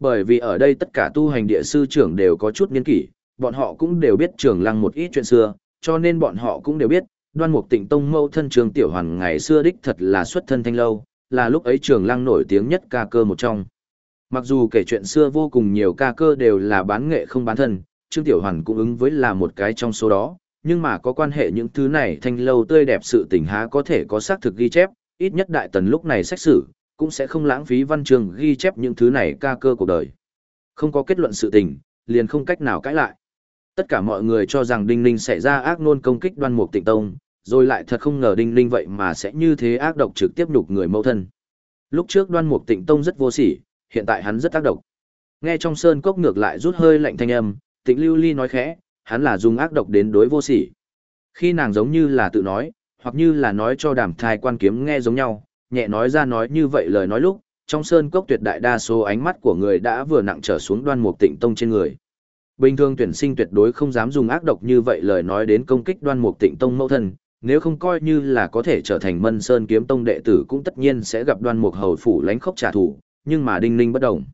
S1: Bởi vì ở đây tất cả tu hành địa sư trưởng đều có chút nghiên kỷ, bọn họ cũng đều biết trường lăng một ít chuyện xưa, cho nên bọn họ cũng đều biết, đoan mục tịnh tông mâu thân trường tiểu hoàn ngày xưa đích thật là xuất thân thanh lâu, là lúc ấy trường lăng nổi tiếng nhất ca cơ một trong. Mặc dù kể chuyện xưa vô cùng nhiều ca cơ đều là bán nghệ không bán thân, Trương Tiểu Hoàn cũng ứng với là một cái trong số đó, nhưng mà có quan hệ những thứ này thanh lâu tươi đẹp sự tình há có thể có xác thực ghi chép, ít nhất đại tần lúc này xét xử, cũng sẽ không lãng phí văn trường ghi chép những thứ này ca cơ cuộc đời. Không có kết luận sự tình, liền không cách nào cãi lại. Tất cả mọi người cho rằng Đinh Ninh sẽ ra ác nôn công kích đoan mục tịnh tông, rồi lại thật không ngờ Đinh Ninh vậy mà sẽ như thế ác độc trực tiếp nhục người mẫu thân. Lúc trước đoan mục tịnh tông rất vô sỉ, hiện tại hắn rất ác độc. Nghe trong sơn cốc ngược lại rút hơi lạnh thanh âm, tịnh lưu ly nói khẽ, hắn là dùng ác độc đến đối vô sỉ. Khi nàng giống như là tự nói, hoặc như là nói cho đàm thai quan kiếm nghe giống nhau, nhẹ nói ra nói như vậy lời nói lúc, trong sơn cốc tuyệt đại đa số ánh mắt của người đã vừa nặng trở xuống đoan mục tịnh tông trên người. Bình thường tuyển sinh tuyệt đối không dám dùng ác độc như vậy lời nói đến công kích đoan mục tịnh tông mẫu thân, nếu không coi như là có thể trở thành mân sơn kiếm tông đệ tử cũng tất nhiên sẽ gặp đoan mục hầu phủ lánh khốc trả thù, nhưng mà đinh ninh bất động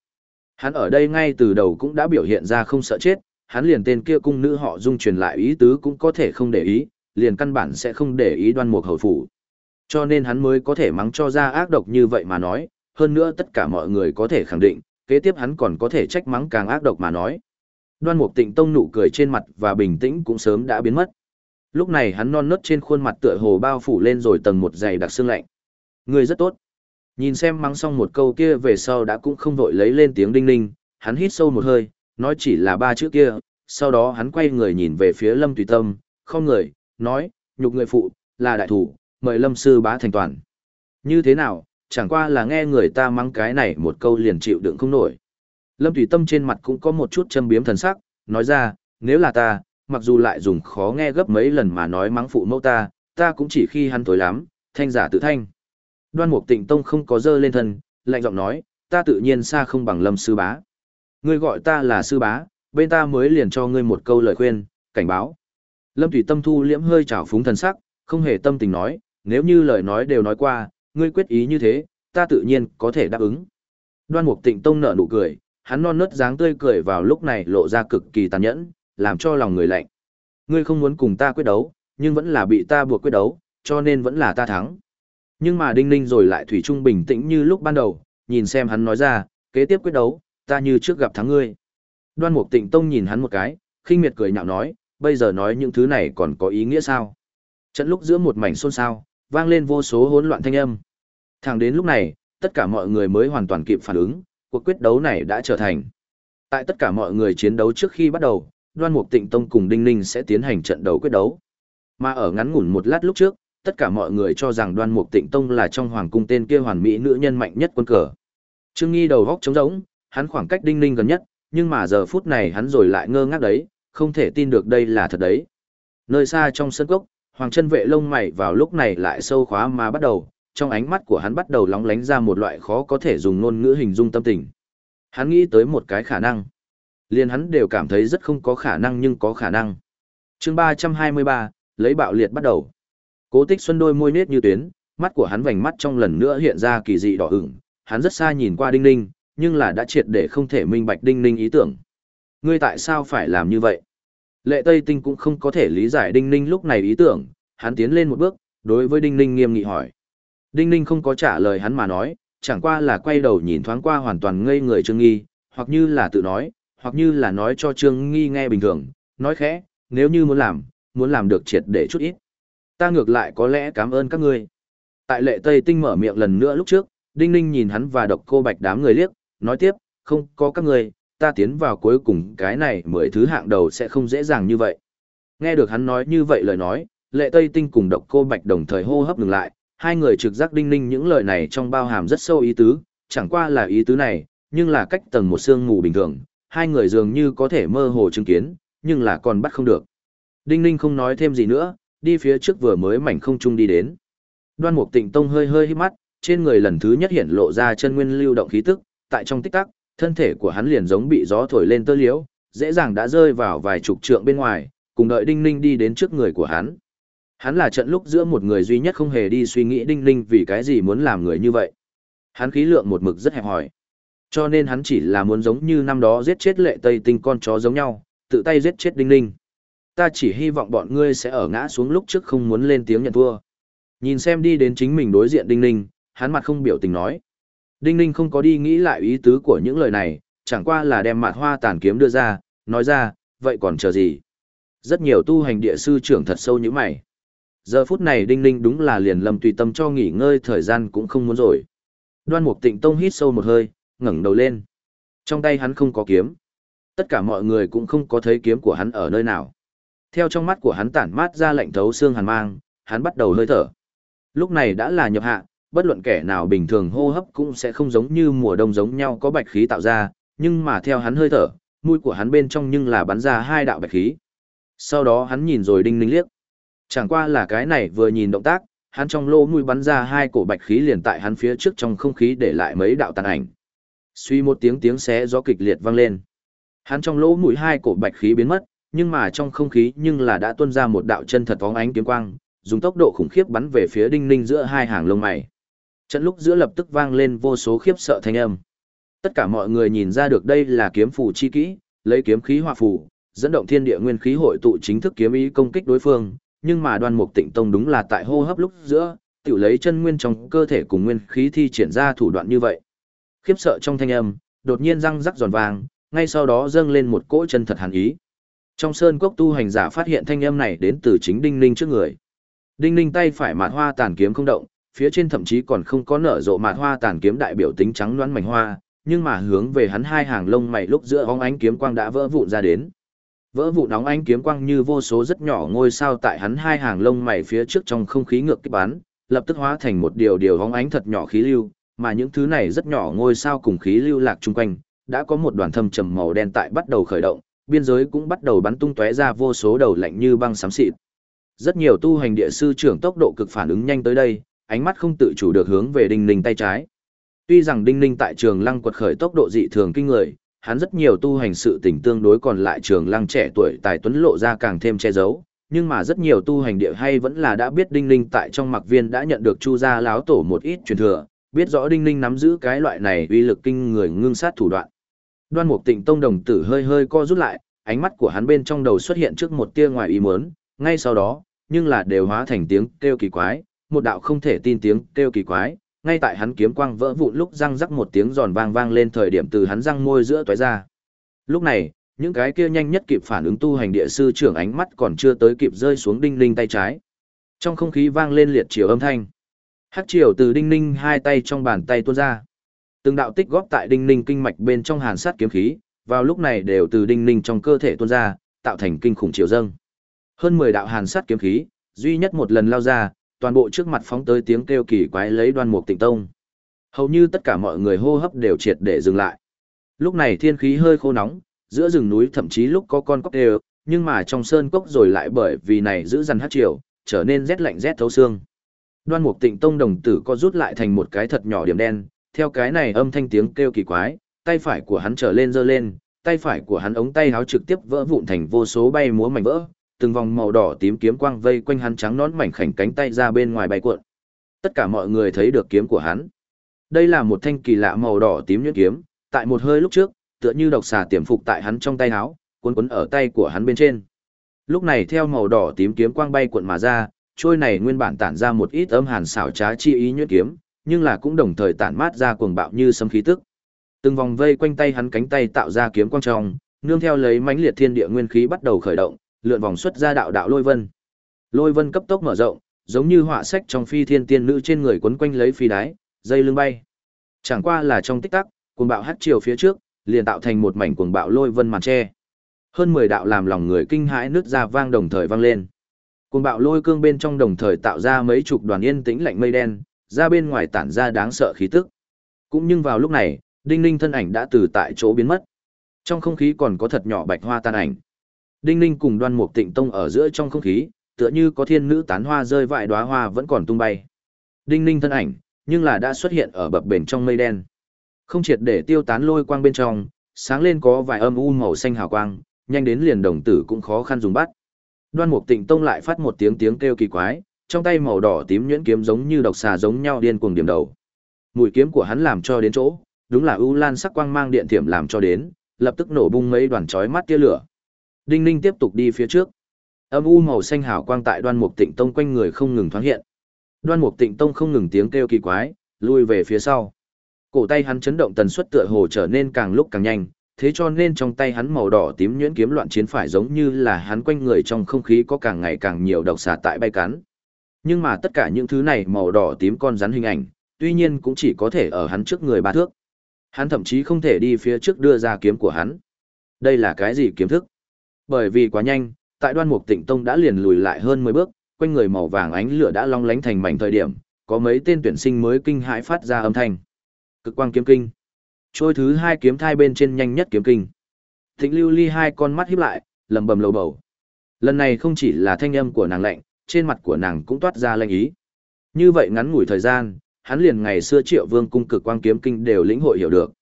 S1: Hắn ở đây ngay từ đầu cũng đã biểu hiện ra không sợ chết, hắn liền tên kia cung nữ họ dung truyền lại ý tứ cũng có thể không để ý, liền căn bản sẽ không để ý đoan mục hầu phủ. Cho nên hắn mới có thể mắng cho ra ác độc như vậy mà nói, hơn nữa tất cả mọi người có thể khẳng định, kế tiếp hắn còn có thể trách mắng càng ác độc mà nói. Đoan mục tịnh tông nụ cười trên mặt và bình tĩnh cũng sớm đã biến mất. Lúc này hắn non nớt trên khuôn mặt tựa hồ bao phủ lên rồi tầng một dày đặc xương lạnh. Người rất tốt. Nhìn xem mắng xong một câu kia về sau đã cũng không vội lấy lên tiếng đinh ninh, hắn hít sâu một hơi, nói chỉ là ba chữ kia, sau đó hắn quay người nhìn về phía Lâm Tùy Tâm, không người, nói, nhục người phụ, là đại thủ, mời Lâm Sư bá thành toàn. Như thế nào, chẳng qua là nghe người ta mắng cái này một câu liền chịu đựng không nổi. Lâm Tùy Tâm trên mặt cũng có một chút châm biếm thần sắc, nói ra, nếu là ta, mặc dù lại dùng khó nghe gấp mấy lần mà nói mắng phụ mẫu ta, ta cũng chỉ khi hắn tối lắm, thanh giả tự thanh. Đoan Mục Tịnh Tông không có dơ lên thân, lạnh giọng nói, ta tự nhiên xa không bằng Lâm sư bá. Ngươi gọi ta là sư bá, bên ta mới liền cho ngươi một câu lời khuyên, cảnh báo. Lâm Thủy Tâm thu liễm hơi trào phúng thần sắc, không hề tâm tình nói, nếu như lời nói đều nói qua, ngươi quyết ý như thế, ta tự nhiên có thể đáp ứng. Đoan Mục Tịnh Tông nở nụ cười, hắn non nớt dáng tươi cười vào lúc này lộ ra cực kỳ tàn nhẫn, làm cho lòng người lạnh. Ngươi không muốn cùng ta quyết đấu, nhưng vẫn là bị ta buộc quyết đấu, cho nên vẫn là ta thắng. Nhưng mà Đinh Ninh rồi lại thủy chung bình tĩnh như lúc ban đầu, nhìn xem hắn nói ra, kế tiếp quyết đấu, ta như trước gặp thắng ngươi. Đoan Mục Tịnh Tông nhìn hắn một cái, khinh miệt cười nhạo nói, bây giờ nói những thứ này còn có ý nghĩa sao? Trận lúc giữa một mảnh xôn xao, vang lên vô số hỗn loạn thanh âm. Thẳng đến lúc này, tất cả mọi người mới hoàn toàn kịp phản ứng, cuộc quyết đấu này đã trở thành. Tại tất cả mọi người chiến đấu trước khi bắt đầu, Đoan Mục Tịnh Tông cùng Đinh Ninh sẽ tiến hành trận đấu quyết đấu. Mà ở ngắn ngủn một lát lúc trước, tất cả mọi người cho rằng Đoan Mục Tịnh Tông là trong hoàng cung tên kia hoàn mỹ nữ nhân mạnh nhất quân cờ. Trương Nghi đầu góc trống rỗng, hắn khoảng cách Đinh Ninh gần nhất, nhưng mà giờ phút này hắn rồi lại ngơ ngác đấy, không thể tin được đây là thật đấy. Nơi xa trong sân cốc, Hoàng chân vệ lông mày vào lúc này lại sâu khóa mà bắt đầu, trong ánh mắt của hắn bắt đầu lóng lánh ra một loại khó có thể dùng ngôn ngữ hình dung tâm tình. Hắn nghĩ tới một cái khả năng. Liền hắn đều cảm thấy rất không có khả năng nhưng có khả năng. chương 323, lấy bạo liệt bắt đầu. Cố tích xuân đôi môi nết như tuyến, mắt của hắn vành mắt trong lần nữa hiện ra kỳ dị đỏ ửng, hắn rất xa nhìn qua đinh ninh, nhưng là đã triệt để không thể minh bạch đinh ninh ý tưởng. Ngươi tại sao phải làm như vậy? Lệ Tây Tinh cũng không có thể lý giải đinh ninh lúc này ý tưởng, hắn tiến lên một bước, đối với đinh ninh nghiêm nghị hỏi. Đinh ninh không có trả lời hắn mà nói, chẳng qua là quay đầu nhìn thoáng qua hoàn toàn ngây người Trương Nghi, hoặc như là tự nói, hoặc như là nói cho Trương Nghi nghe bình thường, nói khẽ, nếu như muốn làm, muốn làm được triệt để chút ít. Ta ngược lại có lẽ cảm ơn các ngươi. Tại lệ Tây Tinh mở miệng lần nữa lúc trước, Đinh Ninh nhìn hắn và độc cô bạch đám người liếc, nói tiếp, không có các ngươi, ta tiến vào cuối cùng cái này mười thứ hạng đầu sẽ không dễ dàng như vậy. Nghe được hắn nói như vậy lời nói, lệ Tây Tinh cùng độc cô bạch đồng thời hô hấp ngừng lại, hai người trực giác Đinh Ninh những lời này trong bao hàm rất sâu ý tứ, chẳng qua là ý tứ này, nhưng là cách tầng một sương mù bình thường, hai người dường như có thể mơ hồ chứng kiến, nhưng là còn bắt không được. Đinh Ninh không nói thêm gì nữa, đi phía trước vừa mới mảnh không trung đi đến. Đoan Mục Tịnh Tông hơi hơi hít mắt, trên người lần thứ nhất hiện lộ ra chân nguyên lưu động khí tức, tại trong tích tắc, thân thể của hắn liền giống bị gió thổi lên tơ liễu, dễ dàng đã rơi vào vài chục trượng bên ngoài, cùng đợi Đinh Ninh đi đến trước người của hắn. Hắn là trận lúc giữa một người duy nhất không hề đi suy nghĩ Đinh Ninh vì cái gì muốn làm người như vậy. Hắn khí lượng một mực rất hẹp hòi. Cho nên hắn chỉ là muốn giống như năm đó giết chết lệ tây tinh con chó giống nhau, tự tay giết chết Đinh Ninh. Ta chỉ hy vọng bọn ngươi sẽ ở ngã xuống lúc trước không muốn lên tiếng nhận thua. Nhìn xem đi đến chính mình đối diện Đinh Ninh, hắn mặt không biểu tình nói. Đinh Ninh không có đi nghĩ lại ý tứ của những lời này, chẳng qua là đem mặt hoa tàn kiếm đưa ra, nói ra, vậy còn chờ gì? Rất nhiều tu hành địa sư trưởng thật sâu như mày. Giờ phút này Đinh Ninh đúng là liền lầm tùy tâm cho nghỉ ngơi thời gian cũng không muốn rồi. Đoan Mục Tịnh Tông hít sâu một hơi, ngẩng đầu lên. Trong tay hắn không có kiếm. Tất cả mọi người cũng không có thấy kiếm của hắn ở nơi nào. Theo trong mắt của hắn tản mát ra lạnh thấu xương hàn mang, hắn bắt đầu hơi thở. Lúc này đã là nhập hạ, bất luận kẻ nào bình thường hô hấp cũng sẽ không giống như mùa đông giống nhau có bạch khí tạo ra, nhưng mà theo hắn hơi thở, mũi của hắn bên trong nhưng là bắn ra hai đạo bạch khí. Sau đó hắn nhìn rồi đinh ninh liếc. Chẳng qua là cái này vừa nhìn động tác, hắn trong lỗ mũi bắn ra hai cổ bạch khí liền tại hắn phía trước trong không khí để lại mấy đạo tàn ảnh. Suy một tiếng tiếng xé gió kịch liệt vang lên. Hắn trong lỗ mũi hai cổ bạch khí biến mất, nhưng mà trong không khí nhưng là đã tuôn ra một đạo chân thật phóng ánh kiếm quang, dùng tốc độ khủng khiếp bắn về phía Đinh Ninh giữa hai hàng lông mày. Trận lúc giữa lập tức vang lên vô số khiếp sợ thanh âm. Tất cả mọi người nhìn ra được đây là kiếm phù chi kỹ, lấy kiếm khí hòa phù, dẫn động thiên địa nguyên khí hội tụ chính thức kiếm ý công kích đối phương, nhưng mà Đoan Mục Tịnh Tông đúng là tại hô hấp lúc giữa, tiểu lấy chân nguyên trong cơ thể cùng nguyên khí thi triển ra thủ đoạn như vậy. Khiếp sợ trong thanh âm, đột nhiên răng rắc giòn vàng, ngay sau đó dâng lên một cỗ chân thật hàn ý. Trong sơn cốc tu hành giả phát hiện thanh âm này đến từ chính Đinh Ninh trước người. Đinh Ninh tay phải mạt hoa tàn kiếm không động, phía trên thậm chí còn không có nở rộ mạt hoa tàn kiếm đại biểu tính trắng loãng mảnh hoa, nhưng mà hướng về hắn hai hàng lông mày lúc giữa óng ánh kiếm quang đã vỡ vụn ra đến. Vỡ vụn nóng ánh kiếm quang như vô số rất nhỏ ngôi sao tại hắn hai hàng lông mày phía trước trong không khí ngược kích bắn, lập tức hóa thành một điều điều óng ánh thật nhỏ khí lưu, mà những thứ này rất nhỏ ngôi sao cùng khí lưu lạc chung quanh, đã có một đoàn thâm trầm màu đen tại bắt đầu khởi động, biên giới cũng bắt đầu bắn tung tóe ra vô số đầu lạnh như băng xám xịt. Rất nhiều tu hành địa sư trưởng tốc độ cực phản ứng nhanh tới đây, ánh mắt không tự chủ được hướng về Đinh Ninh tay trái. Tuy rằng Đinh Ninh tại trường lăng quật khởi tốc độ dị thường kinh người, hắn rất nhiều tu hành sự tình tương đối còn lại trường lăng trẻ tuổi tài tuấn lộ ra càng thêm che giấu, nhưng mà rất nhiều tu hành địa hay vẫn là đã biết Đinh Ninh tại trong mặc viên đã nhận được Chu gia láo tổ một ít truyền thừa, biết rõ Đinh Ninh nắm giữ cái loại này uy lực kinh người ngưng sát thủ đoạn. Đoan Mục Tịnh Tông đồng tử hơi hơi co rút lại, ánh mắt của hắn bên trong đầu xuất hiện trước một tia ngoài ý muốn, ngay sau đó, nhưng là đều hóa thành tiếng kêu kỳ quái, một đạo không thể tin tiếng kêu kỳ quái, ngay tại hắn kiếm quang vỡ vụn lúc răng rắc một tiếng giòn vang vang lên thời điểm từ hắn răng môi giữa tóe ra. Lúc này, những cái kia nhanh nhất kịp phản ứng tu hành địa sư trưởng ánh mắt còn chưa tới kịp rơi xuống đinh ninh tay trái. Trong không khí vang lên liệt chiều âm thanh. Hắc chiều từ đinh ninh hai tay trong bàn tay tuôn ra. Từng đạo tích góp tại đinh ninh kinh mạch bên trong hàn sát kiếm khí, vào lúc này đều từ đinh ninh trong cơ thể tuôn ra, tạo thành kinh khủng chiều dâng. Hơn 10 đạo hàn sát kiếm khí, duy nhất một lần lao ra, toàn bộ trước mặt phóng tới tiếng kêu kỳ quái lấy đoan mục tịnh tông. Hầu như tất cả mọi người hô hấp đều triệt để dừng lại. Lúc này thiên khí hơi khô nóng, giữa rừng núi thậm chí lúc có con cóc đều, nhưng mà trong sơn cốc rồi lại bởi vì này giữ dần hát chiều, trở nên rét lạnh rét thấu xương. Đoan mục tịnh tông đồng tử co rút lại thành một cái thật nhỏ điểm đen, theo cái này âm thanh tiếng kêu kỳ quái, tay phải của hắn trở lên giơ lên, tay phải của hắn ống tay háo trực tiếp vỡ vụn thành vô số bay múa mảnh vỡ, từng vòng màu đỏ tím kiếm quang vây quanh hắn trắng nón mảnh khảnh cánh tay ra bên ngoài bay cuộn. Tất cả mọi người thấy được kiếm của hắn. Đây là một thanh kỳ lạ màu đỏ tím nhuyễn kiếm, tại một hơi lúc trước, tựa như độc xà tiềm phục tại hắn trong tay áo, cuốn cuốn ở tay của hắn bên trên. Lúc này theo màu đỏ tím kiếm quang bay cuộn mà ra, trôi này nguyên bản tản ra một ít âm hàn xảo trá chi ý nhuyễn kiếm, nhưng là cũng đồng thời tản mát ra cuồng bạo như sấm khí tức. Từng vòng vây quanh tay hắn cánh tay tạo ra kiếm quang trong, nương theo lấy mãnh liệt thiên địa nguyên khí bắt đầu khởi động, lượn vòng xuất ra đạo đạo lôi vân. Lôi vân cấp tốc mở rộng, giống như họa sách trong phi thiên tiên nữ trên người quấn quanh lấy phi đái, dây lưng bay. Chẳng qua là trong tích tắc, cuồng bạo hắt chiều phía trước, liền tạo thành một mảnh cuồng bạo lôi vân màn che. Hơn 10 đạo làm lòng người kinh hãi nước ra vang đồng thời vang lên. Cuồng bạo lôi cương bên trong đồng thời tạo ra mấy chục đoàn yên tĩnh lạnh mây đen, ra bên ngoài tản ra đáng sợ khí tức. Cũng nhưng vào lúc này, Đinh Ninh thân ảnh đã từ tại chỗ biến mất. Trong không khí còn có thật nhỏ bạch hoa tan ảnh. Đinh Ninh cùng Đoan Mục Tịnh Tông ở giữa trong không khí, tựa như có thiên nữ tán hoa rơi vại đóa hoa vẫn còn tung bay. Đinh Ninh thân ảnh, nhưng là đã xuất hiện ở bập bềnh trong mây đen. Không triệt để tiêu tán lôi quang bên trong, sáng lên có vài âm u màu xanh hào quang, nhanh đến liền đồng tử cũng khó khăn dùng bắt. Đoan Mục Tịnh Tông lại phát một tiếng tiếng kêu kỳ quái, trong tay màu đỏ tím nhuyễn kiếm giống như độc xà giống nhau điên cuồng điểm đầu. Mũi kiếm của hắn làm cho đến chỗ, đúng là u lan sắc quang mang điện thiểm làm cho đến, lập tức nổ bung mấy đoàn chói mắt tia lửa. Đinh Ninh tiếp tục đi phía trước. Âm u màu xanh hào quang tại Đoan Mục Tịnh Tông quanh người không ngừng thoáng hiện. Đoan Mục Tịnh Tông không ngừng tiếng kêu kỳ quái, lui về phía sau. Cổ tay hắn chấn động tần suất tựa hồ trở nên càng lúc càng nhanh, thế cho nên trong tay hắn màu đỏ tím nhuyễn kiếm loạn chiến phải giống như là hắn quanh người trong không khí có càng ngày càng nhiều độc xà tại bay cắn. Nhưng mà tất cả những thứ này màu đỏ tím con rắn hình ảnh, tuy nhiên cũng chỉ có thể ở hắn trước người ba thước. Hắn thậm chí không thể đi phía trước đưa ra kiếm của hắn. Đây là cái gì kiếm thức? Bởi vì quá nhanh, tại đoan mục tịnh tông đã liền lùi lại hơn 10 bước, quanh người màu vàng ánh lửa đã long lánh thành mảnh thời điểm, có mấy tên tuyển sinh mới kinh hãi phát ra âm thanh. Cực quang kiếm kinh. Trôi thứ hai kiếm thai bên trên nhanh nhất kiếm kinh. Thịnh lưu ly hai con mắt híp lại, lầm bầm lầu bầu. Lần này không chỉ là thanh âm của nàng lạnh, trên mặt của nàng cũng toát ra lanh ý. Như vậy ngắn ngủi thời gian, hắn liền ngày xưa triệu vương cung cực quang kiếm kinh đều lĩnh hội hiểu được.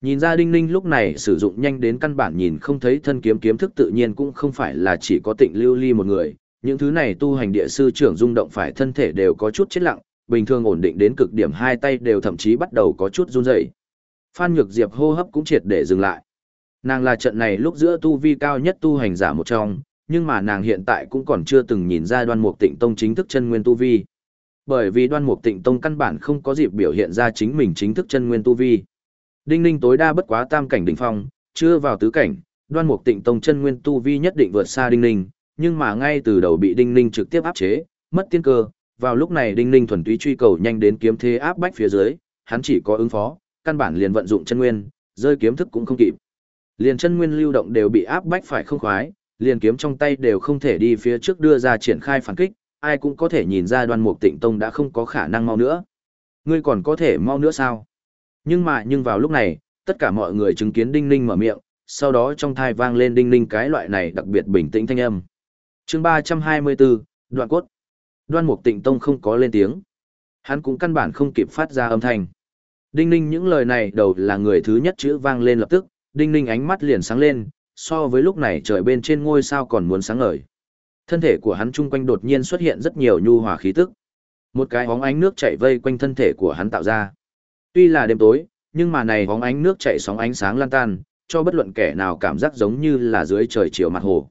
S1: Nhìn ra Đinh Ninh lúc này sử dụng nhanh đến căn bản nhìn không thấy thân kiếm kiếm thức tự nhiên cũng không phải là chỉ có tịnh lưu ly một người, những thứ này tu hành địa sư trưởng rung động phải thân thể đều có chút chết lặng, bình thường ổn định đến cực điểm hai tay đều thậm chí bắt đầu có chút run rẩy. Phan Nhược Diệp hô hấp cũng triệt để dừng lại. Nàng là trận này lúc giữa tu vi cao nhất tu hành giả một trong, nhưng mà nàng hiện tại cũng còn chưa từng nhìn ra đoan mục tịnh tông chính thức chân nguyên tu vi. Bởi vì đoan mục tịnh tông căn bản không có dịp biểu hiện ra chính mình chính thức chân nguyên tu vi. Đinh Ninh tối đa bất quá tam cảnh đỉnh phong, chưa vào tứ cảnh, đoan mục tịnh tông chân nguyên tu vi nhất định vượt xa Đinh Ninh, nhưng mà ngay từ đầu bị Đinh Ninh trực tiếp áp chế, mất tiên cơ, vào lúc này Đinh Ninh thuần túy truy cầu nhanh đến kiếm thế áp bách phía dưới, hắn chỉ có ứng phó, căn bản liền vận dụng chân nguyên, rơi kiếm thức cũng không kịp. Liền chân nguyên lưu động đều bị áp bách phải không khoái, liền kiếm trong tay đều không thể đi phía trước đưa ra triển khai phản kích, ai cũng có thể nhìn ra Đoan Mục Tịnh Tông đã không có khả năng mau nữa. Ngươi còn có thể mau nữa sao? Nhưng mà nhưng vào lúc này, tất cả mọi người chứng kiến Đinh Ninh mở miệng, sau đó trong thai vang lên Đinh Ninh cái loại này đặc biệt bình tĩnh thanh âm. chương 324, Đoạn Cốt. Đoan Mục Tịnh Tông không có lên tiếng. Hắn cũng căn bản không kịp phát ra âm thanh. Đinh Ninh những lời này đầu là người thứ nhất chữ vang lên lập tức, Đinh Ninh ánh mắt liền sáng lên, so với lúc này trời bên trên ngôi sao còn muốn sáng ngời. Thân thể của hắn chung quanh đột nhiên xuất hiện rất nhiều nhu hòa khí tức. Một cái hóng ánh nước chảy vây quanh thân thể của hắn tạo ra. Tuy là đêm tối, nhưng mà này hóng ánh nước chảy sóng ánh sáng lan tan, cho bất luận kẻ nào cảm giác giống như là dưới trời chiều mặt hồ.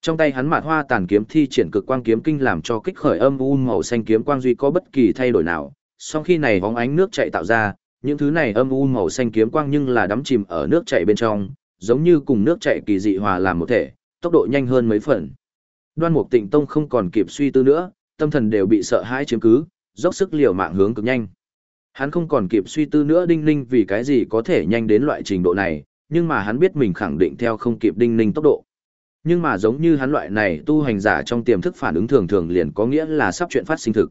S1: Trong tay hắn mạt hoa tàn kiếm thi triển cực quang kiếm kinh làm cho kích khởi âm u màu xanh kiếm quang duy có bất kỳ thay đổi nào. Sau khi này hóng ánh nước chảy tạo ra, những thứ này âm u màu xanh kiếm quang nhưng là đắm chìm ở nước chảy bên trong, giống như cùng nước chảy kỳ dị hòa làm một thể, tốc độ nhanh hơn mấy phần. Đoan Mục Tịnh Tông không còn kịp suy tư nữa, tâm thần đều bị sợ hãi chiếm cứ, dốc sức liều mạng hướng cực nhanh. Hắn không còn kịp suy tư nữa Đinh Ninh vì cái gì có thể nhanh đến loại trình độ này, nhưng mà hắn biết mình khẳng định theo không kịp Đinh Ninh tốc độ. Nhưng mà giống như hắn loại này tu hành giả trong tiềm thức phản ứng thường thường liền có nghĩa là sắp chuyện phát sinh thực.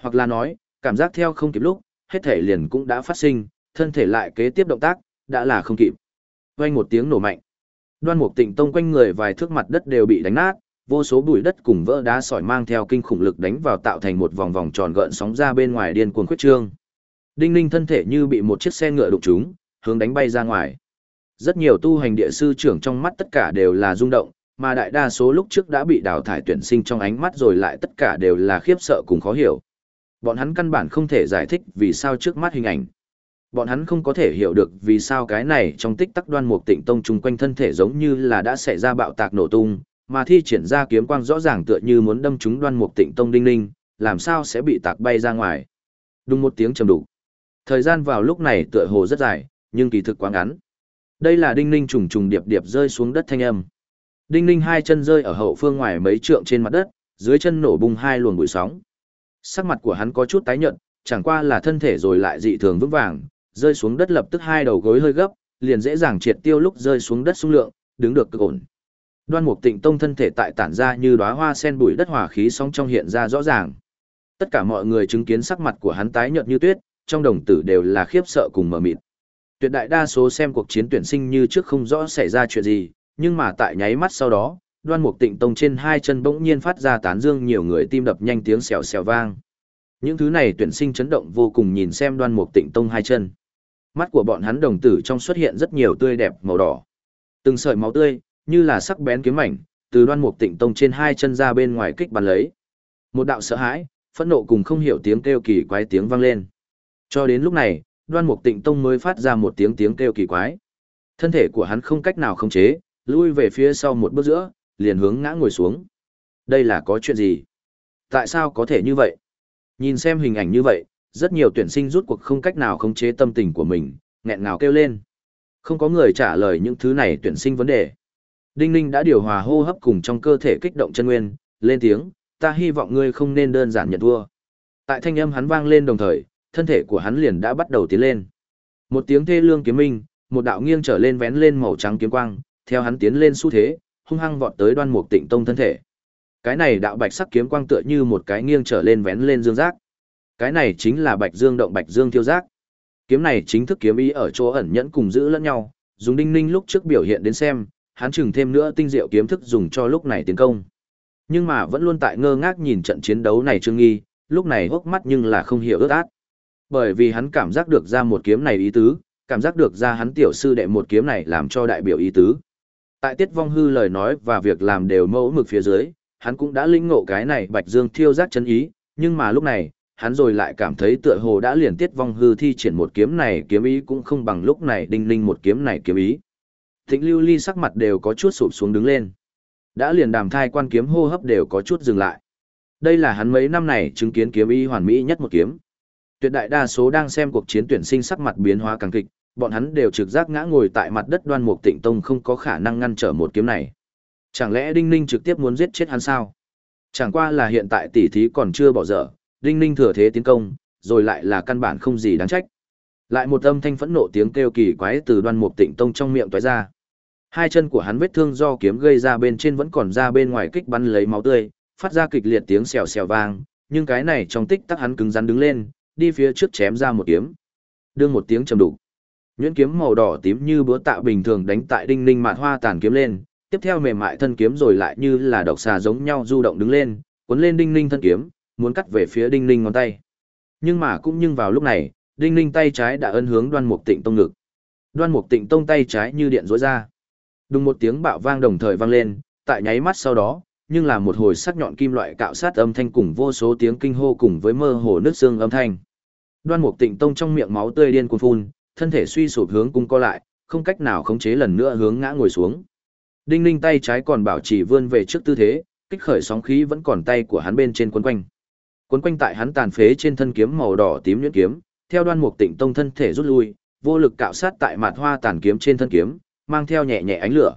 S1: Hoặc là nói, cảm giác theo không kịp lúc, hết thể liền cũng đã phát sinh, thân thể lại kế tiếp động tác, đã là không kịp. Vang một tiếng nổ mạnh. Đoan Mục Tịnh Tông quanh người vài thước mặt đất đều bị đánh nát, vô số bụi đất cùng vỡ đá sỏi mang theo kinh khủng lực đánh vào tạo thành một vòng vòng tròn gợn sóng ra bên ngoài điên cuồng khuyết trương. Đinh Ninh thân thể như bị một chiếc xe ngựa đụng trúng, hướng đánh bay ra ngoài. Rất nhiều tu hành địa sư trưởng trong mắt tất cả đều là rung động, mà đại đa số lúc trước đã bị đào thải tuyển sinh trong ánh mắt rồi lại tất cả đều là khiếp sợ cùng khó hiểu. Bọn hắn căn bản không thể giải thích vì sao trước mắt hình ảnh. Bọn hắn không có thể hiểu được vì sao cái này trong tích tắc đoan mục tịnh tông chung quanh thân thể giống như là đã xảy ra bạo tạc nổ tung, mà thi triển ra kiếm quang rõ ràng tựa như muốn đâm trúng đoan mục tịnh tông đinh ninh, làm sao sẽ bị tạc bay ra ngoài. Đúng một tiếng trầm đủ. Thời gian vào lúc này tựa hồ rất dài, nhưng kỳ thực quá ngắn. Đây là đinh ninh trùng trùng điệp điệp rơi xuống đất thanh âm. Đinh ninh hai chân rơi ở hậu phương ngoài mấy trượng trên mặt đất, dưới chân nổ bung hai luồng bụi sóng. Sắc mặt của hắn có chút tái nhợt, chẳng qua là thân thể rồi lại dị thường vững vàng, rơi xuống đất lập tức hai đầu gối hơi gấp, liền dễ dàng triệt tiêu lúc rơi xuống đất xung lượng, đứng được cực ổn. Đoan Mục Tịnh Tông thân thể tại tản ra như đóa hoa sen bụi đất hỏa khí sóng trong hiện ra rõ ràng. Tất cả mọi người chứng kiến sắc mặt của hắn tái nhợt như tuyết, trong đồng tử đều là khiếp sợ cùng mờ mịt. Tuyệt đại đa số xem cuộc chiến tuyển sinh như trước không rõ xảy ra chuyện gì, nhưng mà tại nháy mắt sau đó, Đoan Mục Tịnh Tông trên hai chân bỗng nhiên phát ra tán dương nhiều người tim đập nhanh tiếng xèo xèo vang. Những thứ này tuyển sinh chấn động vô cùng nhìn xem Đoan Mục Tịnh Tông hai chân. Mắt của bọn hắn đồng tử trong xuất hiện rất nhiều tươi đẹp màu đỏ. Từng sợi máu tươi, như là sắc bén kiếm mảnh, từ đoan mục tịnh tông trên hai chân ra bên ngoài kích bắn lấy. Một đạo sợ hãi, phẫn nộ cùng không hiểu tiếng kêu kỳ quái tiếng vang lên. Cho đến lúc này, đoan mục tịnh tông mới phát ra một tiếng tiếng kêu kỳ quái. Thân thể của hắn không cách nào khống chế, lui về phía sau một bước giữa, liền hướng ngã ngồi xuống. Đây là có chuyện gì? Tại sao có thể như vậy? Nhìn xem hình ảnh như vậy, rất nhiều tuyển sinh rút cuộc không cách nào khống chế tâm tình của mình, nghẹn ngào kêu lên. Không có người trả lời những thứ này tuyển sinh vấn đề. Đinh Ninh đã điều hòa hô hấp cùng trong cơ thể kích động chân nguyên, lên tiếng, ta hy vọng ngươi không nên đơn giản nhận thua. Tại thanh âm hắn vang lên đồng thời, thân thể của hắn liền đã bắt đầu tiến lên. Một tiếng thê lương kiếm minh, một đạo nghiêng trở lên vén lên màu trắng kiếm quang, theo hắn tiến lên xu thế, hung hăng vọt tới đoan mục tịnh tông thân thể. Cái này đạo bạch sắc kiếm quang tựa như một cái nghiêng trở lên vén lên dương giác. Cái này chính là bạch dương động bạch dương tiêu giác. Kiếm này chính thức kiếm ý ở chỗ ẩn nhẫn cùng giữ lẫn nhau, dùng đinh ninh lúc trước biểu hiện đến xem, hắn chừng thêm nữa tinh diệu kiếm thức dùng cho lúc này tiến công. Nhưng mà vẫn luôn tại ngơ ngác nhìn trận chiến đấu này Trương Nghi, lúc này hốc mắt nhưng là không hiểu ướt át. Bởi vì hắn cảm giác được ra một kiếm này ý tứ, cảm giác được ra hắn tiểu sư đệ một kiếm này làm cho đại biểu ý tứ. Tại Tiết Vong Hư lời nói và việc làm đều mẫu mực phía dưới, hắn cũng đã linh ngộ cái này Bạch Dương thiêu giác chân ý, nhưng mà lúc này, hắn rồi lại cảm thấy tựa hồ đã liền Tiết Vong Hư thi triển một kiếm này kiếm ý cũng không bằng lúc này đinh ninh một kiếm này kiếm ý. Thịnh lưu ly sắc mặt đều có chút sụp xuống đứng lên. Đã liền đàm thai quan kiếm hô hấp đều có chút dừng lại. Đây là hắn mấy năm này chứng kiến kiếm ý hoàn mỹ nhất một kiếm. Tuyệt đại đa số đang xem cuộc chiến tuyển sinh sắc mặt biến hóa càng kịch, bọn hắn đều trực giác ngã ngồi tại mặt đất đoan mục tịnh tông không có khả năng ngăn trở một kiếm này. Chẳng lẽ Đinh Ninh trực tiếp muốn giết chết hắn sao? Chẳng qua là hiện tại tỷ thí còn chưa bỏ dở, Đinh Ninh thừa thế tiến công, rồi lại là căn bản không gì đáng trách. Lại một âm thanh phẫn nộ tiếng kêu kỳ quái từ đoan mục tịnh tông trong miệng toái ra. Hai chân của hắn vết thương do kiếm gây ra bên trên vẫn còn ra bên ngoài kích bắn lấy máu tươi, phát ra kịch liệt tiếng xèo xèo vang, nhưng cái này trong tích tắc hắn cứng rắn đứng lên, đi phía trước chém ra một kiếm. Đương một tiếng trầm đục. Nhuyễn kiếm màu đỏ tím như búa tạo bình thường đánh tại đinh ninh mạn hoa tàn kiếm lên, tiếp theo mềm mại thân kiếm rồi lại như là độc xà giống nhau du động đứng lên, cuốn lên đinh ninh thân kiếm, muốn cắt về phía đinh ninh ngón tay. Nhưng mà cũng nhưng vào lúc này, đinh ninh tay trái đã ân hướng đoan mục tịnh tông ngực. Đoan Mục Tịnh Tông tay trái như điện rối ra. Đùng một tiếng bạo vang đồng thời vang lên, tại nháy mắt sau đó, nhưng là một hồi sắc nhọn kim loại cạo sát âm thanh cùng vô số tiếng kinh hô cùng với mơ hồ nước xương âm thanh. Đoan Mục Tịnh Tông trong miệng máu tươi điên cuồng phun, thân thể suy sụp hướng cung co lại, không cách nào khống chế lần nữa hướng ngã ngồi xuống. Đinh Ninh tay trái còn bảo trì vươn về trước tư thế, kích khởi sóng khí vẫn còn tay của hắn bên trên quấn quanh. Quấn quanh tại hắn tàn phế trên thân kiếm màu đỏ tím nhuyễn kiếm, theo Đoan Mục Tịnh Tông thân thể rút lui, vô lực cạo sát tại mạt hoa tàn kiếm trên thân kiếm, mang theo nhẹ nhẹ ánh lửa.